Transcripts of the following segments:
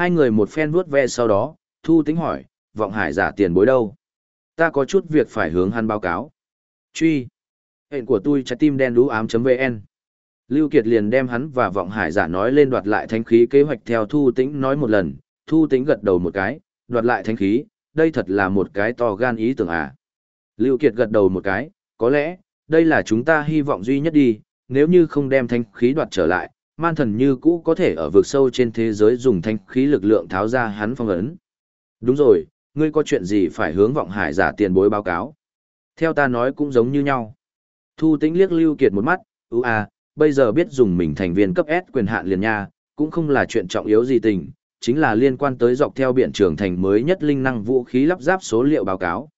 Hai người một phen vuốt ve sau đó, Thu Tĩnh hỏi, vọng hải giả tiền bối đâu? Ta có chút việc phải hướng hắn báo cáo. Truy. Hẹn của tôi trái tim đen đú ám.vn. Lưu Kiệt liền đem hắn và vọng hải giả nói lên đoạt lại thánh khí kế hoạch theo Thu Tĩnh nói một lần, Thu Tĩnh gật đầu một cái, đoạt lại thánh khí, đây thật là một cái to gan ý tưởng à. Lưu Kiệt gật đầu một cái, có lẽ, đây là chúng ta hy vọng duy nhất đi, nếu như không đem thánh khí đoạt trở lại, man thần như cũ có thể ở vực sâu trên thế giới dùng thanh khí lực lượng tháo ra hắn phong ấn. Đúng rồi, ngươi có chuyện gì phải hướng vọng hải giả tiền bối báo cáo. Theo ta nói cũng giống như nhau. Thu tĩnh liếc Lưu Kiệt một mắt, ư à, bây giờ biết dùng mình thành viên cấp S quyền hạn liền nha, cũng không là chuyện trọng yếu gì tình, chính là liên quan tới dọc theo biển trường thành mới nhất linh năng vũ khí lắp ráp số liệu báo cáo.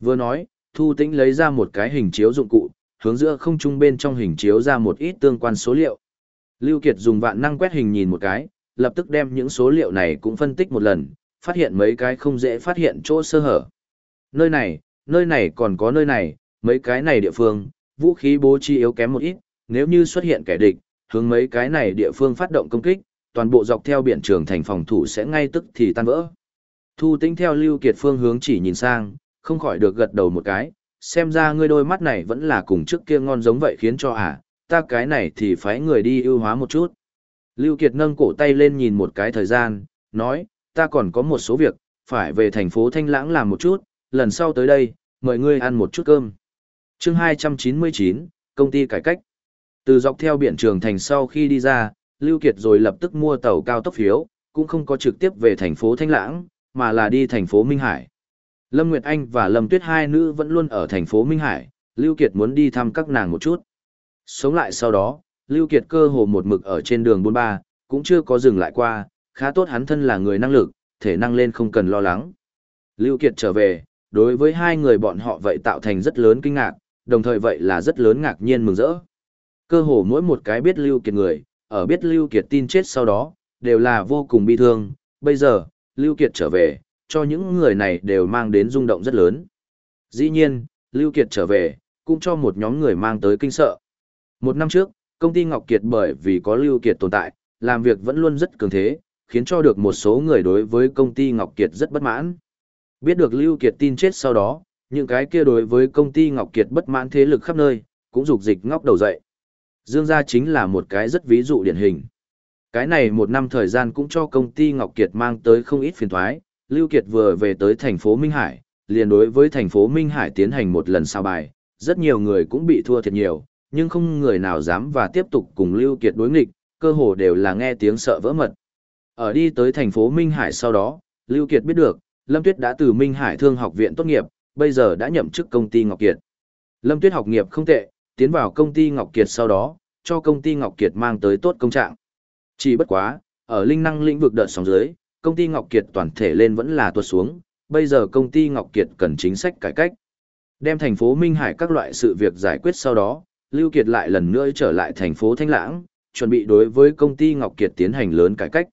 Vừa nói, Thu Tĩnh lấy ra một cái hình chiếu dụng cụ, hướng giữa không trung bên trong hình chiếu ra một ít tương quan số liệu. Lưu Kiệt dùng vạn năng quét hình nhìn một cái, lập tức đem những số liệu này cũng phân tích một lần, phát hiện mấy cái không dễ phát hiện chỗ sơ hở. Nơi này, nơi này còn có nơi này, mấy cái này địa phương, vũ khí bố trí yếu kém một ít, nếu như xuất hiện kẻ địch, hướng mấy cái này địa phương phát động công kích, toàn bộ dọc theo biển trường thành phòng thủ sẽ ngay tức thì tan vỡ. Thu tính theo Lưu Kiệt phương hướng chỉ nhìn sang, không khỏi được gật đầu một cái, xem ra ngươi đôi mắt này vẫn là cùng trước kia ngon giống vậy khiến cho à, ta cái này thì phái người đi ưu hóa một chút. Lưu Kiệt nâng cổ tay lên nhìn một cái thời gian, nói, ta còn có một số việc, phải về thành phố Thanh Lãng làm một chút, lần sau tới đây, mời ngươi ăn một chút cơm. Chương 299, công ty cải cách. Từ dọc theo biển trường thành sau khi đi ra, Lưu Kiệt rồi lập tức mua tàu cao tốc phiếu, cũng không có trực tiếp về thành phố Thanh Lãng, mà là đi thành phố Minh Hải. Lâm Nguyệt Anh và Lâm Tuyết hai nữ vẫn luôn ở thành phố Minh Hải, Lưu Kiệt muốn đi thăm các nàng một chút. Sống lại sau đó, Lưu Kiệt cơ hồ một mực ở trên đường 43, cũng chưa có dừng lại qua, khá tốt hắn thân là người năng lực, thể năng lên không cần lo lắng. Lưu Kiệt trở về, đối với hai người bọn họ vậy tạo thành rất lớn kinh ngạc, đồng thời vậy là rất lớn ngạc nhiên mừng rỡ. Cơ hồ mỗi một cái biết Lưu Kiệt người, ở biết Lưu Kiệt tin chết sau đó, đều là vô cùng bi thương, bây giờ, Lưu Kiệt trở về, cho những người này đều mang đến rung động rất lớn. Dĩ nhiên, Lưu Kiệt trở về, cũng cho một nhóm người mang tới kinh sợ. Một năm trước, công ty Ngọc Kiệt bởi vì có Lưu Kiệt tồn tại, làm việc vẫn luôn rất cường thế, khiến cho được một số người đối với công ty Ngọc Kiệt rất bất mãn. Biết được Lưu Kiệt tin chết sau đó, những cái kia đối với công ty Ngọc Kiệt bất mãn thế lực khắp nơi, cũng rục dịch ngóc đầu dậy. Dương gia chính là một cái rất ví dụ điển hình. Cái này một năm thời gian cũng cho công ty Ngọc Kiệt mang tới không ít phiền toái, Lưu Kiệt vừa về tới thành phố Minh Hải, liền đối với thành phố Minh Hải tiến hành một lần sao bài, rất nhiều người cũng bị thua thiệt nhiều, nhưng không người nào dám và tiếp tục cùng Lưu Kiệt đối nghịch, cơ hồ đều là nghe tiếng sợ vỡ mật. Ở đi tới thành phố Minh Hải sau đó, Lưu Kiệt biết được, Lâm Tuyết đã từ Minh Hải Thương học viện tốt nghiệp, bây giờ đã nhậm chức công ty Ngọc Kiệt. Lâm Tuyết học nghiệp không tệ, tiến vào công ty Ngọc Kiệt sau đó, cho công ty Ngọc Kiệt mang tới tốt công trạng. Chỉ bất quá, ở linh năng lĩnh vực đợt sóng dưới, công ty Ngọc Kiệt toàn thể lên vẫn là tuột xuống, bây giờ công ty Ngọc Kiệt cần chính sách cải cách. Đem thành phố Minh Hải các loại sự việc giải quyết sau đó, Lưu Kiệt lại lần nữa trở lại thành phố Thanh Lãng, chuẩn bị đối với công ty Ngọc Kiệt tiến hành lớn cải cách.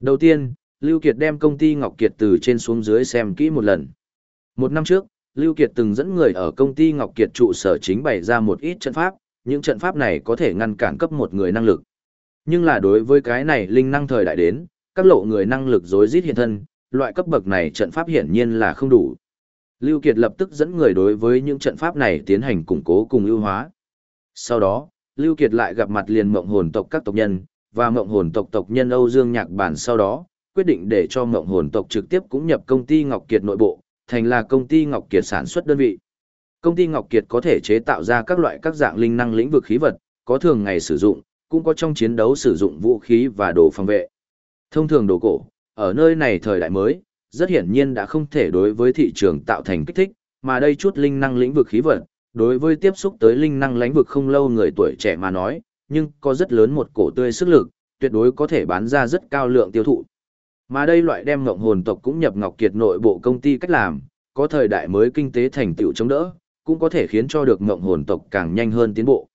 Đầu tiên, Lưu Kiệt đem công ty Ngọc Kiệt từ trên xuống dưới xem kỹ một lần. Một năm trước, Lưu Kiệt từng dẫn người ở công ty Ngọc Kiệt trụ sở chính bày ra một ít trận pháp, những trận pháp này có thể ngăn cản cấp một người năng lực. Nhưng là đối với cái này linh năng thời đại đến, các lộ người năng lực rối rít hiện thân, loại cấp bậc này trận pháp hiển nhiên là không đủ. Lưu Kiệt lập tức dẫn người đối với những trận pháp này tiến hành củng cố cùng ưu hóa. Sau đó, Lưu Kiệt lại gặp mặt liền mộng hồn tộc các tộc nhân, và mộng hồn tộc tộc nhân Âu Dương Nhạc Bản sau đó, quyết định để cho mộng hồn tộc trực tiếp cũng nhập công ty Ngọc Kiệt nội bộ, thành là công ty Ngọc Kiệt sản xuất đơn vị. Công ty Ngọc Kiệt có thể chế tạo ra các loại các dạng linh năng lĩnh vực khí vật, có thường ngày sử dụng, cũng có trong chiến đấu sử dụng vũ khí và đồ phòng vệ. Thông thường đồ cổ, ở nơi này thời đại mới, rất hiển nhiên đã không thể đối với thị trường tạo thành kích thích, mà đây chút linh năng lĩnh vực khí vật, đối với tiếp xúc tới linh năng lãnh vực không lâu người tuổi trẻ mà nói, nhưng có rất lớn một cổ tươi sức lực, tuyệt đối có thể bán ra rất cao lượng tiêu thụ. Mà đây loại đem ngộng hồn tộc cũng nhập ngọc kiệt nội bộ công ty cách làm, có thời đại mới kinh tế thành tựu chống đỡ, cũng có thể khiến cho được ngộng hồn tộc càng nhanh hơn tiến bộ.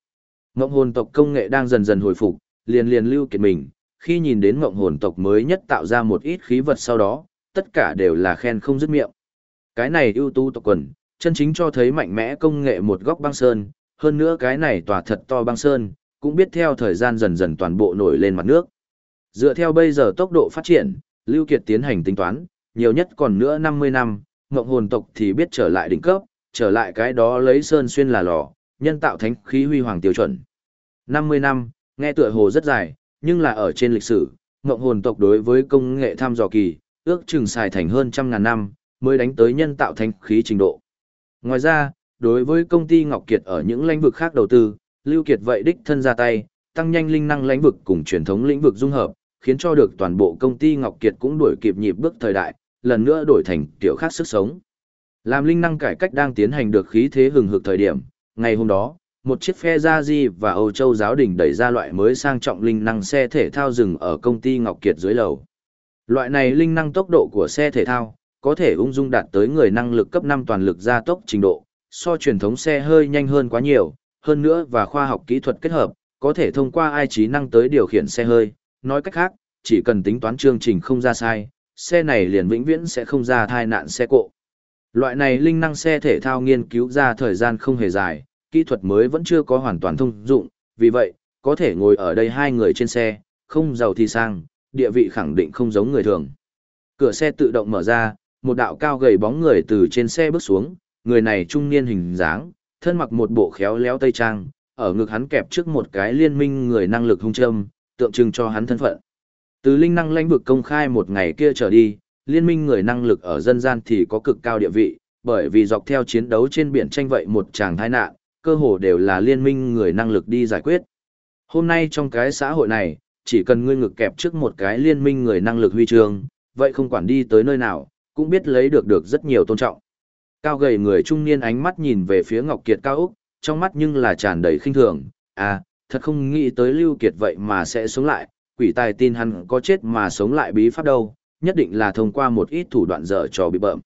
Ngộng hồn tộc công nghệ đang dần dần hồi phục, liền liền lưu kiệt mình, khi nhìn đến ngộng hồn tộc mới nhất tạo ra một ít khí vật sau đó, tất cả đều là khen không dứt miệng. Cái này ưu tú tộc quần, chân chính cho thấy mạnh mẽ công nghệ một góc băng sơn, hơn nữa cái này tòa thật to băng sơn, cũng biết theo thời gian dần dần toàn bộ nổi lên mặt nước. Dựa theo bây giờ tốc độ phát triển, Lưu Kiệt tiến hành tính toán, nhiều nhất còn nữa 50 năm, ngộng hồn tộc thì biết trở lại đỉnh cấp, trở lại cái đó lấy sơn xuyên là lò, nhân tạo thánh khí huy hoàng tiêu chuẩn. 50 năm, nghe tựa hồ rất dài, nhưng là ở trên lịch sử, ngộng hồn tộc đối với công nghệ tham dò kỳ, ước chừng xài thành hơn trăm ngàn năm, mới đánh tới nhân tạo thánh khí trình độ. Ngoài ra, đối với công ty Ngọc Kiệt ở những lĩnh vực khác đầu tư, Lưu Kiệt vậy đích thân ra tay, tăng nhanh linh năng lĩnh vực cùng truyền thống lĩnh vực dung hợp, khiến cho được toàn bộ công ty Ngọc Kiệt cũng đuổi kịp nhịp bước thời đại, lần nữa đổi thành tiểu khác sức sống. Làm linh năng cải cách đang tiến hành được khí thế hừng hực thời điểm, ngày hôm đó, một chiếc phe gia di và Âu Châu giáo đình đẩy ra loại mới sang trọng linh năng xe thể thao dừng ở công ty Ngọc Kiệt dưới lầu. Loại này linh năng tốc độ của xe thể thao, có thể ung dung đạt tới người năng lực cấp 5 toàn lực gia tốc trình độ, so truyền thống xe hơi nhanh hơn quá nhiều, hơn nữa và khoa học kỹ thuật kết hợp, có thể thông qua ai trí năng tới điều khiển xe hơi, nói cách khác, chỉ cần tính toán chương trình không ra sai, xe này liền vĩnh viễn sẽ không ra thai nạn xe cộ. Loại này linh năng xe thể thao nghiên cứu ra thời gian không hề dài, kỹ thuật mới vẫn chưa có hoàn toàn thông dụng, vì vậy, có thể ngồi ở đây hai người trên xe, không giàu thì sang, địa vị khẳng định không giống người thường. Cửa xe tự động mở ra, một đạo cao gầy bóng người từ trên xe bước xuống, người này trung niên hình dáng, thân mặc một bộ khéo léo tây trang, ở ngực hắn kẹp trước một cái liên minh người năng lực hung châm, tượng trưng cho hắn thân phận. Từ linh năng lãnh vực công khai một ngày kia trở đi, liên minh người năng lực ở dân gian thì có cực cao địa vị, bởi vì dọc theo chiến đấu trên biển tranh vậy một chàng thái nạn, cơ hồ đều là liên minh người năng lực đi giải quyết. Hôm nay trong cái xã hội này, chỉ cần ngươi ngực kẹp trước một cái liên minh người năng lực huy chương, vậy không quản đi tới nơi nào, cũng biết lấy được được rất nhiều tôn trọng. Cao gầy người trung niên ánh mắt nhìn về phía Ngọc Kiệt cao Úc, trong mắt nhưng là tràn đầy khinh thường, à, thật không nghĩ tới Lưu Kiệt vậy mà sẽ sống lại, quỷ tài tin hắn có chết mà sống lại bí pháp đâu, nhất định là thông qua một ít thủ đoạn dở trò bị bợm.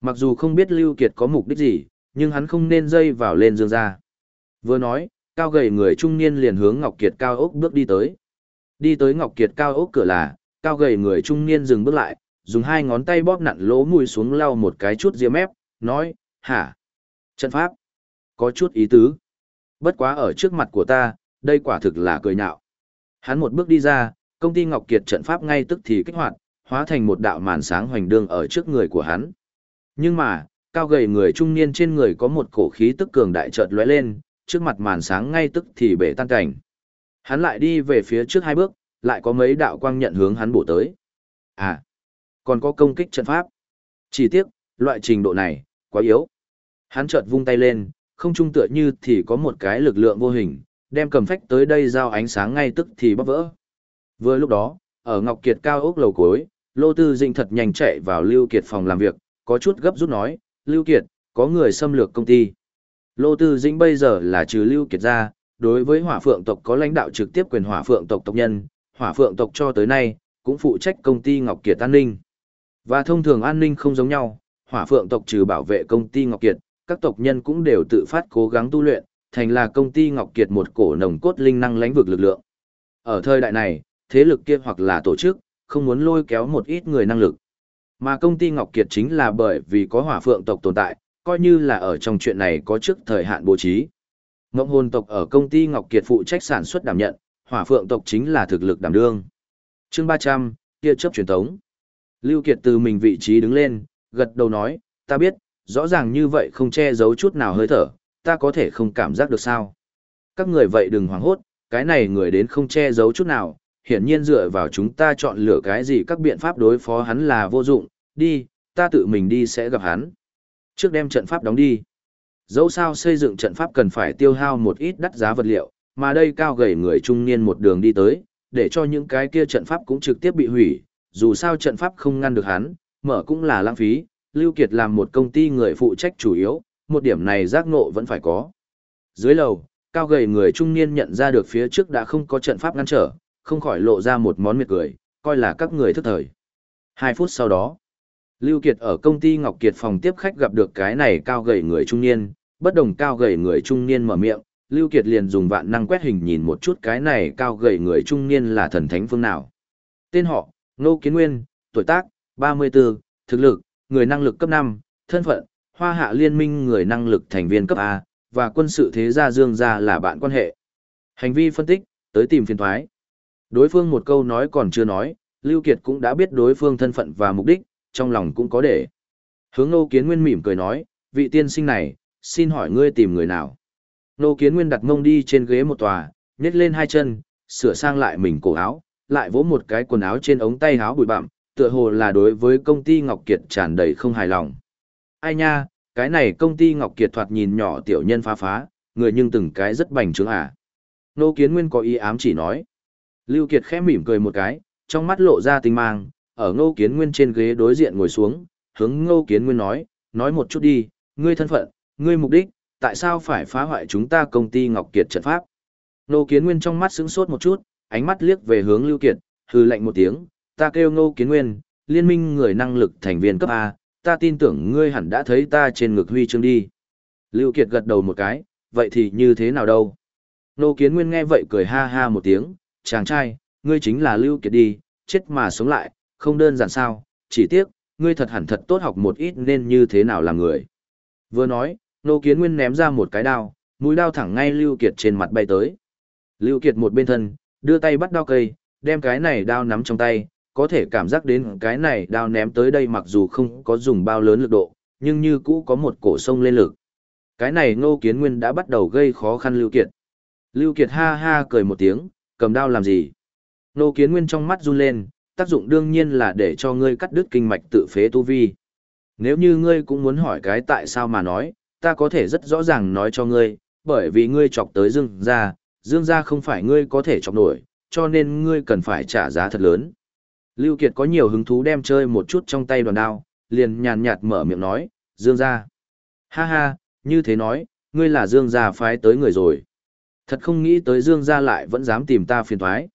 Mặc dù không biết Lưu Kiệt có mục đích gì, nhưng hắn không nên dây vào lên dương ra. Vừa nói, cao gầy người trung niên liền hướng Ngọc Kiệt cao ốc bước đi tới. Đi tới Ngọc Kiệt cao ốc cửa là, cao gầy người trung niên dừng bước lại, dùng hai ngón tay bóp nặn lỗ mũi xuống lau một cái chút ria mép, nói, hả? Trận pháp? Có chút ý tứ. Bất quá ở trước mặt của ta, đây quả thực là cười nhạo. Hắn một bước đi ra, công ty Ngọc Kiệt trận pháp ngay tức thì kích hoạt, hóa thành một đạo màn sáng hoành đương ở trước người của hắn. Nhưng mà, cao gầy người trung niên trên người có một cổ khí tức cường đại chợt lóe lên, trước mặt màn sáng ngay tức thì bể tan cảnh. Hắn lại đi về phía trước hai bước, lại có mấy đạo quang nhận hướng hắn bổ tới. À, còn có công kích trận pháp. Chỉ tiếc, loại trình độ này, quá yếu. Hắn chợt vung tay lên, không trung tựa như thì có một cái lực lượng vô hình, đem cầm phách tới đây giao ánh sáng ngay tức thì bắp vỡ. Vừa lúc đó, ở Ngọc Kiệt cao ốc lầu cuối, Lô Tư Dĩnh thật nhanh chạy vào Lưu Kiệt phòng làm việc, có chút gấp rút nói, Lưu Kiệt, có người xâm lược công ty. Lô Tư Dĩnh bây giờ là trừ Lưu Kiệt ra, đối với hỏa phượng tộc có lãnh đạo trực tiếp quyền hỏa phượng tộc tộc nhân, hỏa phượng tộc cho tới nay, cũng phụ trách công ty Ngọc Kiệt an ninh. Và thông thường an ninh không giống nhau, hỏa phượng tộc trừ bảo vệ công ty Ngọc Kiệt, các tộc nhân cũng đều tự phát cố gắng tu luyện, thành là công ty Ngọc Kiệt một cổ nồng cốt linh năng lãnh vực lực lượng. Ở thời đại này, thế lực kia hoặc là tổ chức, không muốn lôi kéo một ít người năng lực. Mà công ty Ngọc Kiệt chính là bởi vì có hỏa phượng tộc tồn tại, coi như là ở trong chuyện này có trước thời hạn bố trí. Ngọc hồn tộc ở công ty Ngọc Kiệt phụ trách sản xuất đảm nhận, hỏa phượng tộc chính là thực lực đảm đương. Chương 300, kia chấp truyền thống. Lưu Kiệt từ mình vị trí đứng lên, gật đầu nói, ta biết, rõ ràng như vậy không che giấu chút nào hơi thở, ta có thể không cảm giác được sao. Các người vậy đừng hoảng hốt, cái này người đến không che giấu chút nào, hiển nhiên dựa vào chúng ta chọn lựa cái gì các biện pháp đối phó hắn là vô dụng, đi, ta tự mình đi sẽ gặp hắn. Trước đem trận pháp đóng đi. Dẫu sao xây dựng trận pháp cần phải tiêu hao một ít đắt giá vật liệu, mà đây cao gầy người trung niên một đường đi tới, để cho những cái kia trận pháp cũng trực tiếp bị hủy, dù sao trận pháp không ngăn được hắn, mở cũng là lãng phí, Lưu Kiệt làm một công ty người phụ trách chủ yếu, một điểm này giác ngộ vẫn phải có. Dưới lầu, cao gầy người trung niên nhận ra được phía trước đã không có trận pháp ngăn trở, không khỏi lộ ra một món miệt cười, coi là các người thức thời. Hai phút sau đó, Lưu Kiệt ở công ty Ngọc Kiệt phòng tiếp khách gặp được cái này cao gầy người trung niên, bất đồng cao gầy người trung niên mở miệng, Lưu Kiệt liền dùng vạn năng quét hình nhìn một chút cái này cao gầy người trung niên là thần thánh phương nào. Tên họ, Ngô Kiến Nguyên, tuổi tác, 34, thực lực, người năng lực cấp 5, thân phận, hoa hạ liên minh người năng lực thành viên cấp A, và quân sự thế gia dương gia là bạn quan hệ. Hành vi phân tích, tới tìm phiền thoái. Đối phương một câu nói còn chưa nói, Lưu Kiệt cũng đã biết đối phương thân phận và mục đích, trong lòng cũng có để. Hướng Nô Kiến Nguyên mỉm cười nói, vị tiên sinh này, xin hỏi ngươi tìm người nào? Nô Kiến Nguyên đặt mông đi trên ghế một tòa, nhét lên hai chân, sửa sang lại mình cổ áo, lại vỗ một cái quần áo trên ống tay áo bụi bặm, tựa hồ là đối với công ty Ngọc Kiệt tràn đầy không hài lòng. Ai nha, cái này công ty Ngọc Kiệt thoạt nhìn nhỏ tiểu nhân phá phá, người nhưng từng cái rất bành trướng à. Nô Kiến Nguyên có ý ám chỉ nói. Lưu Kiệt khẽ mỉm cười một cái, trong mắt lộ ra tinh mang, ở Ngô Kiến Nguyên trên ghế đối diện ngồi xuống, hướng Ngô Kiến Nguyên nói, nói một chút đi, ngươi thân phận, ngươi mục đích, tại sao phải phá hoại chúng ta công ty Ngọc Kiệt trận pháp? Ngô Kiến Nguyên trong mắt sững sốt một chút, ánh mắt liếc về hướng Lưu Kiệt, hừ lạnh một tiếng, ta kêu Ngô Kiến Nguyên, liên minh người năng lực thành viên cấp A, ta tin tưởng ngươi hẳn đã thấy ta trên ngực huy chương đi. Lưu Kiệt gật đầu một cái, vậy thì như thế nào đâu? Ngô Kiến Nguyên nghe vậy cười ha ha một tiếng, chàng trai, ngươi chính là Lưu Kiệt đi, chết mà sống lại, không đơn giản sao, chỉ tiếc, ngươi thật hẳn thật tốt học một ít nên như thế nào là người. Vừa nói, Ngô Kiến Nguyên ném ra một cái đao, mũi đao thẳng ngay Lưu Kiệt trên mặt bay tới. Lưu Kiệt một bên thân, đưa tay bắt đao cây, đem cái này đao nắm trong tay, có thể cảm giác đến cái này đao ném tới đây mặc dù không có dùng bao lớn lực độ, nhưng như cũ có một cổ sông lên lực. Cái này Ngô Kiến Nguyên đã bắt đầu gây khó khăn Lưu Kiệt. Lưu Kiệt ha ha cười một tiếng, cầm đao làm gì? Ngô Kiến Nguyên trong mắt run lên, tác dụng đương nhiên là để cho ngươi cắt đứt kinh mạch tự phế tu vi. Nếu như ngươi cũng muốn hỏi cái tại sao mà nói, ta có thể rất rõ ràng nói cho ngươi, bởi vì ngươi chọc tới dương gia, dương gia không phải ngươi có thể chọc nổi, cho nên ngươi cần phải trả giá thật lớn. Lưu Kiệt có nhiều hứng thú đem chơi một chút trong tay đoàn đao, liền nhàn nhạt mở miệng nói, dương gia. Ha ha, như thế nói, ngươi là dương gia phái tới người rồi. Thật không nghĩ tới dương gia lại vẫn dám tìm ta phiền toái.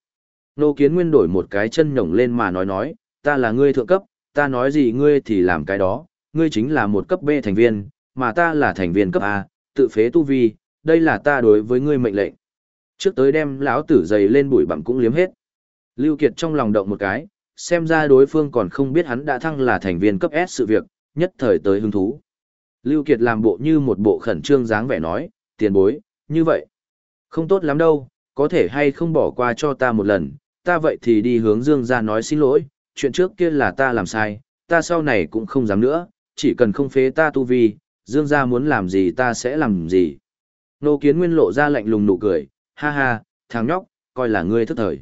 Nô Kiến Nguyên đổi một cái chân nhổng lên mà nói nói, ta là ngươi thượng cấp, ta nói gì ngươi thì làm cái đó, ngươi chính là một cấp B thành viên, mà ta là thành viên cấp A, tự phế tu vi, đây là ta đối với ngươi mệnh lệnh. Trước tới đem lão tử dày lên bụi bặm cũng liếm hết. Lưu Kiệt trong lòng động một cái, xem ra đối phương còn không biết hắn đã thăng là thành viên cấp S sự việc, nhất thời tới hứng thú. Lưu Kiệt làm bộ như một bộ khẩn trương dáng vẻ nói, tiền bối, như vậy. Không tốt lắm đâu, có thể hay không bỏ qua cho ta một lần, ta vậy thì đi hướng Dương gia nói xin lỗi, chuyện trước kia là ta làm sai, ta sau này cũng không dám nữa, chỉ cần không phế ta tu vi, Dương gia muốn làm gì ta sẽ làm gì. Nô kiến nguyên lộ ra lạnh lùng nụ cười, ha ha, thằng nhóc, coi là ngươi thức thời.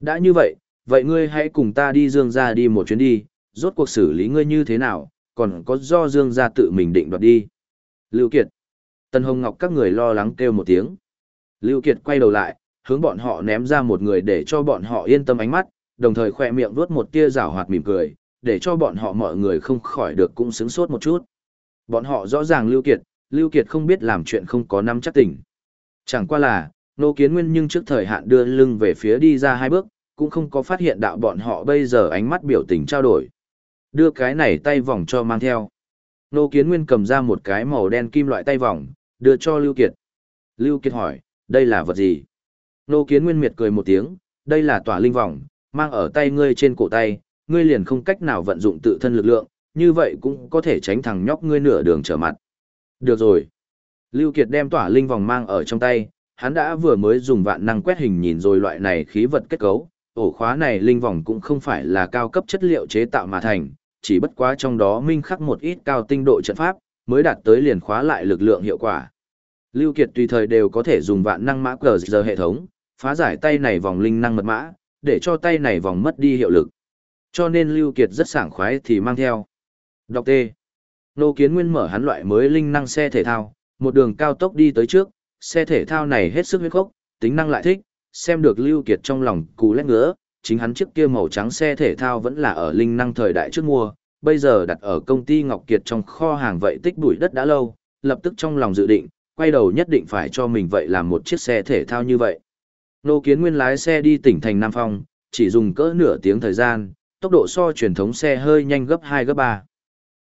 Đã như vậy, vậy ngươi hãy cùng ta đi Dương gia đi một chuyến đi, rốt cuộc xử lý ngươi như thế nào, còn có do Dương gia tự mình định đoạt đi. Lưu Kiệt. Tân Hồng Ngọc các người lo lắng kêu một tiếng. Lưu Kiệt quay đầu lại, hướng bọn họ ném ra một người để cho bọn họ yên tâm ánh mắt, đồng thời khoe miệng vuốt một tia rảo hoạt mỉm cười, để cho bọn họ mọi người không khỏi được cũng sướng sốt một chút. Bọn họ rõ ràng Lưu Kiệt, Lưu Kiệt không biết làm chuyện không có nắm chắc tỉnh. Chẳng qua là, nô kiến nguyên nhưng trước thời hạn đưa lưng về phía đi ra hai bước, cũng không có phát hiện đạo bọn họ bây giờ ánh mắt biểu tình trao đổi. Đưa cái này tay vòng cho mang theo. Nô kiến nguyên cầm ra một cái màu đen kim loại tay vòng, đưa cho Lưu Kiệt. Lưu Kiệt hỏi, đây là vật gì? Nô kiến nguyên miệt cười một tiếng, đây là tỏa linh vòng, mang ở tay ngươi trên cổ tay, ngươi liền không cách nào vận dụng tự thân lực lượng, như vậy cũng có thể tránh thằng nhóc ngươi nửa đường trở mặt. Được rồi. Lưu Kiệt đem tỏa linh vòng mang ở trong tay, hắn đã vừa mới dùng vạn năng quét hình nhìn rồi loại này khí vật kết cấu, ổ khóa này linh vòng cũng không phải là cao cấp chất liệu chế tạo mà thành, chỉ bất quá trong đó minh khắc một ít cao tinh độ trận pháp, mới đạt tới liền khóa lại lực lượng hiệu quả. Lưu Kiệt tùy thời đều có thể dùng vạn năng mã cờ giờ hệ thống, phá giải tay này vòng linh năng mật mã, để cho tay này vòng mất đi hiệu lực. Cho nên Lưu Kiệt rất sảng khoái thì mang theo. Đọc T. Nô Kiến Nguyên mở hắn loại mới linh năng xe thể thao, một đường cao tốc đi tới trước, xe thể thao này hết sức huyết khốc, tính năng lại thích, xem được Lưu Kiệt trong lòng cú lét ngứa, chính hắn chiếc kia màu trắng xe thể thao vẫn là ở linh năng thời đại trước mua, bây giờ đặt ở công ty Ngọc Kiệt trong kho hàng vậy tích bụi đất đã lâu, lập tức trong lòng dự định, quay đầu nhất định phải cho mình vậy làm một chiếc xe thể thao như vậy. Nô Kiến Nguyên lái xe đi tỉnh thành Nam Phong, chỉ dùng cỡ nửa tiếng thời gian, tốc độ so truyền thống xe hơi nhanh gấp 2 gấp 3.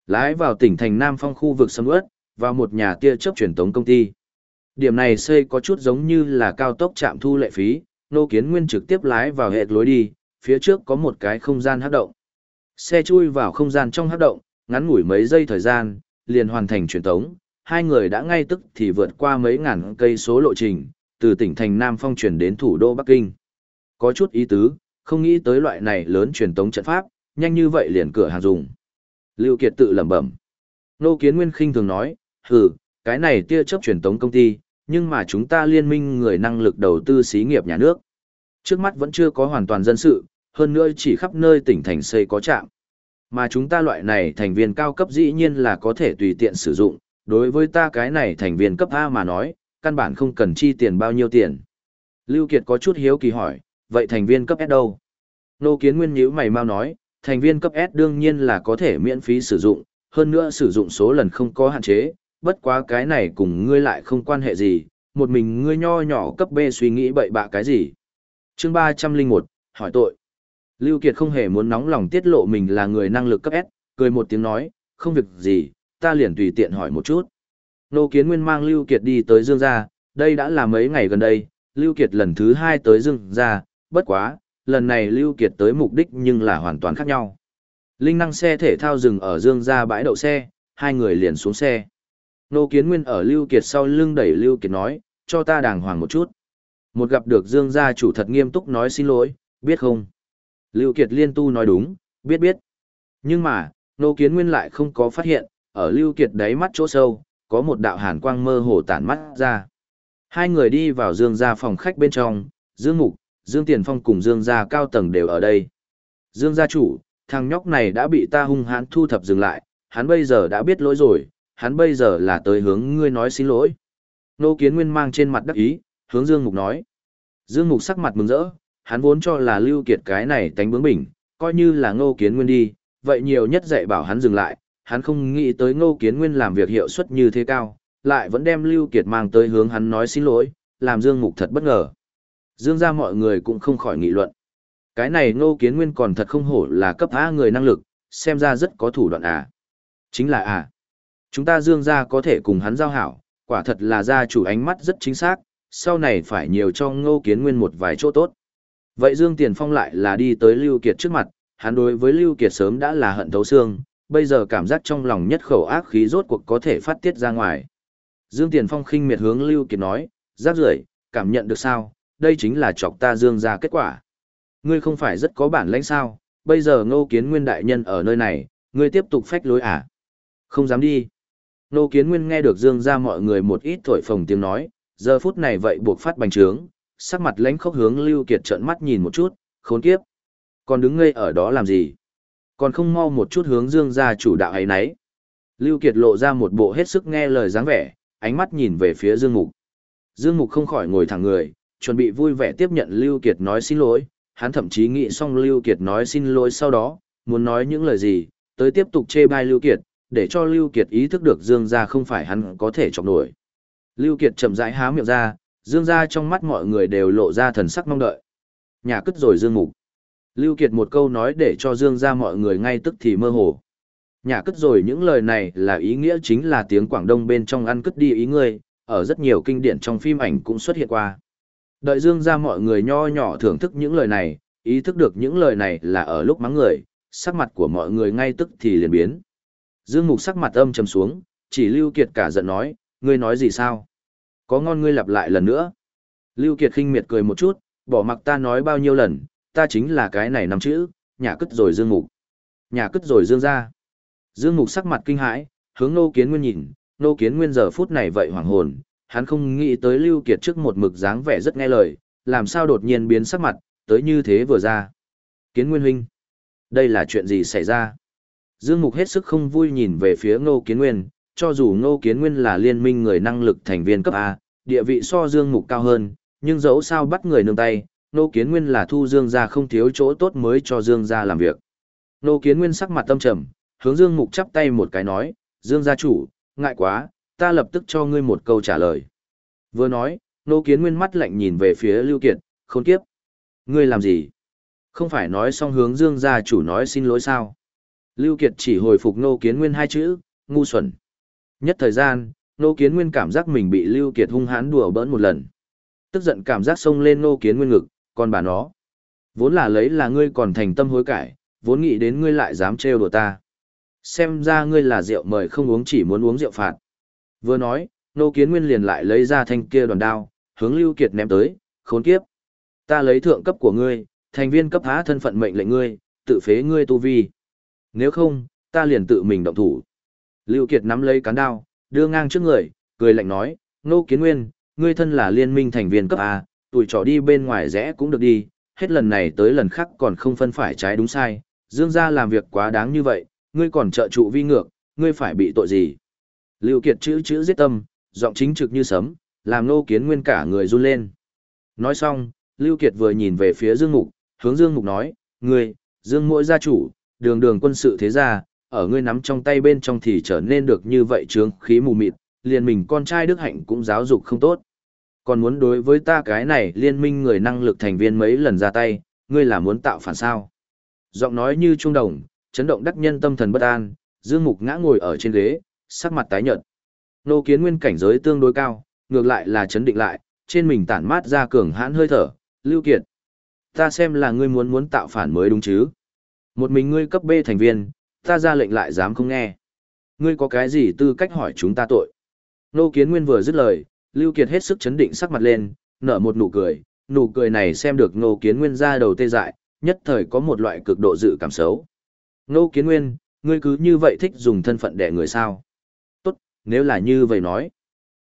Lái vào tỉnh thành Nam Phong khu vực sầm ướt, vào một nhà tia chớp truyền thống công ty. Điểm này xây có chút giống như là cao tốc trạm thu lệ phí, Nô Kiến Nguyên trực tiếp lái vào hệ lối đi, phía trước có một cái không gian hấp động. Xe chui vào không gian trong hấp động, ngắn ngủi mấy giây thời gian, liền hoàn thành truyền tống, hai người đã ngay tức thì vượt qua mấy ngàn cây số lộ trình, từ tỉnh thành Nam Phong chuyển đến thủ đô Bắc Kinh. Có chút ý tứ, không nghĩ tới loại này lớn truyền tống trận pháp, nhanh như vậy liền cửa hàng dùng. Lưu Kiệt tự lẩm bẩm. Nô Kiến Nguyên khinh thường nói, hừ, cái này tia chớp truyền tống công ty, nhưng mà chúng ta liên minh người năng lực đầu tư xí nghiệp nhà nước. Trước mắt vẫn chưa có hoàn toàn dân sự, hơn nữa chỉ khắp nơi tỉnh thành xây có trạm. Mà chúng ta loại này thành viên cao cấp dĩ nhiên là có thể tùy tiện sử dụng, đối với ta cái này thành viên cấp A mà nói, căn bản không cần chi tiền bao nhiêu tiền. Lưu Kiệt có chút hiếu kỳ hỏi, vậy thành viên cấp S đâu? Nô Kiến Nguyên nhíu mày mau nói, thành viên cấp S đương nhiên là có thể miễn phí sử dụng, hơn nữa sử dụng số lần không có hạn chế, bất quá cái này cùng ngươi lại không quan hệ gì, một mình ngươi nho nhỏ cấp B suy nghĩ bậy bạ cái gì. Chương 301, hỏi tội. Lưu Kiệt không hề muốn nóng lòng tiết lộ mình là người năng lực cấp S, cười một tiếng nói, không việc gì, ta liền tùy tiện hỏi một chút. Nô Kiến Nguyên mang Lưu Kiệt đi tới Dương gia, đây đã là mấy ngày gần đây, Lưu Kiệt lần thứ hai tới Dương gia, bất quá, lần này Lưu Kiệt tới mục đích nhưng là hoàn toàn khác nhau. Linh năng xe thể thao dừng ở Dương gia bãi đậu xe, hai người liền xuống xe. Nô Kiến Nguyên ở Lưu Kiệt sau lưng đẩy Lưu Kiệt nói, cho ta đàng hoàng một chút. Một gặp được Dương gia chủ thật nghiêm túc nói xin lỗi, biết không? Lưu Kiệt liên tu nói đúng, biết biết. Nhưng mà, Nô Kiến Nguyên lại không có phát hiện, ở Lưu Kiệt đáy mắt chỗ sâu, có một đạo hàn quang mơ hồ tản mắt ra. Hai người đi vào Dương gia phòng khách bên trong, Dương Mục, Dương Tiền Phong cùng Dương gia cao tầng đều ở đây. Dương gia chủ, thằng nhóc này đã bị ta hung hãn thu thập dừng lại, hắn bây giờ đã biết lỗi rồi, hắn bây giờ là tới hướng ngươi nói xin lỗi. Nô Kiến Nguyên mang trên mặt đắc ý, hướng Dương Mục nói. Dương Mục sắc mặt mừng rỡ, hắn vốn cho là Lưu Kiệt cái này tánh bướng bỉnh, coi như là Ngô Kiến Nguyên đi, vậy nhiều nhất dạy bảo hắn dừng lại, hắn không nghĩ tới Ngô Kiến Nguyên làm việc hiệu suất như thế cao, lại vẫn đem Lưu Kiệt mang tới hướng hắn nói xin lỗi, làm Dương Mục thật bất ngờ. Dương gia mọi người cũng không khỏi nghị luận. Cái này Ngô Kiến Nguyên còn thật không hổ là cấp A người năng lực, xem ra rất có thủ đoạn à. Chính là à. Chúng ta Dương gia có thể cùng hắn giao hảo, quả thật là gia chủ ánh mắt rất chính xác, sau này phải nhiều cho Ngô Kiến Nguyên một vài chỗ tốt. Vậy Dương Tiền Phong lại là đi tới Lưu Kiệt trước mặt, hắn đối với Lưu Kiệt sớm đã là hận thấu xương, bây giờ cảm giác trong lòng nhất khẩu ác khí rốt cuộc có thể phát tiết ra ngoài. Dương Tiền Phong khinh miệt hướng Lưu Kiệt nói, giáp rưỡi cảm nhận được sao, đây chính là chọc ta Dương ra kết quả. Ngươi không phải rất có bản lãnh sao, bây giờ ngô kiến nguyên đại nhân ở nơi này, ngươi tiếp tục phách lối à? Không dám đi. Nô kiến nguyên nghe được Dương ra mọi người một ít thổi phồng tiếng nói, giờ phút này vậy buộc phát bành trướng, sắc mặt lãnh khốc hướng Lưu Kiệt trợn mắt nhìn một chút, khốn kiếp. Còn đứng ngây ở đó làm gì? Còn không mau một chút hướng Dương gia chủ đạo ấy nấy. Lưu Kiệt lộ ra một bộ hết sức nghe lời dáng vẻ, ánh mắt nhìn về phía Dương Mục. Dương Mục không khỏi ngồi thẳng người, chuẩn bị vui vẻ tiếp nhận Lưu Kiệt nói xin lỗi, hắn thậm chí nghĩ xong Lưu Kiệt nói xin lỗi sau đó, muốn nói những lời gì, tới tiếp tục chê bai Lưu Kiệt, để cho Lưu Kiệt ý thức được Dương gia không phải hắn có thể chọc nổi. Lưu Kiệt chậm rãi há miệng ra, Dương gia trong mắt mọi người đều lộ ra thần sắc mong đợi. Nhà cất rồi Dương Mục. Lưu Kiệt một câu nói để cho Dương gia mọi người ngay tức thì mơ hồ. Nhà cất rồi những lời này là ý nghĩa chính là tiếng Quảng Đông bên trong ăn cất đi ý người, ở rất nhiều kinh điển trong phim ảnh cũng xuất hiện qua. Đợi Dương gia mọi người nho nhỏ thưởng thức những lời này, ý thức được những lời này là ở lúc mắng người, sắc mặt của mọi người ngay tức thì liền biến. Dương Mục sắc mặt âm trầm xuống, chỉ Lưu Kiệt cả giận nói, ngươi nói gì sao? Có ngon ngươi lặp lại lần nữa. Lưu Kiệt khinh miệt cười một chút, bỏ mặc ta nói bao nhiêu lần, ta chính là cái này nằm chữ, nhà cất rồi Dương Mục. Nhà cất rồi Dương ra. Dương Mục sắc mặt kinh hãi, hướng Nô Kiến Nguyên nhìn, Nô Kiến Nguyên giờ phút này vậy hoàng hồn, hắn không nghĩ tới Lưu Kiệt trước một mực dáng vẻ rất nghe lời, làm sao đột nhiên biến sắc mặt, tới như thế vừa ra. Kiến Nguyên huynh, đây là chuyện gì xảy ra? Dương Mục hết sức không vui nhìn về phía Ngô Kiến Nguyên, cho dù Ngô Kiến Nguyên là liên minh người năng lực thành viên cấp A, địa vị so Dương Mục cao hơn, nhưng dẫu sao bắt người nương tay, Ngô Kiến Nguyên là thu Dương gia không thiếu chỗ tốt mới cho Dương gia làm việc. Ngô Kiến Nguyên sắc mặt tâm trầm, hướng Dương Mục chắp tay một cái nói, Dương gia chủ, ngại quá, ta lập tức cho ngươi một câu trả lời. Vừa nói, Ngô Kiến Nguyên mắt lạnh nhìn về phía Lưu Kiệt, khốn kiếp. Ngươi làm gì? Không phải nói xong hướng Dương gia chủ nói xin lỗi sao? Lưu Kiệt chỉ hồi phục Ngô Kiến Nguyên hai chữ, ngu xuẩn. Nhất thời gian, Nô Kiến Nguyên cảm giác mình bị Lưu Kiệt hung hãn đùa bỡn một lần. Tức giận cảm giác xông lên Nô Kiến Nguyên ngực, còn bà nó. Vốn là lấy là ngươi còn thành tâm hối cải, vốn nghĩ đến ngươi lại dám trêu đùa ta. Xem ra ngươi là rượu mời không uống chỉ muốn uống rượu phạt. Vừa nói, Nô Kiến Nguyên liền lại lấy ra thanh kia đoàn đao, hướng Lưu Kiệt ném tới, khốn kiếp. Ta lấy thượng cấp của ngươi, thành viên cấp há thân phận mệnh lệnh ngươi, tự phế ngươi tu vi. Nếu không, ta liền tự mình động thủ. Lưu Kiệt nắm lấy cán đao, đưa ngang trước người, cười lạnh nói, Nô Kiến Nguyên, ngươi thân là liên minh thành viên cấp A, tuổi trò đi bên ngoài rẽ cũng được đi, hết lần này tới lần khác còn không phân phải trái đúng sai, dương gia làm việc quá đáng như vậy, ngươi còn trợ trụ vi ngược, ngươi phải bị tội gì? Lưu Kiệt chữ chữ giết tâm, giọng chính trực như sấm, làm Nô Kiến Nguyên cả người run lên. Nói xong, Lưu Kiệt vừa nhìn về phía Dương Mục, hướng Dương Mục nói, ngươi, Dương mỗi gia chủ, đường đường quân sự thế gia, ở ngươi nắm trong tay bên trong thì trở nên được như vậy trướng khí mù mịt, liền mình con trai Đức Hạnh cũng giáo dục không tốt. Còn muốn đối với ta cái này liên minh người năng lực thành viên mấy lần ra tay, ngươi là muốn tạo phản sao. Giọng nói như trung đồng, chấn động đắc nhân tâm thần bất an, Dương Mục ngã ngồi ở trên ghế, sắc mặt tái nhợt. Nô kiến nguyên cảnh giới tương đối cao, ngược lại là chấn định lại, trên mình tản mát ra cường hãn hơi thở, lưu kiệt. Ta xem là ngươi muốn muốn tạo phản mới đúng chứ. Một mình ngươi cấp B thành viên, ta ra lệnh lại dám không nghe. Ngươi có cái gì tư cách hỏi chúng ta tội? Nô Kiến Nguyên vừa dứt lời, Lưu Kiệt hết sức chấn định sắc mặt lên, nở một nụ cười, nụ cười này xem được Nô Kiến Nguyên ra đầu tê dại, nhất thời có một loại cực độ dự cảm xấu. Nô Kiến Nguyên, ngươi cứ như vậy thích dùng thân phận đẻ người sao? Tốt, nếu là như vậy nói.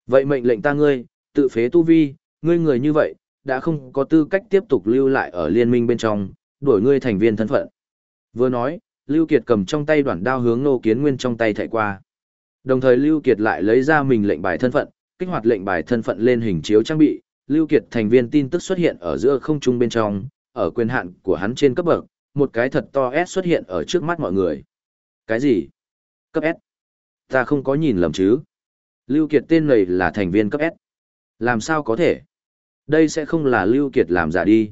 Vậy mệnh lệnh ta ngươi, tự phế tu vi, ngươi người như vậy, đã không có tư cách tiếp tục lưu lại ở liên minh bên trong, đổi ngươi thành viên thân phận. Vừa nói, Lưu Kiệt cầm trong tay đoạn đao hướng Nô Kiến Nguyên trong tay thảy qua. Đồng thời Lưu Kiệt lại lấy ra mình lệnh bài thân phận, kích hoạt lệnh bài thân phận lên hình chiếu trang bị, Lưu Kiệt thành viên tin tức xuất hiện ở giữa không trung bên trong, ở quyền hạn của hắn trên cấp bậc, một cái thật to S xuất hiện ở trước mắt mọi người. Cái gì? Cấp S? Ta không có nhìn lầm chứ? Lưu Kiệt tên này là thành viên cấp S. Làm sao có thể? Đây sẽ không là Lưu Kiệt làm giả đi.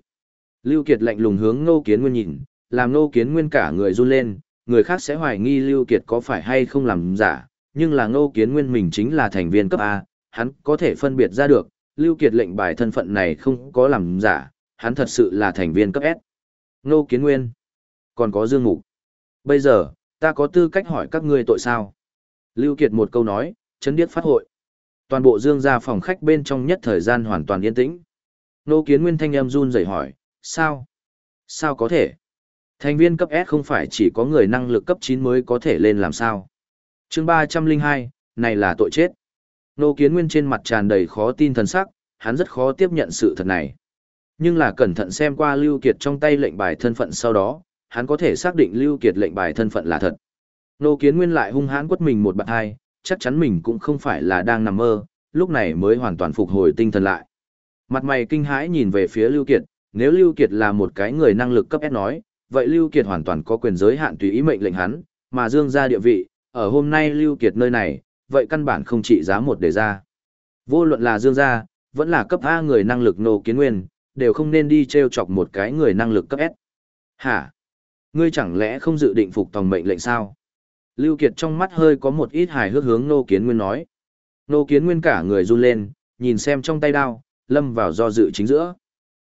Lưu Kiệt lạnh lùng hướng Ngô Kiến Nguyên nhìn, làm Ngô Kiến Nguyên cả người run lên, người khác sẽ hoài nghi Lưu Kiệt có phải hay không làm giả, nhưng là Ngô Kiến Nguyên mình chính là thành viên cấp A, hắn có thể phân biệt ra được, Lưu Kiệt lệnh bài thân phận này không có làm giả, hắn thật sự là thành viên cấp S. Ngô Kiến Nguyên, còn có Dương Mục. Bây giờ, ta có tư cách hỏi các ngươi tội sao? Lưu Kiệt một câu nói, chấn điếc phát hội. Toàn bộ Dương gia phòng khách bên trong nhất thời gian hoàn toàn yên tĩnh. Ngô Kiến Nguyên thanh âm run rẩy hỏi, sao? Sao có thể? Thành viên cấp S không phải chỉ có người năng lực cấp 9 mới có thể lên làm sao? chương 302, này là tội chết. Nô Kiến Nguyên trên mặt tràn đầy khó tin thần sắc, hắn rất khó tiếp nhận sự thật này. Nhưng là cẩn thận xem qua Lưu Kiệt trong tay lệnh bài thân phận sau đó, hắn có thể xác định Lưu Kiệt lệnh bài thân phận là thật. Nô Kiến Nguyên lại hung hãn quất mình một bạt hai, chắc chắn mình cũng không phải là đang nằm mơ, lúc này mới hoàn toàn phục hồi tinh thần lại. Mặt mày kinh hãi nhìn về phía Lưu Kiệt, nếu Lưu Kiệt là một cái người năng lực cấp S nói, vậy Lưu Kiệt hoàn toàn có quyền giới hạn tùy ý mệnh lệnh hắn, mà dương gia địa vị, ở hôm nay Lưu Kiệt nơi này, vậy căn bản không trị giá một đề ra. Vô luận là Dương gia, vẫn là cấp A người năng lực nô kiến nguyên, đều không nên đi treo chọc một cái người năng lực cấp S. Hả? Ngươi chẳng lẽ không dự định phục tòng mệnh lệnh sao? Lưu Kiệt trong mắt hơi có một ít hài hước hướng nô kiến nguyên nói. Nô kiến nguyên cả người run lên, nhìn xem trong tay đao, lâm vào do dự chính giữa.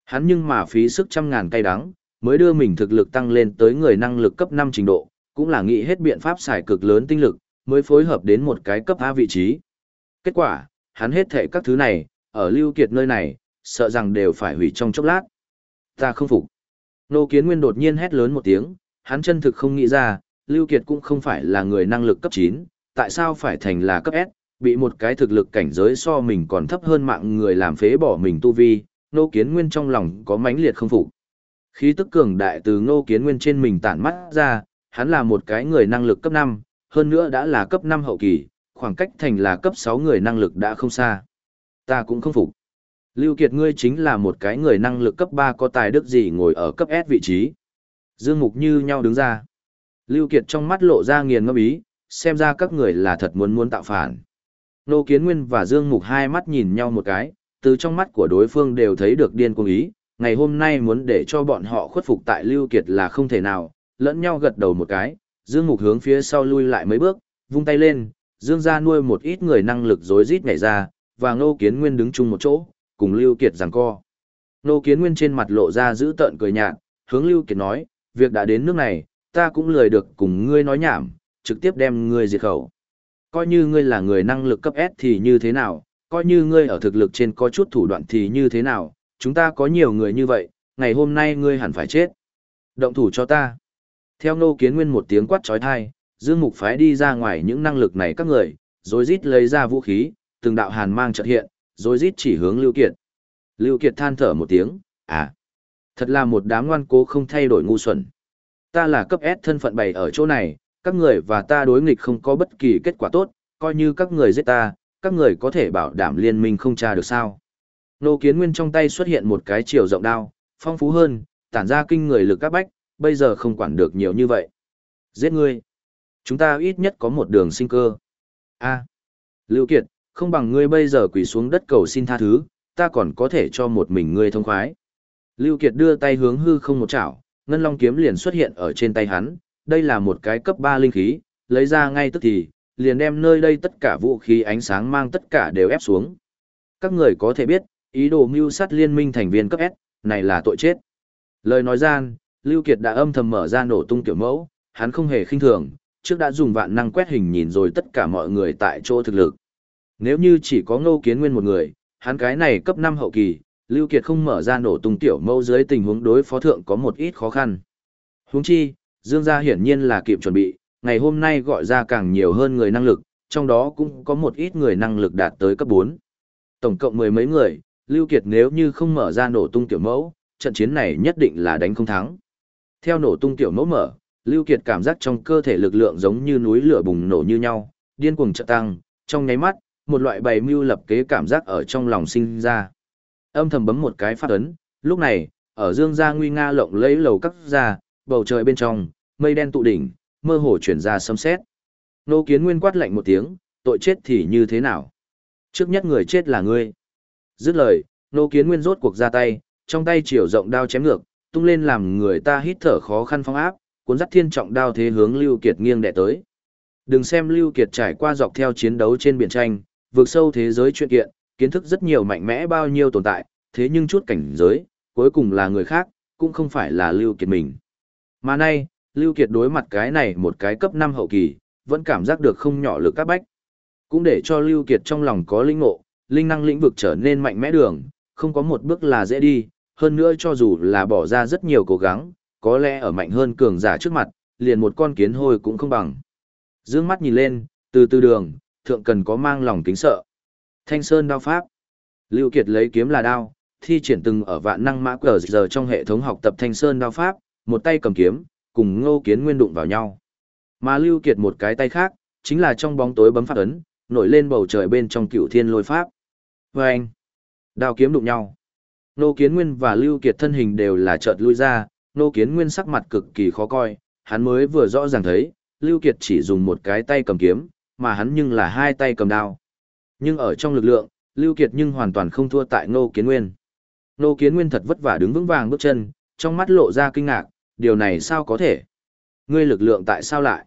Hắn nhưng mà phí sức trăm ngàn cây đắng, mới đưa mình thực lực tăng lên tới người năng lực cấp 5 trình độ, cũng là nghĩ hết biện pháp xài cực lớn tinh lực, mới phối hợp đến một cái cấp A vị trí. Kết quả, hắn hết thệ các thứ này, ở Lưu Kiệt nơi này, sợ rằng đều phải hủy trong chốc lát. Ta không phục. Nô Kiến Nguyên đột nhiên hét lớn một tiếng, hắn chân thực không nghĩ ra, Lưu Kiệt cũng không phải là người năng lực cấp 9, tại sao phải thành là cấp S, bị một cái thực lực cảnh giới so mình còn thấp hơn mạng người làm phế bỏ mình tu vi, Nô Kiến Nguyên trong lòng có mãnh liệt không phục. Khí tức cường đại từ Ngô Kiến Nguyên trên mình tản mắt ra, hắn là một cái người năng lực cấp 5, hơn nữa đã là cấp 5 hậu kỳ, khoảng cách thành là cấp 6 người năng lực đã không xa. Ta cũng không phục. Lưu Kiệt ngươi chính là một cái người năng lực cấp 3 có tài đức gì ngồi ở cấp S vị trí. Dương Mục như nhau đứng ra. Lưu Kiệt trong mắt lộ ra nghiền ngẫm ý, xem ra các người là thật muốn muốn tạo phản. Nô Kiến Nguyên và Dương Mục hai mắt nhìn nhau một cái, từ trong mắt của đối phương đều thấy được điên cuồng ý, ngày hôm nay muốn để cho bọn họ khuất phục tại Lưu Kiệt là không thể nào, lẫn nhau gật đầu một cái, Dương Mục hướng phía sau lui lại mấy bước, vung tay lên, Dương gia nuôi một ít người năng lực rối rít nhảy ra, và Ngô Kiến Nguyên đứng chung một chỗ, cùng Lưu Kiệt giằng co. Ngô Kiến Nguyên trên mặt lộ ra giữ tợn cười nhạt, hướng Lưu Kiệt nói, việc đã đến nước này, ta cũng lười được cùng ngươi nói nhảm, trực tiếp đem ngươi diệt khẩu. Coi như ngươi là người năng lực cấp S thì như thế nào, coi như ngươi ở thực lực trên có chút thủ đoạn thì như thế nào, chúng ta có nhiều người như vậy, ngày hôm nay ngươi hẳn phải chết. Động thủ cho ta. Theo Ngô Kiến Nguyên một tiếng quát trói thai, Dương Mục phái đi ra ngoài những năng lực này các người, rồi rít lấy ra vũ khí, từng đạo hàn mang chợt hiện, rồi rít chỉ hướng Lưu Kiệt. Lưu Kiệt than thở một tiếng, à, thật là một đám ngoan cố không thay đổi ngu xuẩn. Ta là cấp S thân phận bày ở chỗ này, các người và ta đối nghịch không có bất kỳ kết quả tốt, coi như các người giết ta, các người có thể bảo đảm liên minh không tra được sao. Nô Kiến Nguyên trong tay xuất hiện một cái chiều rộng đao, phong phú hơn, tản ra kinh người lực các bách, bây giờ không quản được nhiều như vậy. Giết ngươi. Chúng ta ít nhất có một đường sinh cơ. A. Lưu Kiệt, không bằng ngươi bây giờ quỳ xuống đất cầu xin tha thứ, ta còn có thể cho một mình ngươi thông khoái. Lưu Kiệt đưa tay hướng hư không một chảo, ngân long kiếm liền xuất hiện ở trên tay hắn, đây là một cái cấp 3 linh khí, lấy ra ngay tức thì, liền đem nơi đây tất cả vũ khí ánh sáng mang tất cả đều ép xuống. Các người có thể biết, ý đồ mưu sát liên minh thành viên cấp S, này là tội chết. Lời nói gian, Lưu Kiệt đã âm thầm mở ra nổ tung tiểu mẫu, hắn không hề khinh thường, trước đã dùng vạn năng quét hình nhìn rồi tất cả mọi người tại chỗ thực lực. Nếu như chỉ có ngô kiến nguyên một người, hắn cái này cấp 5 hậu kỳ, Lưu Kiệt không mở ra nổ tung tiểu mẫu dưới tình huống đối phó thượng có một ít khó khăn. Huống chi, Dương gia hiển nhiên là kịp chuẩn bị, ngày hôm nay gọi ra càng nhiều hơn người năng lực, trong đó cũng có một ít người năng lực đạt tới cấp 4. Tổng cộng mười mấy người, Lưu Kiệt nếu như không mở ra nổ tung tiểu mẫu, trận chiến này nhất định là đánh không thắng. Theo nổ tung tiểu mẫu mở, Lưu Kiệt cảm giác trong cơ thể lực lượng giống như núi lửa bùng nổ như nhau, điên cuồng trợ tăng, trong nháy mắt, một loại bày mưu lập kế cảm giác ở trong lòng sinh ra. Âm thầm bấm một cái phát ấn, lúc này, ở dương gia nguy nga lộng lấy lầu cắt ra, bầu trời bên trong, mây đen tụ đỉnh, mơ hồ chuyển ra sấm sét. Nô Kiến Nguyên quát lạnh một tiếng, tội chết thì như thế nào? Trước nhất người chết là ngươi. Dứt lời, Nô Kiến Nguyên rốt cuộc ra tay, trong tay chiều rộng đao chém ngược, tung lên làm người ta hít thở khó khăn phong áp, cuốn dắt thiên trọng đao thế hướng Lưu Kiệt nghiêng đè tới. Đừng xem Lưu Kiệt trải qua dọc theo chiến đấu trên biển tranh, vượt sâu thế giới chuyện kiện, kiến thức rất nhiều mạnh mẽ bao nhiêu tồn tại, thế nhưng chút cảnh giới, cuối cùng là người khác, cũng không phải là Lưu Kiệt mình. Mà nay, Lưu Kiệt đối mặt cái này một cái cấp 5 hậu kỳ, vẫn cảm giác được không nhỏ lực các bách. Cũng để cho Lưu Kiệt trong lòng có linh ngộ, linh năng lĩnh vực trở nên mạnh mẽ đường, không có một bước là dễ đi, hơn nữa cho dù là bỏ ra rất nhiều cố gắng, có lẽ ở mạnh hơn cường giả trước mặt, liền một con kiến hôi cũng không bằng. Dương mắt nhìn lên, từ từ đường, thượng cần có mang lòng kính sợ. Thanh Sơn đao pháp. Lưu Kiệt lấy kiếm là đao, thi triển từng ở vạn năng mã cờ giờ trong hệ thống học tập Thanh Sơn đao pháp, một tay cầm kiếm, cùng Ngô Kiến Nguyên đụng vào nhau. Mà Lưu Kiệt một cái tay khác, chính là trong bóng tối bấm phát ấn, nổi lên bầu trời bên trong cựu thiên lôi pháp. Và anh, đao kiếm đụng nhau. Nô Kiến Nguyên và Lưu Kiệt thân hình đều là chợt lui ra, Nô Kiến Nguyên sắc mặt cực kỳ khó coi, hắn mới vừa rõ ràng thấy, Lưu Kiệt chỉ dùng một cái tay cầm kiếm, mà hắn nhưng là hai tay cầm đao. Nhưng ở trong lực lượng, Lưu Kiệt nhưng hoàn toàn không thua tại Nô Kiến Nguyên. Nô Kiến Nguyên thật vất vả đứng vững vàng bước chân, trong mắt lộ ra kinh ngạc, điều này sao có thể? Ngươi lực lượng tại sao lại?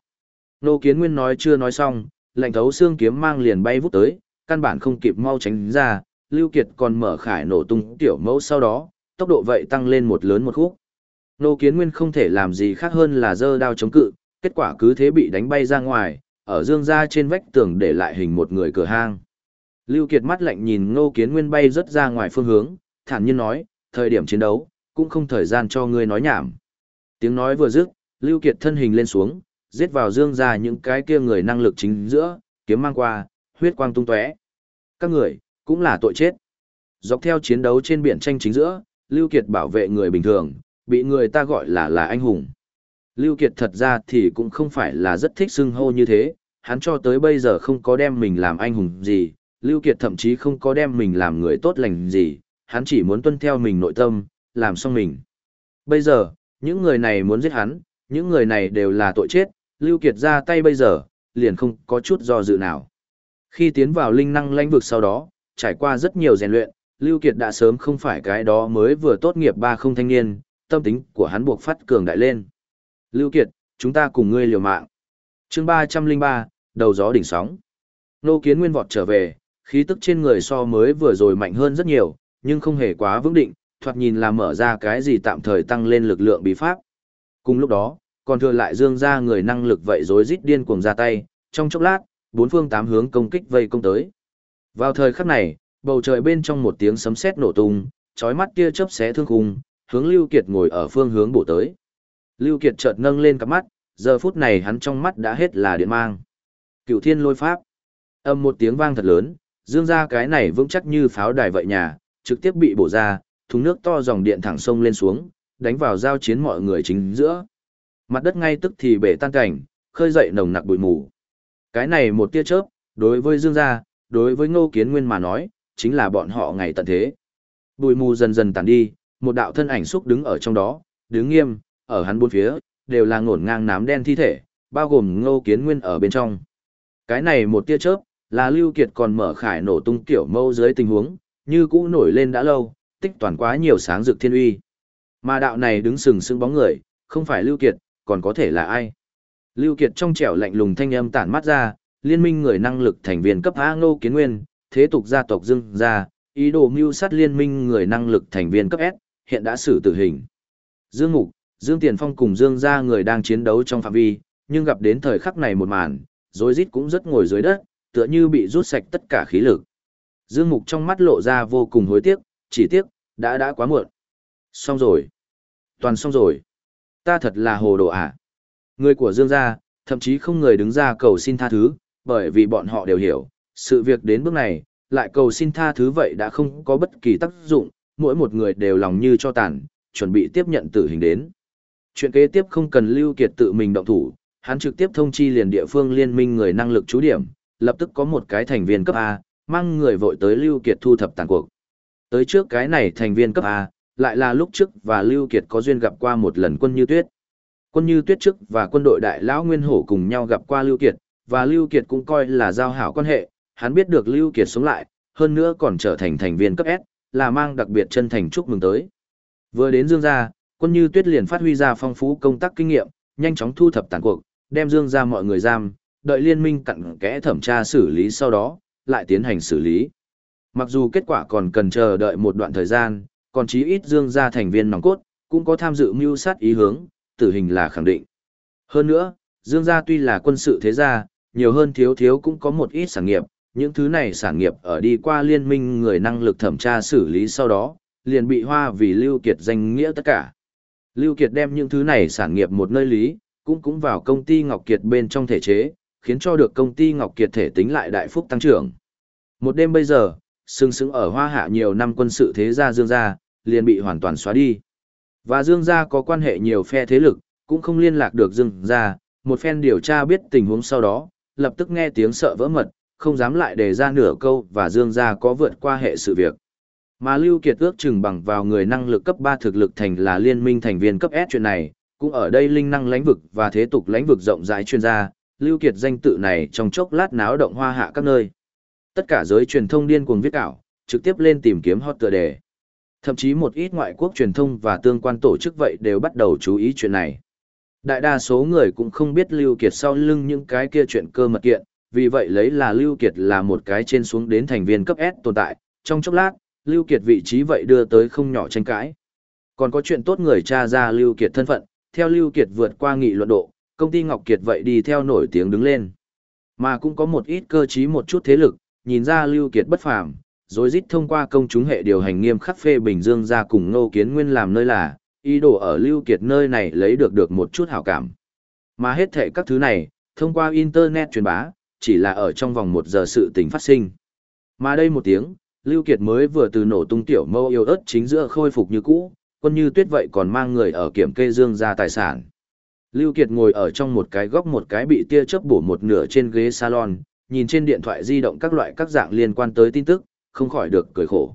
Nô Kiến Nguyên nói chưa nói xong, lạnh thấu xương kiếm mang liền bay vút tới, căn bản không kịp mau tránh ra, Lưu Kiệt còn mở khải nổ tung tiểu mẫu sau đó, tốc độ vậy tăng lên một lớn một khúc. Nô Kiến Nguyên không thể làm gì khác hơn là giơ đao chống cự, kết quả cứ thế bị đánh bay ra ngoài, ở dương ra trên vách tường để lại hình một người cửa hang. Lưu Kiệt mắt lạnh nhìn Nô Kiến Nguyên bay rất ra ngoài phương hướng, thản nhiên nói, thời điểm chiến đấu, cũng không thời gian cho ngươi nói nhảm. Tiếng nói vừa dứt, Lưu Kiệt thân hình lên xuống, giết vào dương ra những cái kia người năng lực chính giữa, kiếm mang qua, huyết quang tung tóe. Các người, cũng là tội chết. Dọc theo chiến đấu trên biển tranh chính giữa, Lưu Kiệt bảo vệ người bình thường, bị người ta gọi là là anh hùng. Lưu Kiệt thật ra thì cũng không phải là rất thích xưng hô như thế, hắn cho tới bây giờ không có đem mình làm anh hùng gì, Lưu Kiệt thậm chí không có đem mình làm người tốt lành gì, hắn chỉ muốn tuân theo mình nội tâm, làm xong mình. Bây giờ, những người này muốn giết hắn, những người này đều là tội chết, Lưu Kiệt ra tay bây giờ, liền không có chút do dự nào. Khi tiến vào linh năng lãnh vực sau đó, trải qua rất nhiều rèn luyện, Lưu Kiệt đã sớm không phải cái đó mới vừa tốt nghiệp ba không thanh niên, tâm tính của hắn buộc phát cường đại lên. Lưu Kiệt, chúng ta cùng ngươi liều mạng. Chương 303, đầu gió đỉnh sóng. Nô Kiến Nguyên vọt trở về, khí tức trên người so mới vừa rồi mạnh hơn rất nhiều, nhưng không hề quá vững định, thoạt nhìn là mở ra cái gì tạm thời tăng lên lực lượng bí pháp. Cùng lúc đó, còn thừa lại dương ra người năng lực vậy rối rít điên cuồng ra tay, trong chốc lát, bốn phương tám hướng công kích vây công tới. Vào thời khắc này, bầu trời bên trong một tiếng sấm sét nổ tung, chói mắt kia chớp xé thương khung, hướng Lưu Kiệt ngồi ở phương hướng bổ tới. Lưu Kiệt chợt nâng lên cặp mắt, giờ phút này hắn trong mắt đã hết là điện mang. Cựu thiên lôi pháp. Âm một tiếng vang thật lớn, dương ra cái này vững chắc như pháo đài vậy nhà, trực tiếp bị bổ ra, thùng nước to dòng điện thẳng sông lên xuống, đánh vào giao chiến mọi người chính giữa. Mặt đất ngay tức thì bể tan cảnh, khơi dậy nồng nặc bụi mù. Cái này một tia chớp, đối với Dương gia, đối với Ngô Kiến Nguyên mà nói, chính là bọn họ ngày tận thế. Bụi mù dần dần tàn đi, một đạo thân ảnh xúc đứng ở trong đó, đứng nghiêm, ở hắn bốn phía, đều là ngổn ngang nám đen thi thể, bao gồm Ngô Kiến Nguyên ở bên trong. Cái này một tia chớp, là Lưu Kiệt còn mở khải nổ tung kiểu mâu dưới tình huống, như cũ nổi lên đã lâu, tích toàn quá nhiều sáng dược thiên uy. Mà đạo này đứng sừng sững bóng người, không phải Lưu Kiệt, còn có thể là ai? Lưu Kiệt trong trẻo lạnh lùng thanh âm tản mắt ra, liên minh người năng lực thành viên cấp A Ngô Kiến Nguyên, thế tục gia tộc Dương gia, ý đồ mưu sát liên minh người năng lực thành viên cấp S, hiện đã xử tử hình. Dương Mục, Dương Tiền Phong cùng Dương gia người đang chiến đấu trong phạm vi, nhưng gặp đến thời khắc này một màn, rối rít cũng rất ngồi dưới đất, tựa như bị rút sạch tất cả khí lực. Dương Mục trong mắt lộ ra vô cùng hối tiếc, chỉ tiếc, đã đã quá muộn. Xong rồi. Toàn xong rồi. Ta thật là hồ đồ à. Người của Dương gia, thậm chí không người đứng ra cầu xin tha thứ, bởi vì bọn họ đều hiểu, sự việc đến bước này, lại cầu xin tha thứ vậy đã không có bất kỳ tác dụng, mỗi một người đều lòng như cho tàn, chuẩn bị tiếp nhận tử hình đến. Chuyện kế tiếp không cần Lưu Kiệt tự mình động thủ, hắn trực tiếp thông chi liền địa phương liên minh người năng lực chú điểm, lập tức có một cái thành viên cấp A, mang người vội tới Lưu Kiệt thu thập tàn cuộc. Tới trước cái này thành viên cấp A, lại là lúc trước và Lưu Kiệt có duyên gặp qua một lần quân như tuyết. Quân như tuyết trước và quân đội đại lão Nguyên Hổ cùng nhau gặp qua Lưu Kiệt, và Lưu Kiệt cũng coi là giao hảo quan hệ, hắn biết được Lưu Kiệt sống lại, hơn nữa còn trở thành thành viên cấp S, là mang đặc biệt chân thành chúc mừng tới. Vừa đến Dương gia, quân như tuyết liền phát huy ra phong phú công tác kinh nghiệm, nhanh chóng thu thập tàn cuộc, đem Dương gia mọi người giam, đợi liên minh cặn kẽ thẩm tra xử lý sau đó, lại tiến hành xử lý. Mặc dù kết quả còn cần chờ đợi một đoạn thời gian, còn chí ít Dương gia thành viên nòng cốt, cũng có tham dự mưu sát ý hướng, tử hình là khẳng định. Hơn nữa, Dương gia tuy là quân sự thế gia, nhiều hơn thiếu thiếu cũng có một ít sản nghiệp, những thứ này sản nghiệp ở đi qua liên minh người năng lực thẩm tra xử lý sau đó, liền bị hoa vì Lưu Kiệt danh nghĩa tất cả. Lưu Kiệt đem những thứ này sản nghiệp một nơi lý, cũng cũng vào công ty Ngọc Kiệt bên trong thể chế, khiến cho được công ty Ngọc Kiệt thể tính lại đại phúc tăng trưởng. Một đêm bây giờ, sưng sững ở hoa hạ nhiều năm quân sự thế gia Dương gia, liền bị hoàn toàn xóa đi. Và Dương gia có quan hệ nhiều phe thế lực, cũng không liên lạc được Dương gia, một phen điều tra biết tình huống sau đó, lập tức nghe tiếng sợ vỡ mật, không dám lại đề ra nửa câu và Dương gia có vượt qua hệ sự việc. Mà Lưu Kiệt ước chừng bằng vào người năng lực cấp 3 thực lực thành là liên minh thành viên cấp S chuyện này, cũng ở đây linh năng lãnh vực và thế tục lãnh vực rộng rãi chuyên gia, Lưu Kiệt danh tự này trong chốc lát náo động hoa hạ các nơi. Tất cả giới truyền thông điên cuồng viết ảo, trực tiếp lên tìm kiếm hot tựa đề. Thậm chí một ít ngoại quốc truyền thông và tương quan tổ chức vậy đều bắt đầu chú ý chuyện này. Đại đa số người cũng không biết Lưu Kiệt sau lưng những cái kia chuyện cơ mật kiện, vì vậy lấy là Lưu Kiệt là một cái trên xuống đến thành viên cấp S tồn tại, trong chốc lát, Lưu Kiệt vị trí vậy đưa tới không nhỏ tranh cãi. Còn có chuyện tốt người tra ra Lưu Kiệt thân phận, theo Lưu Kiệt vượt qua nghị luận độ, công ty Ngọc Kiệt vậy đi theo nổi tiếng đứng lên. Mà cũng có một ít cơ trí một chút thế lực, nhìn ra Lưu Kiệt bất phàm, rồi rít thông qua công chúng hệ điều hành nghiêm khắc phê Bình Dương ra cùng Ngô Kiến Nguyên làm nơi là, ý đồ ở Lưu Kiệt nơi này lấy được được một chút hảo cảm. Mà hết thệ các thứ này, thông qua Internet truyền bá, chỉ là ở trong vòng một giờ sự tình phát sinh. Mà đây một tiếng, Lưu Kiệt mới vừa từ nổ tung tiểu mâu yêu ớt chính giữa khôi phục như cũ, quân như tuyết vậy còn mang người ở kiểm kê dương ra tài sản. Lưu Kiệt ngồi ở trong một cái góc một cái bị tia chớp bổ một nửa trên ghế salon, nhìn trên điện thoại di động các loại các dạng liên quan tới tin tức, không khỏi được cười khổ.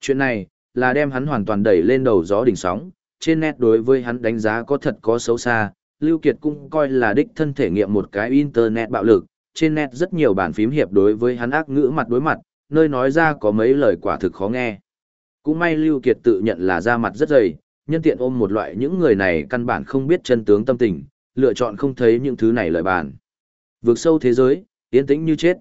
Chuyện này, là đem hắn hoàn toàn đẩy lên đầu gió đỉnh sóng, trên net đối với hắn đánh giá có thật có xấu xa, Lưu Kiệt cũng coi là đích thân thể nghiệm một cái internet bạo lực, trên net rất nhiều bản phím hiệp đối với hắn ác ngữ mặt đối mặt, nơi nói ra có mấy lời quả thực khó nghe. Cũng may Lưu Kiệt tự nhận là ra mặt rất dày, nhân tiện ôm một loại những người này căn bản không biết chân tướng tâm tình, lựa chọn không thấy những thứ này lời bàn. Vượt sâu thế giới, yên tĩnh như chết.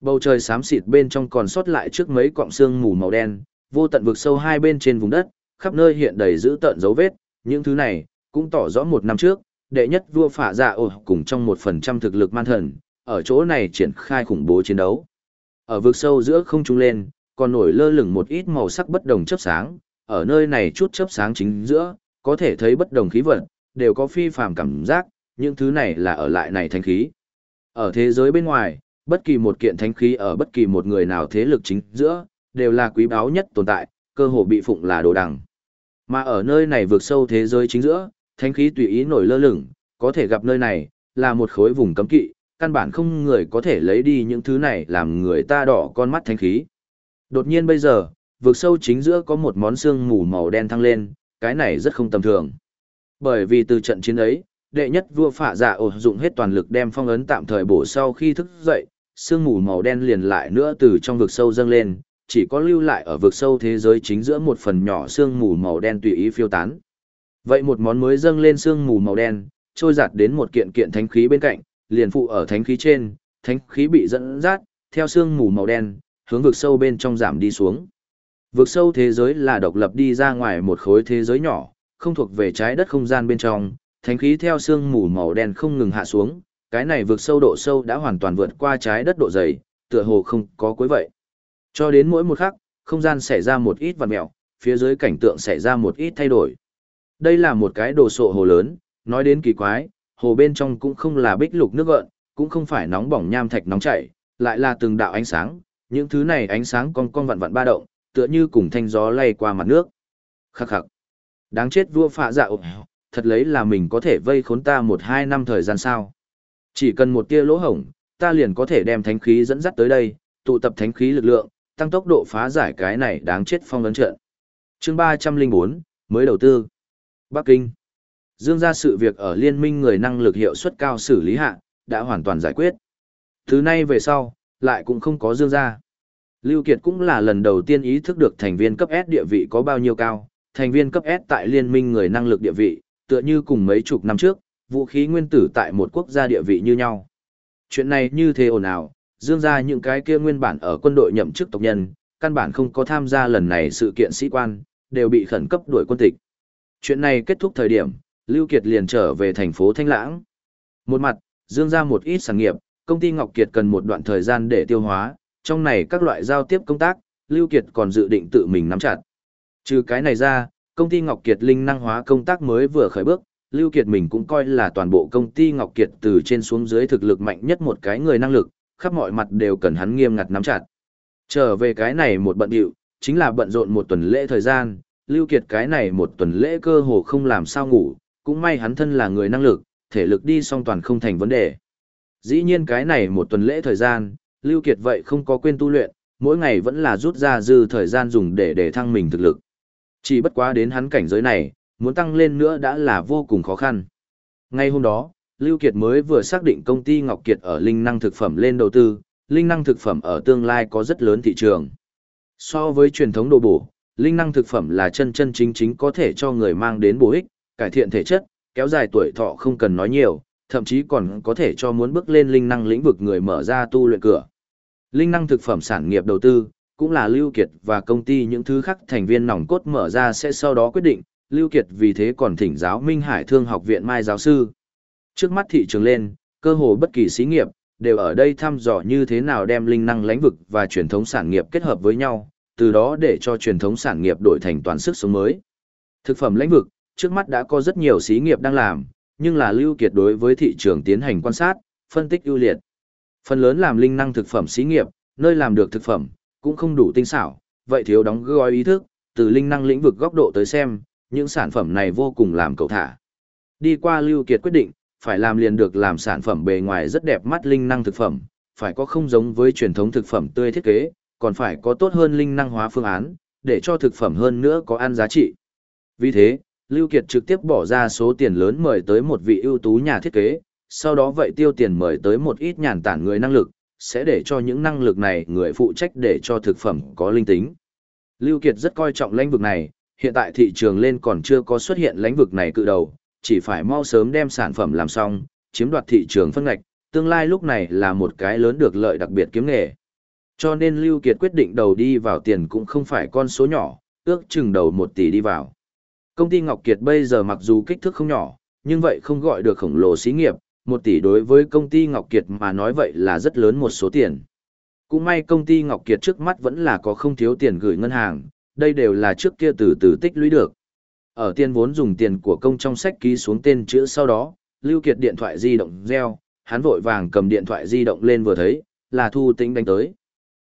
Bầu trời xám xịt bên trong còn sót lại trước mấy cọng xương mù màu đen, vô tận vực sâu hai bên trên vùng đất, khắp nơi hiện đầy dữ tợn dấu vết, những thứ này cũng tỏ rõ một năm trước, đệ nhất vua phả dạ ổ cùng trong một phần trăm thực lực man thần, ở chỗ này triển khai khủng bố chiến đấu. Ở vực sâu giữa không trung lên, còn nổi lơ lửng một ít màu sắc bất đồng chớp sáng, ở nơi này chút chớp sáng chính giữa, có thể thấy bất đồng khí vận, đều có phi phàm cảm giác, những thứ này là ở lại này thánh khí. Ở thế giới bên ngoài, bất kỳ một kiện thánh khí ở bất kỳ một người nào thế lực chính giữa, đều là quý báu nhất tồn tại, cơ hồ bị phụng là đồ đằng. Mà ở nơi này vượt sâu thế giới chính giữa, thánh khí tùy ý nổi lơ lửng, có thể gặp nơi này, là một khối vùng cấm kỵ, căn bản không người có thể lấy đi những thứ này làm người ta đỏ con mắt thánh khí. Đột nhiên bây giờ, vượt sâu chính giữa có một món xương mù màu đen thăng lên, cái này rất không tầm thường. Bởi vì từ trận chiến ấy, đệ nhất vua phạ dạ ổ dụng hết toàn lực đem phong ấn tạm thời bổ sau khi thức dậy, sương mù màu đen liền lại nữa từ trong vực sâu dâng lên, chỉ có lưu lại ở vực sâu thế giới chính giữa một phần nhỏ sương mù màu đen tùy ý phiêu tán. Vậy một món mới dâng lên sương mù màu đen, trôi giạt đến một kiện kiện thánh khí bên cạnh, liền phụ ở thánh khí trên, thánh khí bị dẫn dắt, theo sương mù màu đen, hướng vực sâu bên trong giảm đi xuống. Vực sâu thế giới là độc lập đi ra ngoài một khối thế giới nhỏ, không thuộc về trái đất không gian bên trong, thánh khí theo sương mù màu đen không ngừng hạ xuống, cái này vượt sâu độ sâu đã hoàn toàn vượt qua trái đất độ dày, tựa hồ không có cuối vậy. Cho đến mỗi một khắc, không gian xảy ra một ít vằn mèo, phía dưới cảnh tượng xảy ra một ít thay đổi. Đây là một cái đồ sộ hồ lớn, nói đến kỳ quái, hồ bên trong cũng không là bích lục nước gợn, cũng không phải nóng bỏng nham thạch nóng chảy, lại là từng đạo ánh sáng, những thứ này ánh sáng con cong vặn vặn ba động, tựa như cùng thanh gió lay qua mặt nước. Khắc khắc. Đáng chết vua phạ dạ ộp, thật lấy là mình có thể vây khốn ta một hai năm thời gian sao. Chỉ cần một tia lỗ hổng, ta liền có thể đem thánh khí dẫn dắt tới đây, tụ tập thánh khí lực lượng, tăng tốc độ phá giải cái này đáng chết phong ấn trận. Chương ba trăm linh bốn mới đầu tư. Bắc Kinh. Dương ra sự việc ở liên minh người năng lực hiệu suất cao xử lý hạ, đã hoàn toàn giải quyết. Thứ nay về sau, lại cũng không có Dương ra. Lưu Kiệt cũng là lần đầu tiên ý thức được thành viên cấp S địa vị có bao nhiêu cao, thành viên cấp S tại liên minh người năng lực địa vị, tựa như cùng mấy chục năm trước, vũ khí nguyên tử tại một quốc gia địa vị như nhau. Chuyện này như thế ồn ào, dương ra những cái kia nguyên bản ở quân đội nhậm chức tộc nhân, căn bản không có tham gia lần này sự kiện sĩ quan, đều bị khẩn cấp đuổi quân tịch. Chuyện này kết thúc thời điểm, Lưu Kiệt liền trở về thành phố Thanh Lãng. Một mặt, dương ra một ít sản nghiệp, công ty Ngọc Kiệt cần một đoạn thời gian để tiêu hóa, trong này các loại giao tiếp công tác, Lưu Kiệt còn dự định tự mình nắm chặt. Trừ cái này ra, công ty Ngọc Kiệt linh năng hóa công tác mới vừa khởi bước, Lưu Kiệt mình cũng coi là toàn bộ công ty Ngọc Kiệt từ trên xuống dưới thực lực mạnh nhất một cái người năng lực, khắp mọi mặt đều cần hắn nghiêm ngặt nắm chặt. Trở về cái này một bận điệu, chính là bận rộn một tuần lễ thời gian, Lưu Kiệt cái này một tuần lễ cơ hồ không làm sao ngủ, cũng may hắn thân là người năng lực, thể lực đi song toàn không thành vấn đề. Dĩ nhiên cái này một tuần lễ thời gian, Lưu Kiệt vậy không có quên tu luyện, mỗi ngày vẫn là rút ra dư thời gian dùng để để thăng mình thực lực. Chỉ bất quá đến hắn cảnh giới này, muốn tăng lên nữa đã là vô cùng khó khăn. Ngay hôm đó, Lưu Kiệt mới vừa xác định công ty Ngọc Kiệt ở linh năng thực phẩm lên đầu tư, linh năng thực phẩm ở tương lai có rất lớn thị trường. So với truyền thống đồ bổ, linh năng thực phẩm là chân chân chính chính có thể cho người mang đến bổ ích, cải thiện thể chất, kéo dài tuổi thọ không cần nói nhiều, thậm chí còn có thể cho muốn bước lên linh năng lĩnh vực người mở ra tu luyện cửa. Linh năng thực phẩm sản nghiệp đầu tư, cũng là Lưu Kiệt và công ty những thứ khác thành viên nòng cốt mở ra sẽ sau đó quyết định, Lưu Kiệt vì thế còn thỉnh giáo Minh Hải Thương học viện Mai giáo sư. Trước mắt thị trường lên, cơ hồ bất kỳ xí nghiệp, đều ở đây thăm dò như thế nào đem linh năng lãnh vực và truyền thống sản nghiệp kết hợp với nhau, từ đó để cho truyền thống sản nghiệp đổi thành toàn sức sống mới. Thực phẩm lãnh vực, trước mắt đã có rất nhiều xí nghiệp đang làm, nhưng là Lưu Kiệt đối với thị trường tiến hành quan sát, phân tích ưu liệt. Phần lớn làm linh năng thực phẩm xí nghiệp, nơi làm được thực phẩm, cũng không đủ tinh xảo, vậy thiếu đóng gói ý thức, từ linh năng lĩnh vực góc độ tới xem, những sản phẩm này vô cùng làm cầu thả. Đi qua Lưu Kiệt quyết định, phải làm liền được làm sản phẩm bề ngoài rất đẹp mắt linh năng thực phẩm, phải có không giống với truyền thống thực phẩm tươi thiết kế, còn phải có tốt hơn linh năng hóa phương án, để cho thực phẩm hơn nữa có ăn giá trị. Vì thế, Lưu Kiệt trực tiếp bỏ ra số tiền lớn mời tới một vị ưu tú nhà thiết kế, sau đó vậy tiêu tiền mời tới một ít nhàn tản người năng lực, sẽ để cho những năng lực này người phụ trách để cho thực phẩm có linh tính. Lưu Kiệt rất coi trọng lĩnh vực này, hiện tại thị trường lên còn chưa có xuất hiện lĩnh vực này cự đầu, chỉ phải mau sớm đem sản phẩm làm xong, chiếm đoạt thị trường phân ngạch, tương lai lúc này là một cái lớn được lợi đặc biệt kiếm nghề. Cho nên Lưu Kiệt quyết định đầu đi vào tiền cũng không phải con số nhỏ, ước chừng đầu 1 tỷ đi vào. Công ty Ngọc Kiệt bây giờ mặc dù kích thước không nhỏ, nhưng vậy không gọi được khổng lồ xí nghiệp, một tỷ đối với công ty Ngọc Kiệt mà nói vậy là rất lớn một số tiền. Cũng may công ty Ngọc Kiệt trước mắt vẫn là có không thiếu tiền gửi ngân hàng, đây đều là trước kia từ từ tích lũy được. Ở tiền vốn dùng tiền của công trong sách ký xuống tên chữ sau đó, Lưu Kiệt điện thoại di động reo, hắn vội vàng cầm điện thoại di động lên vừa thấy, là Thu Tĩnh đánh tới.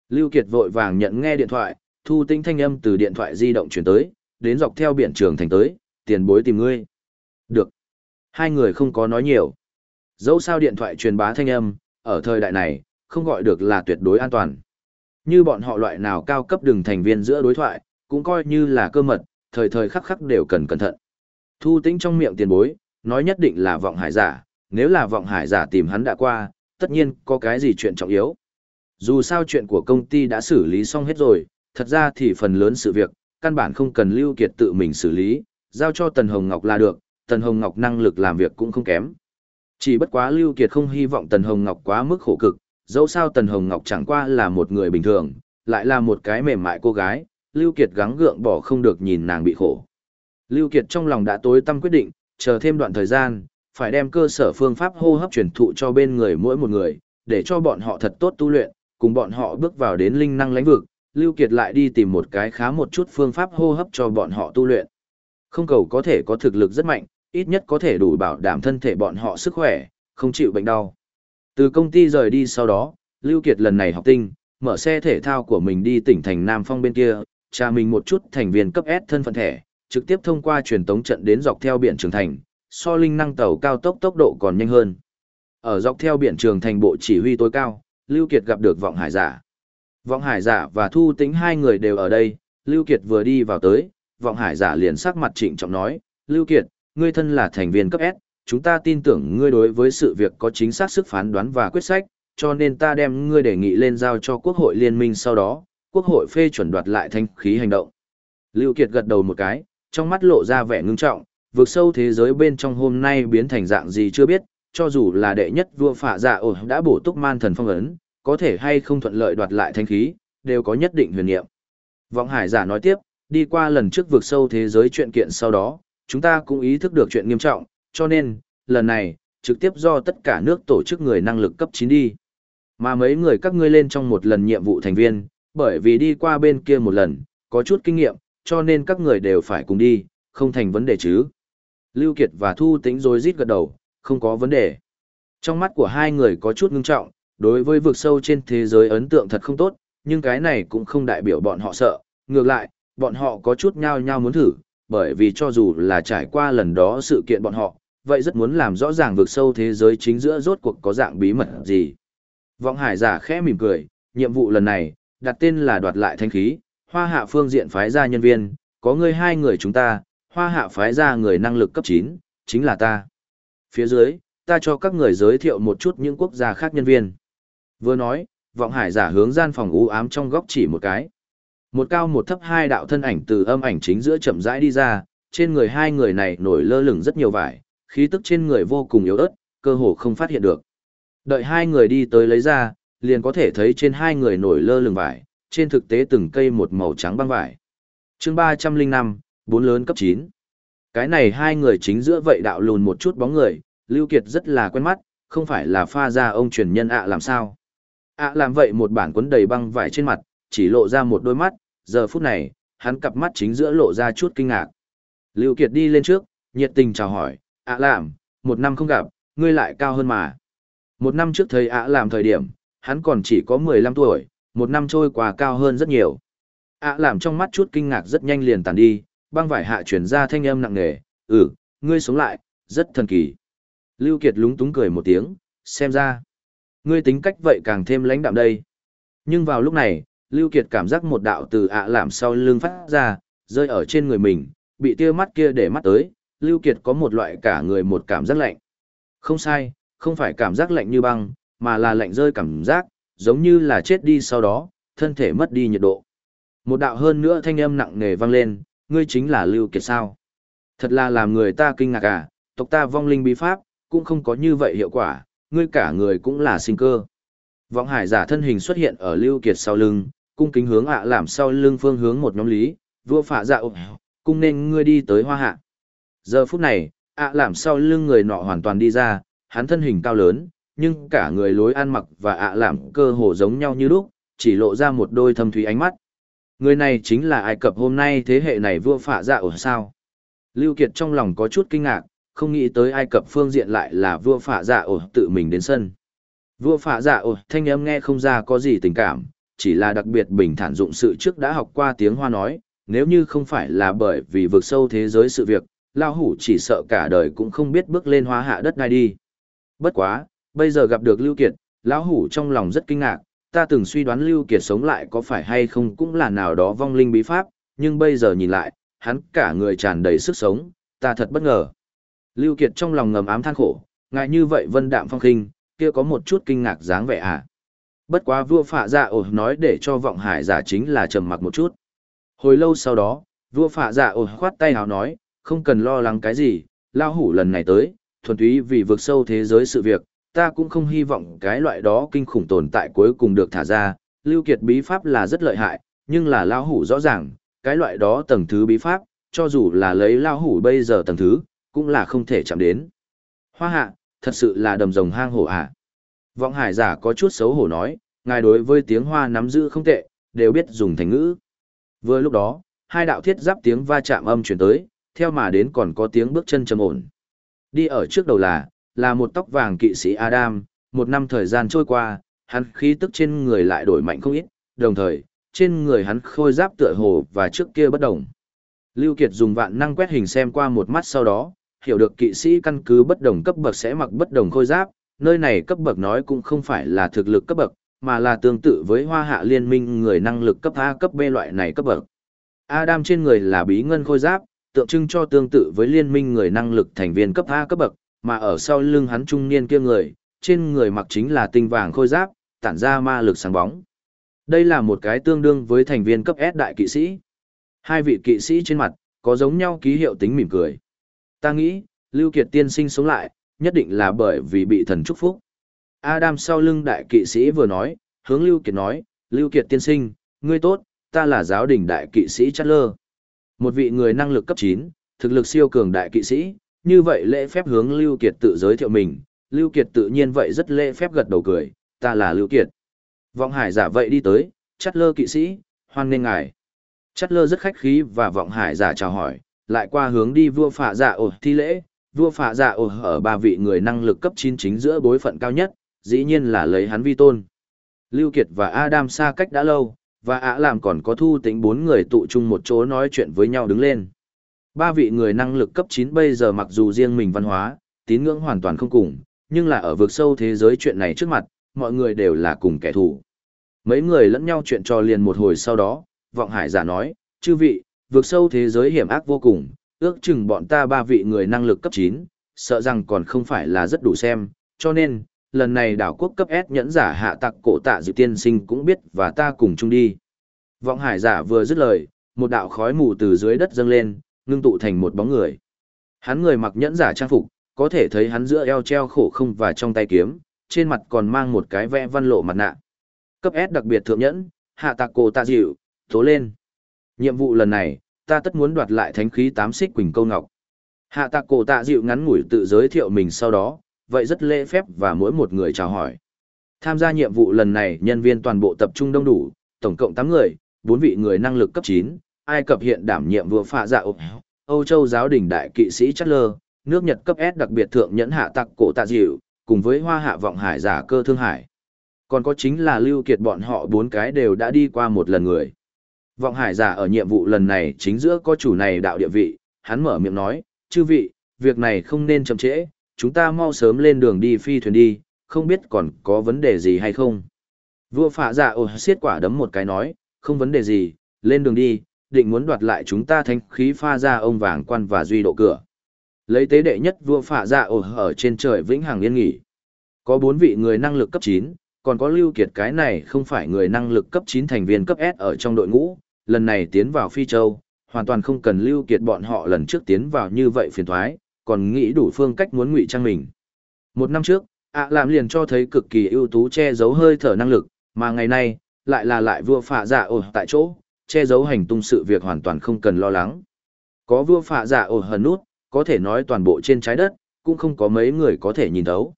Lưu Kiệt vội vàng nhận nghe điện thoại, Thu Tĩnh thanh âm từ điện thoại di động truyền tới, đến dọc theo biển trường thành tới, tiền bối tìm ngươi. Được. Hai người không có nói nhiều. Dẫu sao điện thoại truyền bá thanh âm, ở thời đại này, không gọi được là tuyệt đối an toàn. Như bọn họ loại nào cao cấp đường thành viên giữa đối thoại, cũng coi như là cơ mật, thời thời khắc khắc đều cần cẩn thận. Thu tĩnh trong miệng tiền bối, nói nhất định là vọng hải giả, nếu là vọng hải giả tìm hắn đã qua, tất nhiên có cái gì chuyện trọng yếu. Dù sao chuyện của công ty đã xử lý xong hết rồi, thật ra thì phần lớn sự việc, căn bản không cần Lưu Kiệt tự mình xử lý, giao cho Tần Hồng Ngọc là được, Tần Hồng Ngọc năng lực làm việc cũng không kém. Chỉ bất quá Lưu Kiệt không hy vọng Tần Hồng Ngọc quá mức khổ cực, dẫu sao Tần Hồng Ngọc chẳng qua là một người bình thường, lại là một cái mềm mại cô gái, Lưu Kiệt gắng gượng bỏ không được nhìn nàng bị khổ. Lưu Kiệt trong lòng đã tối tâm quyết định, chờ thêm đoạn thời gian, phải đem cơ sở phương pháp hô hấp truyền thụ cho bên người mỗi một người, để cho bọn họ thật tốt tu luyện, cùng bọn họ bước vào đến linh năng lãnh vực, Lưu Kiệt lại đi tìm một cái khá một chút phương pháp hô hấp cho bọn họ tu luyện. Không cầu có thể có thực lực rất mạnh, ít nhất có thể đủ bảo đảm thân thể bọn họ sức khỏe, không chịu bệnh đau. Từ công ty rời đi sau đó, Lưu Kiệt lần này học tinh, mở xe thể thao của mình đi tỉnh thành Nam Phong bên kia, tra mình một chút thành viên cấp S thân phận thẻ, trực tiếp thông qua truyền tống trận đến dọc theo biển Trường Thành, so linh năng tàu cao tốc tốc độ còn nhanh hơn. Ở dọc theo biển Trường Thành bộ chỉ huy tối cao, Lưu Kiệt gặp được Vọng Hải Giả. Vọng Hải Giả và Thu Tĩnh hai người đều ở đây, Lưu Kiệt vừa đi vào tới, Vọng Hải Giả liền sắc mặt trịnh trọng nói, Lưu Kiệt, ngươi thân là thành viên cấp S, chúng ta tin tưởng ngươi đối với sự việc có chính xác sức phán đoán và quyết sách, cho nên ta đem ngươi đề nghị lên giao cho Quốc hội Liên minh sau đó, Quốc hội phê chuẩn đoạt lại thanh khí hành động. Lưu Kiệt gật đầu một cái, trong mắt lộ ra vẻ ngưng trọng, vượt sâu thế giới bên trong hôm nay biến thành dạng gì chưa biết, cho dù là đệ nhất vua phạ dạ ổ đã bổ túc man thần phong ấn, có thể hay không thuận lợi đoạt lại thanh khí, đều có nhất định huyền niệm. Vọng Hải giả nói tiếp, đi qua lần trước vượt sâu thế giới chuyện kiện sau đó, chúng ta cũng ý thức được chuyện nghiêm trọng, cho nên, lần này, trực tiếp do tất cả nước tổ chức người năng lực cấp 9 đi. Mà mấy người các ngươi lên trong một lần nhiệm vụ thành viên, bởi vì đi qua bên kia một lần, có chút kinh nghiệm, cho nên các người đều phải cùng đi, không thành vấn đề chứ. Lưu Kiệt và Thu Tĩnh rồi rít gật đầu, không có vấn đề. Trong mắt của hai người có chút ngưng trọng, đối với vực sâu trên thế giới ấn tượng thật không tốt, nhưng cái này cũng không đại biểu bọn họ sợ, ngược lại, bọn họ có chút nhao nhao muốn thử, bởi vì cho dù là trải qua lần đó sự kiện bọn họ, vậy rất muốn làm rõ ràng vực sâu thế giới chính giữa rốt cuộc có dạng bí mật gì. Vọng hải giả khẽ mỉm cười, nhiệm vụ lần này, đặt tên là đoạt lại thanh khí, hoa hạ phương diện phái ra nhân viên, có người hai người chúng ta, hoa hạ phái ra người năng lực cấp 9, chính là ta. Phía dưới, ta cho các người giới thiệu một chút những quốc gia khác nhân viên. Vừa nói, vọng hải giả hướng gian phòng u ám trong góc chỉ một cái. Một cao một thấp hai đạo thân ảnh từ âm ảnh chính giữa chậm rãi đi ra, trên người hai người này nổi lơ lửng rất nhiều vải, khí tức trên người vô cùng yếu ớt, cơ hồ không phát hiện được. Đợi hai người đi tới lấy ra, liền có thể thấy trên hai người nổi lơ lửng vải, trên thực tế từng cây một màu trắng băng vải. chương 305, bốn lớn cấp 9. Cái này hai người chính giữa vậy đạo lùn một chút bóng người, Lưu Kiệt rất là quen mắt, không phải là pha ra ông truyền nhân ạ làm sao. ạ làm vậy một bản cuốn đầy băng vải trên mặt, chỉ lộ ra một đôi mắt, giờ phút này, hắn cặp mắt chính giữa lộ ra chút kinh ngạc. Lưu Kiệt đi lên trước, nhiệt tình chào hỏi, ạ làm, một năm không gặp, ngươi lại cao hơn mà. Một năm trước thầy ạ làm thời điểm, hắn còn chỉ có 15 tuổi, một năm trôi qua cao hơn rất nhiều. ạ làm trong mắt chút kinh ngạc rất nhanh liền tàn đi, băng vải hạ chuyển ra thanh âm nặng nề, ừ, ngươi sống lại, rất thần kỳ. Lưu Kiệt lúng túng cười một tiếng, xem ra, ngươi tính cách vậy càng thêm lãnh đạm đây. Nhưng vào lúc này, Lưu Kiệt cảm giác một đạo từ ạ làm sau lưng phát ra, rơi ở trên người mình, bị tia mắt kia để mắt tới, Lưu Kiệt có một loại cả người một cảm giác lạnh. Không sai, không phải cảm giác lạnh như băng, mà là lạnh rơi cảm giác, giống như là chết đi sau đó, thân thể mất đi nhiệt độ. Một đạo hơn nữa thanh âm nặng nề vang lên, ngươi chính là Lưu Kiệt sao. Thật là làm người ta kinh ngạc à, tộc ta vong linh bí pháp, cũng không có như vậy hiệu quả, ngươi cả người cũng là sinh cơ. Vọng hải giả thân hình xuất hiện ở Lưu Kiệt sau lưng, cung kính hướng ạ làm sau lưng phương hướng một nhóm lý, vua phạ dạ ộp, cung nên ngươi đi tới hoa hạ. Giờ phút này, ạ làm sau lưng người nọ hoàn toàn đi ra, hắn thân hình cao lớn, nhưng cả người lối ăn mặc và ạ làm cơ hồ giống nhau như lúc, chỉ lộ ra một đôi thâm thúy ánh mắt. Người này chính là Ai Cập hôm nay thế hệ này vua phạ dạ ở sao? Lưu Kiệt trong lòng có chút kinh ngạc, không nghĩ tới Ai Cập phương diện lại là vua phạ dạ ở tự mình đến sân. Vua phạ dạ ở thanh âm nghe không ra có gì tình cảm, chỉ là đặc biệt bình thản dụng sự trước đã học qua tiếng hoa nói, nếu như không phải là bởi vì vượt sâu thế giới sự việc, Lao Hủ chỉ sợ cả đời cũng không biết bước lên hoa hạ đất ngay đi. Bất quá, bây giờ gặp được Lưu Kiệt, Lão Hủ trong lòng rất kinh ngạc, ta từng suy đoán Lưu Kiệt sống lại có phải hay không cũng là nào đó vong linh bí pháp, nhưng bây giờ nhìn lại, hắn cả người tràn đầy sức sống, ta thật bất ngờ. Lưu Kiệt trong lòng ngầm ám than khổ, ngại như vậy vân đạm phong khinh, kia có một chút kinh ngạc dáng vẻ à. Bất quá vua phạ dạ ổ nói để cho vọng hải giả chính là trầm mặc một chút. Hồi lâu sau đó, vua phạ dạ ổ khoát tay hào nói, không cần lo lắng cái gì, lao hủ lần này tới, thuần túy vì vượt sâu thế giới sự việc, ta cũng không hy vọng cái loại đó kinh khủng tồn tại cuối cùng được thả ra, lưu kiệt bí pháp là rất lợi hại, nhưng là lao hủ rõ ràng, cái loại đó tầng thứ bí pháp, cho dù là lấy lao hủ bây giờ tầng thứ, cũng là không thể chạm đến. Hoa hạ, thật sự là đầm rồng hang hổ à. Vọng hải giả có chút xấu hổ nói, ngài đối với tiếng hoa nắm giữ không tệ, đều biết dùng thành ngữ. Vừa lúc đó, hai đạo thiết giáp tiếng va chạm âm chuyển tới, theo mà đến còn có tiếng bước chân trầm ổn. Đi ở trước đầu là, là một tóc vàng kỵ sĩ Adam, một năm thời gian trôi qua, hắn khí tức trên người lại đổi mạnh không ít, đồng thời, trên người hắn khôi giáp tựa hồ và trước kia bất đồng. Lưu Kiệt dùng vạn năng quét hình xem qua một mắt sau đó, hiểu được kỵ sĩ căn cứ bất đồng cấp bậc sẽ mặc bất đồng khôi giáp, nơi này cấp bậc nói cũng không phải là thực lực cấp bậc, mà là tương tự với hoa hạ liên minh người năng lực cấp A cấp B loại này cấp bậc. Adam trên người là bí ngân khôi giáp, tượng trưng cho tương tự với liên minh người năng lực thành viên cấp A cấp bậc, mà ở sau lưng hắn trung niên kia người, trên người mặc chính là tinh vàng khôi giáp, tản ra ma lực sáng bóng. Đây là một cái tương đương với thành viên cấp S đại kỵ sĩ. Hai vị kỵ sĩ trên mặt, có giống nhau ký hiệu tính mỉm cười. Ta nghĩ, Lưu Kiệt tiên sinh sống lại, nhất định là bởi vì bị thần chúc phúc. Adam sau lưng đại kỵ sĩ vừa nói, hướng Lưu Kiệt nói, Lưu Kiệt tiên sinh, ngươi tốt, ta là giáo đình đại kỵ sĩ Chát Lơ. Một vị người năng lực cấp 9, thực lực siêu cường đại kỵ sĩ, như vậy lễ phép hướng Lưu Kiệt tự giới thiệu mình, Lưu Kiệt tự nhiên vậy rất lễ phép gật đầu cười, ta là Lưu Kiệt. Vọng Hải giả vậy đi tới, Chát Lơ kỵ sĩ, hoan nghênh ngài. Chát Lơ rất khách khí và Vọng Hải giả chào hỏi, lại qua hướng đi vua phạ dạ ổ thi lễ, vua phạ dạ ổ ở ba vị người năng lực cấp 9 chính giữa bối phận cao nhất, dĩ nhiên là lấy hắn vi tôn. Lưu Kiệt và Adam xa cách đã lâu, và ạ làm còn có thu tính bốn người tụ chung một chỗ nói chuyện với nhau đứng lên. Ba vị người năng lực cấp 9 bây giờ mặc dù riêng mình văn hóa, tín ngưỡng hoàn toàn không cùng, nhưng là ở vực sâu thế giới chuyện này trước mặt, mọi người đều là cùng kẻ thù. Mấy người lẫn nhau chuyện trò liền một hồi sau đó, vọng hải giả nói, chư vị, vực sâu thế giới hiểm ác vô cùng, ước chừng bọn ta ba vị người năng lực cấp 9, sợ rằng còn không phải là rất đủ xem, cho nên, lần này đảo quốc cấp S nhẫn giả hạ tặc cổ tạ dự tiên sinh cũng biết và ta cùng chung đi. Vọng hải giả vừa dứt lời, một đạo khói mù từ dưới đất dâng lên, ngưng tụ thành một bóng người. Hắn người mặc nhẫn giả trang phục, có thể thấy hắn giữa eo treo khổ không và trong tay kiếm, trên mặt còn mang một cái vẽ văn lộ mặt nạ. Cấp S đặc biệt thượng nhẫn, hạ tạc cổ tạ dịu, tố lên. Nhiệm vụ lần này, ta tất muốn đoạt lại thánh khí tám xích quỳnh câu ngọc. Hạ tạc cổ tạ dịu ngắn ngủi tự giới thiệu mình sau đó, vậy rất lễ phép và mỗi một người chào hỏi. Tham gia nhiệm vụ lần này nhân viên toàn bộ tập trung đông đủ, tổng cộng 8 người, 4 vị người năng lực cấp 9, Ai Cập hiện đảm nhiệm vừa phạ dạ ốc, Âu Châu giáo đình đại kỵ sĩ Chất Lơ, nước Nhật cấp S đặc biệt thượng nhẫn hạ tặc cổ tạ dịu, cùng với hoa hạ vọng hải giả cơ thương hải. Còn có chính là lưu kiệt bọn họ bốn cái đều đã đi qua một lần người. Vọng hải giả ở nhiệm vụ lần này chính giữa có chủ này đạo địa vị, hắn mở miệng nói, chư vị, việc này không nên chậm trễ, chúng ta mau sớm lên đường đi phi thuyền đi, không biết còn có vấn đề gì hay không. Vua phạ giả ồ xiết quả đấm một cái nói, không vấn đề gì, lên đường đi, định muốn đoạt lại chúng ta thanh khí pha ra ông vàng quan và duy độ cửa. Lấy tế đệ nhất vua phạ giả ồ ở trên trời vĩnh hằng yên nghỉ. Có bốn vị người năng lực cấp 9, còn có lưu kiệt cái này không phải người năng lực cấp 9 thành viên cấp S ở trong đội ngũ, lần này tiến vào Phi Châu, hoàn toàn không cần lưu kiệt bọn họ lần trước tiến vào như vậy phiền thoái, còn nghĩ đủ phương cách muốn ngụy trang mình. Một năm trước, ạ làm liền cho thấy cực kỳ ưu tú che giấu hơi thở năng lực, mà ngày nay, lại là lại vua phạ giả ổ tại chỗ, che giấu hành tung sự việc hoàn toàn không cần lo lắng. Có vua phạ giả ổ hần nút, có thể nói toàn bộ trên trái đất, cũng không có mấy người có thể nhìn thấu.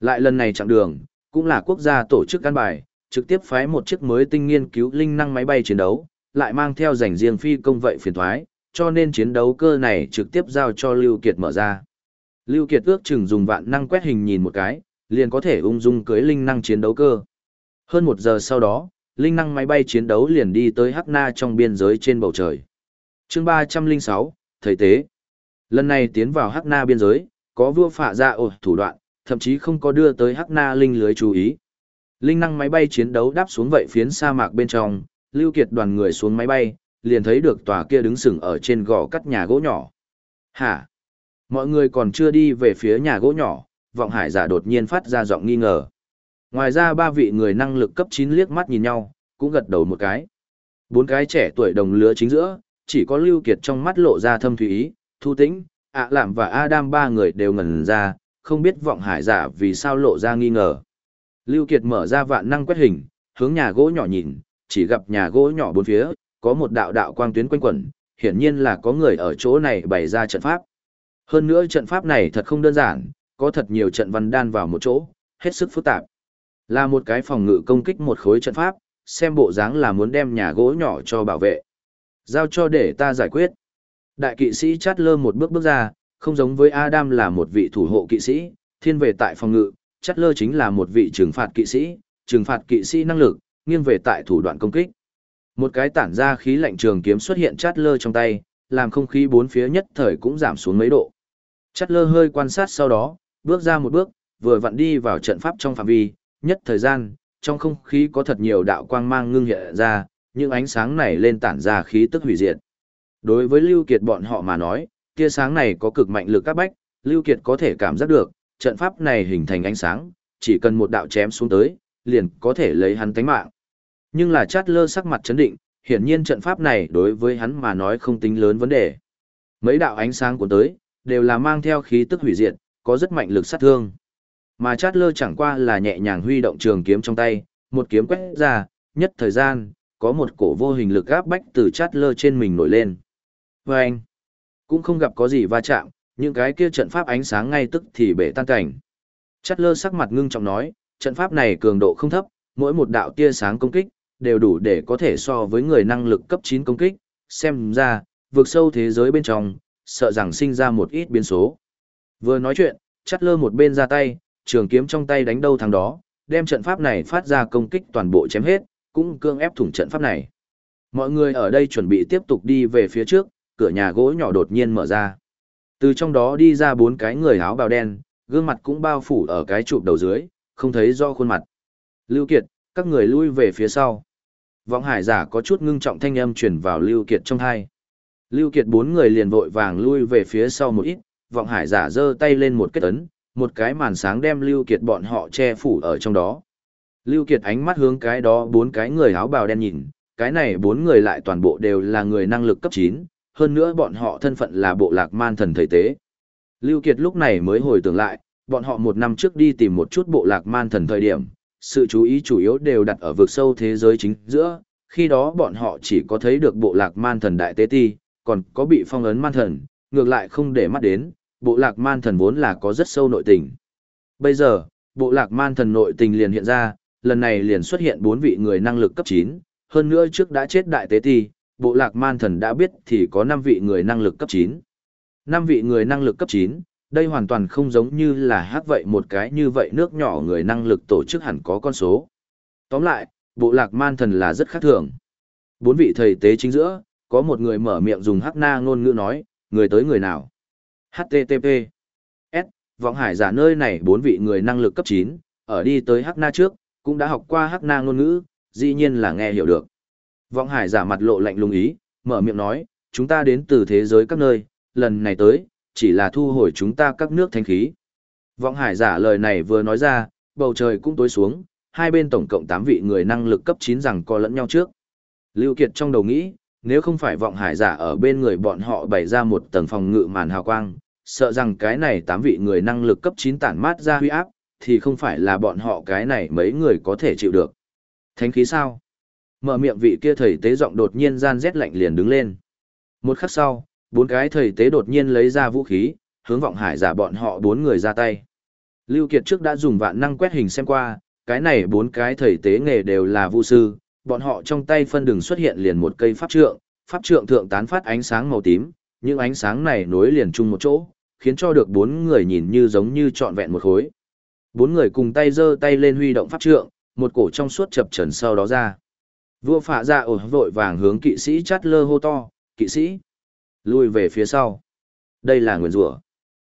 Lại lần này chặng đường, cũng là quốc gia tổ chức căn bài, trực tiếp phái một chiếc mới tinh nghiên cứu linh năng máy bay chiến đấu, lại mang theo dành riêng phi công vậy phiền thoái, cho nên chiến đấu cơ này trực tiếp giao cho Lưu Kiệt mở ra. Lưu Kiệt ước chừng dùng vạn năng quét hình nhìn một cái, liền có thể ung dung cưới linh năng chiến đấu cơ. Hơn một giờ sau đó, linh năng máy bay chiến đấu liền đi tới Hắc Na trong biên giới trên bầu trời. Chương 306, Thầy Tế Lần này tiến vào Hắc Na biên giới, có vua phạ ra ổ thủ đoạn, thậm chí không có đưa tới Hắc Na linh lưới chú ý. Linh năng máy bay chiến đấu đáp xuống vậy phiến sa mạc bên trong, Lưu Kiệt đoàn người xuống máy bay, liền thấy được tòa kia đứng sừng ở trên gò cắt nhà gỗ nhỏ. Hả? Mọi người còn chưa đi về phía nhà gỗ nhỏ, vọng hải giả đột nhiên phát ra giọng nghi ngờ. Ngoài ra ba vị người năng lực cấp 9 liếc mắt nhìn nhau, cũng gật đầu một cái. Bốn cái trẻ tuổi đồng lứa chính giữa, chỉ có Lưu Kiệt trong mắt lộ ra thâm thủy ý, thu tĩnh, ạ lạm và Adam ba người đều ngẩn ra, không biết vọng hải giả vì sao lộ ra nghi ngờ. Lưu Kiệt mở ra vạn năng quét hình, hướng nhà gỗ nhỏ nhìn, chỉ gặp nhà gỗ nhỏ bốn phía, có một đạo đạo quang tuyến quanh quẩn, hiển nhiên là có người ở chỗ này bày ra trận pháp. Hơn nữa trận pháp này thật không đơn giản, có thật nhiều trận văn đan vào một chỗ, hết sức phức tạp. Là một cái phòng ngự công kích một khối trận pháp, xem bộ dáng là muốn đem nhà gỗ nhỏ cho bảo vệ. Giao cho để ta giải quyết. Đại kỵ sĩ chát lơ một bước bước ra, không giống với Adam là một vị thủ hộ kỵ sĩ, thiên về tại phòng ngự, chát lơ chính là một vị trừng phạt kỵ sĩ, trừng phạt kỵ sĩ năng lực, nghiêng về tại thủ đoạn công kích. Một cái tản ra khí lạnh trường kiếm xuất hiện chát lơ trong tay, làm không khí bốn phía nhất thời cũng giảm xuống mấy độ. Chát lơ hơi quan sát sau đó, bước ra một bước, vừa vặn đi vào trận pháp trong phạm vi, nhất thời gian, trong không khí có thật nhiều đạo quang mang ngưng hiện ra, những ánh sáng này lên tản ra khí tức hủy diệt. Đối với Lưu Kiệt bọn họ mà nói, tia sáng này có cực mạnh lực các bách, Lưu Kiệt có thể cảm giác được, trận pháp này hình thành ánh sáng, chỉ cần một đạo chém xuống tới, liền có thể lấy hắn tánh mạng. Nhưng là chát lơ sắc mặt chấn định, hiển nhiên trận pháp này đối với hắn mà nói không tính lớn vấn đề. Mấy đạo ánh sáng của tới, đều là mang theo khí tức hủy diệt, có rất mạnh lực sát thương. Mà chát lơ chẳng qua là nhẹ nhàng huy động trường kiếm trong tay, một kiếm quét ra, nhất thời gian, có một cổ vô hình lực áp bách từ chát lơ trên mình nổi lên. Và anh, cũng không gặp có gì va chạm, những cái kia trận pháp ánh sáng ngay tức thì bể tan cảnh. Chát lơ sắc mặt ngưng trọng nói, trận pháp này cường độ không thấp, mỗi một đạo tia sáng công kích, đều đủ để có thể so với người năng lực cấp 9 công kích, xem ra, vượt sâu thế giới bên trong, sợ rằng sinh ra một ít biến số. Vừa nói chuyện, chắt lơ một bên ra tay, trường kiếm trong tay đánh đâu thằng đó, đem trận pháp này phát ra công kích toàn bộ chém hết, cũng cương ép thủng trận pháp này. Mọi người ở đây chuẩn bị tiếp tục đi về phía trước, cửa nhà gỗ nhỏ đột nhiên mở ra. Từ trong đó đi ra bốn cái người áo bào đen, gương mặt cũng bao phủ ở cái chụp đầu dưới, không thấy do khuôn mặt. Lưu Kiệt, các người lui về phía sau. Vọng hải giả có chút ngưng trọng thanh âm truyền vào Lưu Kiệt trong hai. Lưu Kiệt bốn người liền vội vàng lui về phía sau một ít, vọng hải giả giơ tay lên một kết ấn, một cái màn sáng đem Lưu Kiệt bọn họ che phủ ở trong đó. Lưu Kiệt ánh mắt hướng cái đó bốn cái người áo bào đen nhìn, cái này bốn người lại toàn bộ đều là người năng lực cấp 9, hơn nữa bọn họ thân phận là bộ lạc man thần thầy tế. Lưu Kiệt lúc này mới hồi tưởng lại, bọn họ một năm trước đi tìm một chút bộ lạc man thần thời điểm, sự chú ý chủ yếu đều đặt ở vực sâu thế giới chính giữa, khi đó bọn họ chỉ có thấy được bộ lạc man thần đại tế ti, còn có bị phong ấn man thần, ngược lại không để mắt đến, bộ lạc man thần vốn là có rất sâu nội tình. Bây giờ, bộ lạc man thần nội tình liền hiện ra, lần này liền xuất hiện bốn vị người năng lực cấp 9, hơn nữa trước đã chết đại tế ti, bộ lạc man thần đã biết thì có 5 vị người năng lực cấp 9. 5 vị người năng lực cấp 9, đây hoàn toàn không giống như là hát vậy một cái như vậy nước nhỏ người năng lực tổ chức hẳn có con số. Tóm lại, bộ lạc man thần là rất khác thường. Bốn vị thầy tế chính giữa, có một người mở miệng dùng hát na ngôn ngữ nói, người tới người nào. HTTP. S. Vọng hải giả nơi này bốn vị người năng lực cấp 9, ở đi tới hát na trước, cũng đã học qua hát na ngôn ngữ, dĩ nhiên là nghe hiểu được. Vọng hải giả mặt lộ lạnh lùng ý, mở miệng nói, chúng ta đến từ thế giới các nơi, lần này tới, chỉ là thu hồi chúng ta các nước thanh khí. Vọng hải giả lời này vừa nói ra, bầu trời cũng tối xuống, hai bên tổng cộng 8 vị người năng lực cấp 9 rằng co lẫn nhau trước. Lưu Kiệt trong đầu nghĩ, nếu không phải vọng hải giả ở bên người bọn họ bày ra một tầng phòng ngự màn hào quang, sợ rằng cái này 8 vị người năng lực cấp 9 tản mát ra huy áp, thì không phải là bọn họ cái này mấy người có thể chịu được. Thánh khí sao? Mở miệng vị kia thầy tế giọng đột nhiên gian rét lạnh liền đứng lên. Một khắc sau, bốn cái thầy tế đột nhiên lấy ra vũ khí, hướng vọng hải giả bọn họ bốn người ra tay. Lưu Kiệt trước đã dùng vạn năng quét hình xem qua, cái này bốn cái thầy tế nghề đều là vu sư, bọn họ trong tay phân đường xuất hiện liền một cây pháp trượng, pháp trượng thượng tán phát ánh sáng màu tím, những ánh sáng này nối liền chung một chỗ, khiến cho được bốn người nhìn như giống như trọn vẹn một khối. Bốn người cùng tay giơ tay lên huy động pháp trượng, một cổ trong suốt chập trần sau đó ra. Vua phạ ra ổ vội vàng hướng kỵ sĩ chát lơ hô to, kỵ sĩ, lui về phía sau. Đây là nguyền rủa.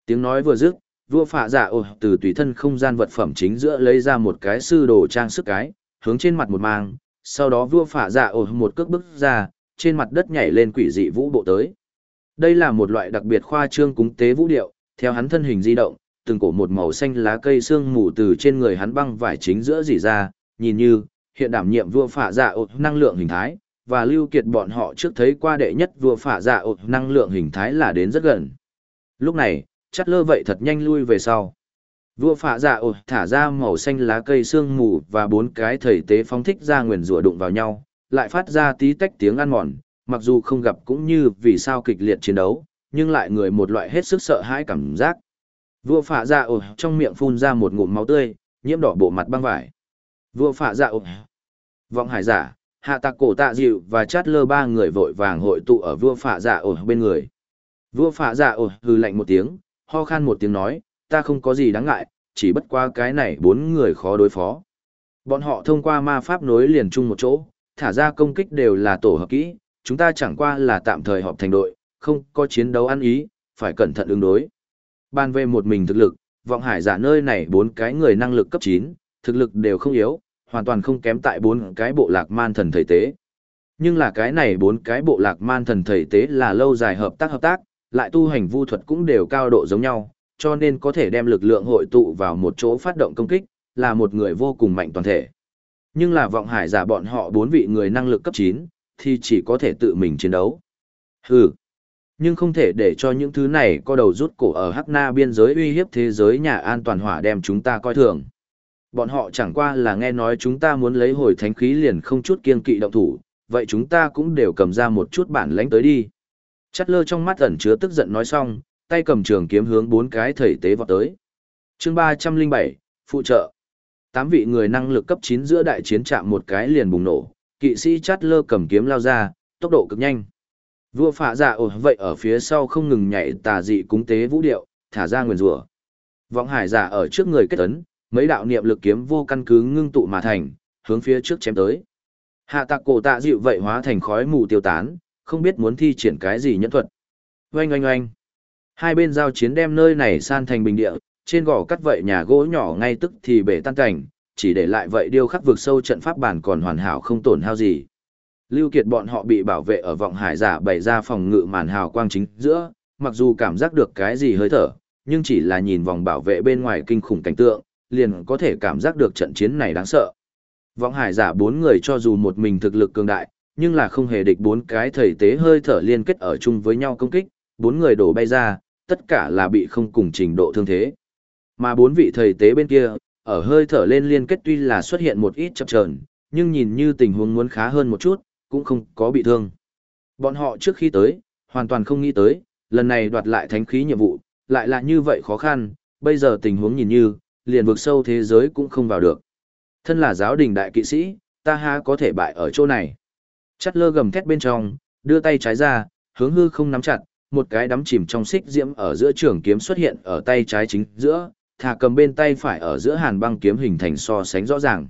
Tiếng nói vừa dứt, vua phạ dạ ồ từ tùy thân không gian vật phẩm chính giữa lấy ra một cái sư đồ trang sức cái, hướng trên mặt một mang, sau đó vua phạ dạ ồ một cước bước ra, trên mặt đất nhảy lên quỷ dị vũ bộ tới. Đây là một loại đặc biệt khoa trương cúng tế vũ điệu, theo hắn thân hình di động, từng cổ một màu xanh lá cây xương mù từ trên người hắn băng vải chính giữa rỉ ra, nhìn như, hiện đảm nhiệm vua phạ dạ ột năng lượng hình thái, và lưu kiệt bọn họ trước thấy qua đệ nhất vua phả dạ ột năng lượng hình thái là đến rất gần. Lúc này, chắt lơ vậy thật nhanh lui về sau. Vua phả dạ ột thả ra màu xanh lá cây xương mù và bốn cái thầy tế phóng thích ra nguyền rủa đụng vào nhau, lại phát ra tí tách tiếng ăn mòn, mặc dù không gặp cũng như vì sao kịch liệt chiến đấu, nhưng lại người một loại hết sức sợ hãi cảm giác. Vua phạ dạ ột trong miệng phun ra một ngụm máu tươi, nhiễm đỏ bộ mặt băng vải. Vua phạ dạ ột. Vọng hải giả, hạ tạc cổ tạ dịu và chát lơ ba người vội vàng hội tụ ở vua phạ dạ ổ bên người. Vua phạ dạ ổ hừ lạnh một tiếng, ho khan một tiếng nói, ta không có gì đáng ngại, chỉ bất qua cái này bốn người khó đối phó. Bọn họ thông qua ma pháp nối liền chung một chỗ, thả ra công kích đều là tổ hợp kỹ, chúng ta chẳng qua là tạm thời họp thành đội, không có chiến đấu ăn ý, phải cẩn thận ứng đối. Ban về một mình thực lực, vọng hải giả nơi này bốn cái người năng lực cấp 9, thực lực đều không yếu, hoàn toàn không kém tại bốn cái bộ lạc man thần thầy tế. Nhưng là cái này bốn cái bộ lạc man thần thầy tế là lâu dài hợp tác hợp tác, lại tu hành vu thuật cũng đều cao độ giống nhau, cho nên có thể đem lực lượng hội tụ vào một chỗ phát động công kích, là một người vô cùng mạnh toàn thể. Nhưng là vọng hải giả bọn họ bốn vị người năng lực cấp 9, thì chỉ có thể tự mình chiến đấu. Hừ. Nhưng không thể để cho những thứ này có đầu rút cổ ở Hắc Na biên giới uy hiếp thế giới nhà an toàn hỏa đem chúng ta coi thường. Bọn họ chẳng qua là nghe nói chúng ta muốn lấy hồi thánh khí liền không chút kiên kỵ động thủ, vậy chúng ta cũng đều cầm ra một chút bản lãnh tới đi. Chắt lơ trong mắt ẩn chứa tức giận nói xong, tay cầm trường kiếm hướng bốn cái thầy tế vọt tới. chương 307, phụ trợ. Tám vị người năng lực cấp 9 giữa đại chiến chạm một cái liền bùng nổ, kỵ sĩ chắt lơ cầm kiếm lao ra, tốc độ cực nhanh. Vua phạ dạ ồ vậy ở phía sau không ngừng nhảy tà dị cúng tế vũ điệu, thả ra nguyền rủa. Vọng hải giả ở trước người kết ấn, mấy đạo niệm lực kiếm vô căn cứ ngưng tụ mà thành, hướng phía trước chém tới. Hạ tạc cổ tạ dịu vậy hóa thành khói mù tiêu tán, không biết muốn thi triển cái gì nhẫn thuật. Oanh oanh oanh. Hai bên giao chiến đem nơi này san thành bình địa, trên gò cắt vậy nhà gỗ nhỏ ngay tức thì bể tan cảnh, chỉ để lại vậy điêu khắc vực sâu trận pháp bản còn hoàn hảo không tổn hao gì. Lưu Kiệt bọn họ bị bảo vệ ở vọng hải giả bày ra phòng ngự màn hào quang chính giữa, mặc dù cảm giác được cái gì hơi thở, nhưng chỉ là nhìn vòng bảo vệ bên ngoài kinh khủng cảnh tượng, liền có thể cảm giác được trận chiến này đáng sợ. Vọng hải giả bốn người cho dù một mình thực lực cường đại, nhưng là không hề địch bốn cái thầy tế hơi thở liên kết ở chung với nhau công kích, bốn người đổ bay ra, tất cả là bị không cùng trình độ thương thế. Mà bốn vị thầy tế bên kia, ở hơi thở lên liên kết tuy là xuất hiện một ít chập chờn, nhưng nhìn như tình huống muốn khá hơn một chút, cũng không có bị thương. Bọn họ trước khi tới, hoàn toàn không nghĩ tới, lần này đoạt lại thánh khí nhiệm vụ, lại là như vậy khó khăn, bây giờ tình huống nhìn như, liền vực sâu thế giới cũng không vào được. Thân là giáo đình đại kỵ sĩ, ta ha có thể bại ở chỗ này. Chắt lơ gầm thét bên trong, đưa tay trái ra, hướng hư không nắm chặt, một cái đắm chìm trong xích diễm ở giữa trường kiếm xuất hiện ở tay trái chính giữa, thả cầm bên tay phải ở giữa hàn băng kiếm hình thành so sánh rõ ràng.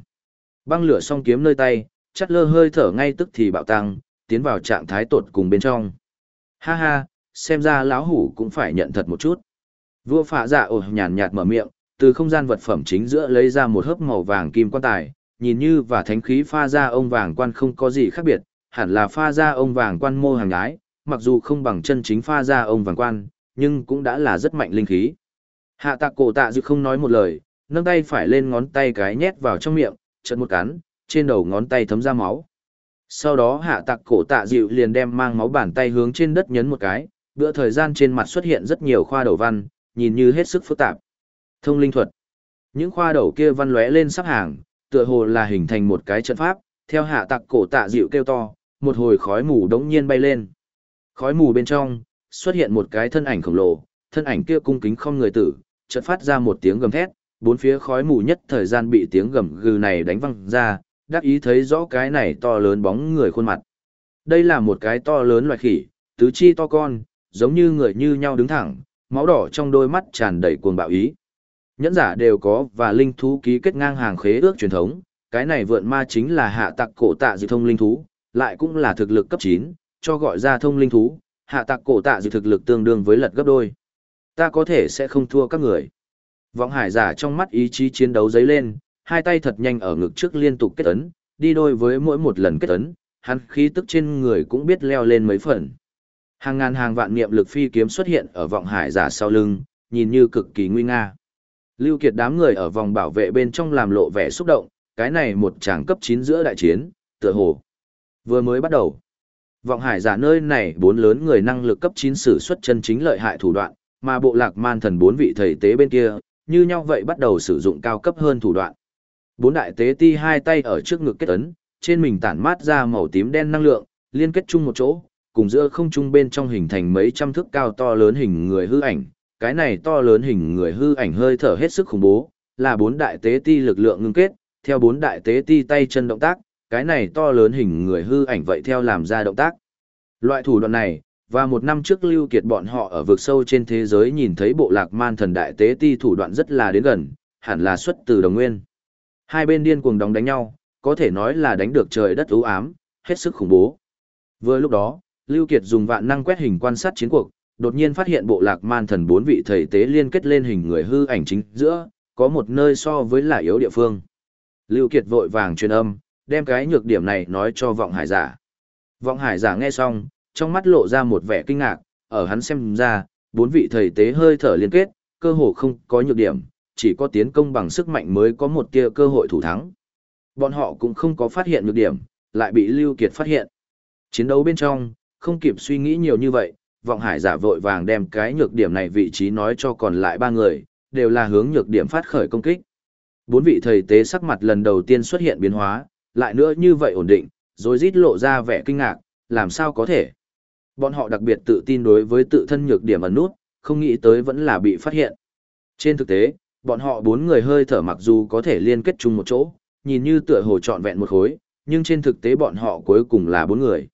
Băng lửa song kiếm nơi tay, chắt lơ hơi thở ngay tức thì bạo tăng, tiến vào trạng thái tột cùng bên trong. Ha ha, xem ra lão hủ cũng phải nhận thật một chút. Vua phạ dạ ồ nhàn nhạt mở miệng, từ không gian vật phẩm chính giữa lấy ra một hớp màu vàng kim quan tài, nhìn như và thánh khí pha ra ông vàng quan không có gì khác biệt, hẳn là pha ra ông vàng quan mô hàng ái, mặc dù không bằng chân chính pha ra ông vàng quan, nhưng cũng đã là rất mạnh linh khí. Hạ tạc cổ tạ dự không nói một lời, nâng tay phải lên ngón tay cái nhét vào trong miệng, chật một cắn, trên đầu ngón tay thấm ra máu. Sau đó hạ tạc cổ tạ dịu liền đem mang máu bàn tay hướng trên đất nhấn một cái, bữa thời gian trên mặt xuất hiện rất nhiều khoa đầu văn, nhìn như hết sức phức tạp. Thông linh thuật. Những khoa đầu kia văn lóe lên sắp hàng, tựa hồ là hình thành một cái trận pháp, theo hạ tặc cổ tạ dịu kêu to, một hồi khói mù đống nhiên bay lên. Khói mù bên trong, xuất hiện một cái thân ảnh khổng lồ, thân ảnh kia cung kính không người tử, chợt phát ra một tiếng gầm thét, bốn phía khói mù nhất thời gian bị tiếng gầm gừ này đánh văng ra, đắc ý thấy rõ cái này to lớn bóng người khuôn mặt. Đây là một cái to lớn loài khỉ, tứ chi to con, giống như người như nhau đứng thẳng, máu đỏ trong đôi mắt tràn đầy cuồng bạo ý. Nhẫn giả đều có và linh thú ký kết ngang hàng khế ước truyền thống, cái này vượn ma chính là hạ tặc cổ tạ dị thông linh thú, lại cũng là thực lực cấp 9, cho gọi ra thông linh thú, hạ tặc cổ tạ dị thực lực tương đương với lật gấp đôi. Ta có thể sẽ không thua các người. Vọng hải giả trong mắt ý chí chiến đấu dấy lên, hai tay thật nhanh ở ngực trước liên tục kết ấn, đi đôi với mỗi một lần kết ấn, hắn khí tức trên người cũng biết leo lên mấy phần. Hàng ngàn hàng vạn niệm lực phi kiếm xuất hiện ở vọng hải giả sau lưng, nhìn như cực kỳ nguy nga. Lưu Kiệt đám người ở vòng bảo vệ bên trong làm lộ vẻ xúc động, cái này một tràng cấp 9 giữa đại chiến, tựa hồ. Vừa mới bắt đầu. Vọng hải giả nơi này bốn lớn người năng lực cấp 9 sử xuất chân chính lợi hại thủ đoạn, mà bộ lạc man thần bốn vị thầy tế bên kia, như nhau vậy bắt đầu sử dụng cao cấp hơn thủ đoạn. Bốn đại tế ti hai tay ở trước ngực kết ấn, trên mình tản mát ra màu tím đen năng lượng, liên kết chung một chỗ, cùng giữa không trung bên trong hình thành mấy trăm thước cao to lớn hình người hư ảnh. Cái này to lớn hình người hư ảnh hơi thở hết sức khủng bố, là bốn đại tế ti lực lượng ngưng kết, theo bốn đại tế ti tay chân động tác, cái này to lớn hình người hư ảnh vậy theo làm ra động tác. Loại thủ đoạn này, và một năm trước lưu kiệt bọn họ ở vực sâu trên thế giới nhìn thấy bộ lạc man thần đại tế ti thủ đoạn rất là đến gần, hẳn là xuất từ đồng nguyên. Hai bên điên cuồng đóng đánh nhau, có thể nói là đánh được trời đất ưu ám, hết sức khủng bố. Vừa lúc đó, Lưu Kiệt dùng vạn năng quét hình quan sát chiến cuộc, đột nhiên phát hiện bộ lạc man thần bốn vị thầy tế liên kết lên hình người hư ảnh chính giữa, có một nơi so với là yếu địa phương. Lưu Kiệt vội vàng truyền âm, đem cái nhược điểm này nói cho vọng hải giả. Vọng hải giả nghe xong, trong mắt lộ ra một vẻ kinh ngạc, ở hắn xem ra, bốn vị thầy tế hơi thở liên kết, cơ hồ không có nhược điểm, chỉ có tiến công bằng sức mạnh mới có một tia cơ hội thủ thắng. Bọn họ cũng không có phát hiện nhược điểm, lại bị Lưu Kiệt phát hiện. Chiến đấu bên trong, không kịp suy nghĩ nhiều như vậy, vọng hải giả vội vàng đem cái nhược điểm này vị trí nói cho còn lại ba người, đều là hướng nhược điểm phát khởi công kích. Bốn vị thầy tế sắc mặt lần đầu tiên xuất hiện biến hóa, lại nữa như vậy ổn định, rồi rít lộ ra vẻ kinh ngạc, làm sao có thể. Bọn họ đặc biệt tự tin đối với tự thân nhược điểm ẩn nút, không nghĩ tới vẫn là bị phát hiện. Trên thực tế, bọn họ bốn người hơi thở mặc dù có thể liên kết chung một chỗ, nhìn như tựa hồ trọn vẹn một khối, nhưng trên thực tế bọn họ cuối cùng là bốn người.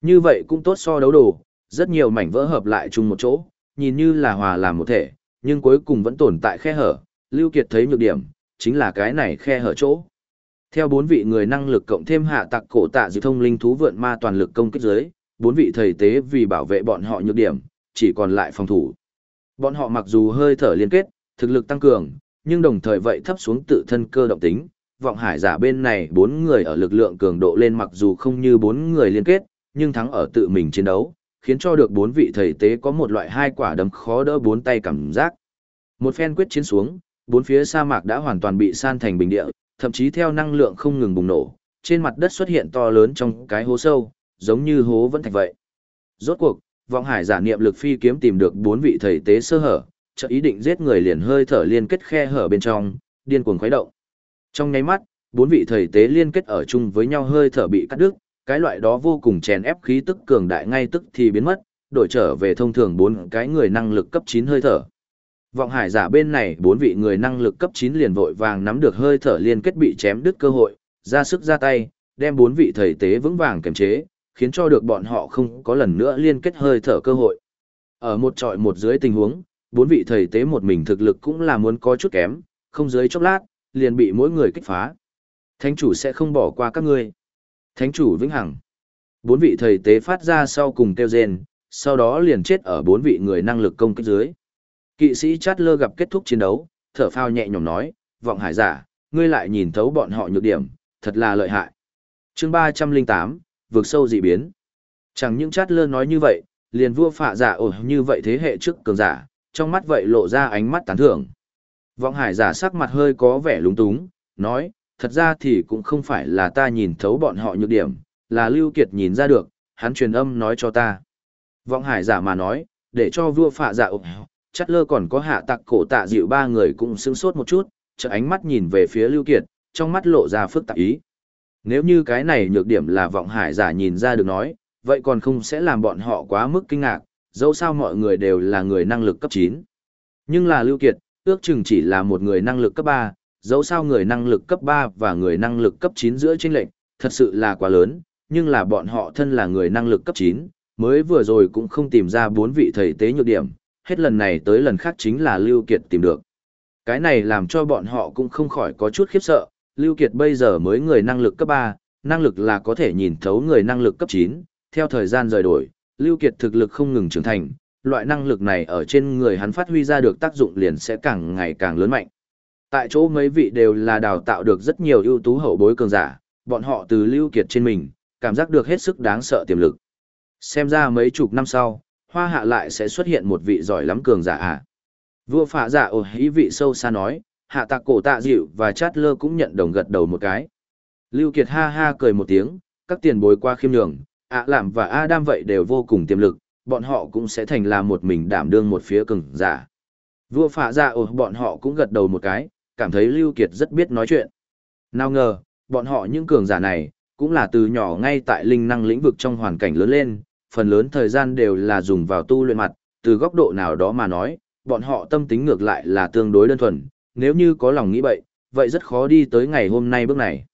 Như vậy cũng tốt so đấu đồ, rất nhiều mảnh vỡ hợp lại chung một chỗ, nhìn như là hòa làm một thể, nhưng cuối cùng vẫn tồn tại khe hở, Lưu Kiệt thấy nhược điểm, chính là cái này khe hở chỗ. Theo bốn vị người năng lực cộng thêm hạ tặc cổ tạ dự thông linh thú vượn ma toàn lực công kích dưới, bốn vị thầy tế vì bảo vệ bọn họ nhược điểm, chỉ còn lại phòng thủ. Bọn họ mặc dù hơi thở liên kết, thực lực tăng cường, nhưng đồng thời vậy thấp xuống tự thân cơ động tính. Vọng hải giả bên này bốn người ở lực lượng cường độ lên mặc dù không như bốn người liên kết, nhưng thắng ở tự mình chiến đấu, khiến cho được bốn vị thầy tế có một loại hai quả đấm khó đỡ bốn tay cảm giác. Một phen quyết chiến xuống, bốn phía sa mạc đã hoàn toàn bị san thành bình địa, thậm chí theo năng lượng không ngừng bùng nổ, trên mặt đất xuất hiện to lớn trong cái hố sâu, giống như hố vẫn thạch vậy. Rốt cuộc, vọng hải giả niệm lực phi kiếm tìm được bốn vị thầy tế sơ hở, chợ ý định giết người liền hơi thở liên kết khe hở bên trong, điên cuồng khuấy động. Trong nháy mắt, bốn vị thầy tế liên kết ở chung với nhau hơi thở bị cắt đứt, cái loại đó vô cùng chèn ép khí tức cường đại ngay tức thì biến mất, đổi trở về thông thường bốn cái người năng lực cấp 9 hơi thở. Vọng hải giả bên này bốn vị người năng lực cấp 9 liền vội vàng nắm được hơi thở liên kết bị chém đứt cơ hội, ra sức ra tay, đem bốn vị thầy tế vững vàng kiềm chế, khiến cho được bọn họ không có lần nữa liên kết hơi thở cơ hội. Ở một trọi một dưới tình huống, bốn vị thầy tế một mình thực lực cũng là muốn có chút kém, không dưới chốc lát, liền bị mỗi người kích phá. Thánh chủ sẽ không bỏ qua các ngươi. Thánh chủ vĩnh hằng. Bốn vị thầy tế phát ra sau cùng kêu rên, sau đó liền chết ở bốn vị người năng lực công kích dưới. Kỵ sĩ chát lơ gặp kết thúc chiến đấu, thở phao nhẹ nhõm nói, vọng hải giả, ngươi lại nhìn thấu bọn họ nhược điểm, thật là lợi hại. chương ba trăm linh tám vượt sâu dị biến. Chẳng những chát lơ nói như vậy, liền vua phạ giả ổ như vậy thế hệ trước cường giả, trong mắt vậy lộ ra ánh mắt tán thưởng. Vọng hải giả sắc mặt hơi có vẻ lúng túng, nói, thật ra thì cũng không phải là ta nhìn thấu bọn họ nhược điểm, là Lưu Kiệt nhìn ra được, hắn truyền âm nói cho ta. Vọng hải giả mà nói, để cho vua phạ giả ổ, chắc lơ còn có hạ tặc cổ tạ dịu ba người cũng sững sốt một chút, trợ ánh mắt nhìn về phía Lưu Kiệt, trong mắt lộ ra phức tạp ý. Nếu như cái này nhược điểm là vọng hải giả nhìn ra được nói, vậy còn không sẽ làm bọn họ quá mức kinh ngạc, dẫu sao mọi người đều là người năng lực cấp 9. Nhưng là Lưu Kiệt, ước chừng chỉ là một người năng lực cấp 3, dẫu sao người năng lực cấp 3 và người năng lực cấp 9 giữa chênh lệnh, thật sự là quá lớn, nhưng là bọn họ thân là người năng lực cấp 9, mới vừa rồi cũng không tìm ra bốn vị thầy tế nhược điểm, hết lần này tới lần khác chính là Lưu Kiệt tìm được. Cái này làm cho bọn họ cũng không khỏi có chút khiếp sợ, Lưu Kiệt bây giờ mới người năng lực cấp 3, năng lực là có thể nhìn thấu người năng lực cấp 9, theo thời gian rời đổi, Lưu Kiệt thực lực không ngừng trưởng thành, loại năng lực này ở trên người hắn phát huy ra được tác dụng liền sẽ càng ngày càng lớn mạnh. Tại chỗ mấy vị đều là đào tạo được rất nhiều ưu tú hậu bối cường giả, bọn họ từ Lưu Kiệt trên mình, cảm giác được hết sức đáng sợ tiềm lực. Xem ra mấy chục năm sau, hoa hạ lại sẽ xuất hiện một vị giỏi lắm cường giả à. Vua phạ giả ồ ý vị sâu xa nói, hạ tạc cổ tạ dịu và chát lơ cũng nhận đồng gật đầu một cái. Lưu Kiệt ha ha cười một tiếng, các tiền bối qua khiêm nhường, ạ làm và Adam vậy đều vô cùng tiềm lực, bọn họ cũng sẽ thành là một mình đảm đương một phía cường giả. Vua phạ dạ giả ồ bọn họ cũng gật đầu một cái, cảm thấy Lưu Kiệt rất biết nói chuyện. Nào ngờ, bọn họ những cường giả này, cũng là từ nhỏ ngay tại linh năng lĩnh vực trong hoàn cảnh lớn lên, phần lớn thời gian đều là dùng vào tu luyện mặt, từ góc độ nào đó mà nói, bọn họ tâm tính ngược lại là tương đối đơn thuần, nếu như có lòng nghĩ vậy, vậy rất khó đi tới ngày hôm nay bước này.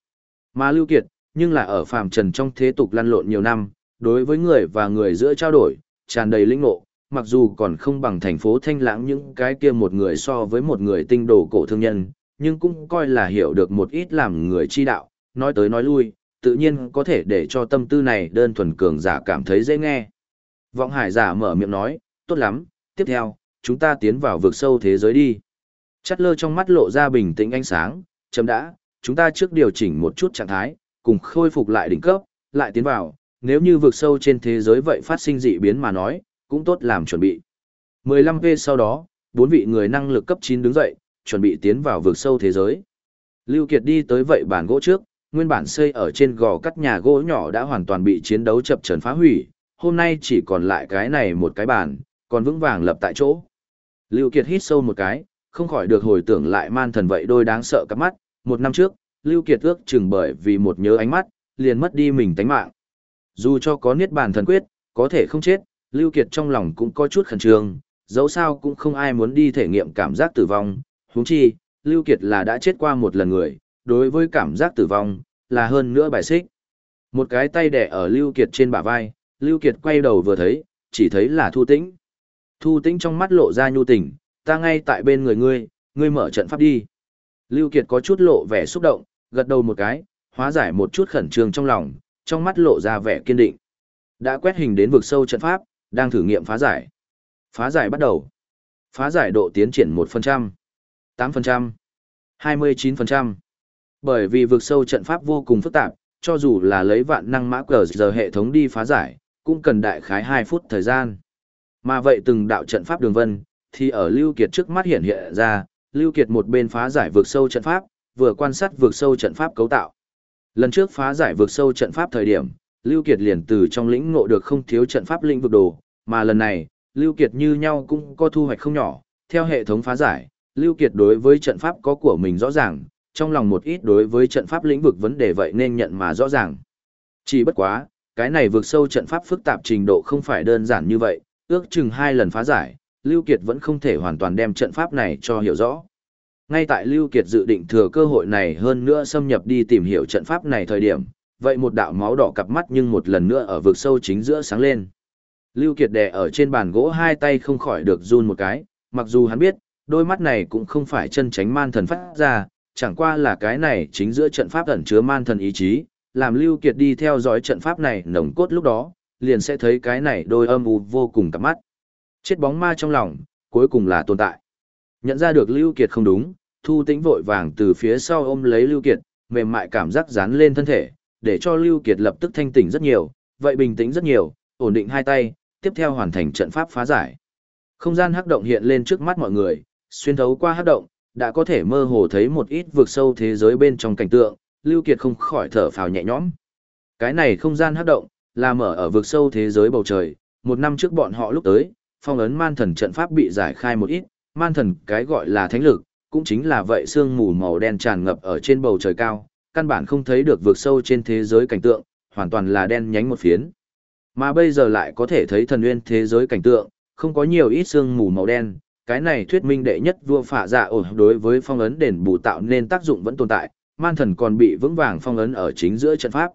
Mà Lưu Kiệt, nhưng là ở phàm trần trong thế tục lăn lộn nhiều năm, đối với người và người giữa trao đổi, tràn đầy linh ngộ, mặc dù còn không bằng thành phố Thanh Lãng những cái kia một người so với một người tinh đồ cổ thương nhân, nhưng cũng coi là hiểu được một ít làm người chi đạo, nói tới nói lui, tự nhiên có thể để cho tâm tư này đơn thuần cường giả cảm thấy dễ nghe. Vọng hải giả mở miệng nói, tốt lắm, tiếp theo, chúng ta tiến vào vực sâu thế giới đi. Chắt lơ trong mắt lộ ra bình tĩnh ánh sáng, chấm đã, chúng ta trước điều chỉnh một chút trạng thái, cùng khôi phục lại đỉnh cấp, lại tiến vào, nếu như vực sâu trên thế giới vậy phát sinh dị biến mà nói, cũng tốt làm chuẩn bị. 15V sau đó, bốn vị người năng lực cấp 9 đứng dậy, chuẩn bị tiến vào vực sâu thế giới. Lưu Kiệt đi tới vậy bàn gỗ trước, nguyên bản xây ở trên gò cắt nhà gỗ nhỏ đã hoàn toàn bị chiến đấu chập chờn phá hủy, hôm nay chỉ còn lại cái này một cái bàn, còn vững vàng lập tại chỗ. Lưu Kiệt hít sâu một cái, không khỏi được hồi tưởng lại man thần vậy đôi đáng sợ cắp mắt, một năm trước, Lưu Kiệt ước chừng bởi vì một nhớ ánh mắt, liền mất đi mình tánh mạng. Dù cho có niết bàn thần quyết, có thể không chết, Lưu Kiệt trong lòng cũng có chút khẩn trương, dẫu sao cũng không ai muốn đi thể nghiệm cảm giác tử vong, huống chi, Lưu Kiệt là đã chết qua một lần người, đối với cảm giác tử vong, là hơn nữa bài xích. Một cái tay đẻ ở Lưu Kiệt trên bả vai, Lưu Kiệt quay đầu vừa thấy, chỉ thấy là Thu Tĩnh. Thu Tĩnh trong mắt lộ ra nhu tình, ta ngay tại bên người ngươi, ngươi mở trận pháp đi. Lưu Kiệt có chút lộ vẻ xúc động, gật đầu một cái, hóa giải một chút khẩn trương trong lòng, trong mắt lộ ra vẻ kiên định. Đã quét hình đến vực sâu trận pháp, đang thử nghiệm phá giải. Phá giải bắt đầu. Phá giải độ tiến triển 1%, 8%, 29%. Bởi vì vực sâu trận pháp vô cùng phức tạp, cho dù là lấy vạn năng mã cờ giờ hệ thống đi phá giải, cũng cần đại khái 2 phút thời gian. Mà vậy từng đạo trận pháp đường vân, thì ở Lưu Kiệt trước mắt hiện hiện ra, Lưu Kiệt một bên phá giải vực sâu trận pháp, vừa quan sát vực sâu trận pháp cấu tạo. Lần trước phá giải vực sâu trận pháp thời điểm, Lưu Kiệt liền từ trong lĩnh ngộ được không thiếu trận pháp lĩnh vực đồ, mà lần này, Lưu Kiệt như nhau cũng có thu hoạch không nhỏ, theo hệ thống phá giải, Lưu Kiệt đối với trận pháp có của mình rõ ràng, trong lòng một ít đối với trận pháp lĩnh vực vấn đề vậy nên nhận mà rõ ràng. Chỉ bất quá, cái này vượt sâu trận pháp phức tạp trình độ không phải đơn giản như vậy, ước chừng hai lần phá giải, Lưu Kiệt vẫn không thể hoàn toàn đem trận pháp này cho hiểu rõ. Ngay tại Lưu Kiệt dự định thừa cơ hội này hơn nữa xâm nhập đi tìm hiểu trận pháp này thời điểm, vậy một đạo máu đỏ cặp mắt nhưng một lần nữa ở vực sâu chính giữa sáng lên. Lưu Kiệt đè ở trên bàn gỗ hai tay không khỏi được run một cái, mặc dù hắn biết, đôi mắt này cũng không phải chân tránh man thần phát ra, chẳng qua là cái này chính giữa trận pháp ẩn chứa man thần ý chí, làm Lưu Kiệt đi theo dõi trận pháp này nồng cốt lúc đó, liền sẽ thấy cái này đôi âm u vô cùng cặp mắt. Chết bóng ma trong lòng, cuối cùng là tồn tại. Nhận ra được Lưu Kiệt không đúng, Thu Tĩnh vội vàng từ phía sau ôm lấy Lưu Kiệt, mềm mại cảm giác dán lên thân thể, để cho Lưu Kiệt lập tức thanh tỉnh rất nhiều, vậy bình tĩnh rất nhiều, ổn định hai tay, tiếp theo hoàn thành trận pháp phá giải. Không gian hắc động hiện lên trước mắt mọi người, xuyên thấu qua hắc động, đã có thể mơ hồ thấy một ít vượt sâu thế giới bên trong cảnh tượng, Lưu Kiệt không khỏi thở phào nhẹ nhõm. Cái này không gian hắc động, là mở ở vực sâu thế giới bầu trời, một năm trước bọn họ lúc tới, phong ấn man thần trận pháp bị giải khai một ít, man thần cái gọi là thánh lực, cũng chính là vậy sương mù màu đen tràn ngập ở trên bầu trời cao, căn bản không thấy được vượt sâu trên thế giới cảnh tượng, hoàn toàn là đen nhánh một phiến. Mà bây giờ lại có thể thấy thần nguyên thế giới cảnh tượng, không có nhiều ít sương mù màu đen, Cái này thuyết minh đệ nhất vua phạ dạ ổ đối với phong ấn đền bù tạo nên tác dụng vẫn tồn tại, man thần còn bị vững vàng phong ấn ở chính giữa trận pháp.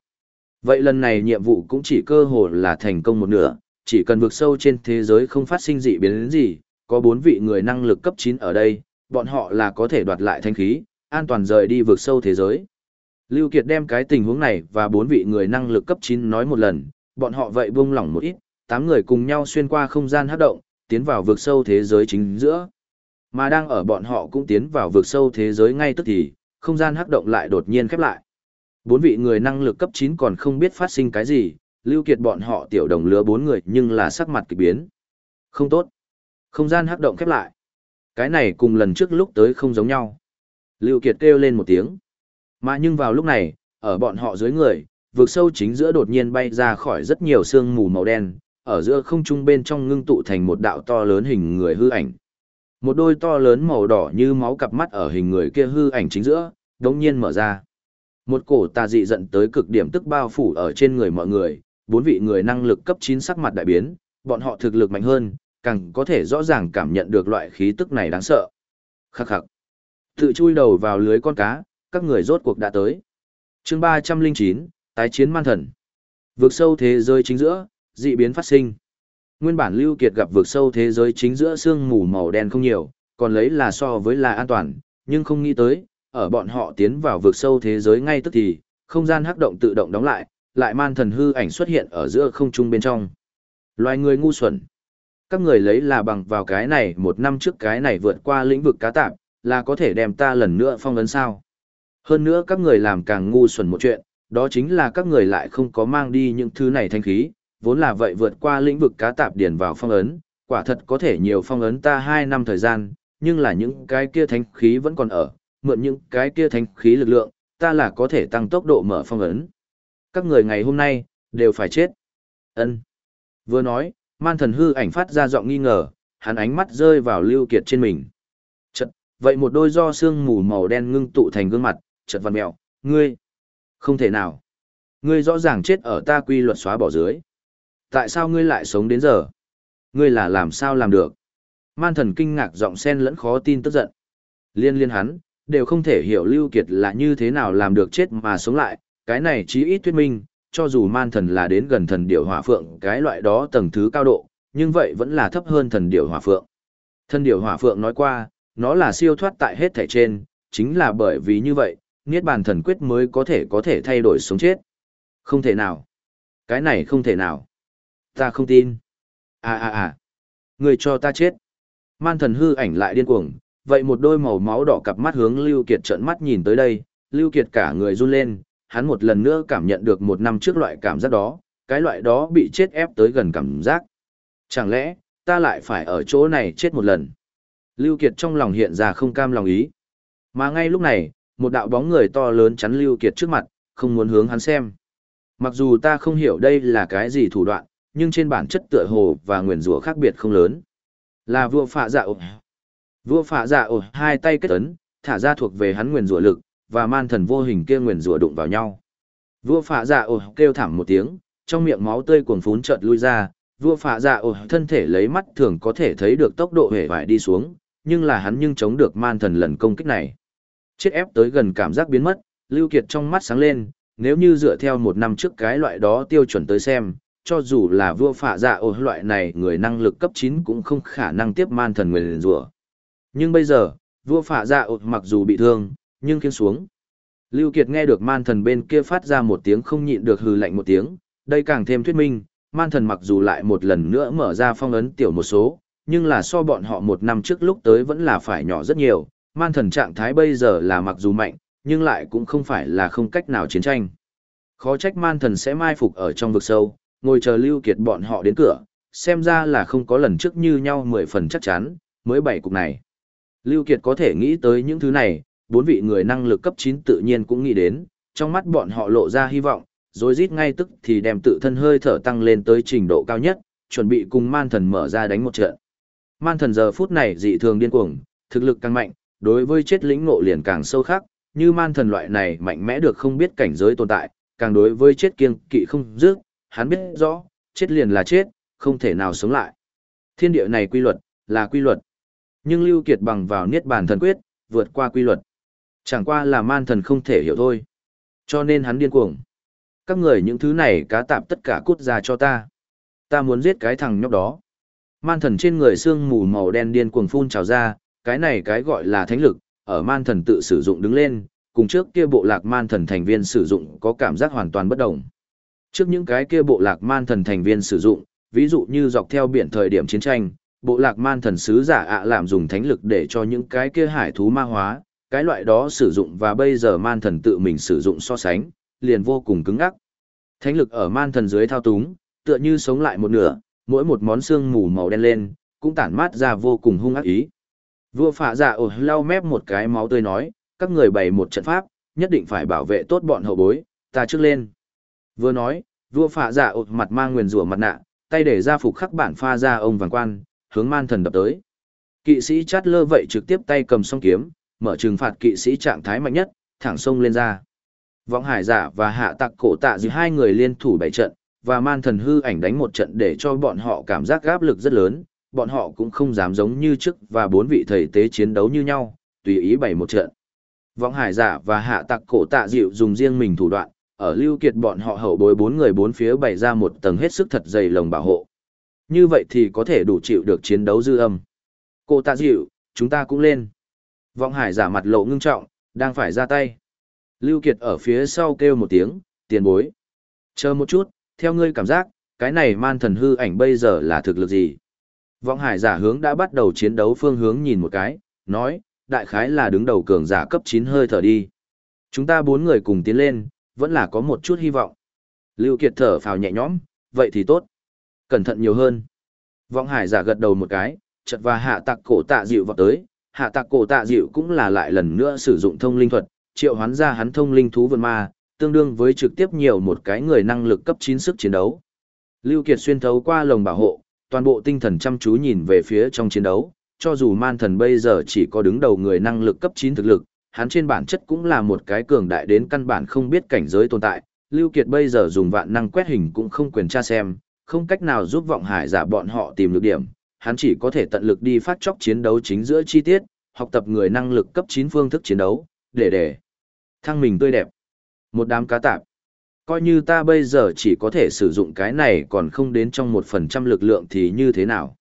Vậy lần này nhiệm vụ cũng chỉ cơ hồ là thành công một nửa, chỉ cần vượt sâu trên thế giới không phát sinh dị biến gì, có bốn vị người năng lực cấp 9 ở đây, bọn họ là có thể đoạt lại thanh khí, an toàn rời đi vượt sâu thế giới. Lưu Kiệt đem cái tình huống này và bốn vị người năng lực cấp 9 nói một lần, bọn họ vậy buông lỏng một ít, tám người cùng nhau xuyên qua không gian hấp động, tiến vào vượt sâu thế giới chính giữa. Mà đang ở bọn họ cũng tiến vào vượt sâu thế giới ngay tức thì, không gian hấp động lại đột nhiên khép lại. Bốn vị người năng lực cấp 9 còn không biết phát sinh cái gì, Lưu Kiệt bọn họ tiểu đồng lứa bốn người nhưng là sắc mặt kỳ biến. Không tốt. Không gian hấp động khép lại. Cái này cùng lần trước lúc tới không giống nhau. Lưu Kiệt kêu lên một tiếng. Mà nhưng vào lúc này, ở bọn họ dưới người, vực sâu chính giữa đột nhiên bay ra khỏi rất nhiều sương mù màu đen, ở giữa không trung bên trong ngưng tụ thành một đạo to lớn hình người hư ảnh. Một đôi to lớn màu đỏ như máu cặp mắt ở hình người kia hư ảnh chính giữa, đống nhiên mở ra. Một cổ tà dị giận tới cực điểm tức bao phủ ở trên người mọi người, bốn vị người năng lực cấp 9 sắc mặt đại biến, bọn họ thực lực mạnh hơn, càng có thể rõ ràng cảm nhận được loại khí tức này đáng sợ. Khắc khắc. Tự chui đầu vào lưới con cá, các người rốt cuộc đã tới. chương 309, tái chiến man thần. Vượt sâu thế giới chính giữa, dị biến phát sinh. Nguyên bản Lưu Kiệt gặp vượt sâu thế giới chính giữa sương mù màu đen không nhiều, còn lấy là so với là an toàn, nhưng không nghĩ tới, ở bọn họ tiến vào vượt sâu thế giới ngay tức thì, không gian hắc động tự động đóng lại, lại man thần hư ảnh xuất hiện ở giữa không trung bên trong. Loài người ngu xuẩn. Các người lấy là bằng vào cái này một năm trước cái này vượt qua lĩnh vực cá tạp, là có thể đem ta lần nữa phong ấn sao. Hơn nữa các người làm càng ngu xuẩn một chuyện, đó chính là các người lại không có mang đi những thứ này thanh khí, vốn là vậy vượt qua lĩnh vực cá tạp điển vào phong ấn, quả thật có thể nhiều phong ấn ta 2 năm thời gian, nhưng là những cái kia thanh khí vẫn còn ở, mượn những cái kia thanh khí lực lượng, ta là có thể tăng tốc độ mở phong ấn. Các người ngày hôm nay, đều phải chết. ân Vừa nói, man thần hư ảnh phát ra giọng nghi ngờ, hắn ánh mắt rơi vào lưu kiệt trên mình. Chật, vậy một đôi do xương mù màu đen ngưng tụ thành gương mặt, chật văn mèo, ngươi, không thể nào. Ngươi rõ ràng chết ở ta quy luật xóa bỏ dưới. Tại sao ngươi lại sống đến giờ? Ngươi là làm sao làm được? Man thần kinh ngạc giọng sen lẫn khó tin tức giận. Liên liên hắn, đều không thể hiểu Lưu Kiệt là như thế nào làm được chết mà sống lại, cái này chí ít thuyết minh, cho dù man thần là đến gần thần điểu hỏa phượng cái loại đó tầng thứ cao độ, nhưng vậy vẫn là thấp hơn thần điểu hỏa phượng. Thần điểu hỏa phượng nói qua, nó là siêu thoát tại hết thể trên, chính là bởi vì như vậy, Niết bàn thần quyết mới có thể có thể thay đổi sống chết. Không thể nào. Cái này không thể nào. Ta không tin. À à à. Người cho ta chết. Man thần hư ảnh lại điên cuồng, vậy một đôi màu máu đỏ cặp mắt hướng Lưu Kiệt trợn mắt nhìn tới đây, Lưu Kiệt cả người run lên, hắn một lần nữa cảm nhận được một năm trước loại cảm giác đó, cái loại đó bị chết ép tới gần cảm giác. Chẳng lẽ, ta lại phải ở chỗ này chết một lần? Lưu Kiệt trong lòng hiện ra không cam lòng ý. Mà ngay lúc này, một đạo bóng người to lớn chắn Lưu Kiệt trước mặt, không muốn hướng hắn xem. Mặc dù ta không hiểu đây là cái gì thủ đoạn, nhưng trên bản chất tựa hồ và nguyền rủa khác biệt không lớn. Là vua phạ dạ ổ. Vua phạ dạ ổ hai tay kết ấn, thả ra thuộc về hắn nguyền rủa lực, và man thần vô hình kia nguyền rủa đụng vào nhau. Vua phạ dạ ổ kêu thảm một tiếng, trong miệng máu tươi cuồn phún chợt lui ra, vua phạ dạ ổ thân thể lấy mắt thường có thể thấy được tốc độ hề vải đi xuống, nhưng là hắn nhưng chống được man thần lần công kích này. Chết ép tới gần cảm giác biến mất, Lưu Kiệt trong mắt sáng lên, nếu như dựa theo một năm trước cái loại đó tiêu chuẩn tới xem, cho dù là vua phạ dạ ổ loại này người năng lực cấp 9 cũng không khả năng tiếp man thần người rùa. Nhưng bây giờ, vua phạ dạ ổ mặc dù bị thương, nhưng khiến xuống. Lưu Kiệt nghe được man thần bên kia phát ra một tiếng không nhịn được hừ lạnh một tiếng, đây càng thêm thuyết minh, man thần mặc dù lại một lần nữa mở ra phong ấn tiểu một số, nhưng là so bọn họ một năm trước lúc tới vẫn là phải nhỏ rất nhiều, man thần trạng thái bây giờ là mặc dù mạnh, nhưng lại cũng không phải là không cách nào chiến tranh. Khó trách man thần sẽ mai phục ở trong vực sâu, ngồi chờ Lưu Kiệt bọn họ đến cửa, xem ra là không có lần trước như nhau mười phần chắc chắn, mới bảy cục này. Lưu Kiệt có thể nghĩ tới những thứ này, bốn vị người năng lực cấp 9 tự nhiên cũng nghĩ đến, trong mắt bọn họ lộ ra hy vọng, rồi rít ngay tức thì đem tự thân hơi thở tăng lên tới trình độ cao nhất, chuẩn bị cùng man thần mở ra đánh một trận. Man thần giờ phút này dị thường điên cuồng, thực lực càng mạnh, đối với chết lĩnh ngộ liền càng sâu khắc, như man thần loại này mạnh mẽ được không biết cảnh giới tồn tại, càng đối với chết kiêng kỵ không dứt, hắn biết rõ, chết liền là chết, không thể nào sống lại. Thiên địa này quy luật, là quy luật. Nhưng Lưu Kiệt bằng vào niết bàn thần quyết, vượt qua quy luật. Chẳng qua là man thần không thể hiểu thôi. Cho nên hắn điên cuồng. Các người những thứ này cá tạp tất cả cút ra cho ta. Ta muốn giết cái thằng nhóc đó. Man thần trên người xương mù màu đen điên cuồng phun trào ra, cái này cái gọi là thánh lực, ở man thần tự sử dụng đứng lên, cùng trước kia bộ lạc man thần thành viên sử dụng có cảm giác hoàn toàn bất đồng. Trước những cái kia bộ lạc man thần thành viên sử dụng, ví dụ như dọc theo biển thời điểm chiến tranh, bộ lạc man thần sứ giả ạ làm dùng thánh lực để cho những cái kia hải thú ma hóa, cái loại đó sử dụng và bây giờ man thần tự mình sử dụng so sánh, liền vô cùng cứng ắc. Thánh lực ở man thần dưới thao túng, tựa như sống lại một nửa, mỗi một món xương mù màu đen lên, cũng tản mát ra vô cùng hung ác ý. Vua phạ dạ ổ lau mép một cái máu tươi nói, các người bày một trận pháp, nhất định phải bảo vệ tốt bọn hậu bối, ta trước lên. Vừa nói, vua phạ dạ ổ mặt mang nguyền rủa mặt nạ, tay để ra phục khắc bản pha ra ông vàng quan, hướng man thần đập tới. Kỵ sĩ chát lơ vậy trực tiếp tay cầm song kiếm, mở trừng phạt kỵ sĩ trạng thái mạnh nhất, thẳng sông lên ra. Vọng hải giả và hạ tặc cổ tạ giữa hai người liên thủ bảy trận, và man thần hư ảnh đánh một trận để cho bọn họ cảm giác áp lực rất lớn, bọn họ cũng không dám giống như trước và bốn vị thầy tế chiến đấu như nhau, tùy ý bày một trận. Vọng hải giả và hạ tặc cổ tạ dịu dùng riêng mình thủ đoạn, ở lưu kiệt bọn họ hậu bối bốn người bốn phía bày ra một tầng hết sức thật dày lồng bảo hộ. Như vậy thì có thể đủ chịu được chiến đấu dư âm. Cổ tạ dịu, chúng ta cũng lên. Vọng hải giả mặt lộ ngưng trọng, đang phải ra tay. Lưu Kiệt ở phía sau kêu một tiếng, tiền bối. Chờ một chút, theo ngươi cảm giác, cái này man thần hư ảnh bây giờ là thực lực gì? Vọng hải giả hướng đã bắt đầu chiến đấu phương hướng nhìn một cái, nói, đại khái là đứng đầu cường giả cấp 9 hơi thở đi. Chúng ta bốn người cùng tiến lên, vẫn là có một chút hy vọng. Lưu Kiệt thở phào nhẹ nhõm, vậy thì tốt. Cẩn thận nhiều hơn. Vọng hải giả gật đầu một cái, chợt và hạ tạc cổ tạ dịu vào tới, hạ tạc cổ tạ dịu cũng là lại lần nữa sử dụng thông linh thuật, triệu hoán ra hắn thông linh thú vườn ma, tương đương với trực tiếp nhiều một cái người năng lực cấp 9 sức chiến đấu. Lưu Kiệt xuyên thấu qua lồng bảo hộ, toàn bộ tinh thần chăm chú nhìn về phía trong chiến đấu, cho dù man thần bây giờ chỉ có đứng đầu người năng lực cấp 9 thực lực, hắn trên bản chất cũng là một cái cường đại đến căn bản không biết cảnh giới tồn tại. Lưu Kiệt bây giờ dùng vạn năng quét hình cũng không quyền tra xem, không cách nào giúp vọng hải giả bọn họ tìm được điểm, hắn chỉ có thể tận lực đi phát chóc chiến đấu chính giữa chi tiết, học tập người năng lực cấp 9 phương thức chiến đấu, để để thăng mình tươi đẹp. Một đám cá tạp. Coi như ta bây giờ chỉ có thể sử dụng cái này còn không đến trong một phần trăm lực lượng thì như thế nào?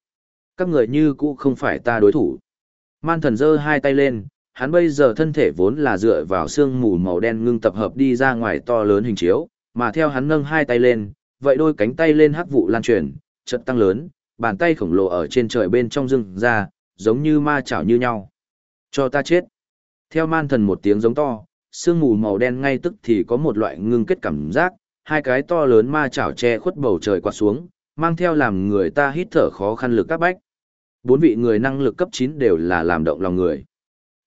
Các người như cũ không phải ta đối thủ. Man thần giơ hai tay lên, hắn bây giờ thân thể vốn là dựa vào xương mù màu đen ngưng tập hợp đi ra ngoài to lớn hình chiếu, mà theo hắn nâng hai tay lên, vậy đôi cánh tay lên hắc vụ lan truyền, chợt tăng lớn, bàn tay khổng lồ ở trên trời bên trong rừng ra, giống như ma chảo như nhau. Cho ta chết. Theo man thần một tiếng giống to, sương mù màu đen ngay tức thì có một loại ngưng kết cảm giác, hai cái to lớn ma chảo che khuất bầu trời quạt xuống, mang theo làm người ta hít thở khó khăn lực các bách. Bốn vị người năng lực cấp 9 đều là làm động lòng người.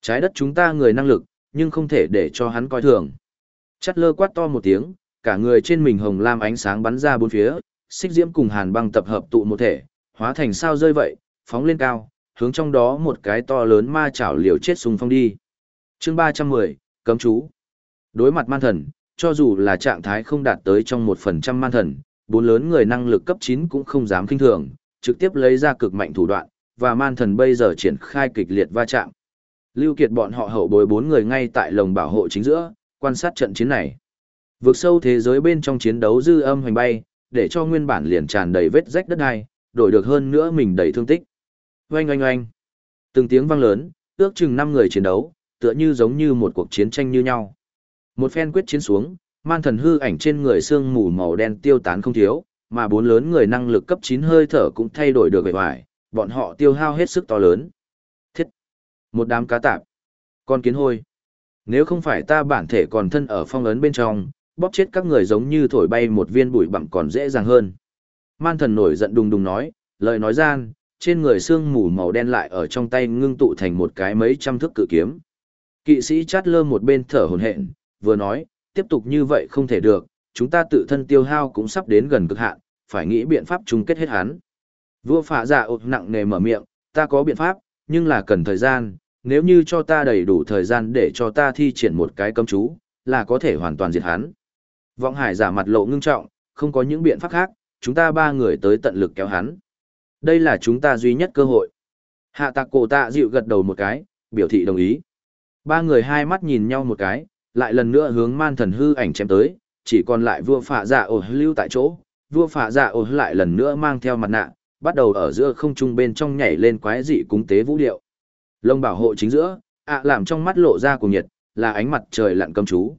Trái đất chúng ta người năng lực, nhưng không thể để cho hắn coi thường. Chắt lơ quát to một tiếng, cả người trên mình hồng lam ánh sáng bắn ra bốn phía, xích diễm cùng hàn băng tập hợp tụ một thể, hóa thành sao rơi vậy, phóng lên cao, hướng trong đó một cái to lớn ma chảo liều chết xung phong đi. Chương 310, cấm chú. Đối mặt man thần, cho dù là trạng thái không đạt tới trong 1% man thần, bốn lớn người năng lực cấp 9 cũng không dám kinh thường, trực tiếp lấy ra cực mạnh thủ đoạn, và man thần bây giờ triển khai kịch liệt va chạm. Lưu Kiệt bọn họ hậu bối bốn người ngay tại lồng bảo hộ chính giữa, quan sát trận chiến này. Vượt sâu thế giới bên trong chiến đấu dư âm hoành bay, để cho nguyên bản liền tràn đầy vết rách đất đai, đổi được hơn nữa mình đầy thương tích. Oanh oanh oanh. Từng tiếng vang lớn, ước chừng 5 người chiến đấu, tựa như giống như một cuộc chiến tranh như nhau. Một phen quyết chiến xuống, man thần hư ảnh trên người xương mù màu đen tiêu tán không thiếu, mà bốn lớn người năng lực cấp 9 hơi thở cũng thay đổi được vẻ hoài, bọn họ tiêu hao hết sức to lớn. Thiết! Một đám cá tạp! Con kiến hôi! Nếu không phải ta bản thể còn thân ở phong ấn bên trong, bóp chết các người giống như thổi bay một viên bụi bặm còn dễ dàng hơn. Man thần nổi giận đùng đùng nói, lời nói gian, trên người xương mù màu đen lại ở trong tay ngưng tụ thành một cái mấy trăm thước cự kiếm. Kỵ sĩ chát lơ một bên thở hổn hển, vừa nói, tiếp tục như vậy không thể được, chúng ta tự thân tiêu hao cũng sắp đến gần cực hạn, phải nghĩ biện pháp chung kết hết hắn. Vua phạ giả ột nặng nề mở miệng, ta có biện pháp, nhưng là cần thời gian, nếu như cho ta đầy đủ thời gian để cho ta thi triển một cái cấm chú, là có thể hoàn toàn diệt hắn. Vọng hải giả mặt lộ ngưng trọng, không có những biện pháp khác, chúng ta ba người tới tận lực kéo hắn. Đây là chúng ta duy nhất cơ hội. Hạ tạc cổ tạ dịu gật đầu một cái, biểu thị đồng ý. Ba người hai mắt nhìn nhau một cái, lại lần nữa hướng man thần hư ảnh chém tới, chỉ còn lại vua phạ dạ ổ lưu tại chỗ, vua phạ dạ ổ lại lần nữa mang theo mặt nạ, bắt đầu ở giữa không trung bên trong nhảy lên quái dị cúng tế vũ điệu. Lông bảo hộ chính giữa, ạ làm trong mắt lộ ra cùng nhiệt, là ánh mặt trời lặn cấm chú.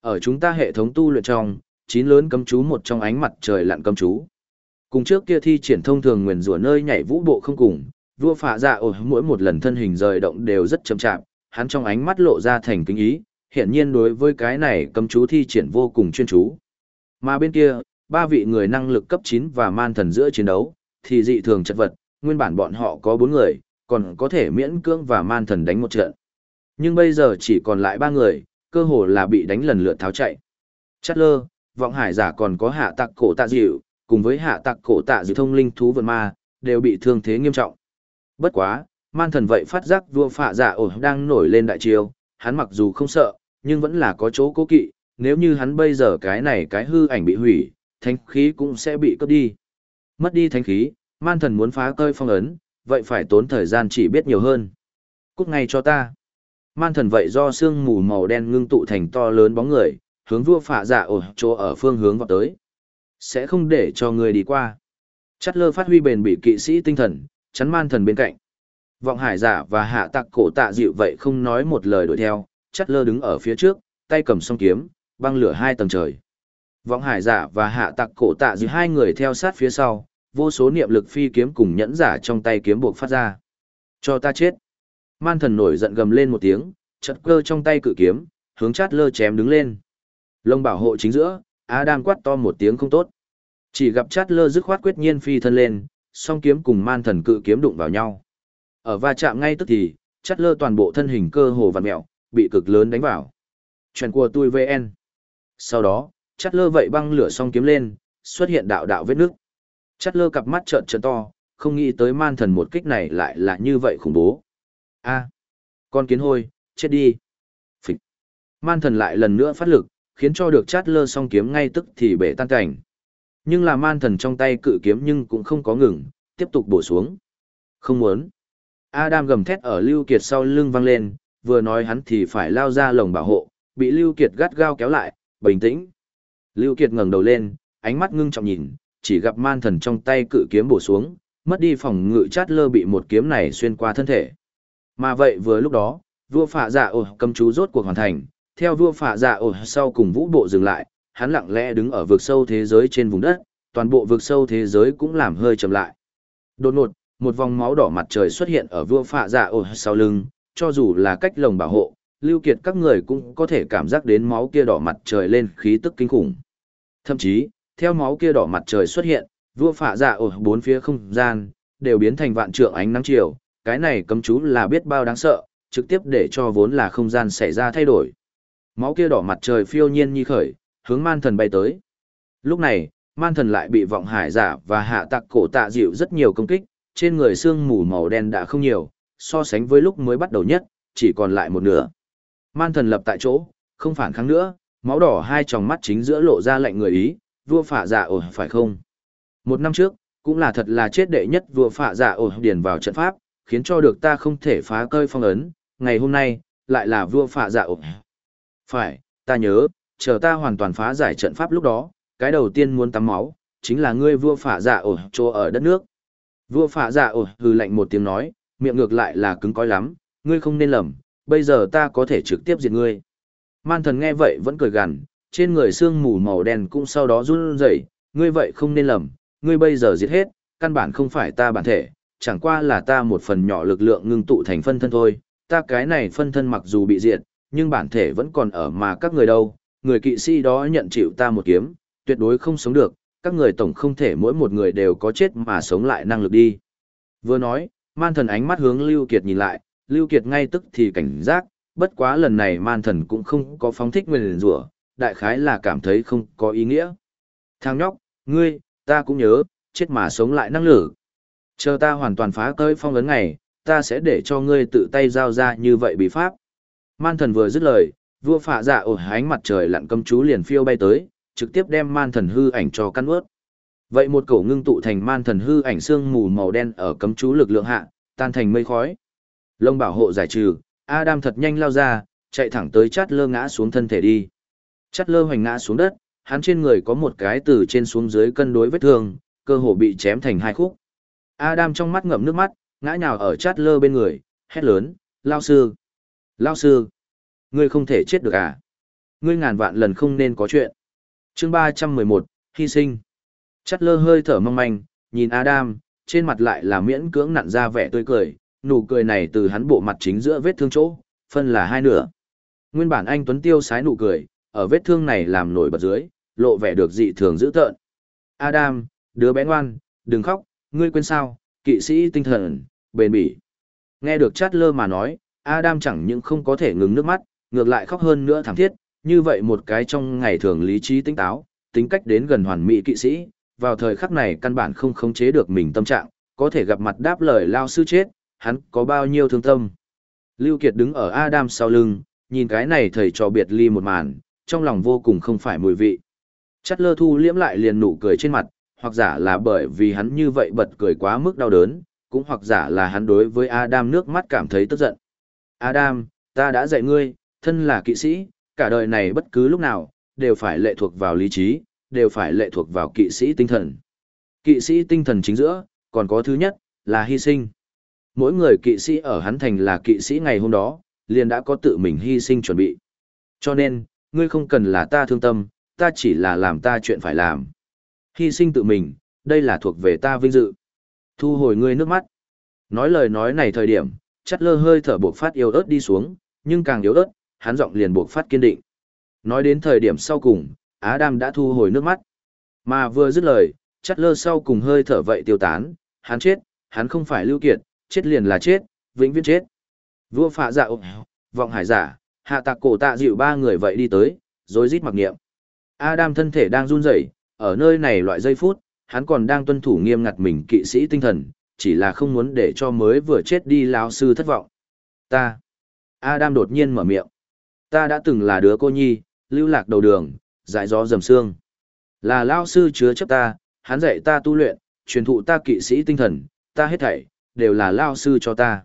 Ở chúng ta hệ thống tu luyện trong, chín lớn cấm chú một trong ánh mặt trời lặn cấm chú. Cùng trước kia thi triển thông thường nguyền rủa nơi nhảy vũ bộ không cùng, vua phạ dạ ổ mỗi một lần thân hình rời động đều rất chậm chạp, hắn trong ánh mắt lộ ra thành kính ý, hiện nhiên đối với cái này cấm chú thi triển vô cùng chuyên chú. Mà bên kia, ba vị người năng lực cấp 9 và man thần giữa chiến đấu, thì dị thường chật vật, nguyên bản bọn họ có 4 người, còn có thể miễn cưỡng và man thần đánh một trận. Nhưng bây giờ chỉ còn lại 3 người, cơ hồ là bị đánh lần lượt tháo chạy. Chát lơ, vọng hải giả còn có hạ tặc cổ tạ dịu, cùng với hạ tặc cổ tạ dịu thông linh thú vượn ma, đều bị thương thế nghiêm trọng. Bất quá, man thần vậy phát giác vua phạ giả ổ đang nổi lên đại chiêu, hắn mặc dù không sợ, nhưng vẫn là có chỗ cố kỵ, nếu như hắn bây giờ cái này cái hư ảnh bị hủy, thánh khí cũng sẽ bị cướp đi. Mất đi thánh khí, man thần muốn phá cơi phong ấn, vậy phải tốn thời gian chỉ biết nhiều hơn. Cút ngay cho ta. Man thần vậy do sương mù màu đen ngưng tụ thành to lớn bóng người, hướng vua phạ dạ ổ chỗ ở phương hướng vào tới. Sẽ không để cho người đi qua. Chắt lơ phát huy bền bị kỵ sĩ tinh thần, chắn man thần bên cạnh. Vọng hải giả và hạ tặc cổ tạ dịu vậy không nói một lời đuổi theo, chắt lơ đứng ở phía trước, tay cầm song kiếm, băng lửa hai tầng trời. Vọng hải giả và hạ tặc cổ tạ dịu hai người theo sát phía sau, vô số niệm lực phi kiếm cùng nhẫn giả trong tay kiếm buộc phát ra. Cho ta chết. Man thần nổi giận gầm lên một tiếng, chật cơ trong tay cự kiếm, hướng chát lơ chém đứng lên. Lông bảo hộ chính giữa, Adam quát to một tiếng không tốt. Chỉ gặp chát lơ dứt khoát quyết nhiên phi thân lên, song kiếm cùng man thần cự kiếm đụng vào nhau. Ở va chạm ngay tức thì, chắt lơ toàn bộ thân hình cơ hồ vặn mẹo, bị cực lớn đánh vào. Chuyện của tôi VN. Sau đó, chắt lơ vậy băng lửa song kiếm lên, xuất hiện đạo đạo vết nước. Chắt lơ cặp mắt trợn trợn to, không nghĩ tới man thần một kích này lại là như vậy khủng bố. a con kiến hôi, chết đi. Phịch. Man thần lại lần nữa phát lực, khiến cho được chát lơ song kiếm ngay tức thì bể tan cảnh. Nhưng là man thần trong tay cự kiếm nhưng cũng không có ngừng, tiếp tục bổ xuống. Không muốn. Adam gầm thét ở Lưu Kiệt sau lưng văng lên, vừa nói hắn thì phải lao ra lồng bảo hộ, bị Lưu Kiệt gắt gao kéo lại, bình tĩnh. Lưu Kiệt ngẩng đầu lên, ánh mắt ngưng trọng nhìn, chỉ gặp man thần trong tay cự kiếm bổ xuống, mất đi phòng ngự chát lơ bị một kiếm này xuyên qua thân thể. Mà vậy vừa lúc đó, vua phạ dạ ổ cầm chú rốt cuộc hoàn thành, theo vua phạ dạ ổ sau cùng vũ bộ dừng lại, hắn lặng lẽ đứng ở vực sâu thế giới trên vùng đất, toàn bộ vực sâu thế giới cũng làm hơi chậm lại. Đột ngột, một vòng máu đỏ mặt trời xuất hiện ở vua phạ dạ ổ sau lưng, cho dù là cách lồng bảo hộ, lưu kiệt các người cũng có thể cảm giác đến máu kia đỏ mặt trời lên khí tức kinh khủng. Thậm chí, theo máu kia đỏ mặt trời xuất hiện, vua phạ dạ ổ bốn phía không gian, đều biến thành vạn trượng ánh nắng chiều, cái này cấm chú là biết bao đáng sợ, trực tiếp để cho vốn là không gian xảy ra thay đổi. Máu kia đỏ mặt trời phiêu nhiên như khởi, hướng man thần bay tới. Lúc này, man thần lại bị vọng hải giả và hạ tặc cổ tạ dịu rất nhiều công kích, trên người xương mù màu đen đã không nhiều, so sánh với lúc mới bắt đầu nhất, chỉ còn lại một nửa. Man thần lập tại chỗ, không phản kháng nữa, máu đỏ hai tròng mắt chính giữa lộ ra lạnh người ý, vua phạ dạ giả ổ phải không? Một năm trước, cũng là thật là chết đệ nhất vua phạ dạ giả ổ điền vào trận pháp, khiến cho được ta không thể phá cơi phong ấn, ngày hôm nay, lại là vua phạ dạ ổ. Phải, ta nhớ, chờ ta hoàn toàn phá giải trận pháp lúc đó, cái đầu tiên muốn tắm máu, chính là ngươi vua phạ dạ ổ chỗ ở đất nước. Vua phạ dạ ổ hừ lạnh một tiếng nói, miệng ngược lại là cứng cỏi lắm, ngươi không nên lầm, bây giờ ta có thể trực tiếp diệt ngươi. Man thần nghe vậy vẫn cười gằn, trên người xương mù màu đen cũng sau đó run rẩy, ngươi vậy không nên lầm, ngươi bây giờ diệt hết, căn bản không phải ta bản thể, chẳng qua là ta một phần nhỏ lực lượng ngưng tụ thành phân thân thôi, ta cái này phân thân mặc dù bị diệt, nhưng bản thể vẫn còn ở mà các người đâu, người kỵ sĩ đó nhận chịu ta một kiếm, tuyệt đối không sống được, các người tổng không thể mỗi một người đều có chết mà sống lại năng lực đi. Vừa nói, man thần ánh mắt hướng Lưu Kiệt nhìn lại, Lưu Kiệt ngay tức thì cảnh giác, bất quá lần này man thần cũng không có phóng thích nguyên rủa, đại khái là cảm thấy không có ý nghĩa. Thằng nhóc, ngươi, ta cũng nhớ, chết mà sống lại năng lực. Chờ ta hoàn toàn phá tới phong ấn ngày, ta sẽ để cho ngươi tự tay giao ra như vậy bị pháp. Man thần vừa dứt lời, vua phạ dạ ổ ánh mặt trời lặn câm chú liền phiêu bay tới, trực tiếp đem man thần hư ảnh cho căn ướt. Vậy một cổ ngưng tụ thành man thần hư ảnh xương mù màu đen ở cấm chú lực lượng hạ, tan thành mây khói. Lông bảo hộ giải trừ, Adam thật nhanh lao ra, chạy thẳng tới chát lơ ngã xuống thân thể đi. Chát lơ hoành ngã xuống đất, hắn trên người có một cái từ trên xuống dưới cân đối vết thương, cơ hồ bị chém thành hai khúc. Adam trong mắt ngậm nước mắt, ngã nhào ở chát lơ bên người, hét lớn, lao sư. Lao sư, ngươi không thể chết được à? Ngươi ngàn vạn lần không nên có chuyện chương ba trăm mười một, hy sinh. Chát lơ hơi thở mong manh, nhìn Adam, trên mặt lại là miễn cưỡng nặn ra vẻ tươi cười, nụ cười này từ hắn bộ mặt chính giữa vết thương chỗ, phân là hai nửa. Nguyên bản anh Tuấn Tiêu sái nụ cười, ở vết thương này làm nổi bật dưới, lộ vẻ được dị thường dữ tợn. Adam, đứa bé ngoan, đừng khóc, ngươi quên sao, kỵ sĩ tinh thần, bền bỉ. Nghe được chát lơ mà nói, Adam chẳng những không có thể ngừng nước mắt, ngược lại khóc hơn nữa thảm thiết, như vậy một cái trong ngày thường lý trí tinh táo, tính cách đến gần hoàn mỹ kỵ sĩ, vào thời khắc này căn bản không khống chế được mình tâm trạng, có thể gặp mặt đáp lời lao sư chết, hắn có bao nhiêu thương tâm. Lưu Kiệt đứng ở Adam sau lưng, nhìn cái này thầy trò biệt ly một màn, trong lòng vô cùng không phải mùi vị. Chắt lơ thu liễm lại liền nụ cười trên mặt, hoặc giả là bởi vì hắn như vậy bật cười quá mức đau đớn, cũng hoặc giả là hắn đối với Adam nước mắt cảm thấy tức giận. Adam, ta đã dạy ngươi, thân là kỵ sĩ, cả đời này bất cứ lúc nào, đều phải lệ thuộc vào lý trí, đều phải lệ thuộc vào kỵ sĩ tinh thần. Kỵ sĩ tinh thần chính giữa, còn có thứ nhất, là hy sinh. Mỗi người kỵ sĩ ở hắn thành là kỵ sĩ ngày hôm đó, liền đã có tự mình hy sinh chuẩn bị. Cho nên, ngươi không cần là ta thương tâm, ta chỉ là làm ta chuyện phải làm. Hy sinh tự mình, đây là thuộc về ta vinh dự. Thu hồi ngươi nước mắt. Nói lời nói này thời điểm, chắt lơ hơi thở buộc phát yếu ớt đi xuống, nhưng càng yếu ớt, hắn giọng liền buộc phát kiên định. Nói đến thời điểm sau cùng, Á Đam đã thu hồi nước mắt. Mà vừa dứt lời, chắt lơ sau cùng hơi thở vậy tiêu tán, hắn chết, hắn không phải lưu kiệt, chết liền là chết, vĩnh viễn chết. Vua phạ dạ vọng hải giả, hạ tạc cổ tạ dịu ba người vậy đi tới, rồi rít mặc niệm. Adam thân thể đang run rẩy, ở nơi này loại giây phút, hắn còn đang tuân thủ nghiêm ngặt mình kỵ sĩ tinh thần, chỉ là không muốn để cho mới vừa chết đi lão sư thất vọng. Ta. Adam đột nhiên mở miệng. Ta đã từng là đứa cô nhi, lưu lạc đầu đường, dại gió dầm xương. Là lão sư chứa chấp ta, hắn dạy ta tu luyện, truyền thụ ta kỵ sĩ tinh thần, ta hết thảy, đều là lão sư cho ta.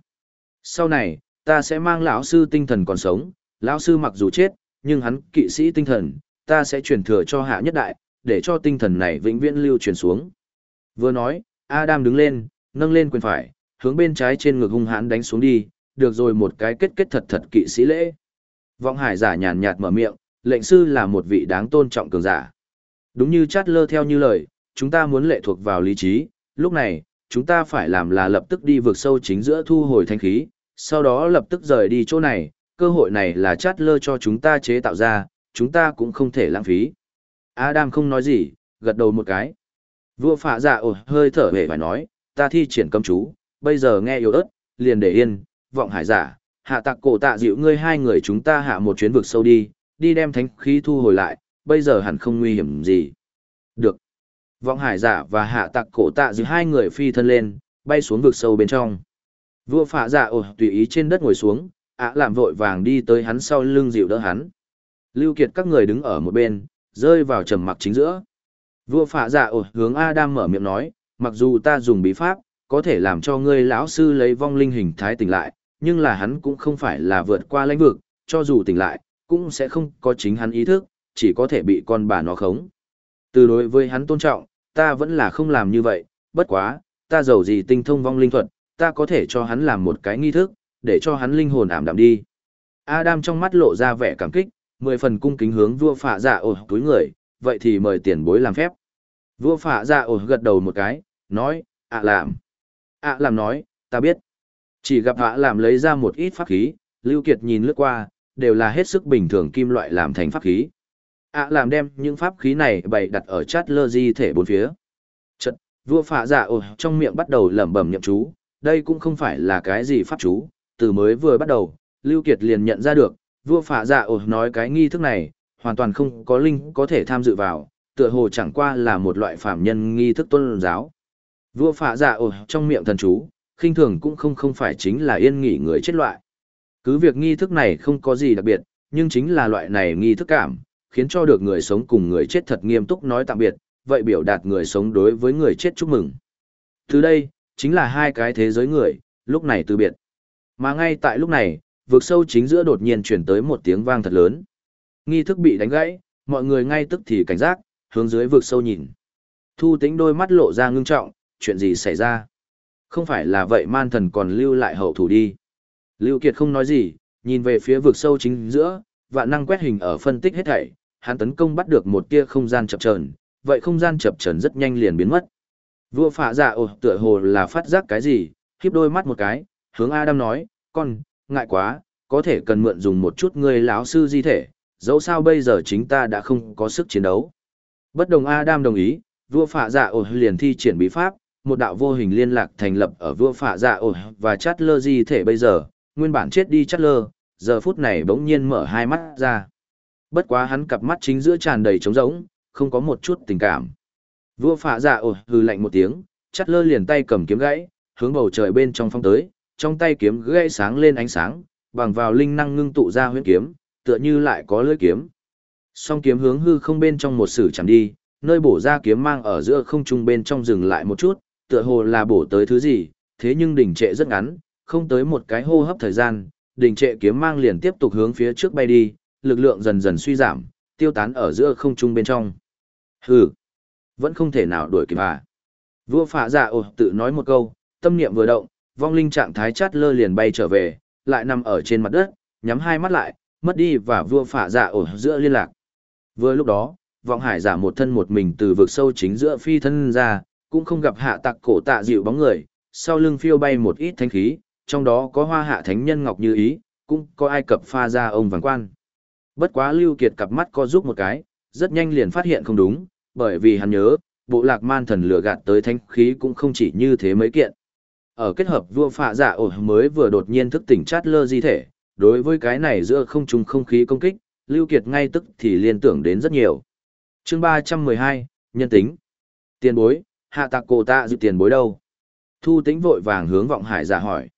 Sau này, ta sẽ mang lão sư tinh thần còn sống, lão sư mặc dù chết, nhưng hắn kỵ sĩ tinh thần, ta sẽ truyền thừa cho hạ nhất đại, để cho tinh thần này vĩnh viễn lưu truyền xuống. Vừa nói, Adam đứng lên, nâng lên quyền phải, hướng bên trái trên ngực hung hãn đánh xuống đi, được rồi một cái kết kết thật thật kỵ sĩ lễ. Vọng hải giả nhàn nhạt mở miệng, lệnh sư là một vị đáng tôn trọng cường giả. Đúng như chát lơ theo như lời, chúng ta muốn lệ thuộc vào lý trí, lúc này, chúng ta phải làm là lập tức đi vượt sâu chính giữa thu hồi thanh khí, sau đó lập tức rời đi chỗ này, cơ hội này là chát lơ cho chúng ta chế tạo ra, chúng ta cũng không thể lãng phí. Adam không nói gì, gật đầu một cái. Vua phạ dạ ồ hơi thở hề phải nói, ta thi triển cấm chú, bây giờ nghe yếu ớt, liền để yên, vọng hải giả, hạ tặc cổ tạ dịu ngươi hai người chúng ta hạ một chuyến vực sâu đi, đi đem thánh khí thu hồi lại, bây giờ hẳn không nguy hiểm gì. Được. Vọng hải giả và hạ tặc cổ tạ dịu hai người phi thân lên, bay xuống vực sâu bên trong. Vua phạ giả ồ tùy ý trên đất ngồi xuống, ạ làm vội vàng đi tới hắn sau lưng dịu đỡ hắn. Lưu Kiệt các người đứng ở một bên, rơi vào trầm mặc chính giữa. Vua phạ giả ồ hướng Adam mở miệng nói, mặc dù ta dùng bí pháp, có thể làm cho ngươi lão sư lấy vong linh hình thái tỉnh lại, nhưng là hắn cũng không phải là vượt qua lãnh vực, cho dù tỉnh lại, cũng sẽ không có chính hắn ý thức, chỉ có thể bị con bà nó khống. Từ đối với hắn tôn trọng, ta vẫn là không làm như vậy, bất quá, ta giàu gì tinh thông vong linh thuật, ta có thể cho hắn làm một cái nghi thức, để cho hắn linh hồn ảm đạm đi. Adam trong mắt lộ ra vẻ cảm kích, mười phần cung kính hướng vua phạ dạ ổ túi người, vậy thì mời tiền bối làm phép. Vua phạ dạ ổ gật đầu một cái, nói, ạ làm. ạ làm nói, ta biết. Chỉ gặp ạ làm lấy ra một ít pháp khí, Lưu Kiệt nhìn lướt qua, đều là hết sức bình thường kim loại làm thành pháp khí. ạ làm đem những pháp khí này bày đặt ở chát lơ di thể bốn phía. Chật, vua phạ dạ ồ trong miệng bắt đầu lẩm bẩm nhậm chú, đây cũng không phải là cái gì pháp chú, từ mới vừa bắt đầu, Lưu Kiệt liền nhận ra được, vua phạ dạ ồ nói cái nghi thức này, hoàn toàn không có linh có thể tham dự vào, tựa hồ chẳng qua là một loại phạm nhân nghi thức tôn giáo. Vua phạ dạ ồ trong miệng thần chú, khinh thường cũng không không phải chính là yên nghỉ người chết loại. Cứ việc nghi thức này không có gì đặc biệt, nhưng chính là loại này nghi thức cảm, khiến cho được người sống cùng người chết thật nghiêm túc nói tạm biệt, vậy biểu đạt người sống đối với người chết chúc mừng. Từ đây, chính là hai cái thế giới người, lúc này từ biệt. Mà ngay tại lúc này, vực sâu chính giữa đột nhiên chuyển tới một tiếng vang thật lớn. Nghi thức bị đánh gãy, mọi người ngay tức thì cảnh giác, hướng dưới vực sâu nhìn. Thu tính đôi mắt lộ ra ngưng trọng, chuyện gì xảy ra? Không phải là vậy man thần còn lưu lại hậu thủ đi. Lưu Kiệt không nói gì, nhìn về phía vực sâu chính giữa, vạn năng quét hình ở phân tích hết thảy, hắn tấn công bắt được một tia không gian chập chờn, vậy không gian chập chờn rất nhanh liền biến mất. Vua phạ dạ ồ tựa hồ là phát giác cái gì, khiếp đôi mắt một cái, hướng Adam nói, con, ngại quá, có thể cần mượn dùng một chút người lão sư di thể, dẫu sao bây giờ chính ta đã không có sức chiến đấu. Bất đồng Adam đồng ý, vua phạ dạ ồ liền thi triển bí pháp, một đạo vô hình liên lạc thành lập ở vua phạ dạ ồ và chát lơ di thể bây giờ, nguyên bản chết đi chát lơ, giờ phút này bỗng nhiên mở hai mắt ra. Bất quá hắn cặp mắt chính giữa tràn đầy trống rỗng, không có một chút tình cảm. Vua phạ dạ ồ hừ lạnh một tiếng, chát lơ liền tay cầm kiếm gãy, hướng bầu trời bên trong phong tới, trong tay kiếm gãy sáng lên ánh sáng, bằng vào linh năng ngưng tụ ra huyễn kiếm, tựa như lại có lưỡi kiếm. Song kiếm hướng hư không bên trong một sử chẳng đi, nơi bổ ra kiếm mang ở giữa không trung bên trong dừng lại một chút, tựa hồ là bổ tới thứ gì, thế nhưng đỉnh trệ rất ngắn, không tới một cái hô hấp thời gian, đỉnh trệ kiếm mang liền tiếp tục hướng phía trước bay đi, lực lượng dần dần suy giảm, tiêu tán ở giữa không trung bên trong. Hừ, vẫn không thể nào đuổi kịp à. Vua phạ dạ ồ tự nói một câu, tâm niệm vừa động, vong linh trạng thái chát lơ liền bay trở về, lại nằm ở trên mặt đất, nhắm hai mắt lại, mất đi và vua phạ dạ ồ giữa liên lạc. Vừa lúc đó, vọng hải giả một thân một mình từ vực sâu chính giữa phi thân ra, cũng không gặp hạ tặc cổ tạ dịu bóng người, sau lưng phiêu bay một ít thanh khí, trong đó có hoa hạ thánh nhân ngọc như ý, cũng có ai cập pha ra ông vàng quan. Bất quá lưu kiệt cặp mắt co giúp một cái, rất nhanh liền phát hiện không đúng, bởi vì hắn nhớ, bộ lạc man thần lừa gạt tới thanh khí cũng không chỉ như thế mấy kiện. Ở kết hợp vua phạ giả ổ mới vừa đột nhiên thức tỉnh chát lơ di thể, đối với cái này giữa không trùng không khí công kích, Lưu Kiệt ngay tức thì liên tưởng đến rất nhiều. Chương 312, nhân tính. Tiền bối, hạ tạc cổ tạ dự tiền bối đâu? Thu tĩnh vội vàng hướng vọng hải giả hỏi.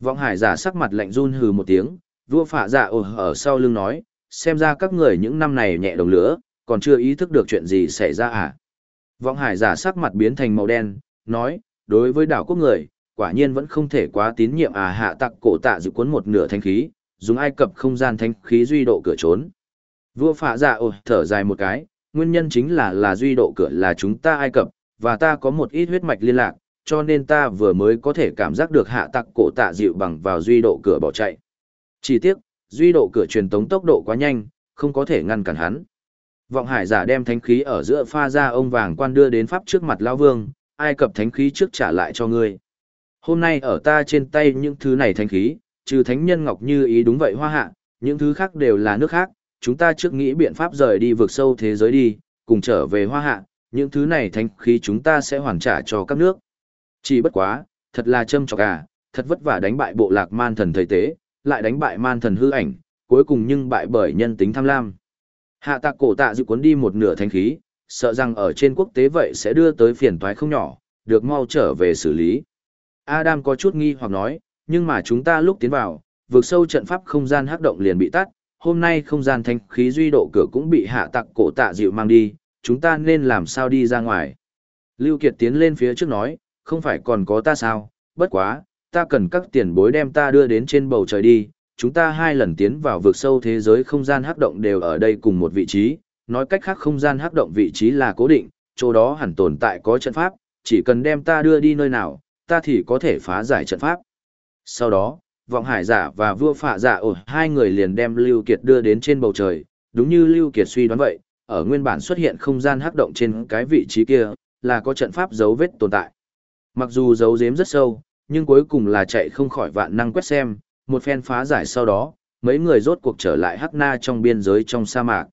Vọng hải giả sắc mặt lạnh run hừ một tiếng, vua phạ giả ồ ở sau lưng nói, xem ra các người những năm này nhẹ đồng lửa, còn chưa ý thức được chuyện gì xảy ra à? Vọng hải giả sắc mặt biến thành màu đen, nói, đối với đảo quốc người, quả nhiên vẫn không thể quá tín nhiệm à hạ tặc cổ tạ dự cuốn một nửa thanh khí, dùng ai cập không gian thanh khí duy độ cửa trốn. Vua phạ dạ ồ thở dài một cái, nguyên nhân chính là là duy độ cửa là chúng ta ai cập, và ta có một ít huyết mạch liên lạc, cho nên ta vừa mới có thể cảm giác được hạ tặc cổ tạ dịu bằng vào duy độ cửa bỏ chạy. Chỉ tiếc, duy độ cửa truyền tống tốc độ quá nhanh, không có thể ngăn cản hắn. Vọng hải giả đem thánh khí ở giữa pha ra ông vàng quan đưa đến pháp trước mặt lão vương, ai cập thánh khí trước trả lại cho ngươi. Hôm nay ở ta trên tay những thứ này thánh khí, trừ thánh nhân ngọc như ý đúng vậy hoa hạ, những thứ khác đều là nước khác, chúng ta trước nghĩ biện pháp rời đi vượt sâu thế giới đi, cùng trở về hoa hạ, những thứ này thánh khí chúng ta sẽ hoàn trả cho các nước. Chỉ bất quá, thật là châm chọc à, thật vất vả đánh bại bộ lạc man thần thời tế, lại đánh bại man thần hư ảnh, cuối cùng nhưng bại bởi nhân tính tham lam. Hạ tạc cổ tạ dự cuốn đi một nửa thánh khí, sợ rằng ở trên quốc tế vậy sẽ đưa tới phiền toái không nhỏ, được mau trở về xử lý. Adam có chút nghi hoặc nói, nhưng mà chúng ta lúc tiến vào, vượt sâu trận pháp không gian hắc động liền bị tắt, hôm nay không gian thanh khí duy độ cửa cũng bị hạ tặc cổ tạ dịu mang đi, chúng ta nên làm sao đi ra ngoài. Lưu Kiệt tiến lên phía trước nói, không phải còn có ta sao, bất quá, ta cần các tiền bối đem ta đưa đến trên bầu trời đi, chúng ta hai lần tiến vào vượt sâu thế giới không gian hắc động đều ở đây cùng một vị trí, nói cách khác không gian hắc động vị trí là cố định, chỗ đó hẳn tồn tại có trận pháp, chỉ cần đem ta đưa đi nơi nào, ta thì có thể phá giải trận pháp. Sau đó, vọng hải giả và vua phạ giả ổn hai người liền đem Lưu Kiệt đưa đến trên bầu trời, đúng như Lưu Kiệt suy đoán vậy, ở nguyên bản xuất hiện không gian hắc động trên cái vị trí kia, là có trận pháp dấu vết tồn tại. Mặc dù dấu giếm rất sâu, nhưng cuối cùng là chạy không khỏi vạn năng quét xem, một phen phá giải sau đó, mấy người rốt cuộc trở lại hắc na trong biên giới trong sa mạc.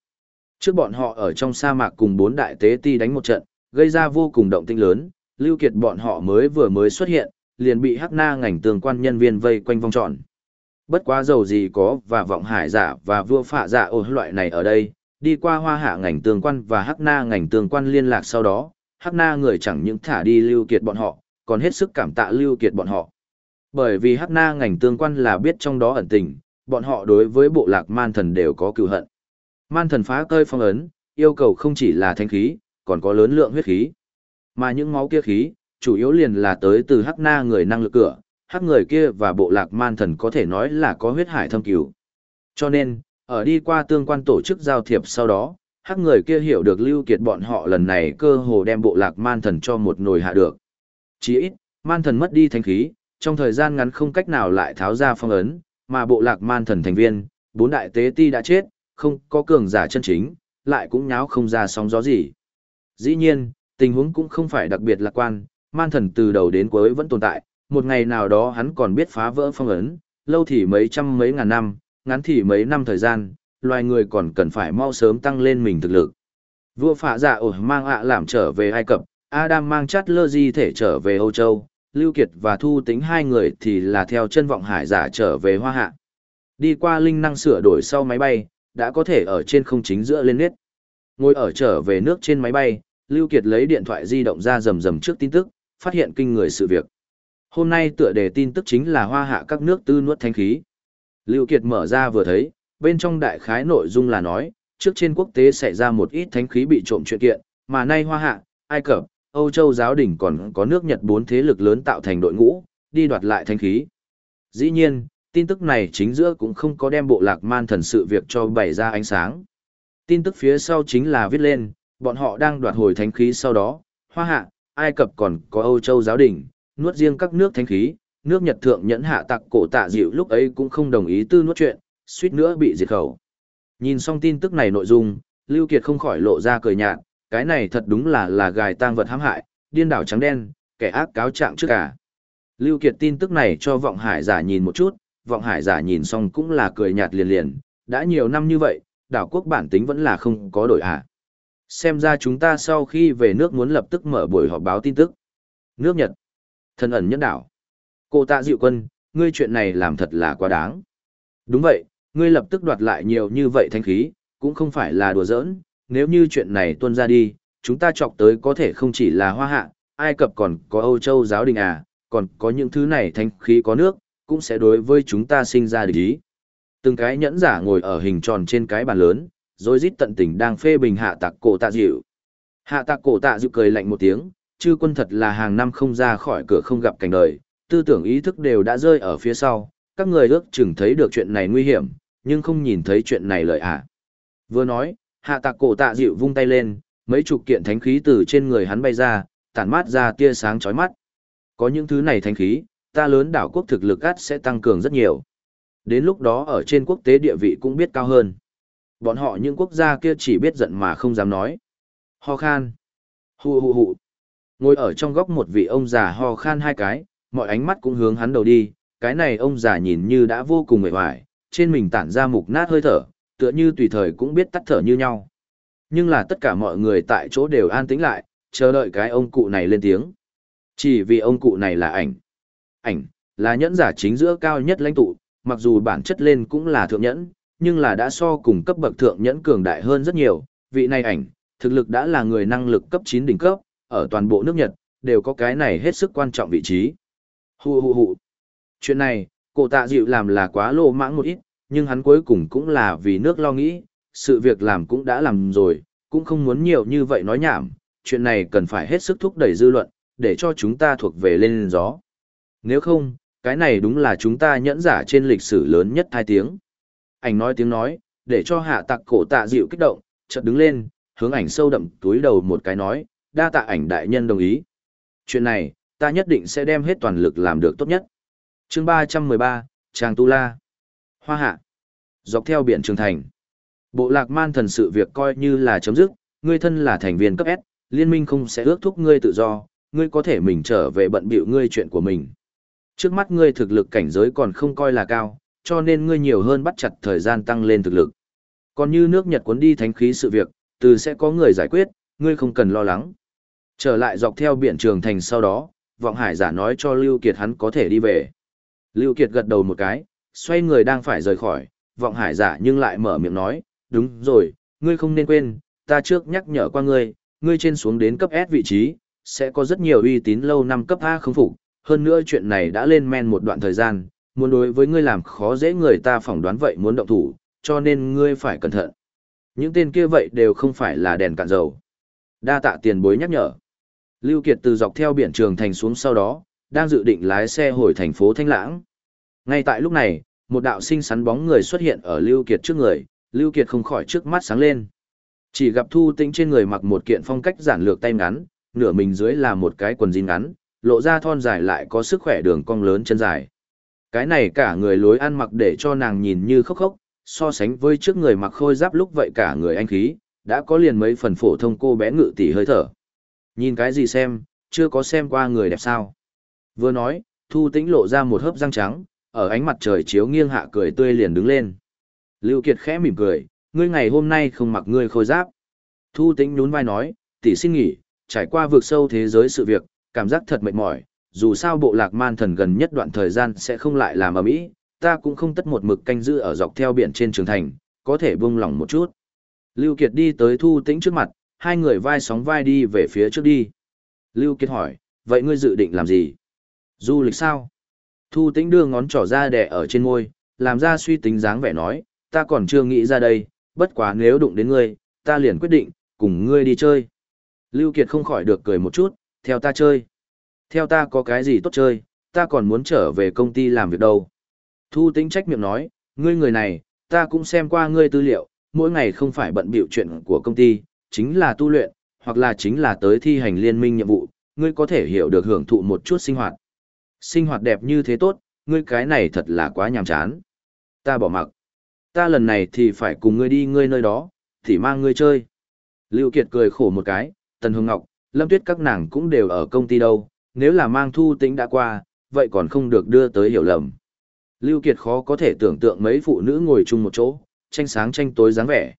Trước bọn họ ở trong sa mạc cùng bốn đại tế ti đánh một trận, gây ra vô cùng động tĩnh lớn, Lưu Kiệt bọn họ mới vừa mới xuất hiện, liền bị hắc na ngành tường quan nhân viên vây quanh vòng tròn. Bất quá dầu gì có và vọng hải giả và vua phạ giả ổ loại này ở đây, đi qua hoa hạ ngành tương quan và hắc na ngành tương quan liên lạc sau đó, hắc na người chẳng những thả đi lưu kiệt bọn họ, còn hết sức cảm tạ lưu kiệt bọn họ. Bởi vì hắc na ngành tương quan là biết trong đó ẩn tình, bọn họ đối với bộ lạc man thần đều có cựu hận. Man thần phá cơi phong ấn, yêu cầu không chỉ là thanh khí, còn có lớn lượng huyết khí. Mà những máu kia khí, chủ yếu liền là tới từ hắc na người năng lực cửa, hắc người kia và bộ lạc man thần có thể nói là có huyết hải thâm cứu. Cho nên, ở đi qua tương quan tổ chức giao thiệp sau đó, hắc người kia hiểu được Lưu Kiệt bọn họ lần này cơ hồ đem bộ lạc man thần cho một nồi hạ được. Chỉ ít, man thần mất đi thanh khí, trong thời gian ngắn không cách nào lại tháo ra phong ấn, mà bộ lạc man thần thành viên, bốn đại tế ti đã chết, không có cường giả chân chính, lại cũng nháo không ra sóng gió gì. Dĩ nhiên, tình huống cũng không phải đặc biệt lạc quan, man thần từ đầu đến cuối vẫn tồn tại, một ngày nào đó hắn còn biết phá vỡ phong ấn, lâu thì mấy trăm mấy ngàn năm, ngắn thì mấy năm thời gian, loài người còn cần phải mau sớm tăng lên mình thực lực. Vua phạ giả ổ mang ạ làm trở về Ai Cập, Adam mang chát lơ di thể trở về Âu Châu, Lưu Kiệt và Thu tính hai người thì là theo chân vọng hải giả trở về Hoa Hạ. Đi qua linh năng sửa đổi sau máy bay, đã có thể ở trên không chính giữa lên nét. Ngồi ở trở về nước trên máy bay, Lưu Kiệt lấy điện thoại di động ra rầm rầm trước tin tức, phát hiện kinh người sự việc. Hôm nay tựa đề tin tức chính là hoa hạ các nước tư nuốt thanh khí. Lưu Kiệt mở ra vừa thấy, bên trong đại khái nội dung là nói, trước trên quốc tế xảy ra một ít thánh khí bị trộm chuyện kiện, mà nay hoa hạ, Ai Cập, Âu Châu giáo đỉnh còn có nước Nhật bốn thế lực lớn tạo thành đội ngũ, đi đoạt lại thánh khí. Dĩ nhiên, tin tức này chính giữa cũng không có đem bộ lạc man thần sự việc cho bày ra ánh sáng. Tin tức phía sau chính là viết lên, bọn họ đang đoạt hồi thánh khí sau đó, hoa hạ, Ai Cập còn có Âu Châu giáo đỉnh, nuốt riêng các nước thánh khí, nước Nhật thượng nhẫn hạ tặc cổ tạ dịu lúc ấy cũng không đồng ý tư nuốt chuyện, suýt nữa bị diệt khẩu. Nhìn xong tin tức này nội dung, Lưu Kiệt không khỏi lộ ra cười nhạt, cái này thật đúng là là gài tang vật hãm hại, điên đảo trắng đen, kẻ ác cáo trạng trước cả. Lưu Kiệt tin tức này cho vọng hải giả nhìn một chút, vọng hải giả nhìn xong cũng là cười nhạt liền liền, đã nhiều năm như vậy, đảo quốc bản tính vẫn là không có đổi hạ. Xem ra chúng ta sau khi về nước muốn lập tức mở buổi họp báo tin tức. Nước Nhật. Thân ẩn nhân đảo. Cô tạ dịu quân, ngươi chuyện này làm thật là quá đáng. Đúng vậy, ngươi lập tức đoạt lại nhiều như vậy thanh khí, cũng không phải là đùa giỡn, nếu như chuyện này tuân ra đi, chúng ta chọc tới có thể không chỉ là hoa hạ, Ai Cập còn có Âu Châu giáo đình à, còn có những thứ này thanh khí có nước, cũng sẽ đối với chúng ta sinh ra địch ý. Từng cái nhẫn giả ngồi ở hình tròn trên cái bàn lớn, rồi rít tận tình đang phê bình hạ tạc cổ tạ dịu. Hạ tạc cổ tạ dịu cười lạnh một tiếng, chư quân thật là hàng năm không ra khỏi cửa không gặp cảnh đời, tư tưởng ý thức đều đã rơi ở phía sau, các người ước chừng thấy được chuyện này nguy hiểm, nhưng không nhìn thấy chuyện này lợi ạ. Vừa nói, hạ tạc cổ tạ dịu vung tay lên, mấy chục kiện thánh khí từ trên người hắn bay ra, tản mát ra tia sáng chói mắt. Có những thứ này thánh khí, ta lớn đảo quốc thực lực át sẽ tăng cường rất nhiều. Đến lúc đó ở trên quốc tế địa vị cũng biết cao hơn. Bọn họ những quốc gia kia chỉ biết giận mà không dám nói. Ho khan. Hù hù hù. Ngồi ở trong góc một vị ông già ho khan hai cái, mọi ánh mắt cũng hướng hắn đầu đi, cái này ông già nhìn như đã vô cùng mệt mỏi, trên mình tản ra mục nát hơi thở, tựa như tùy thời cũng biết tắt thở như nhau. Nhưng là tất cả mọi người tại chỗ đều an tĩnh lại, chờ đợi cái ông cụ này lên tiếng. Chỉ vì ông cụ này là ảnh. Ảnh, là nhẫn giả chính giữa cao nhất lãnh tụ, mặc dù bản chất lên cũng là thượng nhẫn, nhưng là đã so cùng cấp bậc thượng nhẫn cường đại hơn rất nhiều, vị này ảnh, thực lực đã là người năng lực cấp 9 đỉnh cấp, ở toàn bộ nước Nhật, đều có cái này hết sức quan trọng vị trí. Hù hù hù. Chuyện này, cổ tạ dịu làm là quá lô mãng một ít, nhưng hắn cuối cùng cũng là vì nước lo nghĩ, sự việc làm cũng đã làm rồi, cũng không muốn nhiều như vậy nói nhảm, chuyện này cần phải hết sức thúc đẩy dư luận, để cho chúng ta thuộc về lên gió. Nếu không, cái này đúng là chúng ta nhẫn giả trên lịch sử lớn nhất hai tiếng. Ảnh nói tiếng nói, để cho hạ tặc cổ tạ dịu kích động, chợt đứng lên, hướng ảnh sâu đậm túi đầu một cái nói, đa tạ ảnh đại nhân đồng ý. Chuyện này, ta nhất định sẽ đem hết toàn lực làm được tốt nhất. chương 313, Tràng Tu La. Hoa hạ. Dọc theo biển Trường Thành. Bộ lạc man thần sự việc coi như là chấm dứt, ngươi thân là thành viên cấp S, liên minh không sẽ ước thúc ngươi tự do, ngươi có thể mình trở về bận bịu ngươi chuyện của mình. Trước mắt ngươi thực lực cảnh giới còn không coi là cao, cho nên ngươi nhiều hơn bắt chặt thời gian tăng lên thực lực. Còn như nước Nhật cuốn đi thánh khí sự việc, từ sẽ có người giải quyết, ngươi không cần lo lắng. Trở lại dọc theo biển trường thành sau đó, vọng hải giả nói cho Lưu Kiệt hắn có thể đi về. Lưu Kiệt gật đầu một cái, xoay người đang phải rời khỏi, vọng hải giả nhưng lại mở miệng nói, đúng rồi, ngươi không nên quên, ta trước nhắc nhở qua ngươi, ngươi trên xuống đến cấp S vị trí, sẽ có rất nhiều uy tín lâu năm cấp A không phục, hơn nữa chuyện này đã lên men một đoạn thời gian, muốn đối với ngươi làm khó dễ người ta phỏng đoán vậy muốn động thủ, cho nên ngươi phải cẩn thận. Những tên kia vậy đều không phải là đèn cạn dầu. Đa tạ tiền bối nhắc nhở. Lưu Kiệt từ dọc theo biển trường thành xuống sau đó, đang dự định lái xe hồi thành phố Thanh Lãng. Ngay tại lúc này, một đạo sinh sắn bóng người xuất hiện ở Lưu Kiệt trước người, Lưu Kiệt không khỏi trước mắt sáng lên. Chỉ gặp Thu Tĩnh trên người mặc một kiện phong cách giản lược tay ngắn, nửa mình dưới là một cái quần jean ngắn, lộ ra thon dài lại có sức khỏe đường cong lớn chân dài. Cái này cả người lối ăn mặc để cho nàng nhìn như khốc khốc, so sánh với trước người mặc khôi giáp lúc vậy cả người anh khí, đã có liền mấy phần phổ thông cô bé ngự tỷ hơi thở. Nhìn cái gì xem, chưa có xem qua người đẹp sao. Vừa nói, Thu Tĩnh lộ ra một hớp răng trắng, ở ánh mặt trời chiếu nghiêng hạ cười tươi liền đứng lên. Lưu Kiệt khẽ mỉm cười, ngươi ngày hôm nay không mặc ngươi khôi giáp. Thu Tĩnh nhún vai nói, tỷ xin nghỉ, trải qua vượt sâu thế giới sự việc, cảm giác thật mệt mỏi, dù sao bộ lạc man thần gần nhất đoạn thời gian sẽ không lại làm ở mỹ, ta cũng không tất một mực canh giữ ở dọc theo biển trên trường thành, có thể buông lỏng một chút. Lưu Kiệt đi tới Thu Tĩnh trước mặt, hai người vai sóng vai đi về phía trước đi. Lưu Kiệt hỏi, vậy ngươi dự định làm gì? Du lịch sao? Thu Tĩnh đưa ngón trỏ ra đè ở trên môi, làm ra suy tính dáng vẻ nói, ta còn chưa nghĩ ra đây, bất quá nếu đụng đến ngươi, ta liền quyết định, cùng ngươi đi chơi. Lưu Kiệt không khỏi được cười một chút, theo ta chơi. Theo ta có cái gì tốt chơi, ta còn muốn trở về công ty làm việc đâu. Thu Tĩnh trách miệng nói, ngươi người này, ta cũng xem qua ngươi tư liệu, mỗi ngày không phải bận bịu chuyện của công ty, chính là tu luyện, hoặc là chính là tới thi hành liên minh nhiệm vụ, ngươi có thể hiểu được hưởng thụ một chút sinh hoạt. Sinh hoạt đẹp như thế tốt, ngươi cái này thật là quá nhàm chán. Ta bỏ mặc. Ta lần này thì phải cùng ngươi đi ngươi nơi đó, thì mang ngươi chơi. Lưu Kiệt cười khổ một cái, Tần Hương Ngọc, Lâm Tuyết các nàng cũng đều ở công ty đâu, nếu là mang thu tính đã qua, vậy còn không được đưa tới hiểu lầm. Lưu Kiệt khó có thể tưởng tượng mấy phụ nữ ngồi chung một chỗ, tranh sáng tranh tối dáng vẻ.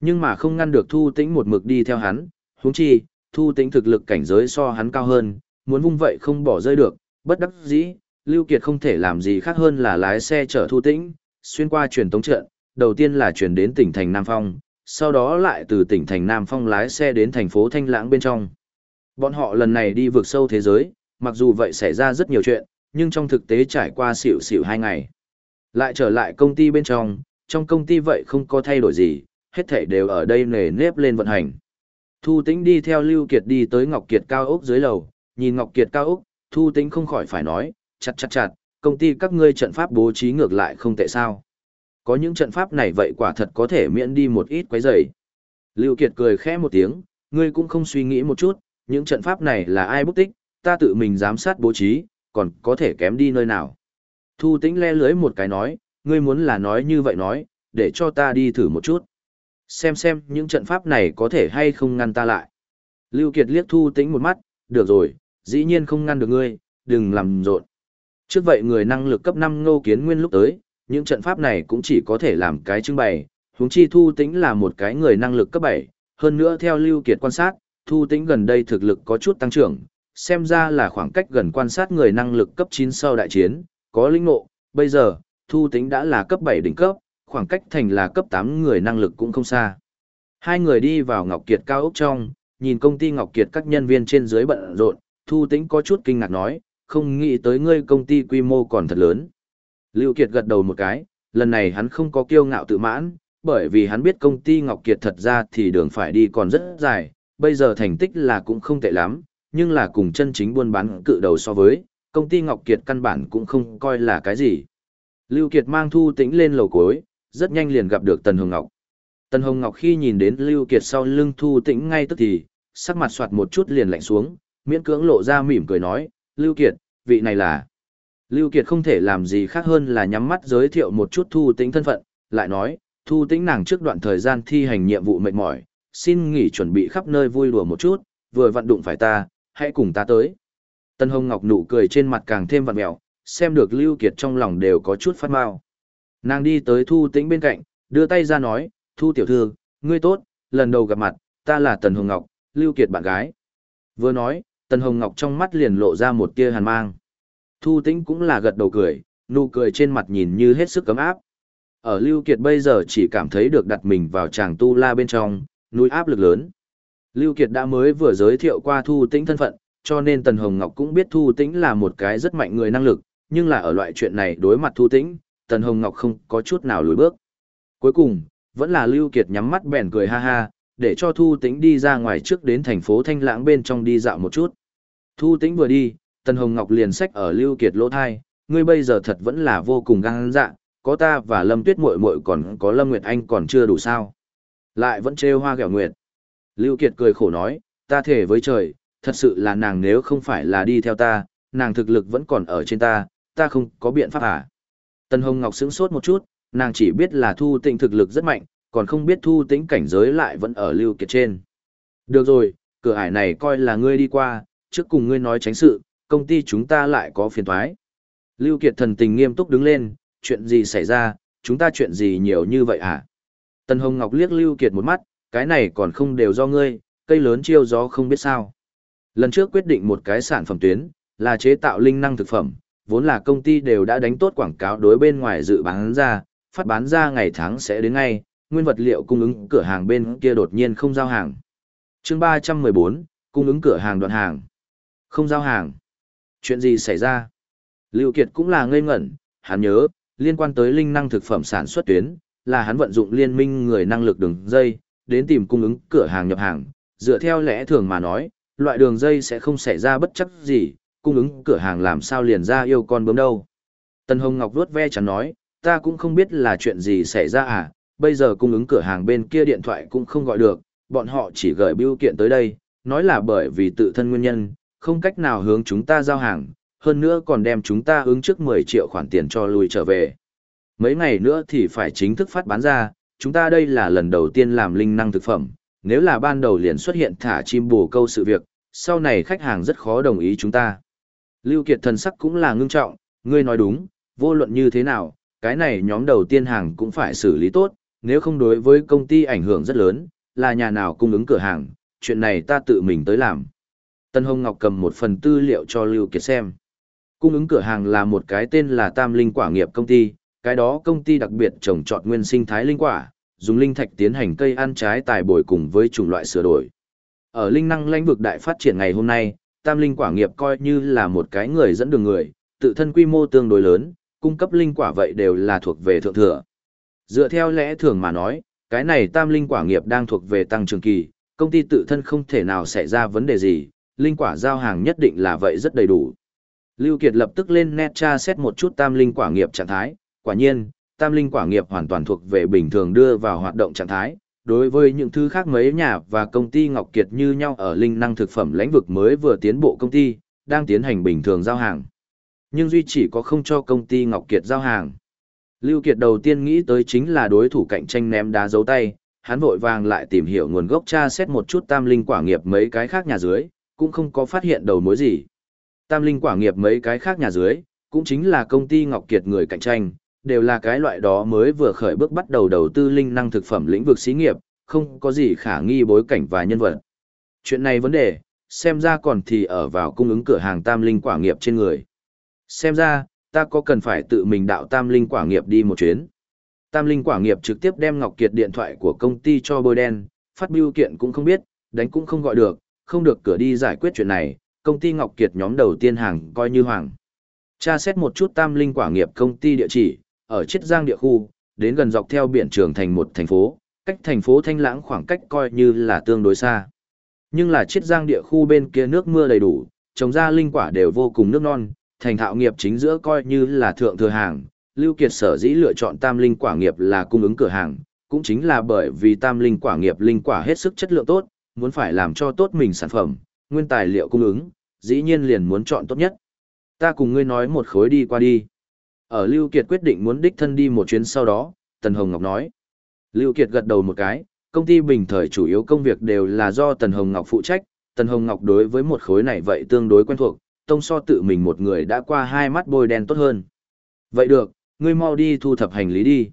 Nhưng mà không ngăn được thu tĩnh một mực đi theo hắn, huống chi, thu tĩnh thực lực cảnh giới so hắn cao hơn, muốn vung vậy không bỏ rơi được, bất đắc dĩ, Lưu Kiệt không thể làm gì khác hơn là lái xe chở thu tĩnh, xuyên qua truyền tống trận, đầu tiên là chuyển đến tỉnh thành Nam Phong, sau đó lại từ tỉnh thành Nam Phong lái xe đến thành phố Thanh Lãng bên trong. Bọn họ lần này đi vượt sâu thế giới, mặc dù vậy xảy ra rất nhiều chuyện, nhưng trong thực tế trải qua xỉu xỉu hai ngày. Lại trở lại công ty bên trong, trong công ty vậy không có thay đổi gì, hết thảy đều ở đây nề nếp lên vận hành. Thu Tĩnh đi theo Lưu Kiệt đi tới Ngọc Kiệt cao ốc dưới lầu, nhìn Ngọc Kiệt cao ốc, Thu Tĩnh không khỏi phải nói, chặt chặt chặt, công ty các ngươi trận pháp bố trí ngược lại không tệ sao. Có những trận pháp này vậy quả thật có thể miễn đi một ít quấy rầy. Lưu Kiệt cười khẽ một tiếng, ngươi cũng không suy nghĩ một chút, những trận pháp này là ai bút tích, ta tự mình giám sát bố trí, còn có thể kém đi nơi nào. Thu Tĩnh le lưới một cái nói, ngươi muốn là nói như vậy nói, để cho ta đi thử một chút. Xem xem những trận pháp này có thể hay không ngăn ta lại. Lưu Kiệt liếc Thu Tĩnh một mắt, được rồi, dĩ nhiên không ngăn được ngươi, đừng làm rộn. Trước vậy người năng lực cấp 5 ngô kiến nguyên lúc tới, những trận pháp này cũng chỉ có thể làm cái trưng bày, huống chi Thu Tĩnh là một cái người năng lực cấp 7, hơn nữa theo Lưu Kiệt quan sát, Thu Tĩnh gần đây thực lực có chút tăng trưởng, xem ra là khoảng cách gần quan sát người năng lực cấp 9 sau đại chiến, có linh ngộ, bây giờ, Thu Tĩnh đã là cấp 7 đỉnh cấp, khoảng cách thành là cấp 8 người năng lực cũng không xa. Hai người đi vào Ngọc Kiệt cao ốc trong, nhìn công ty Ngọc Kiệt các nhân viên trên dưới bận rộn, Thu Tĩnh có chút kinh ngạc nói, không nghĩ tới ngươi công ty quy mô còn thật lớn. Lưu Kiệt gật đầu một cái, lần này hắn không có kiêu ngạo tự mãn, bởi vì hắn biết công ty Ngọc Kiệt thật ra thì đường phải đi còn rất dài, bây giờ thành tích là cũng không tệ lắm, nhưng là cùng chân chính buôn bán cự đầu so với, công ty Ngọc Kiệt căn bản cũng không coi là cái gì. Lưu Kiệt mang Thu Tĩnh lên lầu cuối, rất nhanh liền gặp được Tần Hồng Ngọc. Tần Hồng Ngọc khi nhìn đến Lưu Kiệt sau lưng Thu Tĩnh ngay tức thì, sắc mặt soạt một chút liền lạnh xuống, miễn cưỡng lộ ra mỉm cười nói, Lưu Kiệt, vị này là... Lưu Kiệt không thể làm gì khác hơn là nhắm mắt giới thiệu một chút Thu Tĩnh thân phận, lại nói, Thu Tĩnh nàng trước đoạn thời gian thi hành nhiệm vụ mệt mỏi, xin nghỉ chuẩn bị khắp nơi vui đùa một chút, vừa vận đụng phải ta, hãy cùng ta tới. Tân Hồng Ngọc nụ cười trên mặt càng thêm vặn mẹo, xem được Lưu Kiệt trong lòng đều có chút phát mau. Nàng đi tới Thu Tĩnh bên cạnh, đưa tay ra nói, Thu tiểu thư, ngươi tốt, lần đầu gặp mặt, ta là Tần Hồng Ngọc, Lưu Kiệt bạn gái. Vừa nói, Tần Hồng Ngọc trong mắt liền lộ ra một tia hàn mang. Thu Tĩnh cũng là gật đầu cười, nụ cười trên mặt nhìn như hết sức cấm áp. Ở Lưu Kiệt bây giờ chỉ cảm thấy được đặt mình vào chàng tu la bên trong, núi áp lực lớn. Lưu Kiệt đã mới vừa giới thiệu qua Thu Tĩnh thân phận, cho nên Tần Hồng Ngọc cũng biết Thu Tĩnh là một cái rất mạnh người năng lực, nhưng là ở loại chuyện này đối mặt Thu Tĩnh, Tần Hồng Ngọc không có chút nào lùi bước. Cuối cùng, vẫn là Lưu Kiệt nhắm mắt bèn cười ha ha, để cho Thu Tĩnh đi ra ngoài trước đến thành phố Thanh Lãng bên trong đi dạo một chút. Thu Tĩnh vừa đi, Tần Hồng Ngọc liền xách ở Lưu Kiệt lỗ thai, ngươi bây giờ thật vẫn là vô cùng gan dạ, có ta và Lâm Tuyết muội muội còn có Lâm Nguyệt Anh còn chưa đủ sao. Lại vẫn trêu hoa ghẹo nguyệt. Lưu Kiệt cười khổ nói, ta thể với trời, thật sự là nàng nếu không phải là đi theo ta, nàng thực lực vẫn còn ở trên ta, ta không có biện pháp à. Tân Hồng Ngọc sững sốt một chút, nàng chỉ biết là thu tĩnh thực lực rất mạnh, còn không biết thu tĩnh cảnh giới lại vẫn ở Lưu Kiệt trên. Được rồi, cửa ải này coi là ngươi đi qua, trước cùng ngươi nói tránh sự, công ty chúng ta lại có phiền toái. Lưu Kiệt thần tình nghiêm túc đứng lên, chuyện gì xảy ra, chúng ta chuyện gì nhiều như vậy hả? À? Tần Hồng Ngọc liếc Lưu Kiệt một mắt, cái này còn không đều do ngươi, cây lớn chiêu gió không biết sao. Lần trước quyết định một cái sản phẩm tuyến, là chế tạo linh năng thực phẩm, vốn là công ty đều đã đánh tốt quảng cáo đối bên ngoài dự bán ra, phát bán ra ngày tháng sẽ đến ngay, nguyên vật liệu cung ứng cửa hàng bên kia đột nhiên không giao hàng. Chương 314, cung ứng cửa hàng đoạn hàng. Không giao hàng. Chuyện gì xảy ra? Lưu Kiệt cũng là ngây ngẩn, hắn nhớ, liên quan tới linh năng thực phẩm sản xuất tuyến, là hắn vận dụng liên minh người năng lực đường dây, đến tìm cung ứng cửa hàng nhập hàng. Dựa theo lẽ thường mà nói, loại đường dây sẽ không xảy ra bất chấp gì, cung ứng cửa hàng làm sao liền ra yêu con bướm đâu. Tân Hồng Ngọc vuốt ve chẳng nói, ta cũng không biết là chuyện gì xảy ra à, bây giờ cung ứng cửa hàng bên kia điện thoại cũng không gọi được, bọn họ chỉ gửi bưu kiện tới đây, nói là bởi vì tự thân nguyên nhân, không cách nào hướng chúng ta giao hàng, hơn nữa còn đem chúng ta ứng trước 10 triệu khoản tiền cho lui trở về. Mấy ngày nữa thì phải chính thức phát bán ra, chúng ta đây là lần đầu tiên làm linh năng thực phẩm, nếu là ban đầu liền xuất hiện thả chim bồ câu sự việc, sau này khách hàng rất khó đồng ý chúng ta. Lưu Kiệt thần sắc cũng là ngưng trọng, ngươi nói đúng, vô luận như thế nào, cái này nhóm đầu tiên hàng cũng phải xử lý tốt, nếu không đối với công ty ảnh hưởng rất lớn, là nhà nào cung ứng cửa hàng, chuyện này ta tự mình tới làm. Tân Hồng Ngọc cầm một phần tư liệu cho Lưu Kiệt xem. Cung ứng cửa hàng là một cái tên là Tam Linh Quả Nghiệp Công ty, cái đó công ty đặc biệt trồng trọt nguyên sinh thái linh quả, dùng linh thạch tiến hành cây ăn trái tài bồi cùng với chủng loại sửa đổi. Ở linh năng lãnh vực đại phát triển ngày hôm nay, Tam Linh Quả Nghiệp coi như là một cái người dẫn đường người, tự thân quy mô tương đối lớn, cung cấp linh quả vậy đều là thuộc về thượng thừa. Dựa theo lẽ thường mà nói, cái này Tam Linh Quả Nghiệp đang thuộc về tăng trưởng kỳ, công ty tự thân không thể nào xảy ra vấn đề gì, linh quả giao hàng nhất định là vậy rất đầy đủ. Lưu Kiệt lập tức lên net tra xét một chút tam linh quả nghiệp trạng thái, quả nhiên, tam linh quả nghiệp hoàn toàn thuộc về bình thường đưa vào hoạt động trạng thái. Đối với những thứ khác mấy nhà và công ty Ngọc Kiệt như nhau ở linh năng thực phẩm lĩnh vực mới vừa tiến bộ công ty, đang tiến hành bình thường giao hàng. Nhưng duy chỉ có không cho công ty Ngọc Kiệt giao hàng. Lưu Kiệt đầu tiên nghĩ tới chính là đối thủ cạnh tranh ném đá dấu tay, hắn vội vàng lại tìm hiểu nguồn gốc tra xét một chút tam linh quả nghiệp mấy cái khác nhà dưới, cũng không có phát hiện đầu mối gì. Tam linh quả nghiệp mấy cái khác nhà dưới, cũng chính là công ty Ngọc Kiệt người cạnh tranh, đều là cái loại đó mới vừa khởi bước bắt đầu đầu tư linh năng thực phẩm lĩnh vực xí nghiệp, không có gì khả nghi bối cảnh và nhân vật. Chuyện này vấn đề, xem ra còn thì ở vào cung ứng cửa hàng tam linh quả nghiệp trên người. Xem ra, ta có cần phải tự mình đạo tam linh quả nghiệp đi một chuyến. Tam linh quả nghiệp trực tiếp đem Ngọc Kiệt điện thoại của công ty cho bôi đen, phát biêu kiện cũng không biết, đánh cũng không gọi được, không được cửa đi giải quyết chuyện này, công ty Ngọc Kiệt nhóm đầu tiên hàng coi như hoàng. Tra xét một chút tam linh quả nghiệp công ty địa chỉ, ở Chiết Giang địa khu, đến gần dọc theo biển trường thành một thành phố, cách thành phố Thanh Lãng khoảng cách coi như là tương đối xa. Nhưng là Chiết Giang địa khu bên kia nước mưa đầy đủ, trồng ra linh quả đều vô cùng nước non, thành thạo nghiệp chính giữa coi như là thượng thừa hàng. Lưu Kiệt sở dĩ lựa chọn tam linh quả nghiệp là cung ứng cửa hàng, cũng chính là bởi vì tam linh quả nghiệp linh quả hết sức chất lượng tốt, muốn phải làm cho tốt mình sản phẩm, nguyên tài liệu cung ứng, dĩ nhiên liền muốn chọn tốt nhất. Ta cùng ngươi nói một khối đi qua đi. Ở Lưu Kiệt quyết định muốn đích thân đi một chuyến sau đó, Tần Hồng Ngọc nói. Lưu Kiệt gật đầu một cái, công ty bình thời chủ yếu công việc đều là do Tần Hồng Ngọc phụ trách, Tần Hồng Ngọc đối với một khối này vậy tương đối quen thuộc, tông so tự mình một người đã qua hai mắt bôi đen tốt hơn. Vậy được, ngươi mau đi thu thập hành lý đi.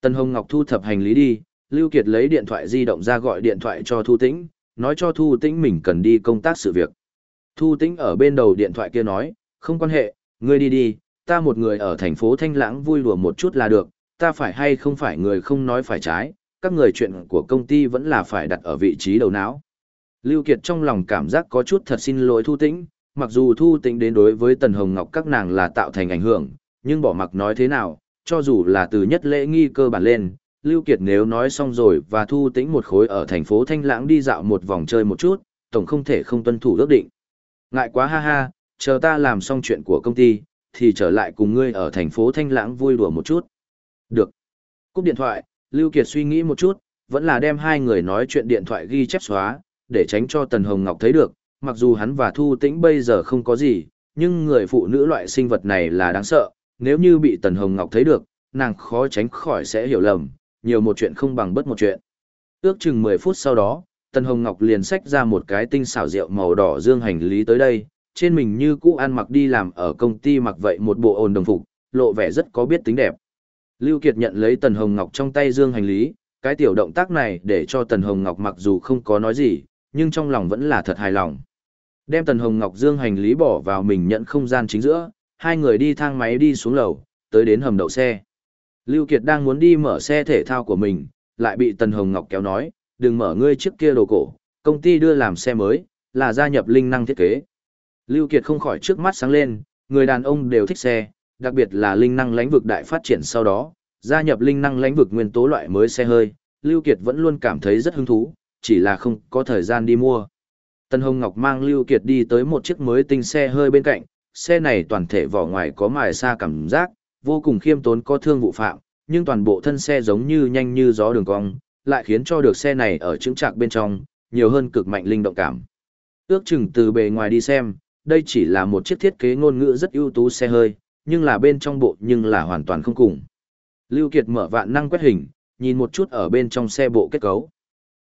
Tần Hồng Ngọc thu thập hành lý đi, Lưu Kiệt lấy điện thoại di động ra gọi điện thoại cho Thu Tĩnh, nói cho Thu Tĩnh mình cần đi công tác sự việc. Thu Tĩnh ở bên đầu điện thoại kia nói, không quan hệ, ngươi đi đi, ta một người ở thành phố Thanh Lãng vui đùa một chút là được, ta phải hay không phải người không nói phải trái, các người chuyện của công ty vẫn là phải đặt ở vị trí đầu não. Lưu Kiệt trong lòng cảm giác có chút thật xin lỗi Thu Tĩnh, mặc dù Thu Tĩnh đến đối với Tần Hồng Ngọc các nàng là tạo thành ảnh hưởng, nhưng bỏ mặc nói thế nào, cho dù là từ nhất lễ nghi cơ bản lên, Lưu Kiệt nếu nói xong rồi và Thu Tĩnh một khối ở thành phố Thanh Lãng đi dạo một vòng chơi một chút, tổng không thể không tuân thủ ước định. Ngại quá ha ha, chờ ta làm xong chuyện của công ty, thì trở lại cùng ngươi ở thành phố Thanh Lãng vui đùa một chút. Được. Cúp điện thoại, Lưu Kiệt suy nghĩ một chút, vẫn là đem hai người nói chuyện điện thoại ghi chép xóa, để tránh cho Tần Hồng Ngọc thấy được, mặc dù hắn và Thu Tĩnh bây giờ không có gì, nhưng người phụ nữ loại sinh vật này là đáng sợ, nếu như bị Tần Hồng Ngọc thấy được, nàng khó tránh khỏi sẽ hiểu lầm, nhiều một chuyện không bằng bất một chuyện. Ước chừng 10 phút sau đó, Tần Hồng Ngọc liền xách ra một cái tinh xảo rượu màu đỏ dương hành lý tới đây, trên mình như cũ ăn mặc đi làm ở công ty mặc vậy một bộ ồn đồng phục, lộ vẻ rất có biết tính đẹp. Lưu Kiệt nhận lấy Tần Hồng Ngọc trong tay dương hành lý, cái tiểu động tác này để cho Tần Hồng Ngọc mặc dù không có nói gì, nhưng trong lòng vẫn là thật hài lòng. Đem Tần Hồng Ngọc dương hành lý bỏ vào mình nhận không gian chính giữa, hai người đi thang máy đi xuống lầu, tới đến hầm đậu xe. Lưu Kiệt đang muốn đi mở xe thể thao của mình, lại bị Tần Hồng Ngọc kéo nói, đừng mở ngươi chiếc kia đồ cổ, công ty đưa làm xe mới, là gia nhập linh năng thiết kế. Lưu Kiệt không khỏi trước mắt sáng lên, người đàn ông đều thích xe, đặc biệt là linh năng lãnh vực đại phát triển sau đó, gia nhập linh năng lãnh vực nguyên tố loại mới xe hơi, Lưu Kiệt vẫn luôn cảm thấy rất hứng thú, chỉ là không có thời gian đi mua. Tân Hồng Ngọc mang Lưu Kiệt đi tới một chiếc mới tinh xe hơi bên cạnh, xe này toàn thể vỏ ngoài có mài xa cảm giác, vô cùng khiêm tốn có thương vụ phạm, nhưng toàn bộ thân xe giống như nhanh như gió đường cong, lại khiến cho được xe này ở chứng trạc bên trong, nhiều hơn cực mạnh linh động cảm. Ước chừng từ bề ngoài đi xem, đây chỉ là một chiếc thiết kế ngôn ngữ rất ưu tú xe hơi, nhưng là bên trong bộ nhưng là hoàn toàn không cùng. Lưu Kiệt mở vạn năng quét hình, nhìn một chút ở bên trong xe bộ kết cấu.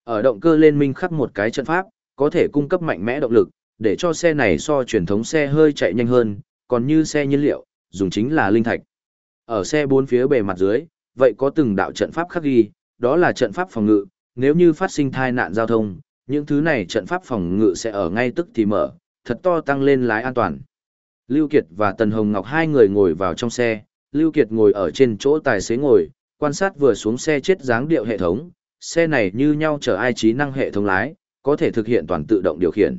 Ở động cơ lên minh khắc một cái trận pháp, có thể cung cấp mạnh mẽ động lực, để cho xe này so truyền thống xe hơi chạy nhanh hơn, còn như xe nhiên liệu, dùng chính là linh thạch. Ở xe bốn phía bề mặt dưới, vậy có từng đạo trận pháp khắc ghi, đó là trận pháp phòng ngự, nếu như phát sinh tai nạn giao thông, những thứ này trận pháp phòng ngự sẽ ở ngay tức thì mở, thật to tăng lên lái an toàn. Lưu Kiệt và Tần Hồng Ngọc hai người ngồi vào trong xe, Lưu Kiệt ngồi ở trên chỗ tài xế ngồi, quan sát vừa xuống xe chết dáng điệu hệ thống, xe này như nhau chở ai trí năng hệ thống lái, có thể thực hiện toàn tự động điều khiển.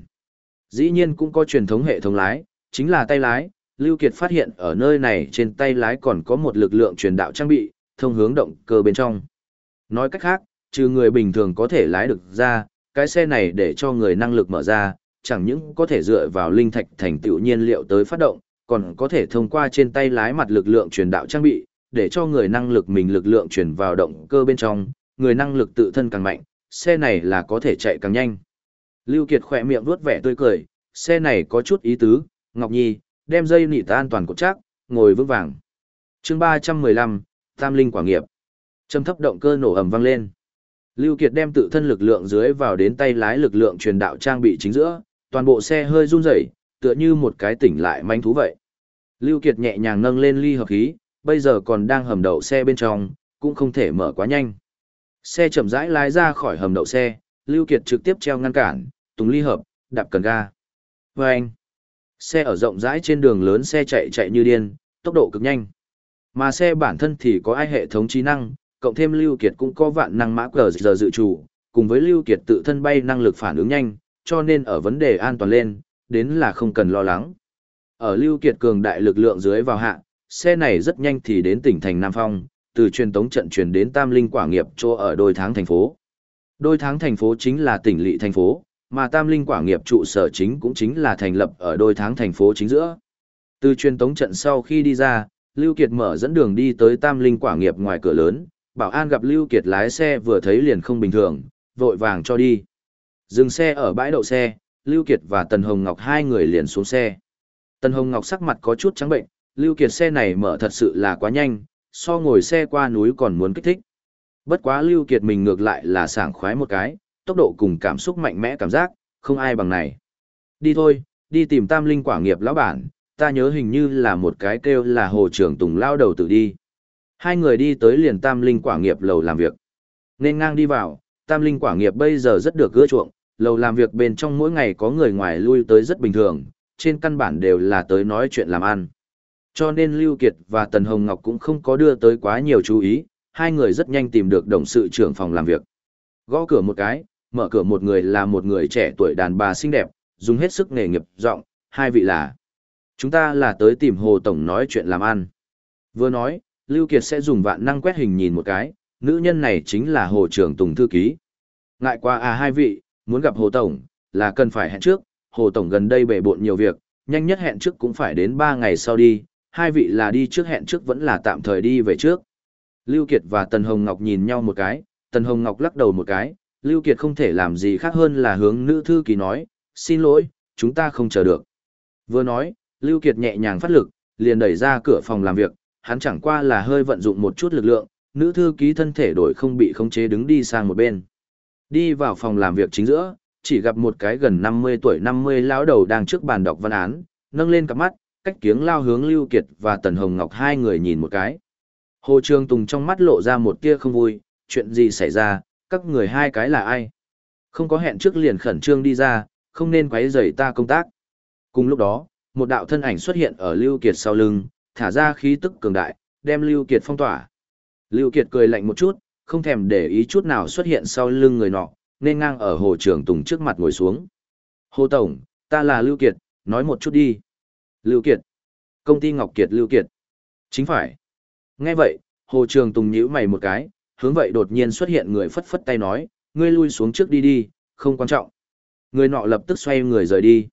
Dĩ nhiên cũng có truyền thống hệ thống lái, chính là tay lái, Lưu Kiệt phát hiện ở nơi này trên tay lái còn có một lực lượng truyền đạo trang bị, thông hướng động cơ bên trong. Nói cách khác, trừ người bình thường có thể lái được ra, cái xe này để cho người năng lực mở ra, chẳng những có thể dựa vào linh thạch thành tựu nhiên liệu tới phát động, còn có thể thông qua trên tay lái mặt lực lượng truyền đạo trang bị, để cho người năng lực mình lực lượng truyền vào động cơ bên trong, người năng lực tự thân càng mạnh, xe này là có thể chạy càng nhanh. Lưu Kiệt khỏe miệng vuốt vẻ tươi cười, xe này có chút ý tứ, Ngọc Nhi, đem dây nịt an toàn cột chắc, ngồi vững vàng. Chương 315, Tam Linh Quả Nghiệp. Châm thấp động cơ nổ ầm vang lên. Lưu Kiệt đem tự thân lực lượng dưới vào đến tay lái lực lượng truyền đạo trang bị chính giữa, toàn bộ xe hơi run rẩy, tựa như một cái tỉnh lại manh thú vậy. Lưu Kiệt nhẹ nhàng nâng lên ly hợp khí, bây giờ còn đang hầm đậu xe bên trong, cũng không thể mở quá nhanh. Xe chậm rãi lái ra khỏi hầm đậu xe, Lưu Kiệt trực tiếp treo ngăn cản, tung ly hợp, đạp cần ga. Và anh, xe ở rộng rãi trên đường lớn xe chạy chạy như điên, tốc độ cực nhanh. Mà xe bản thân thì có ai hệ thống trí năng, cộng thêm Lưu Kiệt cũng có vạn năng mã cờ giờ dự chủ, cùng với Lưu Kiệt tự thân bay năng lực phản ứng nhanh, cho nên ở vấn đề an toàn lên, đến là không cần lo lắng. Ở Lưu Kiệt cường đại lực lượng dưới vào hạ, xe này rất nhanh thì đến tỉnh thành Nam Phong, từ truyền tống trận truyền đến Tam Linh Quả Nghiệp chỗ ở đôi tháng thành phố. Đôi tháng thành phố chính là tỉnh lỵ thành phố, mà Tam Linh Quả Nghiệp trụ sở chính cũng chính là thành lập ở đôi tháng thành phố chính giữa. Từ truyền tống trận sau khi đi ra, Lưu Kiệt mở dẫn đường đi tới Tam Linh Quả Nghiệp ngoài cửa lớn, bảo an gặp Lưu Kiệt lái xe vừa thấy liền không bình thường, vội vàng cho đi. Dừng xe ở bãi đậu xe, Lưu Kiệt và Tần Hồng Ngọc hai người liền xuống xe. Tần Hồng Ngọc sắc mặt có chút trắng bệnh, Lưu Kiệt xe này mở thật sự là quá nhanh, so ngồi xe qua núi còn muốn kích thích. Bất quá Lưu Kiệt mình ngược lại là sảng khoái một cái, tốc độ cùng cảm xúc mạnh mẽ cảm giác, không ai bằng này. Đi thôi, đi tìm tam linh quả nghiệp lão bản, ta nhớ hình như là một cái kêu là hồ trưởng tùng lao đầu tự đi. Hai người đi tới liền tam linh quả nghiệp lầu làm việc. Nên ngang đi vào, tam linh quả nghiệp bây giờ rất được gỡ chuộng, lầu làm việc bên trong mỗi ngày có người ngoài lui tới rất bình thường, trên căn bản đều là tới nói chuyện làm ăn. Cho nên Lưu Kiệt và Tần Hồng Ngọc cũng không có đưa tới quá nhiều chú ý, hai người rất nhanh tìm được đồng sự trưởng phòng làm việc. Gõ cửa một cái, mở cửa một người là một người trẻ tuổi đàn bà xinh đẹp, dùng hết sức nghề nghiệp rộng, hai vị là. Chúng ta là tới tìm Hồ Tổng nói chuyện làm ăn. Vừa nói, Lưu Kiệt sẽ dùng vạn năng quét hình nhìn một cái, nữ nhân này chính là Hồ Trưởng Tùng Thư Ký. Ngại qua à hai vị, muốn gặp Hồ Tổng, là cần phải hẹn trước, Hồ Tổng gần đây bể bộn nhiều việc, nhanh nhất hẹn trước cũng phải đến 3 ngày sau đi, hai vị là đi trước hẹn trước vẫn là tạm thời đi về trước. Lưu Kiệt và Tần Hồng Ngọc nhìn nhau một cái, Tần Hồng Ngọc lắc đầu một cái, Lưu Kiệt không thể làm gì khác hơn là hướng nữ thư ký nói, xin lỗi, chúng ta không chờ được. Vừa nói, Lưu Kiệt nhẹ nhàng phát lực, liền đẩy ra cửa phòng làm việc, hắn chẳng qua là hơi vận dụng một chút lực lượng, nữ thư ký thân thể đổi không bị khống chế đứng đi sang một bên. Đi vào phòng làm việc chính giữa, chỉ gặp một cái gần 50 tuổi 50 lão đầu đang trước bàn đọc văn án, nâng lên cặp mắt, cách kiếng lao hướng Lưu Kiệt và Tần Hồng Ngọc hai người nhìn một cái. Hồ Trường Tùng trong mắt lộ ra một tia không vui, chuyện gì xảy ra, các người hai cái là ai? Không có hẹn trước liền khẩn trương đi ra, không nên quấy rầy ta công tác. Cùng lúc đó, một đạo thân ảnh xuất hiện ở Lưu Kiệt sau lưng, thả ra khí tức cường đại, đem Lưu Kiệt phong tỏa. Lưu Kiệt cười lạnh một chút, không thèm để ý chút nào xuất hiện sau lưng người nọ, nên ngang ở Hồ trưởng Tùng trước mặt ngồi xuống. Hồ Tổng, ta là Lưu Kiệt, nói một chút đi. Lưu Kiệt. Công ty Ngọc Kiệt Lưu Kiệt. Chính phải. Nghe vậy, Hồ Trường Tùng nhíu mày một cái, hướng vậy đột nhiên xuất hiện người phất phất tay nói, ngươi lui xuống trước đi đi, không quan trọng. Người nọ lập tức xoay người rời đi.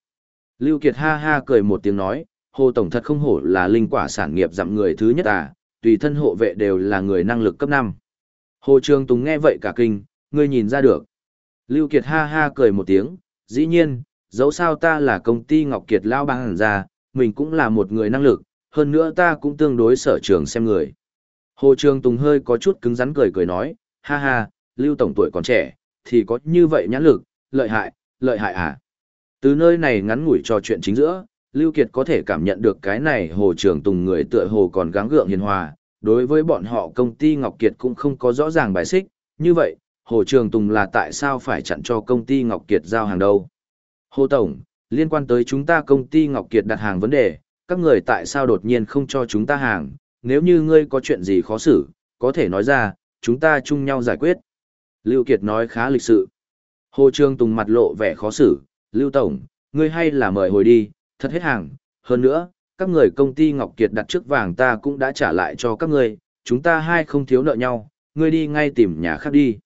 Lưu Kiệt ha ha cười một tiếng nói, Hồ Tổng thật không hổ là linh quả sản nghiệp dặm người thứ nhất à, tùy thân hộ vệ đều là người năng lực cấp 5. Hồ Trường Tùng nghe vậy cả kinh, ngươi nhìn ra được. Lưu Kiệt ha ha cười một tiếng, dĩ nhiên, dẫu sao ta là công ty Ngọc Kiệt lao bang hẳn ra, mình cũng là một người năng lực, hơn nữa ta cũng tương đối sở trường xem người. Hồ Trường Tùng hơi có chút cứng rắn cười cười nói, ha ha, Lưu Tổng tuổi còn trẻ, thì có như vậy nhãn lực, lợi hại, lợi hại à. Từ nơi này ngắn ngủi trò chuyện chính giữa, Lưu Kiệt có thể cảm nhận được cái này Hồ Trường Tùng người tựa hồ còn gắng gượng hiền hòa, đối với bọn họ công ty Ngọc Kiệt cũng không có rõ ràng bài xích, như vậy, Hồ Trường Tùng là tại sao phải chặn cho công ty Ngọc Kiệt giao hàng đâu? Hồ Tổng, liên quan tới chúng ta công ty Ngọc Kiệt đặt hàng vấn đề, các người tại sao đột nhiên không cho chúng ta hàng, nếu như ngươi có chuyện gì khó xử, có thể nói ra, chúng ta chung nhau giải quyết. Lưu Kiệt nói khá lịch sự. Hồ Trường Tùng mặt lộ vẻ khó xử, Lưu Tổng, ngươi hay là mời hồi đi, thật hết hàng, hơn nữa, các người công ty Ngọc Kiệt đặt trước vàng ta cũng đã trả lại cho các ngươi, chúng ta hai không thiếu nợ nhau, ngươi đi ngay tìm nhà khác đi.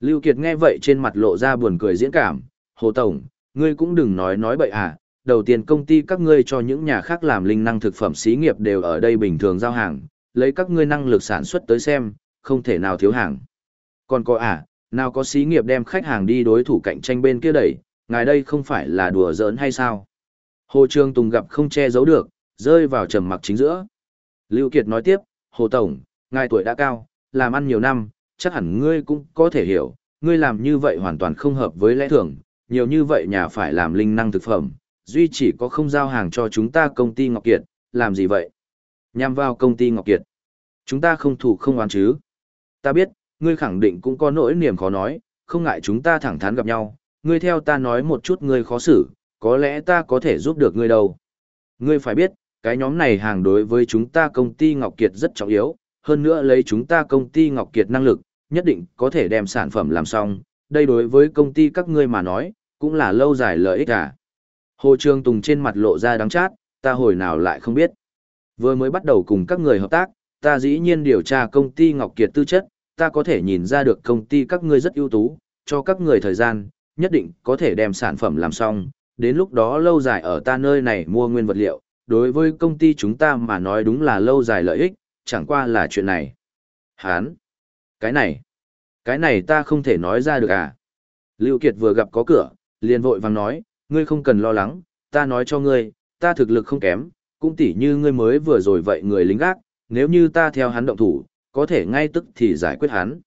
Lưu Kiệt nghe vậy trên mặt lộ ra buồn cười diễn cảm, Hồ Tổng, ngươi cũng đừng nói nói bậy à, đầu tiên công ty các ngươi cho những nhà khác làm linh năng thực phẩm xí nghiệp đều ở đây bình thường giao hàng, lấy các ngươi năng lực sản xuất tới xem, không thể nào thiếu hàng. Còn có à, nào có xí nghiệp đem khách hàng đi đối thủ cạnh tranh bên kia đẩy, ngài đây không phải là đùa giỡn hay sao? Hồ Trương Tùng gặp không che giấu được, rơi vào trầm mặc chính giữa. Lưu Kiệt nói tiếp, Hồ Tổng, ngài tuổi đã cao, làm ăn nhiều năm, chắc hẳn ngươi cũng có thể hiểu, ngươi làm như vậy hoàn toàn không hợp với lẽ thường, nhiều như vậy nhà phải làm linh năng thực phẩm, duy chỉ có không giao hàng cho chúng ta công ty Ngọc Kiệt, làm gì vậy? Nhằm vào công ty Ngọc Kiệt. Chúng ta không thủ không oán chứ. Ta biết, ngươi khẳng định cũng có nỗi niềm khó nói, không ngại chúng ta thẳng thắn gặp nhau, ngươi theo ta nói một chút ngươi khó xử, có lẽ ta có thể giúp được ngươi đâu. Ngươi phải biết, cái nhóm này hàng đối với chúng ta công ty Ngọc Kiệt rất trọng yếu, hơn nữa lấy chúng ta công ty Ngọc Kiệt năng lực, nhất định có thể đem sản phẩm làm xong, đây đối với công ty các ngươi mà nói, cũng là lâu dài lợi ích à. Hồ Trương Tùng trên mặt lộ ra đắng chát, ta hồi nào lại không biết. Vừa mới bắt đầu cùng các người hợp tác, ta dĩ nhiên điều tra công ty Ngọc Kiệt tư chất, ta có thể nhìn ra được công ty các ngươi rất ưu tú, cho các người thời gian, nhất định có thể đem sản phẩm làm xong, đến lúc đó lâu dài ở ta nơi này mua nguyên vật liệu, đối với công ty chúng ta mà nói đúng là lâu dài lợi ích, chẳng qua là chuyện này. Hán! Cái này! Cái này ta không thể nói ra được à? Lưu Kiệt vừa gặp có cửa, liền vội vàng nói, ngươi không cần lo lắng, ta nói cho ngươi, ta thực lực không kém, cũng tỉ như ngươi mới vừa rồi vậy người lính gác, nếu như ta theo hắn động thủ, có thể ngay tức thì giải quyết hắn.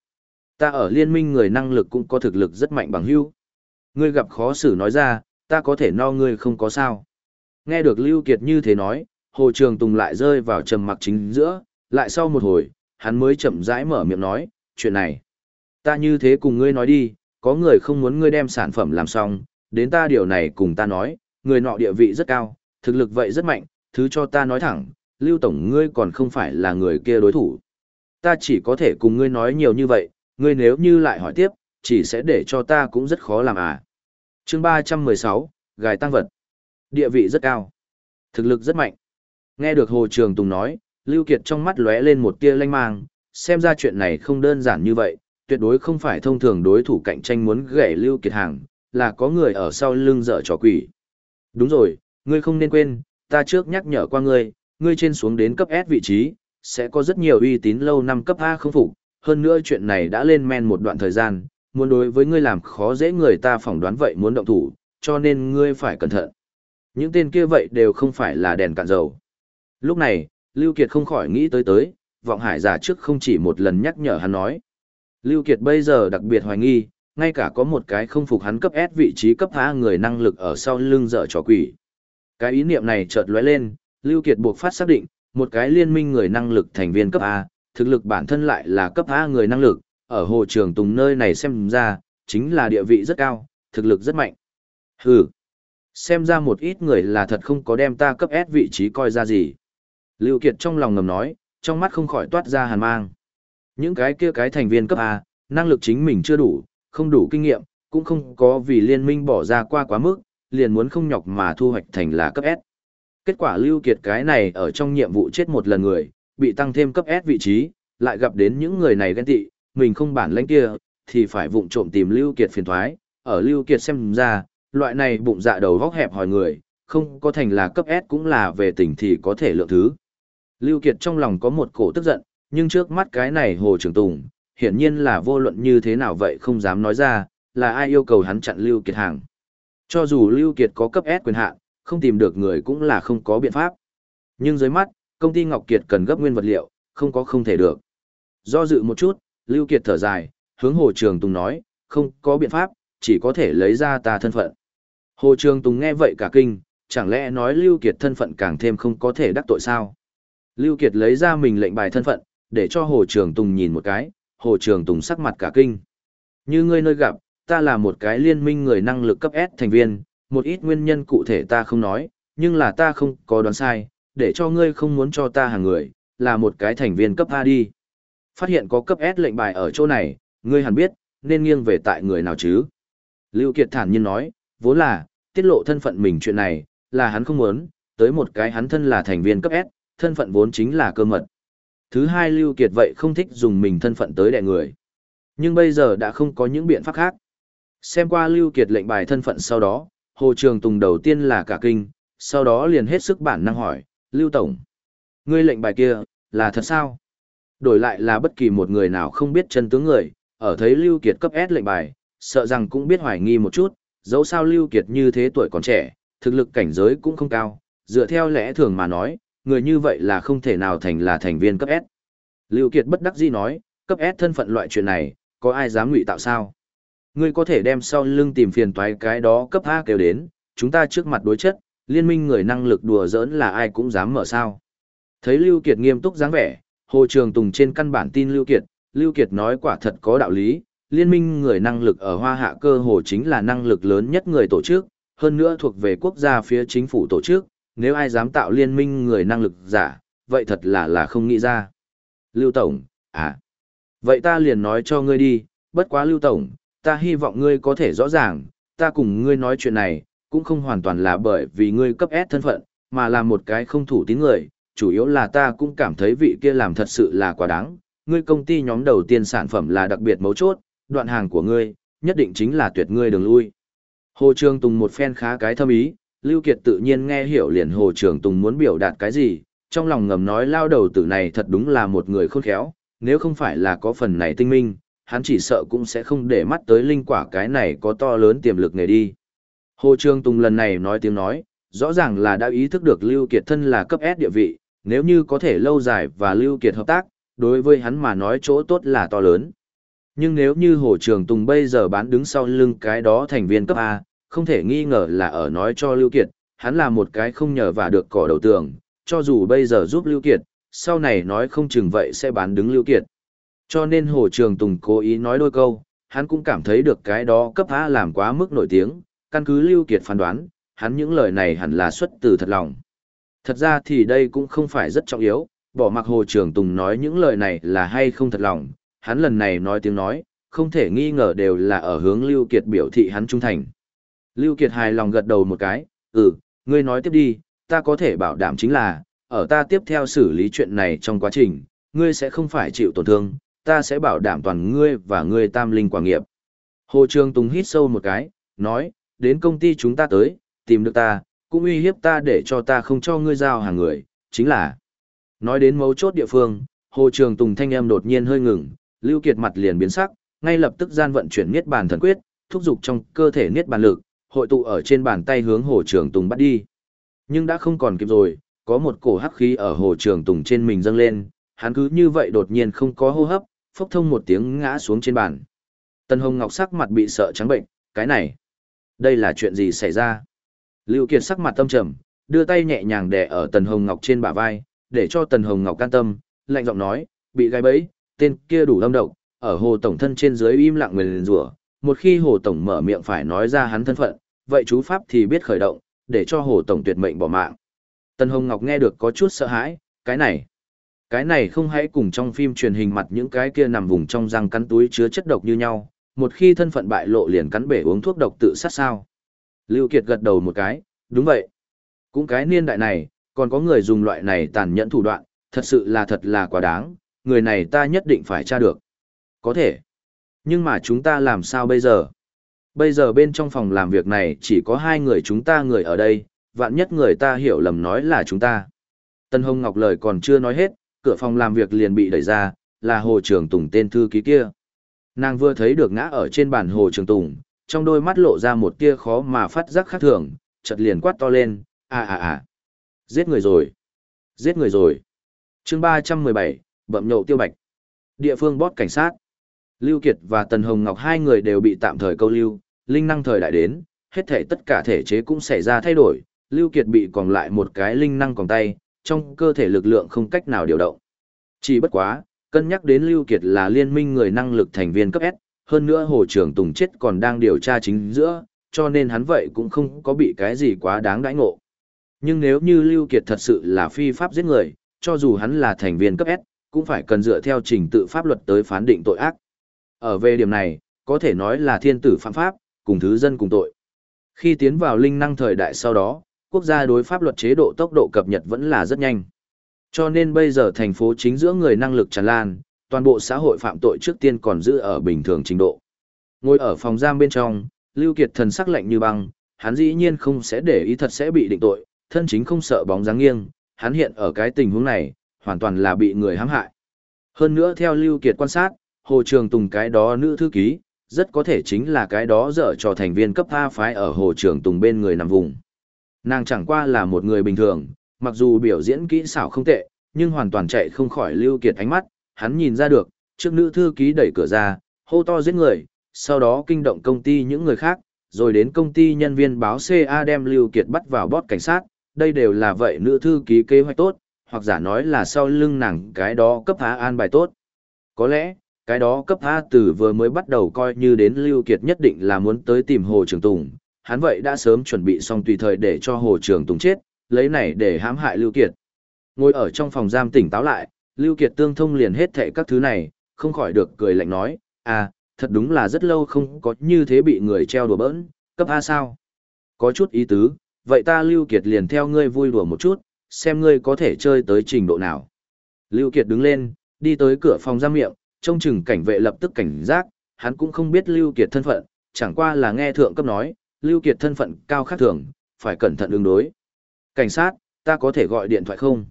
Ta ở liên minh người năng lực cũng có thực lực rất mạnh bằng hưu. Ngươi gặp khó xử nói ra, ta có thể no ngươi không có sao. Nghe được Lưu Kiệt như thế nói, Hồ Trường Tùng lại rơi vào trầm mặc chính giữa, lại sau một hồi, hắn mới chậm rãi mở miệng nói, chuyện này. Ta như thế cùng ngươi nói đi, có người không muốn ngươi đem sản phẩm làm xong, đến ta điều này cùng ta nói, người nọ địa vị rất cao, thực lực vậy rất mạnh, thứ cho ta nói thẳng, Lưu Tổng ngươi còn không phải là người kia đối thủ. Ta chỉ có thể cùng ngươi nói nhiều như vậy, ngươi nếu như lại hỏi tiếp, chỉ sẽ để cho ta cũng rất khó làm à. chương 316, Gài tăng vật. Địa vị rất cao. Thực lực rất mạnh. Nghe được Hồ Trường Tùng nói, Lưu Kiệt trong mắt lóe lên một tia lanh mang, xem ra chuyện này không đơn giản như vậy, tuyệt đối không phải thông thường đối thủ cạnh tranh muốn gãy Lưu Kiệt hàng, là có người ở sau lưng dở trò quỷ. Đúng rồi, Ngươi không nên quên, ta trước nhắc nhở qua ngươi, ngươi trên xuống đến cấp S vị trí, sẽ có rất nhiều uy tín lâu năm cấp A không phục, hơn nữa chuyện này đã lên men một đoạn thời gian, muốn đối với ngươi làm khó dễ người ta phỏng đoán vậy muốn động thủ, cho nên ngươi phải cẩn thận. Những tên kia vậy đều không phải là đèn cạn dầu. Lúc này, Lưu Kiệt không khỏi nghĩ tới tới, vọng hải giả trước không chỉ một lần nhắc nhở hắn nói. Lưu Kiệt bây giờ đặc biệt hoài nghi, ngay cả có một cái không phục hắn cấp S vị trí cấp A người năng lực ở sau lưng dở trò quỷ. Cái ý niệm này chợt lóe lên, Lưu Kiệt buộc phát xác định, một cái liên minh người năng lực thành viên cấp A, thực lực bản thân lại là cấp A người năng lực, ở hồ trường tùng nơi này xem ra, chính là địa vị rất cao, thực lực rất mạnh. Hừ, xem ra một ít người là thật không có đem ta cấp S vị trí coi ra gì. Lưu Kiệt trong lòng ngầm nói, trong mắt không khỏi toát ra hàn mang. Những cái kia cái thành viên cấp A, năng lực chính mình chưa đủ, không đủ kinh nghiệm, cũng không có vì liên minh bỏ ra qua quá mức, liền muốn không nhọc mà thu hoạch thành là cấp S. Kết quả Lưu Kiệt cái này ở trong nhiệm vụ chết một lần người, bị tăng thêm cấp S vị trí, lại gặp đến những người này ghen tị, mình không bản lãnh kia, thì phải vụng trộm tìm Lưu Kiệt phiền thoái, ở Lưu Kiệt xem ra, loại này bụng dạ đầu góc hẹp hỏi người, không có thành là cấp S cũng là về tỉnh thì có thể lượng thứ. Lưu Kiệt trong lòng có một cổ tức giận, nhưng trước mắt cái này Hồ Trường Tùng, hiển nhiên là vô luận như thế nào vậy không dám nói ra, là ai yêu cầu hắn chặn Lưu Kiệt hàng. Cho dù Lưu Kiệt có cấp S quyền hạn, không tìm được người cũng là không có biện pháp. Nhưng dưới mắt, công ty Ngọc Kiệt cần gấp nguyên vật liệu, không có không thể được. Do dự một chút, Lưu Kiệt thở dài, hướng Hồ Trường Tùng nói, không có biện pháp, chỉ có thể lấy ra ta thân phận. Hồ Trường Tùng nghe vậy cả kinh, chẳng lẽ nói Lưu Kiệt thân phận càng thêm không có thể đắc tội sao? Lưu Kiệt lấy ra mình lệnh bài thân phận, để cho Hồ Trường Tùng nhìn một cái, Hồ Trường Tùng sắc mặt cả kinh. Như ngươi nơi gặp, ta là một cái liên minh người năng lực cấp S thành viên, một ít nguyên nhân cụ thể ta không nói, nhưng là ta không có đoán sai, để cho ngươi không muốn cho ta hàng người, là một cái thành viên cấp A đi. Phát hiện có cấp S lệnh bài ở chỗ này, ngươi hẳn biết, nên nghiêng về tại người nào chứ. Lưu Kiệt thản nhiên nói, vốn là, tiết lộ thân phận mình chuyện này, là hắn không muốn, tới một cái hắn thân là thành viên cấp S, thân phận vốn chính là cơ mật. Thứ hai Lưu Kiệt vậy không thích dùng mình thân phận tới đè người. Nhưng bây giờ đã không có những biện pháp khác. Xem qua Lưu Kiệt lệnh bài thân phận sau đó, Hồ Trường Tùng đầu tiên là cả kinh, sau đó liền hết sức bản năng hỏi, Lưu Tổng. Ngươi lệnh bài kia, là thật sao? Đổi lại là bất kỳ một người nào không biết chân tướng người, ở thấy Lưu Kiệt cấp S lệnh bài, sợ rằng cũng biết hoài nghi một chút, dẫu sao Lưu Kiệt như thế tuổi còn trẻ, thực lực cảnh giới cũng không cao, dựa theo lẽ thường mà nói, người như vậy là không thể nào thành là thành viên cấp S. Lưu Kiệt bất đắc dĩ nói, cấp S thân phận loại chuyện này, có ai dám ngụy tạo sao? Ngươi có thể đem sau lưng tìm phiền toái cái đó cấp A kêu đến, chúng ta trước mặt đối chất, liên minh người năng lực đùa giỡn là ai cũng dám mở sao. Thấy Lưu Kiệt nghiêm túc dáng vẻ, Hồ Trường Tùng trên căn bản tin Lưu Kiệt, Lưu Kiệt nói quả thật có đạo lý, liên minh người năng lực ở Hoa Hạ cơ hồ chính là năng lực lớn nhất người tổ chức, hơn nữa thuộc về quốc gia phía chính phủ tổ chức, nếu ai dám tạo liên minh người năng lực giả, vậy thật là là không nghĩ ra. Lưu Tổng, à, vậy ta liền nói cho ngươi đi, bất quá Lưu Tổng, ta hy vọng ngươi có thể rõ ràng, ta cùng ngươi nói chuyện này, cũng không hoàn toàn là bởi vì ngươi cấp S thân phận, mà là một cái không thủ tín người, chủ yếu là ta cũng cảm thấy vị kia làm thật sự là quá đáng. Ngươi công ty nhóm đầu tiên sản phẩm là đặc biệt mấu chốt, đoạn hàng của ngươi, nhất định chính là tuyệt ngươi đường lui. Hồ Trường Tùng một phen khá cái thâm ý, Lưu Kiệt tự nhiên nghe hiểu liền Hồ Trường Tùng muốn biểu đạt cái gì, trong lòng ngầm nói lao đầu tử này thật đúng là một người khôn khéo, nếu không phải là có phần này tinh minh, hắn chỉ sợ cũng sẽ không để mắt tới linh quả cái này có to lớn tiềm lực nghề đi. Hồ Trường Tùng lần này nói tiếng nói, rõ ràng là đã ý thức được Lưu Kiệt thân là cấp S địa vị, nếu như có thể lâu dài và Lưu Kiệt hợp tác, đối với hắn mà nói chỗ tốt là to lớn. Nhưng nếu như Hồ Trường Tùng bây giờ bán đứng sau lưng cái đó thành viên cấp A, không thể nghi ngờ là ở nói cho Lưu Kiệt, hắn là một cái không nhờ và được cỏ đầu tường, cho dù bây giờ giúp Lưu Kiệt, sau này nói không chừng vậy sẽ bán đứng Lưu Kiệt. Cho nên Hồ Trường Tùng cố ý nói đôi câu, hắn cũng cảm thấy được cái đó cấp A làm quá mức nổi tiếng, căn cứ Lưu Kiệt phán đoán, hắn những lời này hẳn là xuất từ thật lòng. Thật ra thì đây cũng không phải rất trọng yếu, bỏ mặc Hồ Trường Tùng nói những lời này là hay không thật lòng, hắn lần này nói tiếng nói, không thể nghi ngờ đều là ở hướng Lưu Kiệt biểu thị hắn trung thành. Lưu Kiệt hài lòng gật đầu một cái, ừ, ngươi nói tiếp đi, ta có thể bảo đảm chính là, ở ta tiếp theo xử lý chuyện này trong quá trình, ngươi sẽ không phải chịu tổn thương, ta sẽ bảo đảm toàn ngươi và ngươi tam linh quả nghiệp. Hồ Trường Tùng hít sâu một cái, nói, đến công ty chúng ta tới, tìm được ta, cũng uy hiếp ta để cho ta không cho ngươi giao hàng người, chính là. Nói đến mấu chốt địa phương, Hồ Trường Tùng thanh âm đột nhiên hơi ngừng, Lưu Kiệt mặt liền biến sắc, ngay lập tức gian vận chuyển niết bàn thần quyết, thúc giục trong cơ thể niết bàn lực, hội tụ ở trên bàn tay hướng Hồ Trường Tùng bắt đi. Nhưng đã không còn kịp rồi, có một cổ hắc khí ở Hồ Trường Tùng trên mình dâng lên, hắn cứ như vậy đột nhiên không có hô hấp, phốc thông một tiếng ngã xuống trên bàn. Tân Hồng Ngọc sắc mặt bị sợ trắng bệnh, cái này, đây là chuyện gì xảy ra? Lưu Kiệt sắc mặt tâm trầm, đưa tay nhẹ nhàng đè ở Tần Hồng Ngọc trên bả vai, để cho Tần Hồng Ngọc can tâm, lạnh giọng nói, bị gai bẫy, tên kia đủ lâm độc, ở hồ tổng thân trên dưới im lặng nguyền rủa, một khi hồ tổng mở miệng phải nói ra hắn thân phận, vậy chú pháp thì biết khởi động, để cho hồ tổng tuyệt mệnh bỏ mạng. Tần Hồng Ngọc nghe được có chút sợ hãi, cái này, cái này không hãy cùng trong phim truyền hình mặt những cái kia nằm vùng trong răng cắn túi chứa chất độc như nhau, một khi thân phận bại lộ liền cắn bể uống thuốc độc tự sát sao. Lưu Kiệt gật đầu một cái, đúng vậy. Cũng cái niên đại này, còn có người dùng loại này tàn nhẫn thủ đoạn, thật sự là thật là quá đáng, người này ta nhất định phải tra được. Có thể. Nhưng mà chúng ta làm sao bây giờ? Bây giờ bên trong phòng làm việc này chỉ có hai người chúng ta người ở đây, vạn nhất người ta hiểu lầm nói là chúng ta. Tân Hồng Ngọc lời còn chưa nói hết, cửa phòng làm việc liền bị đẩy ra, là Hồ Trường Tùng tên thư ký kia. Nàng vừa thấy được ngã ở trên bàn Hồ Trường Tùng, trong đôi mắt lộ ra một tia khó mà phát giác khác thường, chợt liền quát to lên, à à à, giết người rồi, giết người rồi. chương 317, bậm nhậu tiêu bạch. Địa phương bót cảnh sát. Lưu Kiệt và Tần Hồng Ngọc hai người đều bị tạm thời câu lưu, linh năng thời đại đến, hết thể tất cả thể chế cũng xảy ra thay đổi, Lưu Kiệt bị còn lại một cái linh năng còn tay, trong cơ thể lực lượng không cách nào điều động. Chỉ bất quá, cân nhắc đến Lưu Kiệt là liên minh người năng lực thành viên cấp S, hơn nữa Hồ Trường Tùng chết còn đang điều tra chính giữa, cho nên hắn vậy cũng không có bị cái gì quá đáng đãi ngộ. Nhưng nếu như Lưu Kiệt thật sự là phi pháp giết người, cho dù hắn là thành viên cấp S, cũng phải cần dựa theo trình tự pháp luật tới phán định tội ác. Ở về điểm này, có thể nói là thiên tử phạm pháp, cùng thứ dân cùng tội. Khi tiến vào linh năng thời đại sau đó, quốc gia đối pháp luật chế độ tốc độ cập nhật vẫn là rất nhanh. Cho nên bây giờ thành phố chính giữa người năng lực tràn lan, toàn bộ xã hội phạm tội trước tiên còn giữ ở bình thường trình độ. Ngồi ở phòng giam bên trong, Lưu Kiệt thần sắc lạnh như băng, hắn dĩ nhiên không sẽ để ý thật sẽ bị định tội, thân chính không sợ bóng dáng nghiêng, hắn hiện ở cái tình huống này, hoàn toàn là bị người hãm hại. Hơn nữa theo Lưu Kiệt quan sát, Hồ Trường Tùng cái đó nữ thư ký, rất có thể chính là cái đó dở cho thành viên cấp A phái ở Hồ Trường Tùng bên người nằm vùng. Nàng chẳng qua là một người bình thường, mặc dù biểu diễn kỹ xảo không tệ, nhưng hoàn toàn chạy không khỏi Lưu Kiệt ánh mắt, hắn nhìn ra được, trước nữ thư ký đẩy cửa ra, hô to giết người, sau đó kinh động công ty những người khác, rồi đến công ty nhân viên báo CA đem Lưu Kiệt bắt vào bót cảnh sát, đây đều là vậy nữ thư ký kế hoạch tốt, hoặc giả nói là sau lưng nàng cái đó cấp A an bài tốt. Có lẽ, cái đó cấp A từ vừa mới bắt đầu coi như đến Lưu Kiệt nhất định là muốn tới tìm Hồ Trường Tùng, hắn vậy đã sớm chuẩn bị xong tùy thời để cho Hồ Trường Tùng chết, lấy này để hãm hại Lưu Kiệt. Ngồi ở trong phòng giam tỉnh táo lại, Lưu Kiệt tương thông liền hết thệ các thứ này, không khỏi được cười lạnh nói, à, thật đúng là rất lâu không có như thế bị người treo đùa bỡn, cấp A sao? Có chút ý tứ, vậy ta Lưu Kiệt liền theo ngươi vui đùa một chút, xem ngươi có thể chơi tới trình độ nào. Lưu Kiệt đứng lên, đi tới cửa phòng giam miệng, trông chừng cảnh vệ lập tức cảnh giác, hắn cũng không biết Lưu Kiệt thân phận, chẳng qua là nghe thượng cấp nói, Lưu Kiệt thân phận cao khác thường, phải cẩn thận ứng đối. Cảnh sát, ta có thể gọi điện thoại không?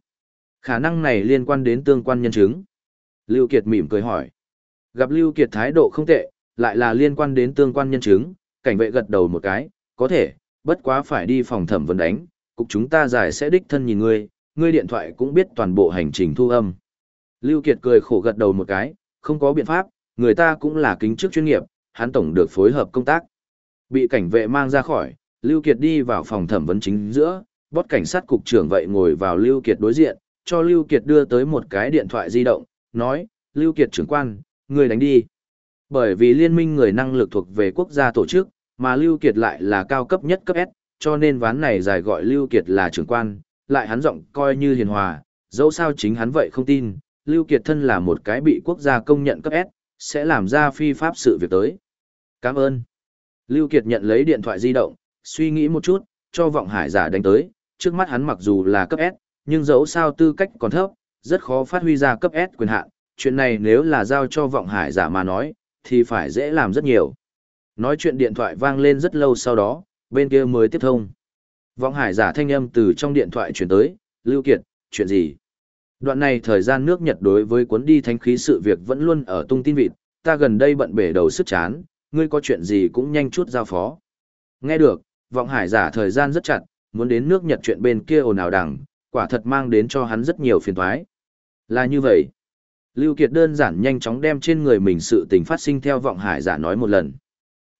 Khả năng này liên quan đến tương quan nhân chứng. Lưu Kiệt mỉm cười hỏi. Gặp Lưu Kiệt thái độ không tệ, lại là liên quan đến tương quan nhân chứng, cảnh vệ gật đầu một cái, có thể, bất quá phải đi phòng thẩm vấn đánh, cục chúng ta giải sẽ đích thân nhìn ngươi, ngươi điện thoại cũng biết toàn bộ hành trình thu âm. Lưu Kiệt cười khổ gật đầu một cái, không có biện pháp, người ta cũng là kính chức chuyên nghiệp, hắn tổng được phối hợp công tác. Bị cảnh vệ mang ra khỏi, Lưu Kiệt đi vào phòng thẩm vấn chính giữa, bót cảnh sát cục trưởng vậy ngồi vào Lưu Kiệt đối diện, cho Lưu Kiệt đưa tới một cái điện thoại di động, nói, Lưu Kiệt trưởng quan, người đánh đi. Bởi vì liên minh người năng lực thuộc về quốc gia tổ chức, mà Lưu Kiệt lại là cao cấp nhất cấp S, cho nên ván này dài gọi Lưu Kiệt là trưởng quan, lại hắn giọng coi như hiền hòa, dẫu sao chính hắn vậy không tin, Lưu Kiệt thân là một cái bị quốc gia công nhận cấp S, sẽ làm ra phi pháp sự việc tới. Cảm ơn. Lưu Kiệt nhận lấy điện thoại di động, suy nghĩ một chút, cho vọng hải giả đánh tới, trước mắt hắn mặc dù là cấp S, nhưng dẫu sao tư cách còn thấp, rất khó phát huy ra cấp S quyền hạn. Chuyện này nếu là giao cho vọng hải giả mà nói, thì phải dễ làm rất nhiều. Nói chuyện điện thoại vang lên rất lâu sau đó, bên kia mới tiếp thông. Vọng hải giả thanh âm từ trong điện thoại chuyển tới, Lưu Kiệt, chuyện gì? Đoạn này thời gian nước Nhật đối với cuốn đi thánh khí sự việc vẫn luôn ở tung tin vịt, ta gần đây bận bể đầu sức chán, ngươi có chuyện gì cũng nhanh chút giao phó. Nghe được, vọng hải giả thời gian rất chặt, muốn đến nước Nhật chuyện bên kia ồn ào đằng, quả thật mang đến cho hắn rất nhiều phiền toái. Là như vậy. Lưu Kiệt đơn giản nhanh chóng đem trên người mình sự tình phát sinh theo vọng hải giả nói một lần.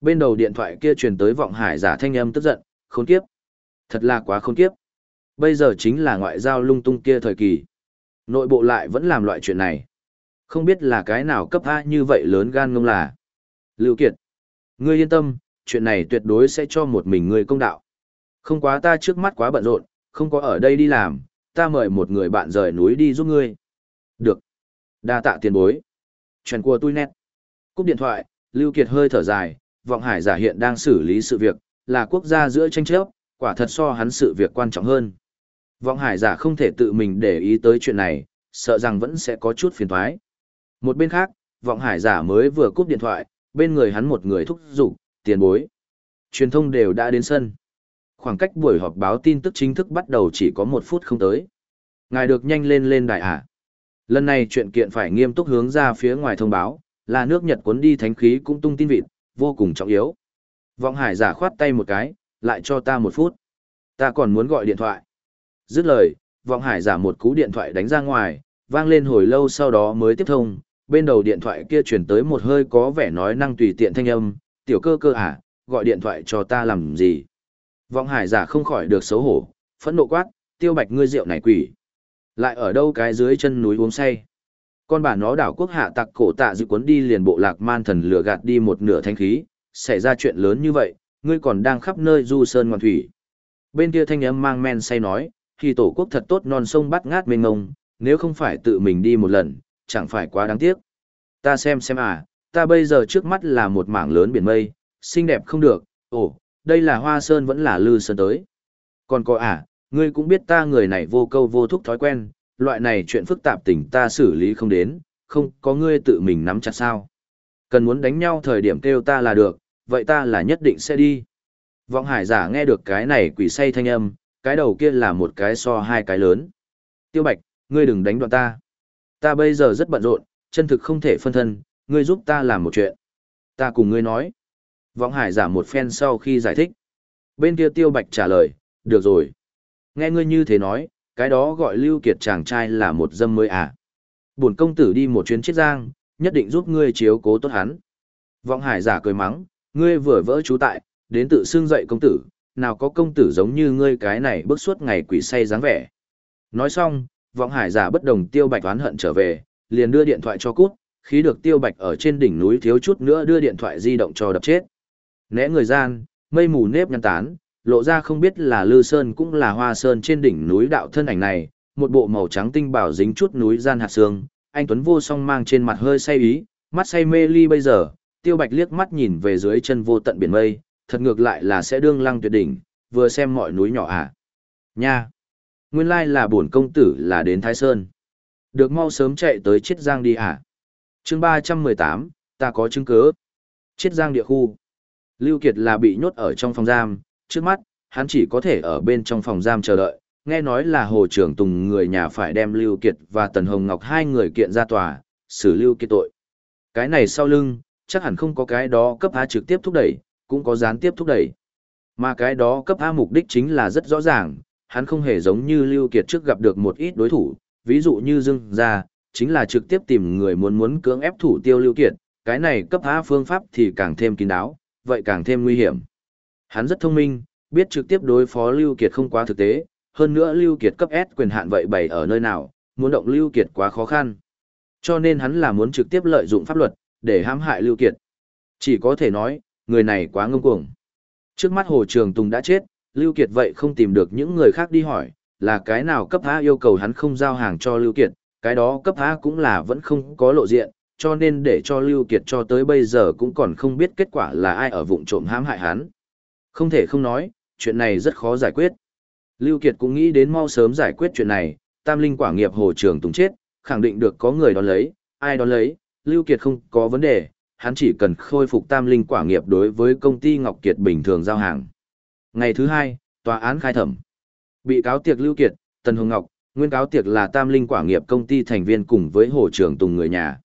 Bên đầu điện thoại kia truyền tới vọng hải giả thanh âm tức giận, khốn kiếp. Thật là quá khốn kiếp. Bây giờ chính là ngoại giao lung tung kia thời kỳ. Nội bộ lại vẫn làm loại chuyện này. Không biết là cái nào cấp A như vậy lớn gan ngông là. Lưu Kiệt. Ngươi yên tâm, chuyện này tuyệt đối sẽ cho một mình ngươi công đạo. Không quá ta trước mắt quá bận rộn, không có ở đây đi làm, ta mời một người bạn rời núi đi giúp ngươi. Được. Đa tạ tiền bối. Chuyện của tôi nét. Cúp điện thoại, Lưu Kiệt hơi thở dài, vọng hải giả hiện đang xử lý sự việc, là quốc gia giữa tranh chấp, quả thật so hắn sự việc quan trọng hơn. Vọng hải giả không thể tự mình để ý tới chuyện này, sợ rằng vẫn sẽ có chút phiền toái. Một bên khác, vọng hải giả mới vừa cúp điện thoại, bên người hắn một người thúc giục, tiền bối. Truyền thông đều đã đến sân. Khoảng cách buổi họp báo tin tức chính thức bắt đầu chỉ có một phút không tới. Ngài được nhanh lên lên đại ạ. Lần này chuyện kiện phải nghiêm túc hướng ra phía ngoài thông báo, là nước Nhật cuốn đi thánh khí cũng tung tin vịt, vô cùng trọng yếu. Vọng hải giả khoát tay một cái, lại cho ta một phút. Ta còn muốn gọi điện thoại. Dứt lời, vọng hải giả một cú điện thoại đánh ra ngoài, vang lên hồi lâu sau đó mới tiếp thông, bên đầu điện thoại kia chuyển tới một hơi có vẻ nói năng tùy tiện thanh âm, tiểu cơ cơ à, gọi điện thoại cho ta làm gì. Vọng hải giả không khỏi được xấu hổ, phẫn nộ quát, tiêu bạch ngươi rượu này quỷ. Lại ở đâu cái dưới chân núi uống say. Con bà nó đảo quốc hạ tặc cổ tạ dự cuốn đi liền bộ lạc man thần lừa gạt đi một nửa thanh khí, xảy ra chuyện lớn như vậy, ngươi còn đang khắp nơi du sơn ngoan thủy. Bên kia thanh âm mang men say nói, khi tổ quốc thật tốt non sông bắt ngát mênh ngông, nếu không phải tự mình đi một lần, chẳng phải quá đáng tiếc. Ta xem xem à, ta bây giờ trước mắt là một mảng lớn biển mây, xinh đẹp không được, ồ, đây là hoa sơn vẫn là lư sơn tới. Còn có à, ngươi cũng biết ta người này vô câu vô thúc thói quen, loại này chuyện phức tạp tỉnh ta xử lý không đến, không có ngươi tự mình nắm chặt sao. Cần muốn đánh nhau thời điểm kêu ta là được, vậy ta là nhất định sẽ đi. Vọng hải giả nghe được cái này quỷ say thanh âm, cái đầu kia là một cái so hai cái lớn. Tiêu bạch, ngươi đừng đánh đoạn ta. Ta bây giờ rất bận rộn, chân thực không thể phân thân, ngươi giúp ta làm một chuyện. Ta cùng ngươi nói. Vọng hải giả một phen sau khi giải thích. Bên kia tiêu bạch trả lời, được rồi. Nghe ngươi như thế nói, cái đó gọi lưu kiệt chàng trai là một dâm mới à. Bổn công tử đi một chuyến chiết giang, nhất định giúp ngươi chiếu cố tốt hắn. Vọng hải giả cười mắng, ngươi vừa vỡ chú tại, đến tự xưng dậy công tử, nào có công tử giống như ngươi cái này bước suốt ngày quỷ say dáng vẻ. Nói xong, vọng hải giả bất đồng tiêu bạch oán hận trở về, liền đưa điện thoại cho cút, khí được tiêu bạch ở trên đỉnh núi thiếu chút nữa đưa điện thoại di động cho đập chết. Né người gian, mây mù nếp nhăn tán, lộ ra không biết là lư sơn cũng là hoa sơn trên đỉnh núi đạo thân ảnh này, một bộ màu trắng tinh bảo dính chút núi gian hạt xương, anh Tuấn vô song mang trên mặt hơi say ý, mắt say mê ly bây giờ, tiêu bạch liếc mắt nhìn về dưới chân vô tận biển mây, thật ngược lại là sẽ đương lăng tuyệt đỉnh, vừa xem mọi núi nhỏ à. Nha! Nguyên lai là bổn công tử là đến Thái Sơn. Được mau sớm chạy tới Chiết Giang đi à. chương ba trăm mười tám ta có chứng cứ. Chiết Giang địa khu. Lưu Kiệt là bị nhốt ở trong phòng giam, trước mắt, hắn chỉ có thể ở bên trong phòng giam chờ đợi. Nghe nói là Hồ Trưởng Tùng người nhà phải đem Lưu Kiệt và Tần Hồng Ngọc hai người kiện ra tòa, xử Lưu Kiệt tội. Cái này sau lưng, chắc hẳn không có cái đó cấp A trực tiếp thúc đẩy, cũng có gián tiếp thúc đẩy. Mà cái đó cấp A mục đích chính là rất rõ ràng, hắn không hề giống như Lưu Kiệt trước gặp được một ít đối thủ, ví dụ như Dương gia, chính là trực tiếp tìm người muốn muốn cưỡng ép thủ tiêu Lưu Kiệt, cái này cấp A phương pháp thì càng thêm kín đáo, vậy càng thêm nguy hiểm. Hắn rất thông minh, biết trực tiếp đối phó Lưu Kiệt không quá thực tế, hơn nữa Lưu Kiệt cấp S quyền hạn vậy bày ở nơi nào, muốn động Lưu Kiệt quá khó khăn. Cho nên hắn là muốn trực tiếp lợi dụng pháp luật, để hãm hại Lưu Kiệt. Chỉ có thể nói, người này quá ngông cuồng. Trước mắt Hồ Trường Tùng đã chết, Lưu Kiệt vậy không tìm được những người khác đi hỏi, là cái nào cấp A yêu cầu hắn không giao hàng cho Lưu Kiệt, cái đó cấp A cũng là vẫn không có lộ diện, cho nên để cho Lưu Kiệt cho tới bây giờ cũng còn không biết kết quả là ai ở vụng trộm hãm hại hắn. Không thể không nói, chuyện này rất khó giải quyết. Lưu Kiệt cũng nghĩ đến mau sớm giải quyết chuyện này, tam linh quả nghiệp Hồ Trường Tùng chết, khẳng định được có người đón lấy, ai đón lấy, Lưu Kiệt không có vấn đề, hắn chỉ cần khôi phục tam linh quả nghiệp đối với công ty Ngọc Kiệt bình thường giao hàng. Ngày thứ hai, tòa án khai thẩm. Bị cáo tiệc Lưu Kiệt, Tần Hồng Ngọc, nguyên cáo tiệc là Tam Linh Quả nghiệp công ty thành viên cùng với Hồ Trường Tùng người nhà.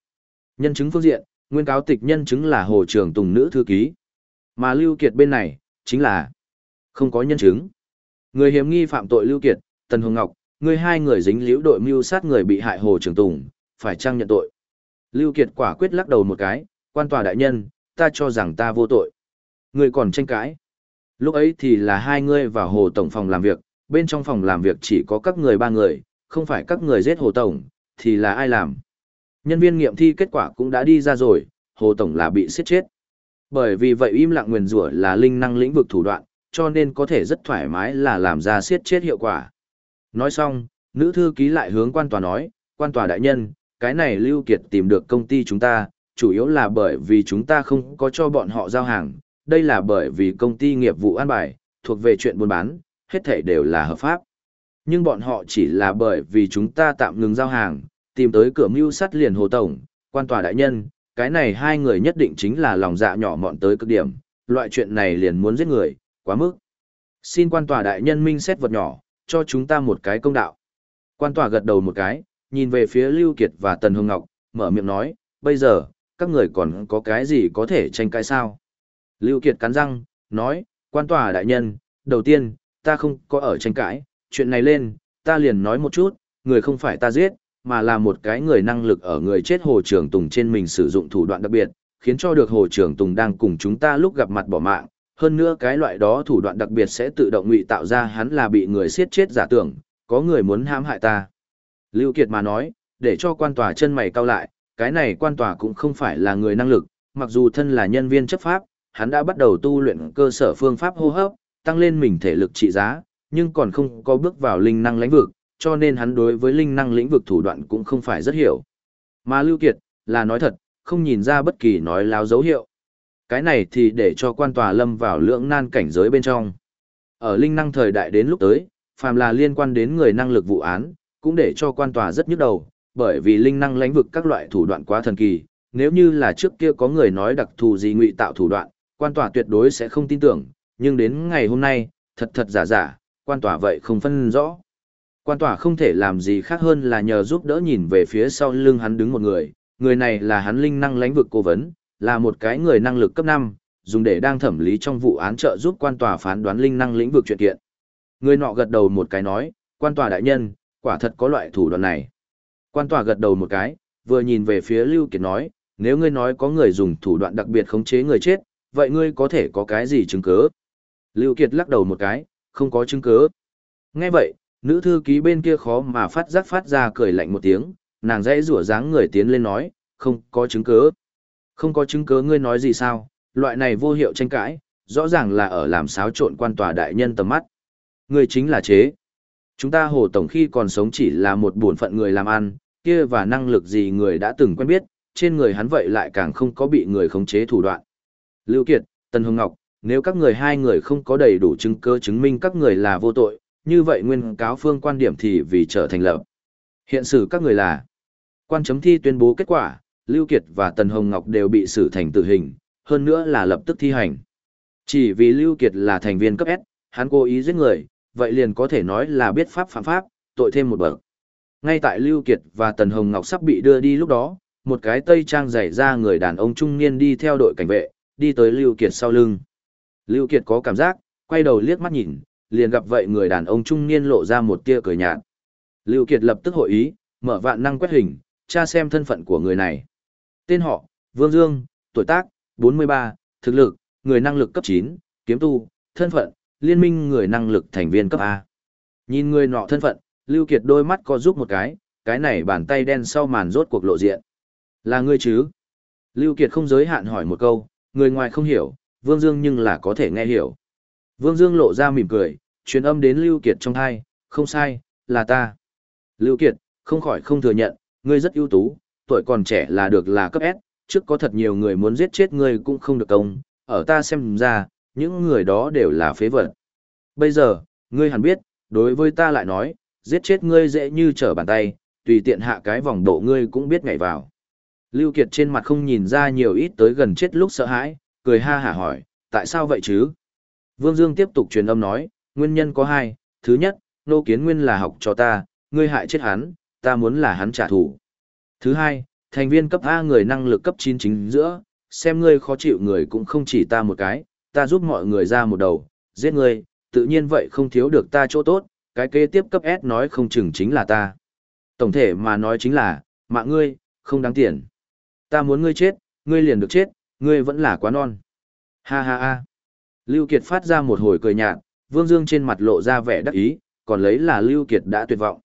Nhân chứng phương diện, nguyên cáo tịch nhân chứng là Hồ Trường Tùng nữ thư ký. Mà Lưu Kiệt bên này, chính là không có nhân chứng. Người hiểm nghi phạm tội Lưu Kiệt, Tần Hồng Ngọc, người hai người dính liễu đội mưu sát người bị hại Hồ Trường Tùng, phải trang nhận tội. Lưu Kiệt quả quyết lắc đầu một cái, quan tòa đại nhân, ta cho rằng ta vô tội. Người còn tranh cãi. Lúc ấy thì là hai người vào Hồ Tổng phòng làm việc, bên trong phòng làm việc chỉ có các người ba người, không phải các người giết Hồ Tổng, thì là ai làm. Nhân viên nghiệm thi kết quả cũng đã đi ra rồi, Hồ Tổng là bị giết chết. Bởi vì vậy im lặng nguyền rủa là linh năng lĩnh vực thủ đoạn, cho nên có thể rất thoải mái là làm ra siết chết hiệu quả. Nói xong, nữ thư ký lại hướng quan tòa nói, quan tòa đại nhân, cái này Lưu Kiệt tìm được công ty chúng ta, chủ yếu là bởi vì chúng ta không có cho bọn họ giao hàng, đây là bởi vì công ty nghiệp vụ an bài, thuộc về chuyện buôn bán, hết thảy đều là hợp pháp. Nhưng bọn họ chỉ là bởi vì chúng ta tạm ngừng giao hàng, tìm tới cửa mưu sắt liền hồ tổng, quan tòa đại nhân, cái này hai người nhất định chính là lòng dạ nhỏ mọn tới cực điểm, loại chuyện này liền muốn giết người, quá mức. Xin quan tòa đại nhân minh xét vật nhỏ, cho chúng ta một cái công đạo. Quan tòa gật đầu một cái, nhìn về phía Lưu Kiệt và Tần Hương Ngọc, mở miệng nói, bây giờ, các người còn có cái gì có thể tranh cãi sao? Lưu Kiệt cắn răng, nói, quan tòa đại nhân, đầu tiên, ta không có ở tranh cãi, chuyện này lên, ta liền nói một chút, người không phải ta giết, mà là một cái người năng lực ở người chết Hồ Trường Tùng trên mình sử dụng thủ đoạn đặc biệt, khiến cho được Hồ Trường Tùng đang cùng chúng ta lúc gặp mặt bỏ mạng. Hơn nữa cái loại đó thủ đoạn đặc biệt sẽ tự động ngụy tạo ra hắn là bị người siết chết giả tưởng, có người muốn hãm hại ta. Lưu Kiệt mà nói, để cho quan tòa chân mày cau lại, cái này quan tòa cũng không phải là người năng lực, mặc dù thân là nhân viên chấp pháp, hắn đã bắt đầu tu luyện cơ sở phương pháp hô hấp, tăng lên mình thể lực trị giá, nhưng còn không có bước vào linh năng lãnh vực, cho nên hắn đối với linh năng lĩnh vực thủ đoạn cũng không phải rất hiểu. Mà Lưu Kiệt, là nói thật, không nhìn ra bất kỳ nói láo dấu hiệu. Cái này thì để cho quan tòa lâm vào lưỡng nan cảnh giới bên trong. Ở linh năng thời đại đến lúc tới, phàm là liên quan đến người năng lực vụ án, cũng để cho quan tòa rất nhức đầu, bởi vì linh năng lãnh vực các loại thủ đoạn quá thần kỳ, nếu như là trước kia có người nói đặc thù gì ngụy tạo thủ đoạn, quan tòa tuyệt đối sẽ không tin tưởng, nhưng đến ngày hôm nay, thật thật giả giả, quan tòa vậy không phân rõ. Quan tòa không thể làm gì khác hơn là nhờ giúp đỡ nhìn về phía sau lưng hắn đứng một người, người này là hắn linh năng lãnh vực cố vấn, là một cái người năng lực cấp 5, dùng để đang thẩm lý trong vụ án trợ giúp quan tòa phán đoán linh năng lĩnh vực chuyện kiện. Người nọ gật đầu một cái nói, quan tòa đại nhân, quả thật có loại thủ đoạn này. Quan tòa gật đầu một cái, vừa nhìn về phía Lưu Kiệt nói, nếu ngươi nói có người dùng thủ đoạn đặc biệt khống chế người chết, vậy ngươi có thể có cái gì chứng cứ? Lưu Kiệt lắc đầu một cái, không có chứng cứ. Nghe vậy, nữ thư ký bên kia khó mà phát giác phát ra cười lạnh một tiếng, nàng dãy rủa dáng người tiến lên nói, không có chứng cứ. Không có chứng cứ ngươi nói gì sao, loại này vô hiệu tranh cãi, rõ ràng là ở làm xáo trộn quan tòa đại nhân tầm mắt. Ngươi chính là chế. Chúng ta hồ tổng khi còn sống chỉ là một bổn phận người làm ăn, kia và năng lực gì người đã từng quen biết, trên người hắn vậy lại càng không có bị người khống chế thủ đoạn. Lưu Kiệt, Tân Hương Ngọc, nếu các người hai người không có đầy đủ chứng cứ chứng minh các người là vô tội, như vậy nguyên cáo phương quan điểm thì vì trở thành lập. Hiện xử các người là quan chấm thi tuyên bố kết quả, Lưu Kiệt và Tần Hồng Ngọc đều bị xử thành tử hình, hơn nữa là lập tức thi hành. Chỉ vì Lưu Kiệt là thành viên cấp S, hắn cố ý giết người, vậy liền có thể nói là biết pháp phạm pháp, tội thêm một bậc. Ngay tại Lưu Kiệt và Tần Hồng Ngọc sắp bị đưa đi lúc đó, một cái tây trang rải ra người đàn ông trung niên đi theo đội cảnh vệ, đi tới Lưu Kiệt sau lưng. Lưu Kiệt có cảm giác, quay đầu liếc mắt nhìn, liền gặp vậy người đàn ông trung niên lộ ra một tia cười nhạt. Lưu Kiệt lập tức hội ý, mở vạn năng quét hình, tra xem thân phận của người này. Tên họ, Vương Dương, tuổi tác, 43, thực lực, người năng lực cấp 9, kiếm tu, thân phận, liên minh người năng lực thành viên cấp A. Nhìn người nọ thân phận, Lưu Kiệt đôi mắt co giúp một cái, cái này bàn tay đen sau màn rốt cuộc lộ diện. Là ngươi chứ? Lưu Kiệt không giới hạn hỏi một câu, người ngoài không hiểu, Vương Dương nhưng là có thể nghe hiểu. Vương Dương lộ ra mỉm cười, truyền âm đến Lưu Kiệt trong thai, không sai, là ta. Lưu Kiệt, không khỏi không thừa nhận, ngươi rất ưu tú, tuổi còn trẻ là được là cấp S, trước có thật nhiều người muốn giết chết ngươi cũng không được công, ở ta xem ra, những người đó đều là phế vật. Bây giờ, ngươi hẳn biết, đối với ta lại nói, giết chết ngươi dễ như trở bàn tay, tùy tiện hạ cái vòng độ ngươi cũng biết ngảy vào. Lưu Kiệt trên mặt không nhìn ra nhiều ít tới gần chết lúc sợ hãi, cười ha hả hỏi, tại sao vậy chứ? Vương Dương tiếp tục truyền âm nói, nguyên nhân có hai, thứ nhất, nô kiến nguyên là học cho ta, ngươi hại chết hắn, ta muốn là hắn trả thù. Thứ hai, thành viên cấp A người năng lực cấp 9 chính giữa, xem ngươi khó chịu người cũng không chỉ ta một cái, ta giúp mọi người ra một đầu, giết ngươi, tự nhiên vậy không thiếu được ta chỗ tốt, cái kế tiếp cấp S nói không chừng chính là ta. Tổng thể mà nói chính là, mạng ngươi, không đáng tiền. Ta muốn ngươi chết, ngươi liền được chết, ngươi vẫn là quá non. Ha ha ha. Lưu Kiệt phát ra một hồi cười nhạt, Vương Dương trên mặt lộ ra vẻ đắc ý, còn lấy là Lưu Kiệt đã tuyệt vọng.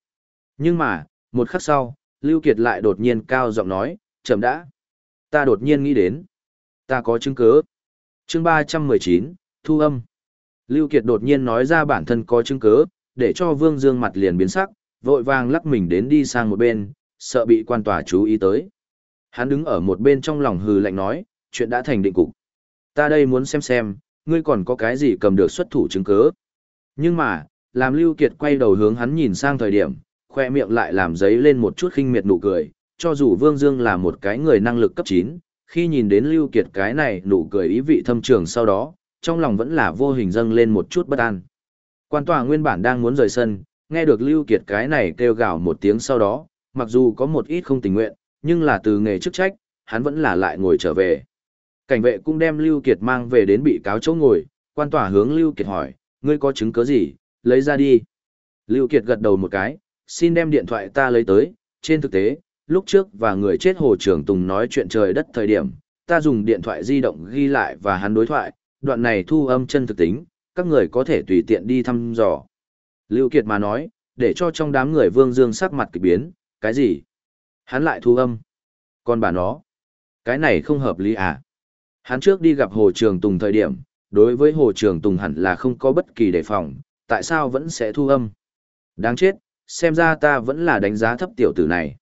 Nhưng mà, một khắc sau, Lưu Kiệt lại đột nhiên cao giọng nói, chậm đã. Ta đột nhiên nghĩ đến. Ta có chứng cứ. Chương 319, Thu âm. Lưu Kiệt đột nhiên nói ra bản thân có chứng cứ, để cho Vương Dương mặt liền biến sắc, vội vàng lắc mình đến đi sang một bên, sợ bị quan tòa chú ý tới. Hắn đứng ở một bên trong lòng hừ lạnh nói, chuyện đã thành định cục. Ta đây muốn xem xem, ngươi còn có cái gì cầm được xuất thủ chứng cứ. Nhưng mà, làm Lưu Kiệt quay đầu hướng hắn nhìn sang thời điểm, khoe miệng lại làm giấy lên một chút khinh miệt nụ cười, cho dù Vương Dương là một cái người năng lực cấp 9, khi nhìn đến Lưu Kiệt cái này nụ cười ý vị thâm trường sau đó, trong lòng vẫn là vô hình dâng lên một chút bất an. Quan tòa nguyên bản đang muốn rời sân, nghe được Lưu Kiệt cái này kêu gào một tiếng sau đó, mặc dù có một ít không tình nguyện, nhưng là từ nghề chức trách, hắn vẫn là lại ngồi trở về. Cảnh vệ cũng đem Lưu Kiệt mang về đến bị cáo chỗ ngồi, quan tòa hướng Lưu Kiệt hỏi, ngươi có chứng cứ gì, lấy ra đi. Lưu Kiệt gật đầu một cái, xin đem điện thoại ta lấy tới, trên thực tế, lúc trước và người chết Hồ Trường Tùng nói chuyện trời đất thời điểm, ta dùng điện thoại di động ghi lại và hắn đối thoại, đoạn này thu âm chân thực tính, các người có thể tùy tiện đi thăm dò. Lưu Kiệt mà nói, để cho trong đám người Vương Dương sắc mặt kỳ biến, cái gì? Hắn lại thu âm. Còn bà nó, cái này không hợp lý à? Hắn trước đi gặp Hồ Trường Tùng thời điểm, đối với Hồ Trường Tùng hẳn là không có bất kỳ đề phòng, tại sao vẫn sẽ thu âm? Đáng chết, xem ra ta vẫn là đánh giá thấp tiểu tử này.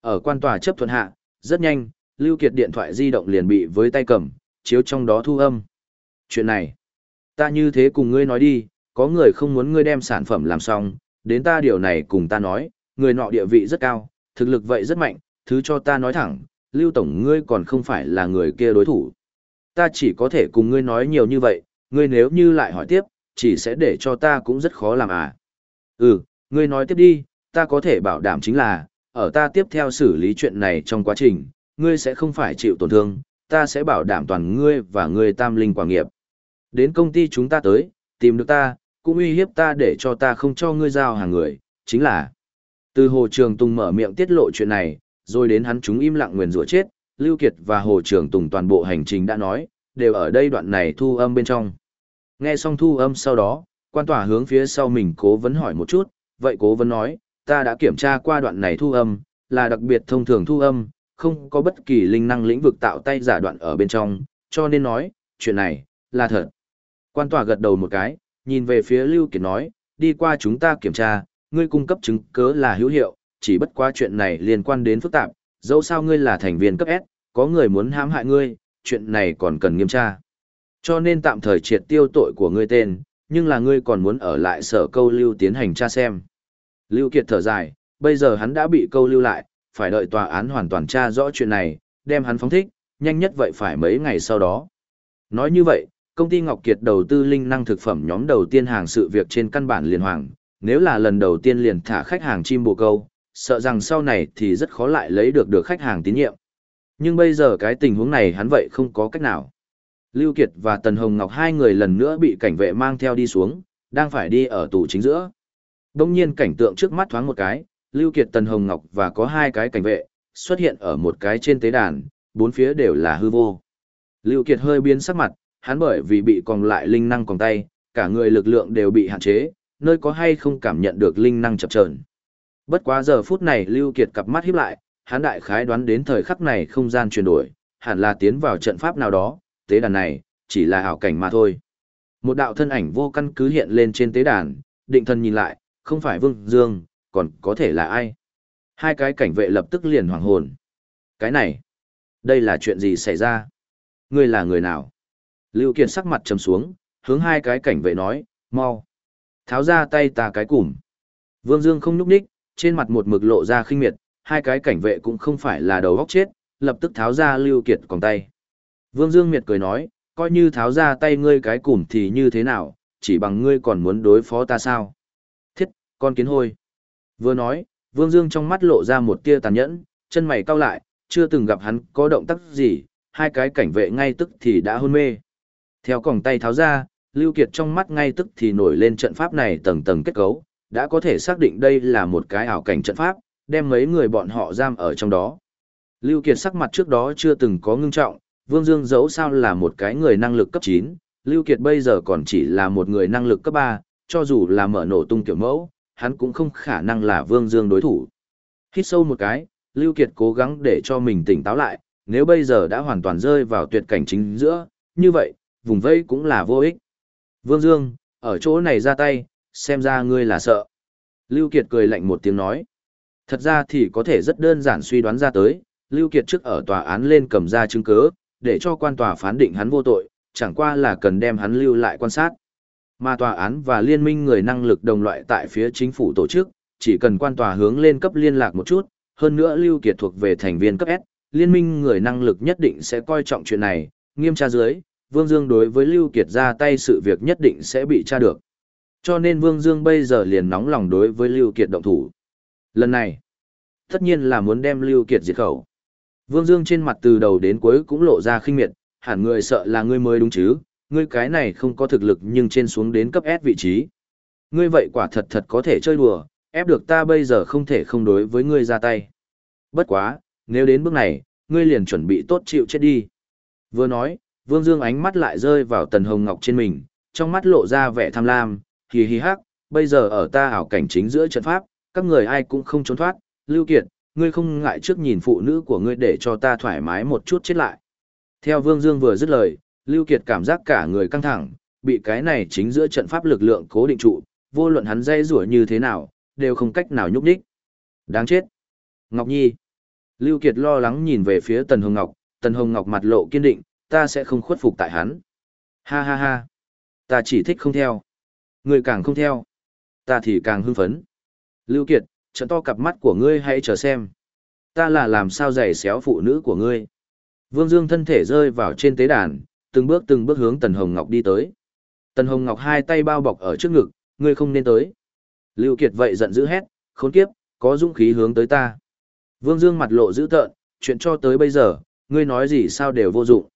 Ở quan tòa chấp thuận hạ, rất nhanh, Lưu Kiệt điện thoại di động liền bị với tay cầm, chiếu trong đó thu âm. Chuyện này, ta như thế cùng ngươi nói đi, có người không muốn ngươi đem sản phẩm làm xong, đến ta điều này cùng ta nói, người nọ địa vị rất cao, thực lực vậy rất mạnh, thứ cho ta nói thẳng, Lưu Tổng ngươi còn không phải là người kia đối thủ. Ta chỉ có thể cùng ngươi nói nhiều như vậy, ngươi nếu như lại hỏi tiếp, chỉ sẽ để cho ta cũng rất khó làm à. Ừ, ngươi nói tiếp đi, ta có thể bảo đảm chính là, ở ta tiếp theo xử lý chuyện này trong quá trình, ngươi sẽ không phải chịu tổn thương, ta sẽ bảo đảm toàn ngươi và ngươi tam linh quả nghiệp. Đến công ty chúng ta tới, tìm được ta, cũng uy hiếp ta để cho ta không cho ngươi giao hàng người, chính là. Từ Hồ Trường Tùng mở miệng tiết lộ chuyện này, rồi đến hắn chúng im lặng nguyền rủa chết, Lưu Kiệt và Hồ Trường Tùng toàn bộ hành trình đã nói, đều ở đây đoạn này thu âm bên trong. Nghe xong thu âm sau đó, quan tòa hướng phía sau mình cố vấn hỏi một chút, vậy cố vấn nói, ta đã kiểm tra qua đoạn này thu âm, là đặc biệt thông thường thu âm, không có bất kỳ linh năng lĩnh vực tạo tay giả đoạn ở bên trong, cho nên nói, chuyện này, là thật. Quan tòa gật đầu một cái, nhìn về phía Lưu Kiệt nói, đi qua chúng ta kiểm tra, ngươi cung cấp chứng cứ là hữu hiệu, chỉ bất qua chuyện này liên quan đến phức tạp, dẫu sao ngươi là thành viên cấp S, có người muốn hãm hại ngươi, chuyện này còn cần nghiêm tra. Cho nên tạm thời triệt tiêu tội của ngươi tên, nhưng là ngươi còn muốn ở lại sở câu lưu tiến hành tra xem. Lưu Kiệt thở dài, bây giờ hắn đã bị câu lưu lại, phải đợi tòa án hoàn toàn tra rõ chuyện này, đem hắn phóng thích, nhanh nhất vậy phải mấy ngày sau đó. Nói như vậy, công ty Ngọc Kiệt đầu tư linh năng thực phẩm nhóm đầu tiên hàng sự việc trên căn bản liền hoàng, nếu là lần đầu tiên liền thả khách hàng chim bồ câu, sợ rằng sau này thì rất khó lại lấy được được khách hàng tín nhiệm. Nhưng bây giờ cái tình huống này hắn vậy không có cách nào. Lưu Kiệt và Tần Hồng Ngọc hai người lần nữa bị cảnh vệ mang theo đi xuống, đang phải đi ở tủ chính giữa. Đông nhiên cảnh tượng trước mắt thoáng một cái, Lưu Kiệt Tần Hồng Ngọc và có hai cái cảnh vệ, xuất hiện ở một cái trên tế đàn, bốn phía đều là hư vô. Lưu Kiệt hơi biến sắc mặt, hắn bởi vì bị còn lại linh năng còn tay, cả người lực lượng đều bị hạn chế, nơi có hay không cảm nhận được linh năng chập chờn. Bất quá giờ phút này Lưu Kiệt cặp mắt híp lại, hắn đại khái đoán đến thời khắc này không gian chuyển đổi, hẳn là tiến vào trận pháp nào đó, tế đàn này, chỉ là ảo cảnh mà thôi. Một đạo thân ảnh vô căn cứ hiện lên trên tế đàn, định thần nhìn lại, không phải Vương Dương, còn có thể là ai? Hai cái cảnh vệ lập tức liền hoảng hồn. Cái này, đây là chuyện gì xảy ra? Ngươi là người nào? Lưu Kiệt sắc mặt trầm xuống, hướng hai cái cảnh vệ nói, mau. Tháo ra tay ta cái cùm. Vương Dương không núp đích, trên mặt một mực lộ ra khinh miệt, hai cái cảnh vệ cũng không phải là đầu góc chết, lập tức tháo ra Lưu Kiệt còn tay. Vương Dương miệt cười nói, coi như tháo ra tay ngươi cái cùm thì như thế nào, chỉ bằng ngươi còn muốn đối phó ta sao? Thiết, con kiến hôi. Vừa nói, Vương Dương trong mắt lộ ra một tia tàn nhẫn, chân mày cau lại, chưa từng gặp hắn có động tác gì, hai cái cảnh vệ ngay tức thì đã hôn mê. Theo còng tay tháo ra, Lưu Kiệt trong mắt ngay tức thì nổi lên trận pháp này tầng tầng kết cấu, đã có thể xác định đây là một cái ảo cảnh trận pháp, đem mấy người bọn họ giam ở trong đó. Lưu Kiệt sắc mặt trước đó chưa từng có ngưng trọng, Vương Dương dẫu sao là một cái người năng lực cấp 9, Lưu Kiệt bây giờ còn chỉ là một người năng lực cấp 3, cho dù là mở nổ tung kiểu mẫu, hắn cũng không khả năng là Vương Dương đối thủ. Hít sâu một cái, Lưu Kiệt cố gắng để cho mình tỉnh táo lại, nếu bây giờ đã hoàn toàn rơi vào tuyệt cảnh chính giữa, như vậy, vùng vây cũng là vô ích. Vương Dương, ở chỗ này ra tay, xem ra ngươi là sợ. Lưu Kiệt cười lạnh một tiếng nói. Thật ra thì có thể rất đơn giản suy đoán ra tới, Lưu Kiệt trước ở tòa án lên cầm ra chứng cứ, để cho quan tòa phán định hắn vô tội, chẳng qua là cần đem hắn lưu lại quan sát. Mà tòa án và liên minh người năng lực đồng loại tại phía chính phủ tổ chức, chỉ cần quan tòa hướng lên cấp liên lạc một chút, hơn nữa Lưu Kiệt thuộc về thành viên cấp S, liên minh người năng lực nhất định sẽ coi trọng chuyện này, nghiêm tra dưới, Vương Dương đối với Lưu Kiệt ra tay sự việc nhất định sẽ bị tra được. Cho nên Vương Dương bây giờ liền nóng lòng đối với Lưu Kiệt động thủ. Lần này, tất nhiên là muốn đem Lưu Kiệt diệt khẩu. Vương Dương trên mặt từ đầu đến cuối cũng lộ ra khinh miệt, hẳn người sợ là ngươi mới đúng chứ, ngươi cái này không có thực lực nhưng trên xuống đến cấp S vị trí. Ngươi vậy quả thật thật có thể chơi đùa, ép được ta bây giờ không thể không đối với ngươi ra tay. Bất quá, nếu đến bước này, ngươi liền chuẩn bị tốt chịu chết đi. Vừa nói, Vương Dương ánh mắt lại rơi vào Tần Hồng Ngọc trên mình, trong mắt lộ ra vẻ tham lam, hì hì hắc, bây giờ ở ta ảo cảnh chính giữa trận pháp, các người ai cũng không trốn thoát, Lưu Kiệt, ngươi không ngại trước nhìn phụ nữ của ngươi để cho ta thoải mái một chút chết lại. Theo Vương Dương vừa dứt lời, Lưu Kiệt cảm giác cả người căng thẳng, bị cái này chính giữa trận pháp lực lượng cố định trụ, vô luận hắn dây rủa như thế nào, đều không cách nào nhúc nhích. Đáng chết. Ngọc Nhi. Lưu Kiệt lo lắng nhìn về phía Tần Hồng Ngọc, Tần Hồng Ngọc mặt lộ kiên định, ta sẽ không khuất phục tại hắn. Ha ha ha. Ta chỉ thích không theo. Người càng không theo. Ta thì càng hưng phấn. Lưu Kiệt, trận to cặp mắt của ngươi hãy chờ xem. Ta là làm sao giày xéo phụ nữ của ngươi. Vương Dương thân thể rơi vào trên tế đàn, từng bước từng bước hướng Tần Hồng Ngọc đi tới. Tần Hồng Ngọc hai tay bao bọc ở trước ngực, ngươi không nên tới. Lưu Kiệt vậy giận dữ hét, khốn kiếp, có dũng khí hướng tới ta. Vương Dương mặt lộ dữ tợn, chuyện cho tới bây giờ, ngươi nói gì sao đều vô dụng.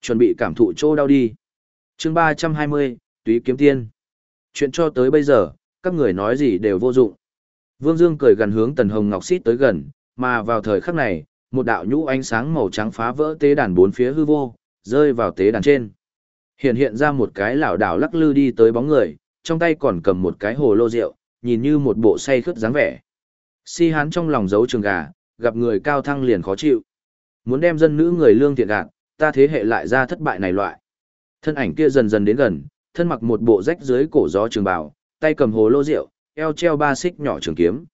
Chuẩn bị cảm thụ chỗ đau đi. chương 320, túy kiếm tiên. Chuyện cho tới bây giờ, các người nói gì đều vô dụng. Vương Dương cười gần hướng Tần Hồng Ngọc xít tới gần, mà vào thời khắc này, một đạo nhũ ánh sáng màu trắng phá vỡ tế đàn bốn phía hư vô, rơi vào tế đàn trên. Hiện hiện ra một cái lão đảo lắc lư đi tới bóng người, trong tay còn cầm một cái hồ lô rượu, nhìn như một bộ say khướt dáng vẻ. Si hán trong lòng giấu trường gà, gặp người cao thăng liền khó chịu. Muốn đem dân nữ người lương thiện gạt, ta thế hệ lại ra thất bại này loại. Thân ảnh kia dần dần đến gần, thân mặc một bộ rách dưới cổ gió trường bảo tay cầm hồ lô rượu, eo treo ba xích nhỏ trường kiếm.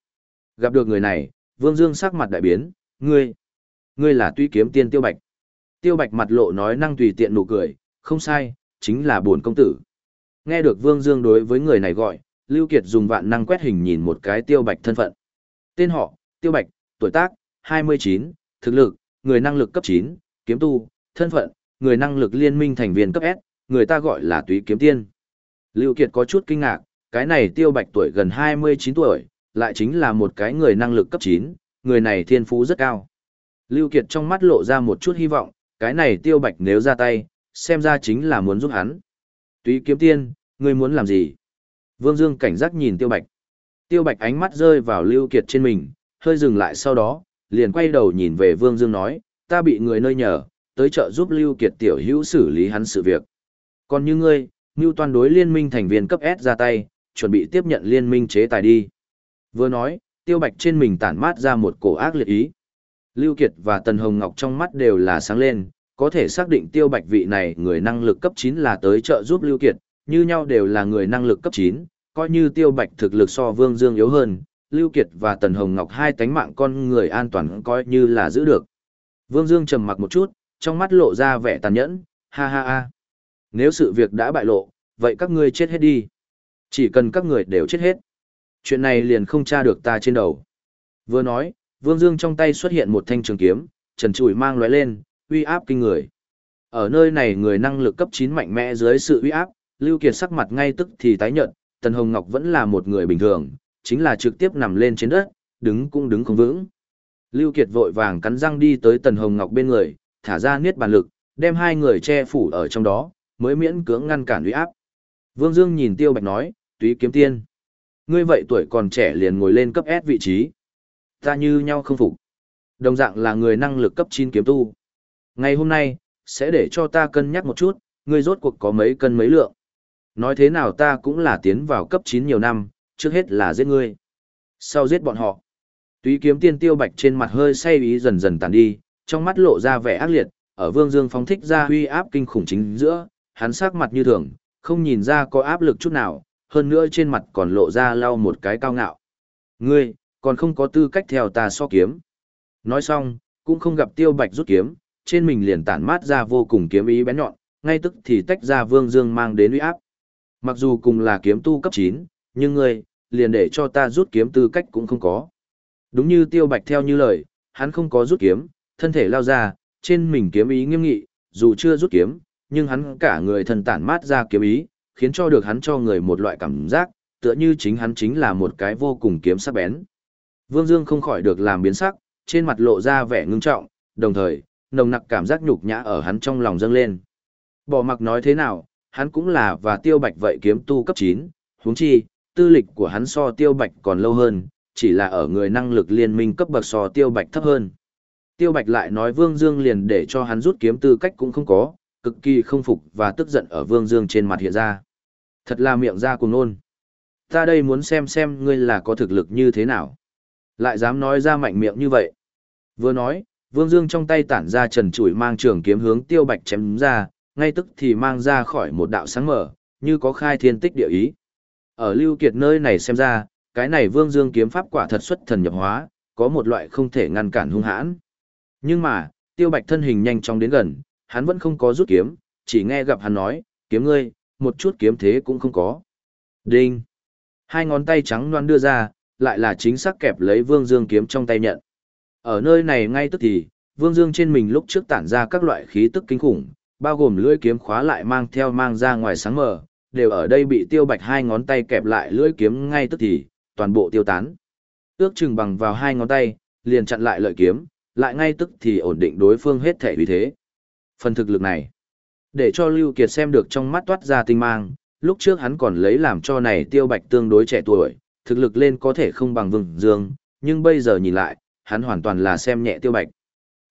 Gặp được người này, Vương Dương sắc mặt đại biến, ngươi, ngươi là tuy kiếm tiên tiêu bạch. Tiêu bạch mặt lộ nói năng tùy tiện nụ cười, không sai, chính là buồn công tử. Nghe được Vương Dương đối với người này gọi, Lưu Kiệt dùng vạn năng quét hình nhìn một cái tiêu bạch thân phận. Tên họ, tiêu bạch, tuổi tác, 29, thực lực, người năng lực cấp 9, kiếm tu, thân phận, người năng lực liên minh thành viên cấp S, người ta gọi là túy kiếm tiên. Lưu Kiệt có chút kinh ngạc, cái này tiêu bạch tuổi gần 29 tuổi, lại chính là một cái người năng lực cấp 9, người này thiên phú rất cao. Lưu Kiệt trong mắt lộ ra một chút hy vọng, cái này tiêu bạch nếu ra tay, xem ra chính là muốn giúp hắn. Túy kiếm tiên, ngươi muốn làm gì? Vương Dương cảnh giác nhìn tiêu bạch. Tiêu bạch ánh mắt rơi vào Lưu Kiệt trên mình, hơi dừng lại sau đó, liền quay đầu nhìn về Vương Dương nói, ta bị người nơi nhờ, tới chợ giúp Lưu Kiệt tiểu hữu xử lý hắn sự việc. Còn như ngươi, Ngưu toàn đối liên minh thành viên cấp S ra tay, chuẩn bị tiếp nhận liên minh chế tài đi. Vừa nói, tiêu bạch trên mình tản mát ra một cổ ác liệt ý. Lưu Kiệt và Tần Hồng Ngọc trong mắt đều là sáng lên, có thể xác định tiêu bạch vị này người năng lực cấp 9 là tới trợ giúp Lưu Kiệt, như nhau đều là người năng lực cấp 9, coi như tiêu bạch thực lực so Vương Dương yếu hơn, Lưu Kiệt và Tần Hồng Ngọc hai tánh mạng con người an toàn coi như là giữ được. Vương Dương trầm mặc một chút, trong mắt lộ ra vẻ tàn nhẫn, ha ha ha. Nếu sự việc đã bại lộ, vậy các ngươi chết hết đi. Chỉ cần các người đều chết hết. Chuyện này liền không tra được ta trên đầu. Vừa nói, Vương Dương trong tay xuất hiện một thanh trường kiếm, trần trụi mang lóe lên, uy áp kinh người. Ở nơi này người năng lực cấp 9 mạnh mẽ dưới sự uy áp, Lưu Kiệt sắc mặt ngay tức thì tái nhợt, Tần Hồng Ngọc vẫn là một người bình thường, chính là trực tiếp nằm lên trên đất, đứng cũng đứng không vững. Lưu Kiệt vội vàng cắn răng đi tới Tần Hồng Ngọc bên người, thả ra niết bàn lực, đem hai người che phủ ở trong đó, mới miễn cưỡng ngăn cản uy áp. Vương Dương nhìn Tiêu Bạch nói, túy kiếm tiên. Ngươi vậy tuổi còn trẻ liền ngồi lên cấp S vị trí. Ta như nhau không phục. Đồng dạng là người năng lực cấp 9 kiếm tu. Ngày hôm nay, sẽ để cho ta cân nhắc một chút, ngươi rốt cuộc có mấy cân mấy lượng. Nói thế nào ta cũng là tiến vào cấp 9 nhiều năm, trước hết là giết ngươi. Sau giết bọn họ. Túy kiếm tiên tiêu bạch trên mặt hơi say ý dần dần tàn đi, trong mắt lộ ra vẻ ác liệt, ở vương dương phóng thích ra huy áp kinh khủng chính giữa, hắn sắc mặt như thường, không nhìn ra có áp lực chút nào, hơn nữa trên mặt còn lộ ra lau một cái cao ngạo. Ngươi, còn không có tư cách theo ta so kiếm. Nói xong, cũng không gặp tiêu bạch rút kiếm, trên mình liền tản mát ra vô cùng kiếm ý bén nhọn, ngay tức thì tách ra vương dương mang đến uy áp. Mặc dù cùng là kiếm tu cấp 9, nhưng ngươi, liền để cho ta rút kiếm tư cách cũng không có. Đúng như tiêu bạch theo như lời, hắn không có rút kiếm, thân thể lao ra, trên mình kiếm ý nghiêm nghị, dù chưa rút kiếm, nhưng hắn cả người thần tản mát ra kiếm ý, khiến cho được hắn cho người một loại cảm giác, tựa như chính hắn chính là một cái vô cùng kiếm sắc bén. Vương Dương không khỏi được làm biến sắc, trên mặt lộ ra vẻ ngưng trọng, đồng thời, nồng nặc cảm giác nhục nhã ở hắn trong lòng dâng lên. Bỏ mặc nói thế nào, hắn cũng là và tiêu bạch vậy kiếm tu cấp 9, huống chi, tư lịch của hắn so tiêu bạch còn lâu hơn, chỉ là ở người năng lực liên minh cấp bậc so tiêu bạch thấp hơn. Tiêu bạch lại nói Vương Dương liền để cho hắn rút kiếm tư cách cũng không có, cực kỳ không phục và tức giận ở Vương Dương trên mặt hiện ra. Thật là miệng ra cùng nôn. Ta đây muốn xem xem ngươi là có thực lực như thế nào. Lại dám nói ra mạnh miệng như vậy. Vừa nói, Vương Dương trong tay tản ra trần chủi mang trường kiếm hướng tiêu bạch chém ra, ngay tức thì mang ra khỏi một đạo sáng mở, như có khai thiên tích địa ý. Ở Lưu Kiệt nơi này xem ra, cái này Vương Dương kiếm pháp quả thật xuất thần nhập hóa, có một loại không thể ngăn cản hung hãn. Nhưng mà, Tiêu Bạch thân hình nhanh chóng đến gần, hắn vẫn không có rút kiếm, chỉ nghe gặp hắn nói, kiếm ngươi, một chút kiếm thế cũng không có. Đinh! Hai ngón tay trắng loan đưa ra, lại là chính xác kẹp lấy Vương Dương kiếm trong tay nhận. Ở nơi này ngay tức thì, Vương Dương trên mình lúc trước tản ra các loại khí tức kinh khủng, bao gồm lưỡi kiếm khóa lại mang theo mang ra ngoài sáng mờ, đều ở đây bị tiêu bạch hai ngón tay kẹp lại lưỡi kiếm ngay tức thì, toàn bộ tiêu tán. Ước chừng bằng vào hai ngón tay, liền chặn lại lợi kiếm, lại ngay tức thì ổn định đối phương hết thể vì thế. Phần thực lực này, để cho Lưu Kiệt xem được trong mắt toát ra tinh mang, lúc trước hắn còn lấy làm cho này tiêu bạch tương đối trẻ tuổi, thực lực lên có thể không bằng Vương Dương, nhưng bây giờ nhìn lại, hắn hoàn toàn là xem nhẹ tiêu bạch.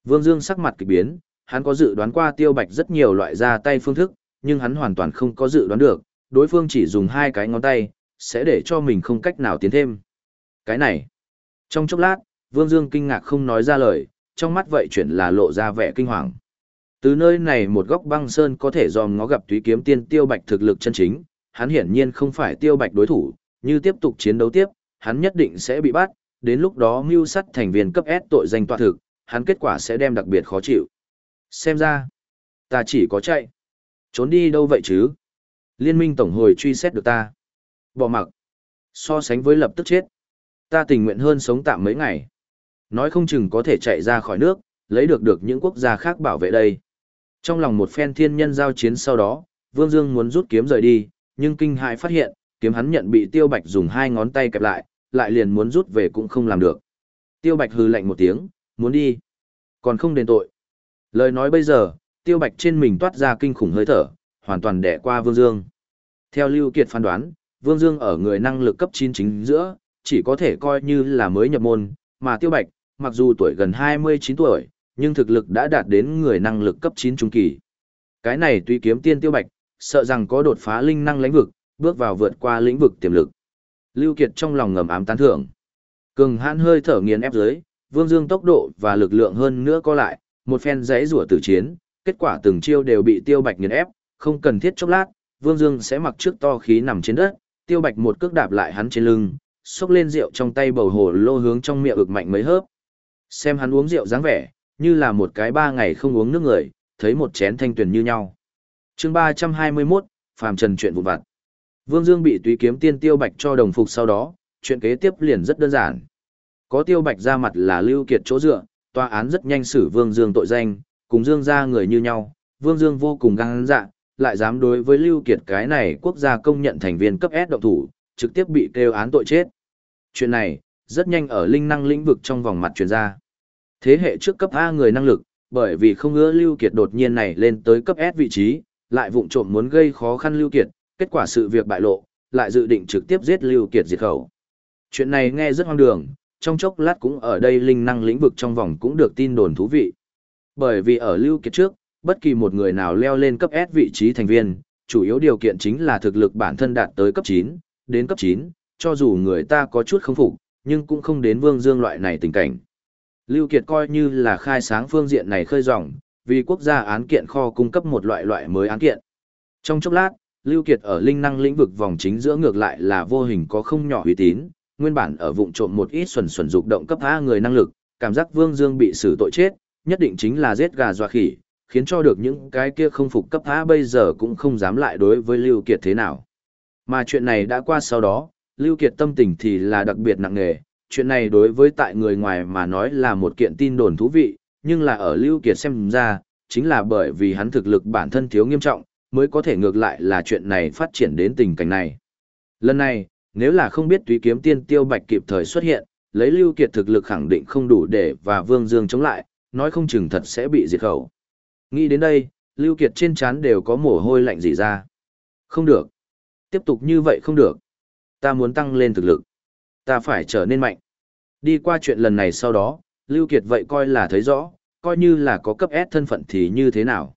Vương Dương sắc mặt kỳ biến, hắn có dự đoán qua tiêu bạch rất nhiều loại ra tay phương thức, nhưng hắn hoàn toàn không có dự đoán được, đối phương chỉ dùng hai cái ngón tay, sẽ để cho mình không cách nào tiến thêm. Cái này, trong chốc lát, Vương Dương kinh ngạc không nói ra lời, trong mắt vậy chuyển là lộ ra vẻ kinh hoàng. Từ nơi này một góc băng sơn có thể dòm ngó gặp túy kiếm tiên tiêu bạch thực lực chân chính, hắn hiển nhiên không phải tiêu bạch đối thủ, như tiếp tục chiến đấu tiếp, hắn nhất định sẽ bị bắt, đến lúc đó mưu sắt thành viên cấp S tội danh tọa thực, hắn kết quả sẽ đem đặc biệt khó chịu. Xem ra, ta chỉ có chạy. Trốn đi đâu vậy chứ? Liên minh tổng hồi truy xét được ta. Bỏ mặc. So sánh với lập tức chết. Ta tình nguyện hơn sống tạm mấy ngày. Nói không chừng có thể chạy ra khỏi nước, lấy được được những quốc gia khác bảo vệ đây. Trong lòng một phen thiên nhân giao chiến sau đó, Vương Dương muốn rút kiếm rời đi, nhưng kinh hại phát hiện, kiếm hắn nhận bị Tiêu Bạch dùng hai ngón tay kẹp lại, lại liền muốn rút về cũng không làm được. Tiêu Bạch hừ lạnh một tiếng, muốn đi, còn không đền tội. Lời nói bây giờ, Tiêu Bạch trên mình toát ra kinh khủng hơi thở, hoàn toàn đẻ qua Vương Dương. Theo Lưu Kiệt phán đoán, Vương Dương ở người năng lực cấp 9 chính giữa, chỉ có thể coi như là mới nhập môn, mà Tiêu Bạch, mặc dù tuổi gần 29 tuổi, nhưng thực lực đã đạt đến người năng lực cấp 9 trung kỳ. Cái này tuy kiếm tiên Tiêu Bạch, sợ rằng có đột phá linh năng lĩnh vực, bước vào vượt qua lĩnh vực tiềm lực. Lưu Kiệt trong lòng ngầm ám tán thưởng. Cường hãn hơi thở nghiền ép dưới, Vương Dương tốc độ và lực lượng hơn nữa có lại, một phen giãy rủa tử chiến, kết quả từng chiêu đều bị Tiêu Bạch nghiền ép, không cần thiết chốc lát, Vương Dương sẽ mặc trước to khí nằm trên đất, Tiêu Bạch một cước đạp lại hắn trên lưng, xốc lên rượu trong tay bầu hồ lô hướng trong miệng ực mạnh mấy hớp. Xem hắn uống rượu dáng vẻ, như là một cái ba ngày không uống nước người, thấy một chén thanh tuyền như nhau. chương 321, Phàm Trần chuyện vụn vặt. Vương Dương bị tùy kiếm tiên Tiêu Bạch cho đồng phục sau đó, chuyện kế tiếp liền rất đơn giản. Có Tiêu Bạch ra mặt là Lưu Kiệt chỗ dựa, tòa án rất nhanh xử Vương Dương tội danh, cùng Dương ra người như nhau, Vương Dương vô cùng găng dạ, lại dám đối với Lưu Kiệt cái này quốc gia công nhận thành viên cấp S động thủ, trực tiếp bị kêu án tội chết. Chuyện này, rất nhanh ở linh năng lĩnh vực trong vòng mặt truyền ra. Thế hệ trước cấp A người năng lực, bởi vì không ngứa Lưu Kiệt đột nhiên này lên tới cấp S vị trí, lại vụng trộm muốn gây khó khăn Lưu Kiệt, kết quả sự việc bại lộ, lại dự định trực tiếp giết Lưu Kiệt diệt khẩu. Chuyện này nghe rất hoang đường, trong chốc lát cũng ở đây linh năng lĩnh vực trong vòng cũng được tin đồn thú vị. Bởi vì ở Lưu Kiệt trước, bất kỳ một người nào leo lên cấp S vị trí thành viên, chủ yếu điều kiện chính là thực lực bản thân đạt tới cấp 9, đến cấp 9, cho dù người ta có chút không phục, nhưng cũng không đến vương dương loại này tình cảnh. Lưu Kiệt coi như là khai sáng phương diện này khơi rộng, vì quốc gia án kiện kho cung cấp một loại loại mới án kiện. Trong chốc lát, Lưu Kiệt ở linh năng lĩnh vực vòng chính giữa ngược lại là vô hình có không nhỏ uy tín, nguyên bản ở vụng trộm một ít xuẩn xuẩn dục động cấp A người năng lực, cảm giác Vương Dương bị xử tội chết, nhất định chính là giết gà dọa khỉ, khiến cho được những cái kia không phục cấp A bây giờ cũng không dám lại đối với Lưu Kiệt thế nào. Mà chuyện này đã qua sau đó, Lưu Kiệt tâm tình thì là đặc biệt nặng nề, chuyện này đối với tại người ngoài mà nói là một kiện tin đồn thú vị, nhưng là ở Lưu Kiệt xem ra, chính là bởi vì hắn thực lực bản thân thiếu nghiêm trọng, mới có thể ngược lại là chuyện này phát triển đến tình cảnh này. Lần này, nếu là không biết túy kiếm tiên tiêu bạch kịp thời xuất hiện, lấy Lưu Kiệt thực lực khẳng định không đủ để và Vương Dương chống lại, nói không chừng thật sẽ bị diệt khẩu. Nghĩ đến đây, Lưu Kiệt trên chán đều có mồ hôi lạnh rỉ ra. Không được. Tiếp tục như vậy không được. Ta muốn tăng lên thực lực. Ta phải trở nên mạnh. Đi qua chuyện lần này sau đó, Lưu Kiệt vậy coi là thấy rõ, coi như là có cấp S thân phận thì như thế nào.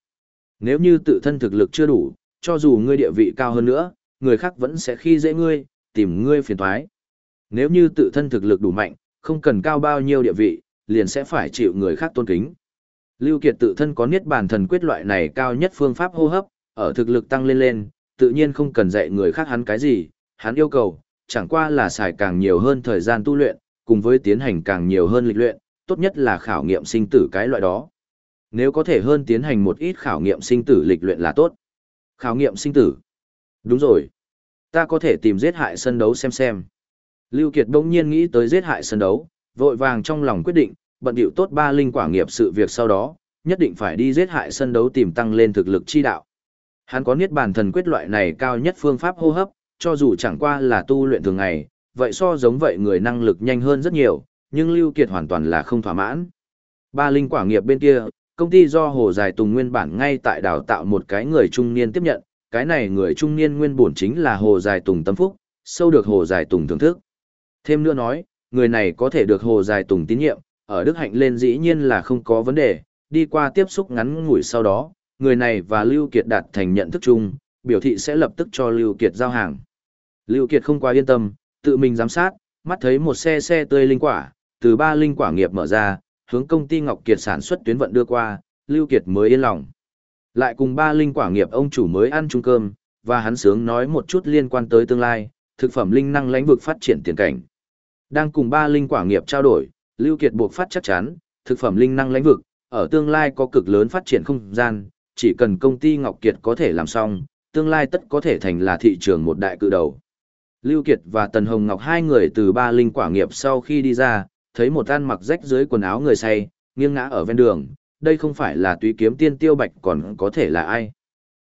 Nếu như tự thân thực lực chưa đủ, cho dù ngươi địa vị cao hơn nữa, người khác vẫn sẽ khi dễ ngươi, tìm ngươi phiền toái. Nếu như tự thân thực lực đủ mạnh, không cần cao bao nhiêu địa vị, liền sẽ phải chịu người khác tôn kính. Lưu Kiệt tự thân có niết bàn thần quyết loại này cao nhất phương pháp hô hấp, ở thực lực tăng lên lên, tự nhiên không cần dạy người khác hắn cái gì, hắn yêu cầu, chẳng qua là xài càng nhiều hơn thời gian tu luyện, cùng với tiến hành càng nhiều hơn lịch luyện, tốt nhất là khảo nghiệm sinh tử cái loại đó. Nếu có thể hơn tiến hành một ít khảo nghiệm sinh tử lịch luyện là tốt. Khảo nghiệm sinh tử. Đúng rồi. Ta có thể tìm giết hại sân đấu xem xem. Lưu Kiệt đông nhiên nghĩ tới giết hại sân đấu, vội vàng trong lòng quyết định, bận điệu tốt ba linh quả nghiệp sự việc sau đó, nhất định phải đi giết hại sân đấu tìm tăng lên thực lực chi đạo. Hắn có niết bàn thần quyết loại này cao nhất phương pháp hô hấp, cho dù chẳng qua là tu luyện thường ngày, vậy so giống vậy người năng lực nhanh hơn rất nhiều, nhưng Lưu Kiệt hoàn toàn là không thỏa mãn. Ba linh quả nghiệp bên kia, công ty do Hồ Dài Tùng nguyên bản ngay tại đào tạo một cái người trung niên tiếp nhận, cái này người trung niên nguyên bổn chính là Hồ Dài Tùng tâm phúc, sâu được Hồ Dài Tùng thưởng thức. Thêm nữa nói, người này có thể được Hồ Dài Tùng tín nhiệm, ở Đức Hạnh lên dĩ nhiên là không có vấn đề, đi qua tiếp xúc ngắn ngủi sau đó, người này và Lưu Kiệt đạt thành nhận thức chung, biểu thị sẽ lập tức cho Lưu Kiệt giao hàng. Lưu Kiệt không quá yên tâm, tự mình giám sát, mắt thấy một xe xe tươi linh quả, từ ba linh quả nghiệp mở ra, hướng công ty Ngọc Kiệt sản xuất tuyến vận đưa qua, Lưu Kiệt mới yên lòng. Lại cùng ba linh quả nghiệp ông chủ mới ăn chung cơm, và hắn sướng nói một chút liên quan tới tương lai, thực phẩm linh năng lãnh vực phát triển tiền cảnh. Đang cùng ba linh quả nghiệp trao đổi, Lưu Kiệt buộc phát chắc chắn, thực phẩm linh năng lãnh vực, ở tương lai có cực lớn phát triển không gian, chỉ cần công ty Ngọc Kiệt có thể làm xong, tương lai tất có thể thành là thị trường một đại cự đầu. Lưu Kiệt và Tần Hồng Ngọc hai người từ ba linh quả nghiệp sau khi đi ra, thấy một ăn mặc rách dưới quần áo người say, nghiêng ngã ở ven đường, đây không phải là túy kiếm tiên tiêu bạch còn có thể là ai.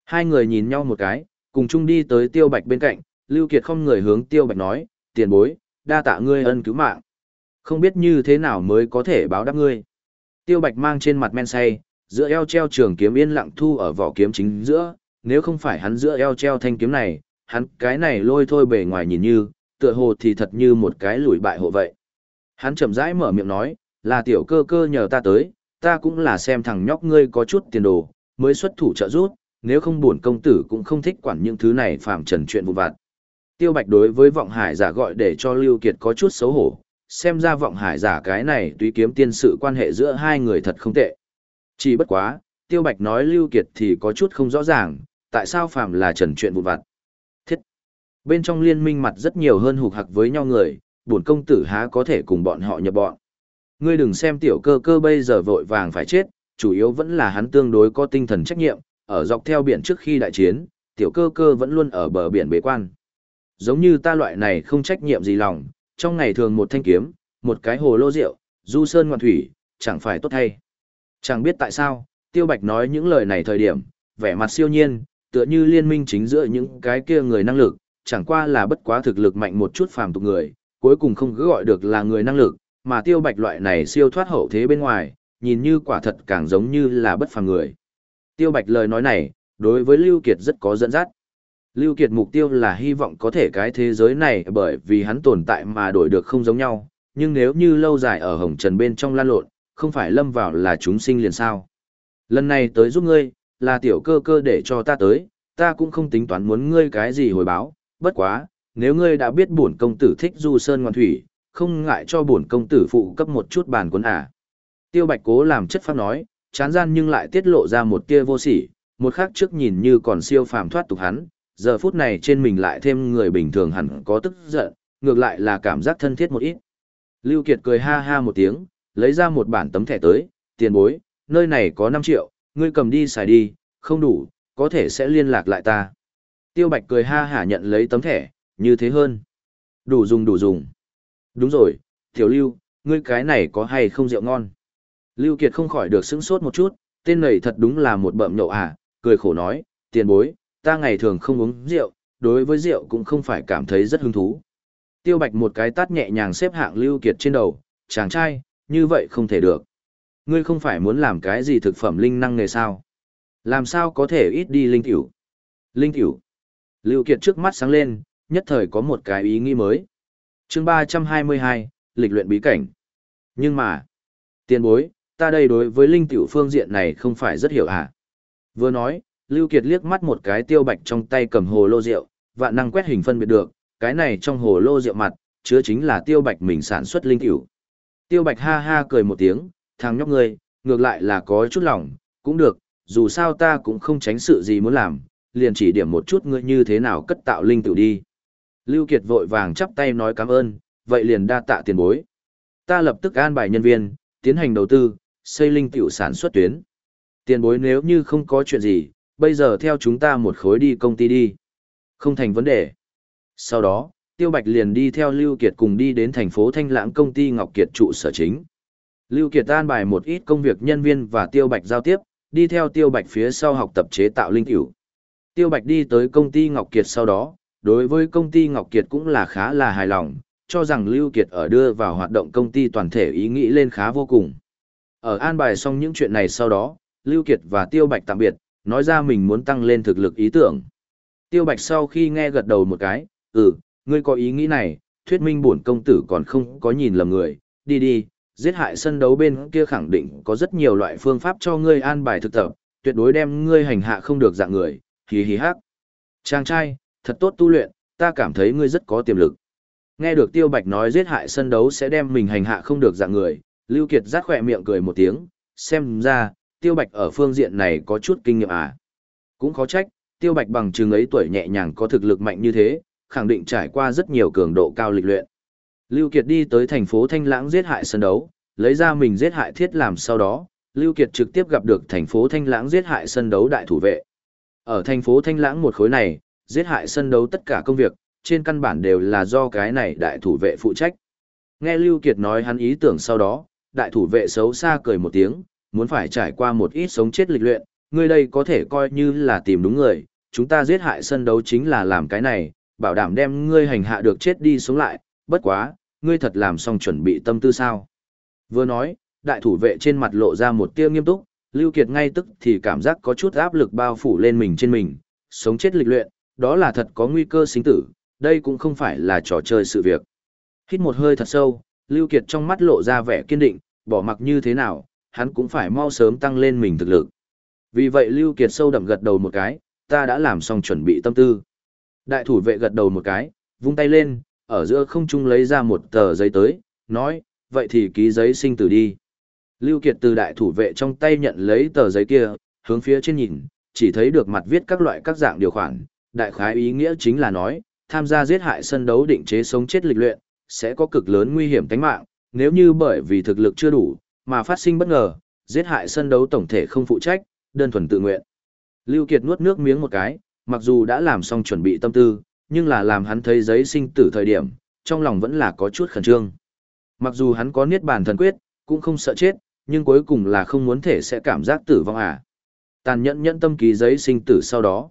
Hai người nhìn nhau một cái, cùng chung đi tới tiêu bạch bên cạnh, Lưu Kiệt không người hướng tiêu bạch nói, tiền bối, đa tạ ngươi ân cứu mạng. Không biết như thế nào mới có thể báo đáp ngươi. Tiêu bạch mang trên mặt men say, giữa eo treo trường kiếm yên lặng thu ở vỏ kiếm chính giữa, nếu không phải hắn giữa eo treo thanh kiếm này, hắn cái này lôi thôi bề ngoài nhìn như, tựa hồ thì thật như một cái lùi bại hộ vậy. Hắn chậm rãi mở miệng nói, là tiểu cơ cơ nhờ ta tới, ta cũng là xem thằng nhóc ngươi có chút tiền đồ, mới xuất thủ trợ giúp, nếu không buồn công tử cũng không thích quản những thứ này phàm trần chuyện vụn vặt. Tiêu Bạch đối với vọng hải giả gọi để cho Lưu Kiệt có chút xấu hổ, xem ra vọng hải giả cái này tùy kiếm tiên sự quan hệ giữa hai người thật không tệ. Chỉ bất quá, Tiêu Bạch nói Lưu Kiệt thì có chút không rõ ràng, tại sao phàm là trần chuyện vụn vặt. Bên trong liên minh mặt rất nhiều hơn hục hặc với nhau người, buồn công tử há có thể cùng bọn họ nhập bọn. Ngươi đừng xem tiểu cơ cơ bây giờ vội vàng phải chết, chủ yếu vẫn là hắn tương đối có tinh thần trách nhiệm, ở dọc theo biển trước khi đại chiến, tiểu cơ cơ vẫn luôn ở bờ biển bế quan. Giống như ta loại này không trách nhiệm gì lòng, trong ngày thường một thanh kiếm, một cái hồ lô rượu, du sơn ngoạn thủy, chẳng phải tốt hay. Chẳng biết tại sao, Tiêu Bạch nói những lời này thời điểm, vẻ mặt siêu nhiên, tựa như liên minh chính giữa những cái kia người năng lực, chẳng qua là bất quá thực lực mạnh một chút phàm tục người, cuối cùng không cứ gọi được là người năng lực, mà tiêu bạch loại này siêu thoát hậu thế bên ngoài, nhìn như quả thật càng giống như là bất phàm người. Tiêu bạch lời nói này, đối với Lưu Kiệt rất có dẫn dắt. Lưu Kiệt mục tiêu là hy vọng có thể cái thế giới này bởi vì hắn tồn tại mà đổi được không giống nhau, nhưng nếu như lâu dài ở hồng trần bên trong lan lộn, không phải lâm vào là chúng sinh liền sao. Lần này tới giúp ngươi, là tiểu cơ cơ để cho ta tới, ta cũng không tính toán muốn ngươi cái gì hồi báo, bất quá, nếu ngươi đã biết bổn công tử thích du sơn ngoan thủy, không ngại cho bổn công tử phụ cấp một chút bàn cuốn à. Tiêu Bạch cố làm chất pháp nói, chán gian nhưng lại tiết lộ ra một tia vô sỉ, một khắc trước nhìn như còn siêu phàm thoát tục hắn, giờ phút này trên mình lại thêm người bình thường hẳn có tức giận, ngược lại là cảm giác thân thiết một ít. Lưu Kiệt cười ha ha một tiếng, lấy ra một bản tấm thẻ tới, tiền bối, nơi này có 5 triệu, ngươi cầm đi xài đi, không đủ, có thể sẽ liên lạc lại ta. Tiêu Bạch cười ha hả nhận lấy tấm thẻ, như thế hơn. Đủ dùng đủ dùng. Đúng rồi, Tiểu Lưu, ngươi cái này có hay không rượu ngon? Lưu Kiệt không khỏi được sững sốt một chút, tên này thật đúng là một bậm nhậu à, cười khổ nói, tiền bối, ta ngày thường không uống rượu, đối với rượu cũng không phải cảm thấy rất hứng thú. Tiêu Bạch một cái tát nhẹ nhàng xếp hạng Lưu Kiệt trên đầu, chàng trai, như vậy không thể được. Ngươi không phải muốn làm cái gì thực phẩm linh năng nghề sao? Làm sao có thể ít đi linh tiểu? Linh tiểu. Lưu Kiệt trước mắt sáng lên, nhất thời có một cái ý nghĩ mới. Chương 322, lịch luyện bí cảnh. Nhưng mà, tiền bối, ta đây đối với linh tiểu phương diện này không phải rất hiểu à? Vừa nói, Lưu Kiệt liếc mắt một cái tiêu bạch trong tay cầm hồ lô rượu, vạn năng quét hình phân biệt được, cái này trong hồ lô rượu mặt, chứa chính là tiêu bạch mình sản xuất linh tiểu. Tiêu bạch ha ha cười một tiếng, thằng nhóc ngươi, ngược lại là có chút lòng, cũng được, dù sao ta cũng không tránh sự gì muốn làm, liền chỉ điểm một chút ngươi như thế nào cất tạo linh tiểu đi. Lưu Kiệt vội vàng chắp tay nói cảm ơn, vậy liền đa tạ tiền bối. Ta lập tức an bài nhân viên, tiến hành đầu tư, xây linh tiểu sản xuất tuyến. Tiền bối nếu như không có chuyện gì, bây giờ theo chúng ta một khối đi công ty đi. Không thành vấn đề. Sau đó, Tiêu Bạch liền đi theo Lưu Kiệt cùng đi đến thành phố Thanh Lãng công ty Ngọc Kiệt trụ sở chính. Lưu Kiệt an bài một ít công việc nhân viên và Tiêu Bạch giao tiếp, đi theo Tiêu Bạch phía sau học tập chế tạo linh tiểu. Tiêu Bạch đi tới công ty Ngọc Kiệt sau đó, đối với công ty Ngọc Kiệt cũng là khá là hài lòng, cho rằng Lưu Kiệt ở đưa vào hoạt động công ty toàn thể ý nghĩ lên khá vô cùng. Ở an bài xong những chuyện này sau đó, Lưu Kiệt và Tiêu Bạch tạm biệt, nói ra mình muốn tăng lên thực lực ý tưởng. Tiêu Bạch sau khi nghe gật đầu một cái, ừ, ngươi có ý nghĩ này, thuyết minh bổn công tử còn không có nhìn lầm người, đi đi, giết hại sân đấu bên kia khẳng định có rất nhiều loại phương pháp cho ngươi an bài thực tập, tuyệt đối đem ngươi hành hạ không được dạng người, hì hì hát. Chàng trai, thật tốt tu luyện, ta cảm thấy ngươi rất có tiềm lực. Nghe được Tiêu Bạch nói giết hại sân đấu sẽ đem mình hành hạ không được dạng người, Lưu Kiệt rát khỏe miệng cười một tiếng, xem ra, Tiêu Bạch ở phương diện này có chút kinh nghiệm à. Cũng khó trách, Tiêu Bạch bằng chừng ấy tuổi nhẹ nhàng có thực lực mạnh như thế, khẳng định trải qua rất nhiều cường độ cao lịch luyện. Lưu Kiệt đi tới thành phố Thanh Lãng giết hại sân đấu, lấy ra mình giết hại thiết làm sau đó, Lưu Kiệt trực tiếp gặp được thành phố Thanh Lãng giết hại sân đấu đại thủ vệ. Ở thành phố Thanh Lãng một khối này, giết hại sân đấu tất cả công việc, trên căn bản đều là do cái này đại thủ vệ phụ trách. Nghe Lưu Kiệt nói hắn ý tưởng sau đó, đại thủ vệ xấu xa cười một tiếng, muốn phải trải qua một ít sống chết lịch luyện, ngươi đây có thể coi như là tìm đúng người, chúng ta giết hại sân đấu chính là làm cái này, bảo đảm đem ngươi hành hạ được chết đi sống lại, bất quá, ngươi thật làm xong chuẩn bị tâm tư sao. Vừa nói, đại thủ vệ trên mặt lộ ra một tia nghiêm túc, Lưu Kiệt ngay tức thì cảm giác có chút áp lực bao phủ lên mình trên mình, sống chết lịch luyện, đó là thật có nguy cơ sinh tử, đây cũng không phải là trò chơi sự việc. Hít một hơi thật sâu, Lưu Kiệt trong mắt lộ ra vẻ kiên định, bỏ mặc như thế nào, hắn cũng phải mau sớm tăng lên mình thực lực. Vì vậy Lưu Kiệt sâu đậm gật đầu một cái, ta đã làm xong chuẩn bị tâm tư. Đại thủ vệ gật đầu một cái, vung tay lên, ở giữa không trung lấy ra một tờ giấy tới, nói, vậy thì ký giấy sinh tử đi. Lưu Kiệt từ đại thủ vệ trong tay nhận lấy tờ giấy kia, hướng phía trên nhìn, chỉ thấy được mặt viết các loại các dạng điều khoản, đại khái ý nghĩa chính là nói, tham gia giết hại sân đấu định chế sống chết lịch luyện, sẽ có cực lớn nguy hiểm tính mạng, nếu như bởi vì thực lực chưa đủ, mà phát sinh bất ngờ, giết hại sân đấu tổng thể không phụ trách, đơn thuần tự nguyện. Lưu Kiệt nuốt nước miếng một cái, mặc dù đã làm xong chuẩn bị tâm tư, nhưng là làm hắn thấy giấy sinh tử thời điểm, trong lòng vẫn là có chút khẩn trương. Mặc dù hắn có niết bàn thần quyết, cũng không sợ chết, nhưng cuối cùng là không muốn thể sẽ cảm giác tử vong à. Tàn nhẫn nhẫn tâm ký giấy sinh tử sau đó.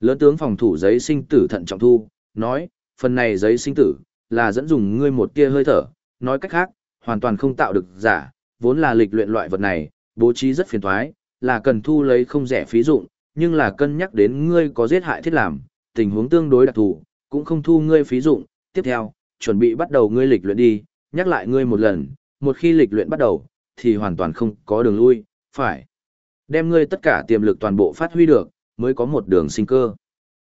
Lớn tướng phòng thủ giấy sinh tử thận trọng thu, nói, phần này giấy sinh tử, là dẫn dùng ngươi một tia hơi thở, nói cách khác, hoàn toàn không tạo được giả, vốn là lịch luyện loại vật này, bố trí rất phiền toái, là cần thu lấy không rẻ phí dụng, nhưng là cân nhắc đến ngươi có giết hại thiết làm, tình huống tương đối đặc thù, cũng không thu ngươi phí dụng. Tiếp theo, chuẩn bị bắt đầu ngươi lịch luyện đi, nhắc lại ngươi một lần, một khi lịch luyện bắt đầu, thì hoàn toàn không có đường lui, phải đem ngươi tất cả tiềm lực toàn bộ phát huy được, mới có một đường sinh cơ.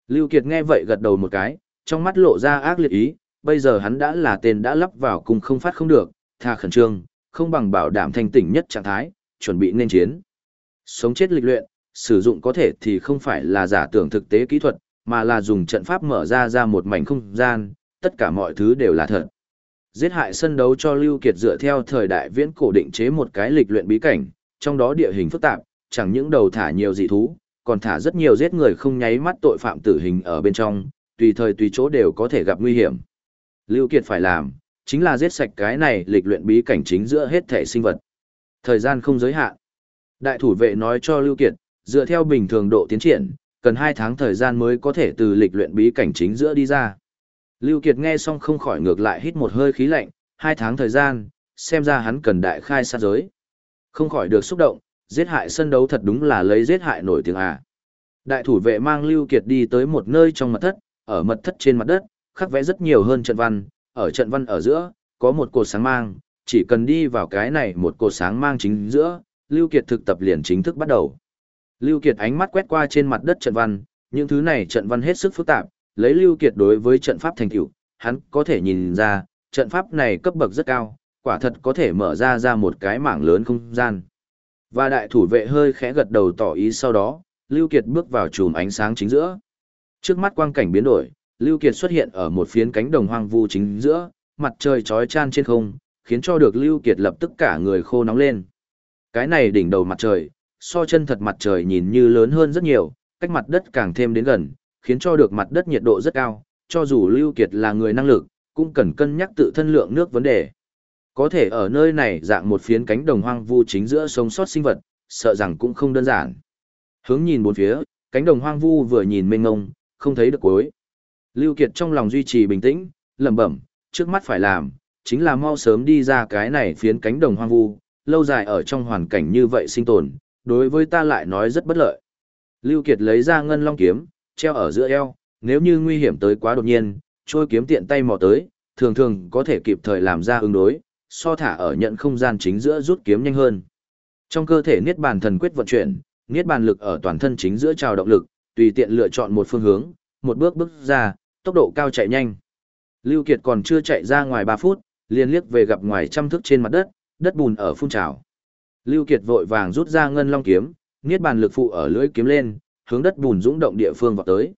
Lưu Kiệt nghe vậy gật đầu một cái, trong mắt lộ ra ác liệt ý, bây giờ hắn đã là tên đã lắp vào cùng không phát không được, tha khẩn trương, không bằng bảo đảm thanh tỉnh nhất trạng thái, chuẩn bị nên chiến. Sống chết lịch luyện, sử dụng có thể thì không phải là giả tưởng thực tế kỹ thuật, mà là dùng trận pháp mở ra ra một mảnh không gian, tất cả mọi thứ đều là thật. Giết hại sân đấu cho Lưu Kiệt dựa theo thời đại viễn cổ định chế một cái lịch luyện bí cảnh, trong đó địa hình phức tạp, chẳng những đầu thả nhiều dị thú, còn thả rất nhiều giết người không nháy mắt tội phạm tử hình ở bên trong, tùy thời tùy chỗ đều có thể gặp nguy hiểm. Lưu Kiệt phải làm, chính là giết sạch cái này lịch luyện bí cảnh chính giữa hết thể sinh vật. Thời gian không giới hạn. Đại thủ vệ nói cho Lưu Kiệt, dựa theo bình thường độ tiến triển, cần 2 tháng thời gian mới có thể từ lịch luyện bí cảnh chính giữa đi ra. Lưu Kiệt nghe xong không khỏi ngược lại hít một hơi khí lạnh, Hai tháng thời gian, xem ra hắn cần đại khai sát giới. Không khỏi được xúc động, giết hại sân đấu thật đúng là lấy giết hại nổi tiếng à. Đại thủ vệ mang Lưu Kiệt đi tới một nơi trong mật thất, ở mật thất trên mặt đất, khắc vẽ rất nhiều hơn trận văn, ở trận văn ở giữa, có một cột sáng mang, chỉ cần đi vào cái này một cột sáng mang chính giữa, Lưu Kiệt thực tập liền chính thức bắt đầu. Lưu Kiệt ánh mắt quét qua trên mặt đất trận văn, những thứ này trận văn hết sức phức tạp, lấy Lưu Kiệt đối với trận pháp thành tựu, hắn có thể nhìn ra, trận pháp này cấp bậc rất cao, quả thật có thể mở ra ra một cái mảng lớn không gian. Và đại thủ vệ hơi khẽ gật đầu tỏ ý sau đó, Lưu Kiệt bước vào chùm ánh sáng chính giữa. Trước mắt quang cảnh biến đổi, Lưu Kiệt xuất hiện ở một phiến cánh đồng hoang vu chính giữa, mặt trời chói chan trên không, khiến cho được Lưu Kiệt lập tức cả người khô nóng lên. Cái này đỉnh đầu mặt trời, so chân thật mặt trời nhìn như lớn hơn rất nhiều, cách mặt đất càng thêm đến gần, khiến cho được mặt đất nhiệt độ rất cao, cho dù Lưu Kiệt là người năng lực, cũng cần cân nhắc tự thân lượng nước vấn đề. Có thể ở nơi này dạng một phiến cánh đồng hoang vu chính giữa sống sót sinh vật, sợ rằng cũng không đơn giản. Hướng nhìn bốn phía, cánh đồng hoang vu vừa nhìn mênh mông, không thấy được cuối. Lưu Kiệt trong lòng duy trì bình tĩnh, lẩm bẩm, trước mắt phải làm, chính là mau sớm đi ra cái này phiến cánh đồng hoang vu, lâu dài ở trong hoàn cảnh như vậy sinh tồn, đối với ta lại nói rất bất lợi. Lưu Kiệt lấy ra ngân long kiếm, treo ở giữa eo, nếu như nguy hiểm tới quá đột nhiên, trôi kiếm tiện tay mò tới, thường thường có thể kịp thời làm ra ứng đối, so thả ở nhận không gian chính giữa rút kiếm nhanh hơn. Trong cơ thể niết bàn thần quyết vận chuyển, niết bàn lực ở toàn thân chính giữa trào động lực, tùy tiện lựa chọn một phương hướng, một bước bước ra, tốc độ cao chạy nhanh. Lưu Kiệt còn chưa chạy ra ngoài 3 phút, liền liếc về gặp ngoài trăm thước trên mặt đất, đất bùn ở phun trào. Lưu Kiệt vội vàng rút ra ngân long kiếm, niết bàn lực phụ ở lưỡi kiếm lên, hướng đất bùn dũng động địa phương vào tới.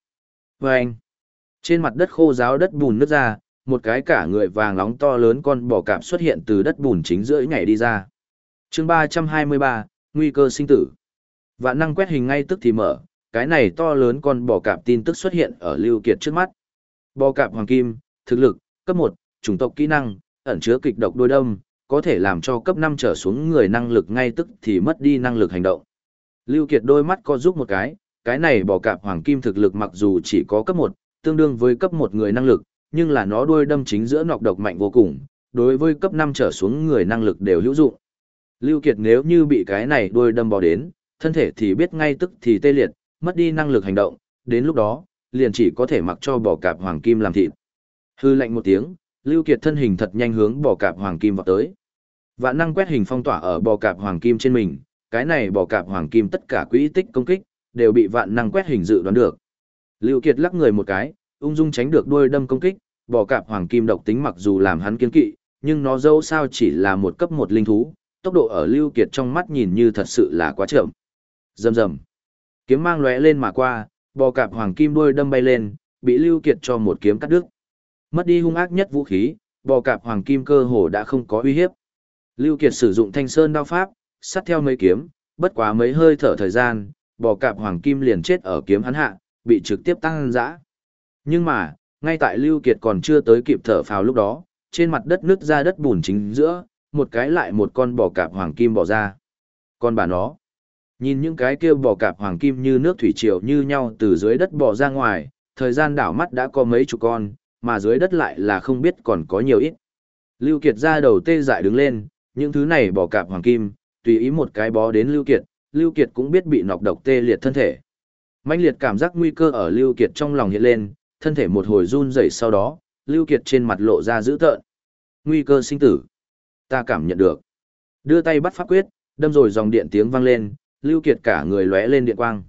Vâng! Trên mặt đất khô ráo đất bùn nứt ra, một cái cả người vàng nóng to lớn con bò cạp xuất hiện từ đất bùn chính giữa nhảy đi ra. Chương 323, nguy cơ sinh tử. Vạn năng quét hình ngay tức thì mở, cái này to lớn con bò cạp tin tức xuất hiện ở Lưu Kiệt trước mắt. Bò cạp hoàng kim, thực lực, cấp 1, chủng tộc kỹ năng, ẩn chứa kịch độc đôi đâm, có thể làm cho cấp 5 trở xuống người năng lực ngay tức thì mất đi năng lực hành động. Lưu Kiệt đôi mắt co giúp một cái, cái này bò cạp hoàng kim thực lực mặc dù chỉ có cấp 1, tương đương với cấp 1 người năng lực, nhưng là nó đuôi đâm chính giữa nọc độc mạnh vô cùng, đối với cấp 5 trở xuống người năng lực đều hữu dụng. Lưu Kiệt nếu như bị cái này đuôi đâm bò đến, thân thể thì biết ngay tức thì tê liệt, mất đi năng lực hành động, đến lúc đó, liền chỉ có thể mặc cho bò cạp hoàng kim làm thịt. Hư lạnh một tiếng, Lưu Kiệt thân hình thật nhanh hướng bò cạp hoàng kim vào tới. Vạn năng quét hình phong tỏa ở bò cạp hoàng kim trên mình, cái này bò cạp hoàng kim tất cả quỹ tích công kích, đều bị vạn năng quét hình dự đoán được. Lưu Kiệt lắc người một cái, ung dung tránh được đuôi đâm công kích, bò cạp hoàng kim độc tính mặc dù làm hắn kiên kỵ, nhưng nó dâu sao chỉ là một cấp một linh thú, tốc độ ở Lưu Kiệt trong mắt nhìn như thật sự là quá chậm. Rầm rầm. Kiếm mang lóe lên mà qua, bò cạp hoàng kim đuôi đâm bay lên, bị Lưu Kiệt cho một kiếm cắt đứt. Mất đi hung ác nhất vũ khí, bò cạp hoàng kim cơ hồ đã không có uy hiếp. Lưu Kiệt sử dụng thanh sơn đao pháp, sát theo mấy kiếm, bất quá mấy hơi thở thời gian, bò cạp hoàng kim liền chết ở kiếm hắn hạ, bị trực tiếp tăng dã. Nhưng mà, ngay tại Lưu Kiệt còn chưa tới kịp thở phào lúc đó, trên mặt đất nứt ra đất bùn chính giữa, một cái lại một con bò cạp hoàng kim bò ra. Con bà nó. Nhìn những cái kia bò cạp hoàng kim như nước thủy triều như nhau từ dưới đất bò ra ngoài, thời gian đảo mắt đã có mấy chục con, mà dưới đất lại là không biết còn có nhiều ít. Lưu Kiệt ra đầu tê dại đứng lên, những thứ này bò cạp hoàng kim, tùy ý một cái bó đến Lưu Kiệt, Lưu Kiệt cũng biết bị nọc độc tê liệt thân thể. Mạnh liệt cảm giác nguy cơ ở Lưu Kiệt trong lòng hiện lên, thân thể một hồi run rẩy sau đó, Lưu Kiệt trên mặt lộ ra dữ tợn. Nguy cơ sinh tử. Ta cảm nhận được. Đưa tay bắt pháp quyết, đâm rồi dòng điện tiếng vang lên, Lưu Kiệt cả người lóe lên điện quang.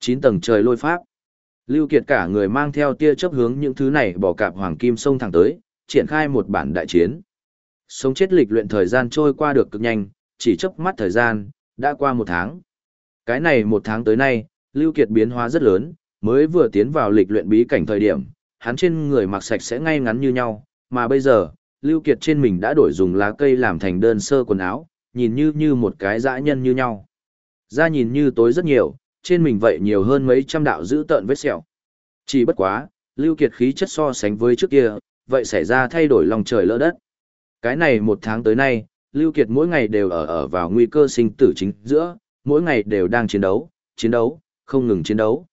Chín tầng trời lôi pháp. Lưu Kiệt cả người mang theo tia chớp hướng những thứ này bỏ cạp hoàng kim sông thẳng tới, triển khai một bản đại chiến. Sống chết lịch luyện thời gian trôi qua được cực nhanh, chỉ chớp mắt thời gian, đã qua một tháng. Cái này một tháng tới nay, Lưu Kiệt biến hóa rất lớn, mới vừa tiến vào lịch luyện bí cảnh thời điểm, hắn trên người mặc sạch sẽ ngay ngắn như nhau, mà bây giờ, Lưu Kiệt trên mình đã đổi dùng lá cây làm thành đơn sơ quần áo, nhìn như như một cái dã nhân như nhau. Da nhìn như tối rất nhiều, trên mình vậy nhiều hơn mấy trăm đạo giữ tợn vết sẹo. Chỉ bất quá, Lưu Kiệt khí chất so sánh với trước kia, vậy xảy ra thay đổi lòng trời lỡ đất. Cái này một tháng tới nay, Lưu Kiệt mỗi ngày đều ở ở vào nguy cơ sinh tử chính giữa, mỗi ngày đều đang chiến đấu, chiến đấu, không ngừng chiến đấu.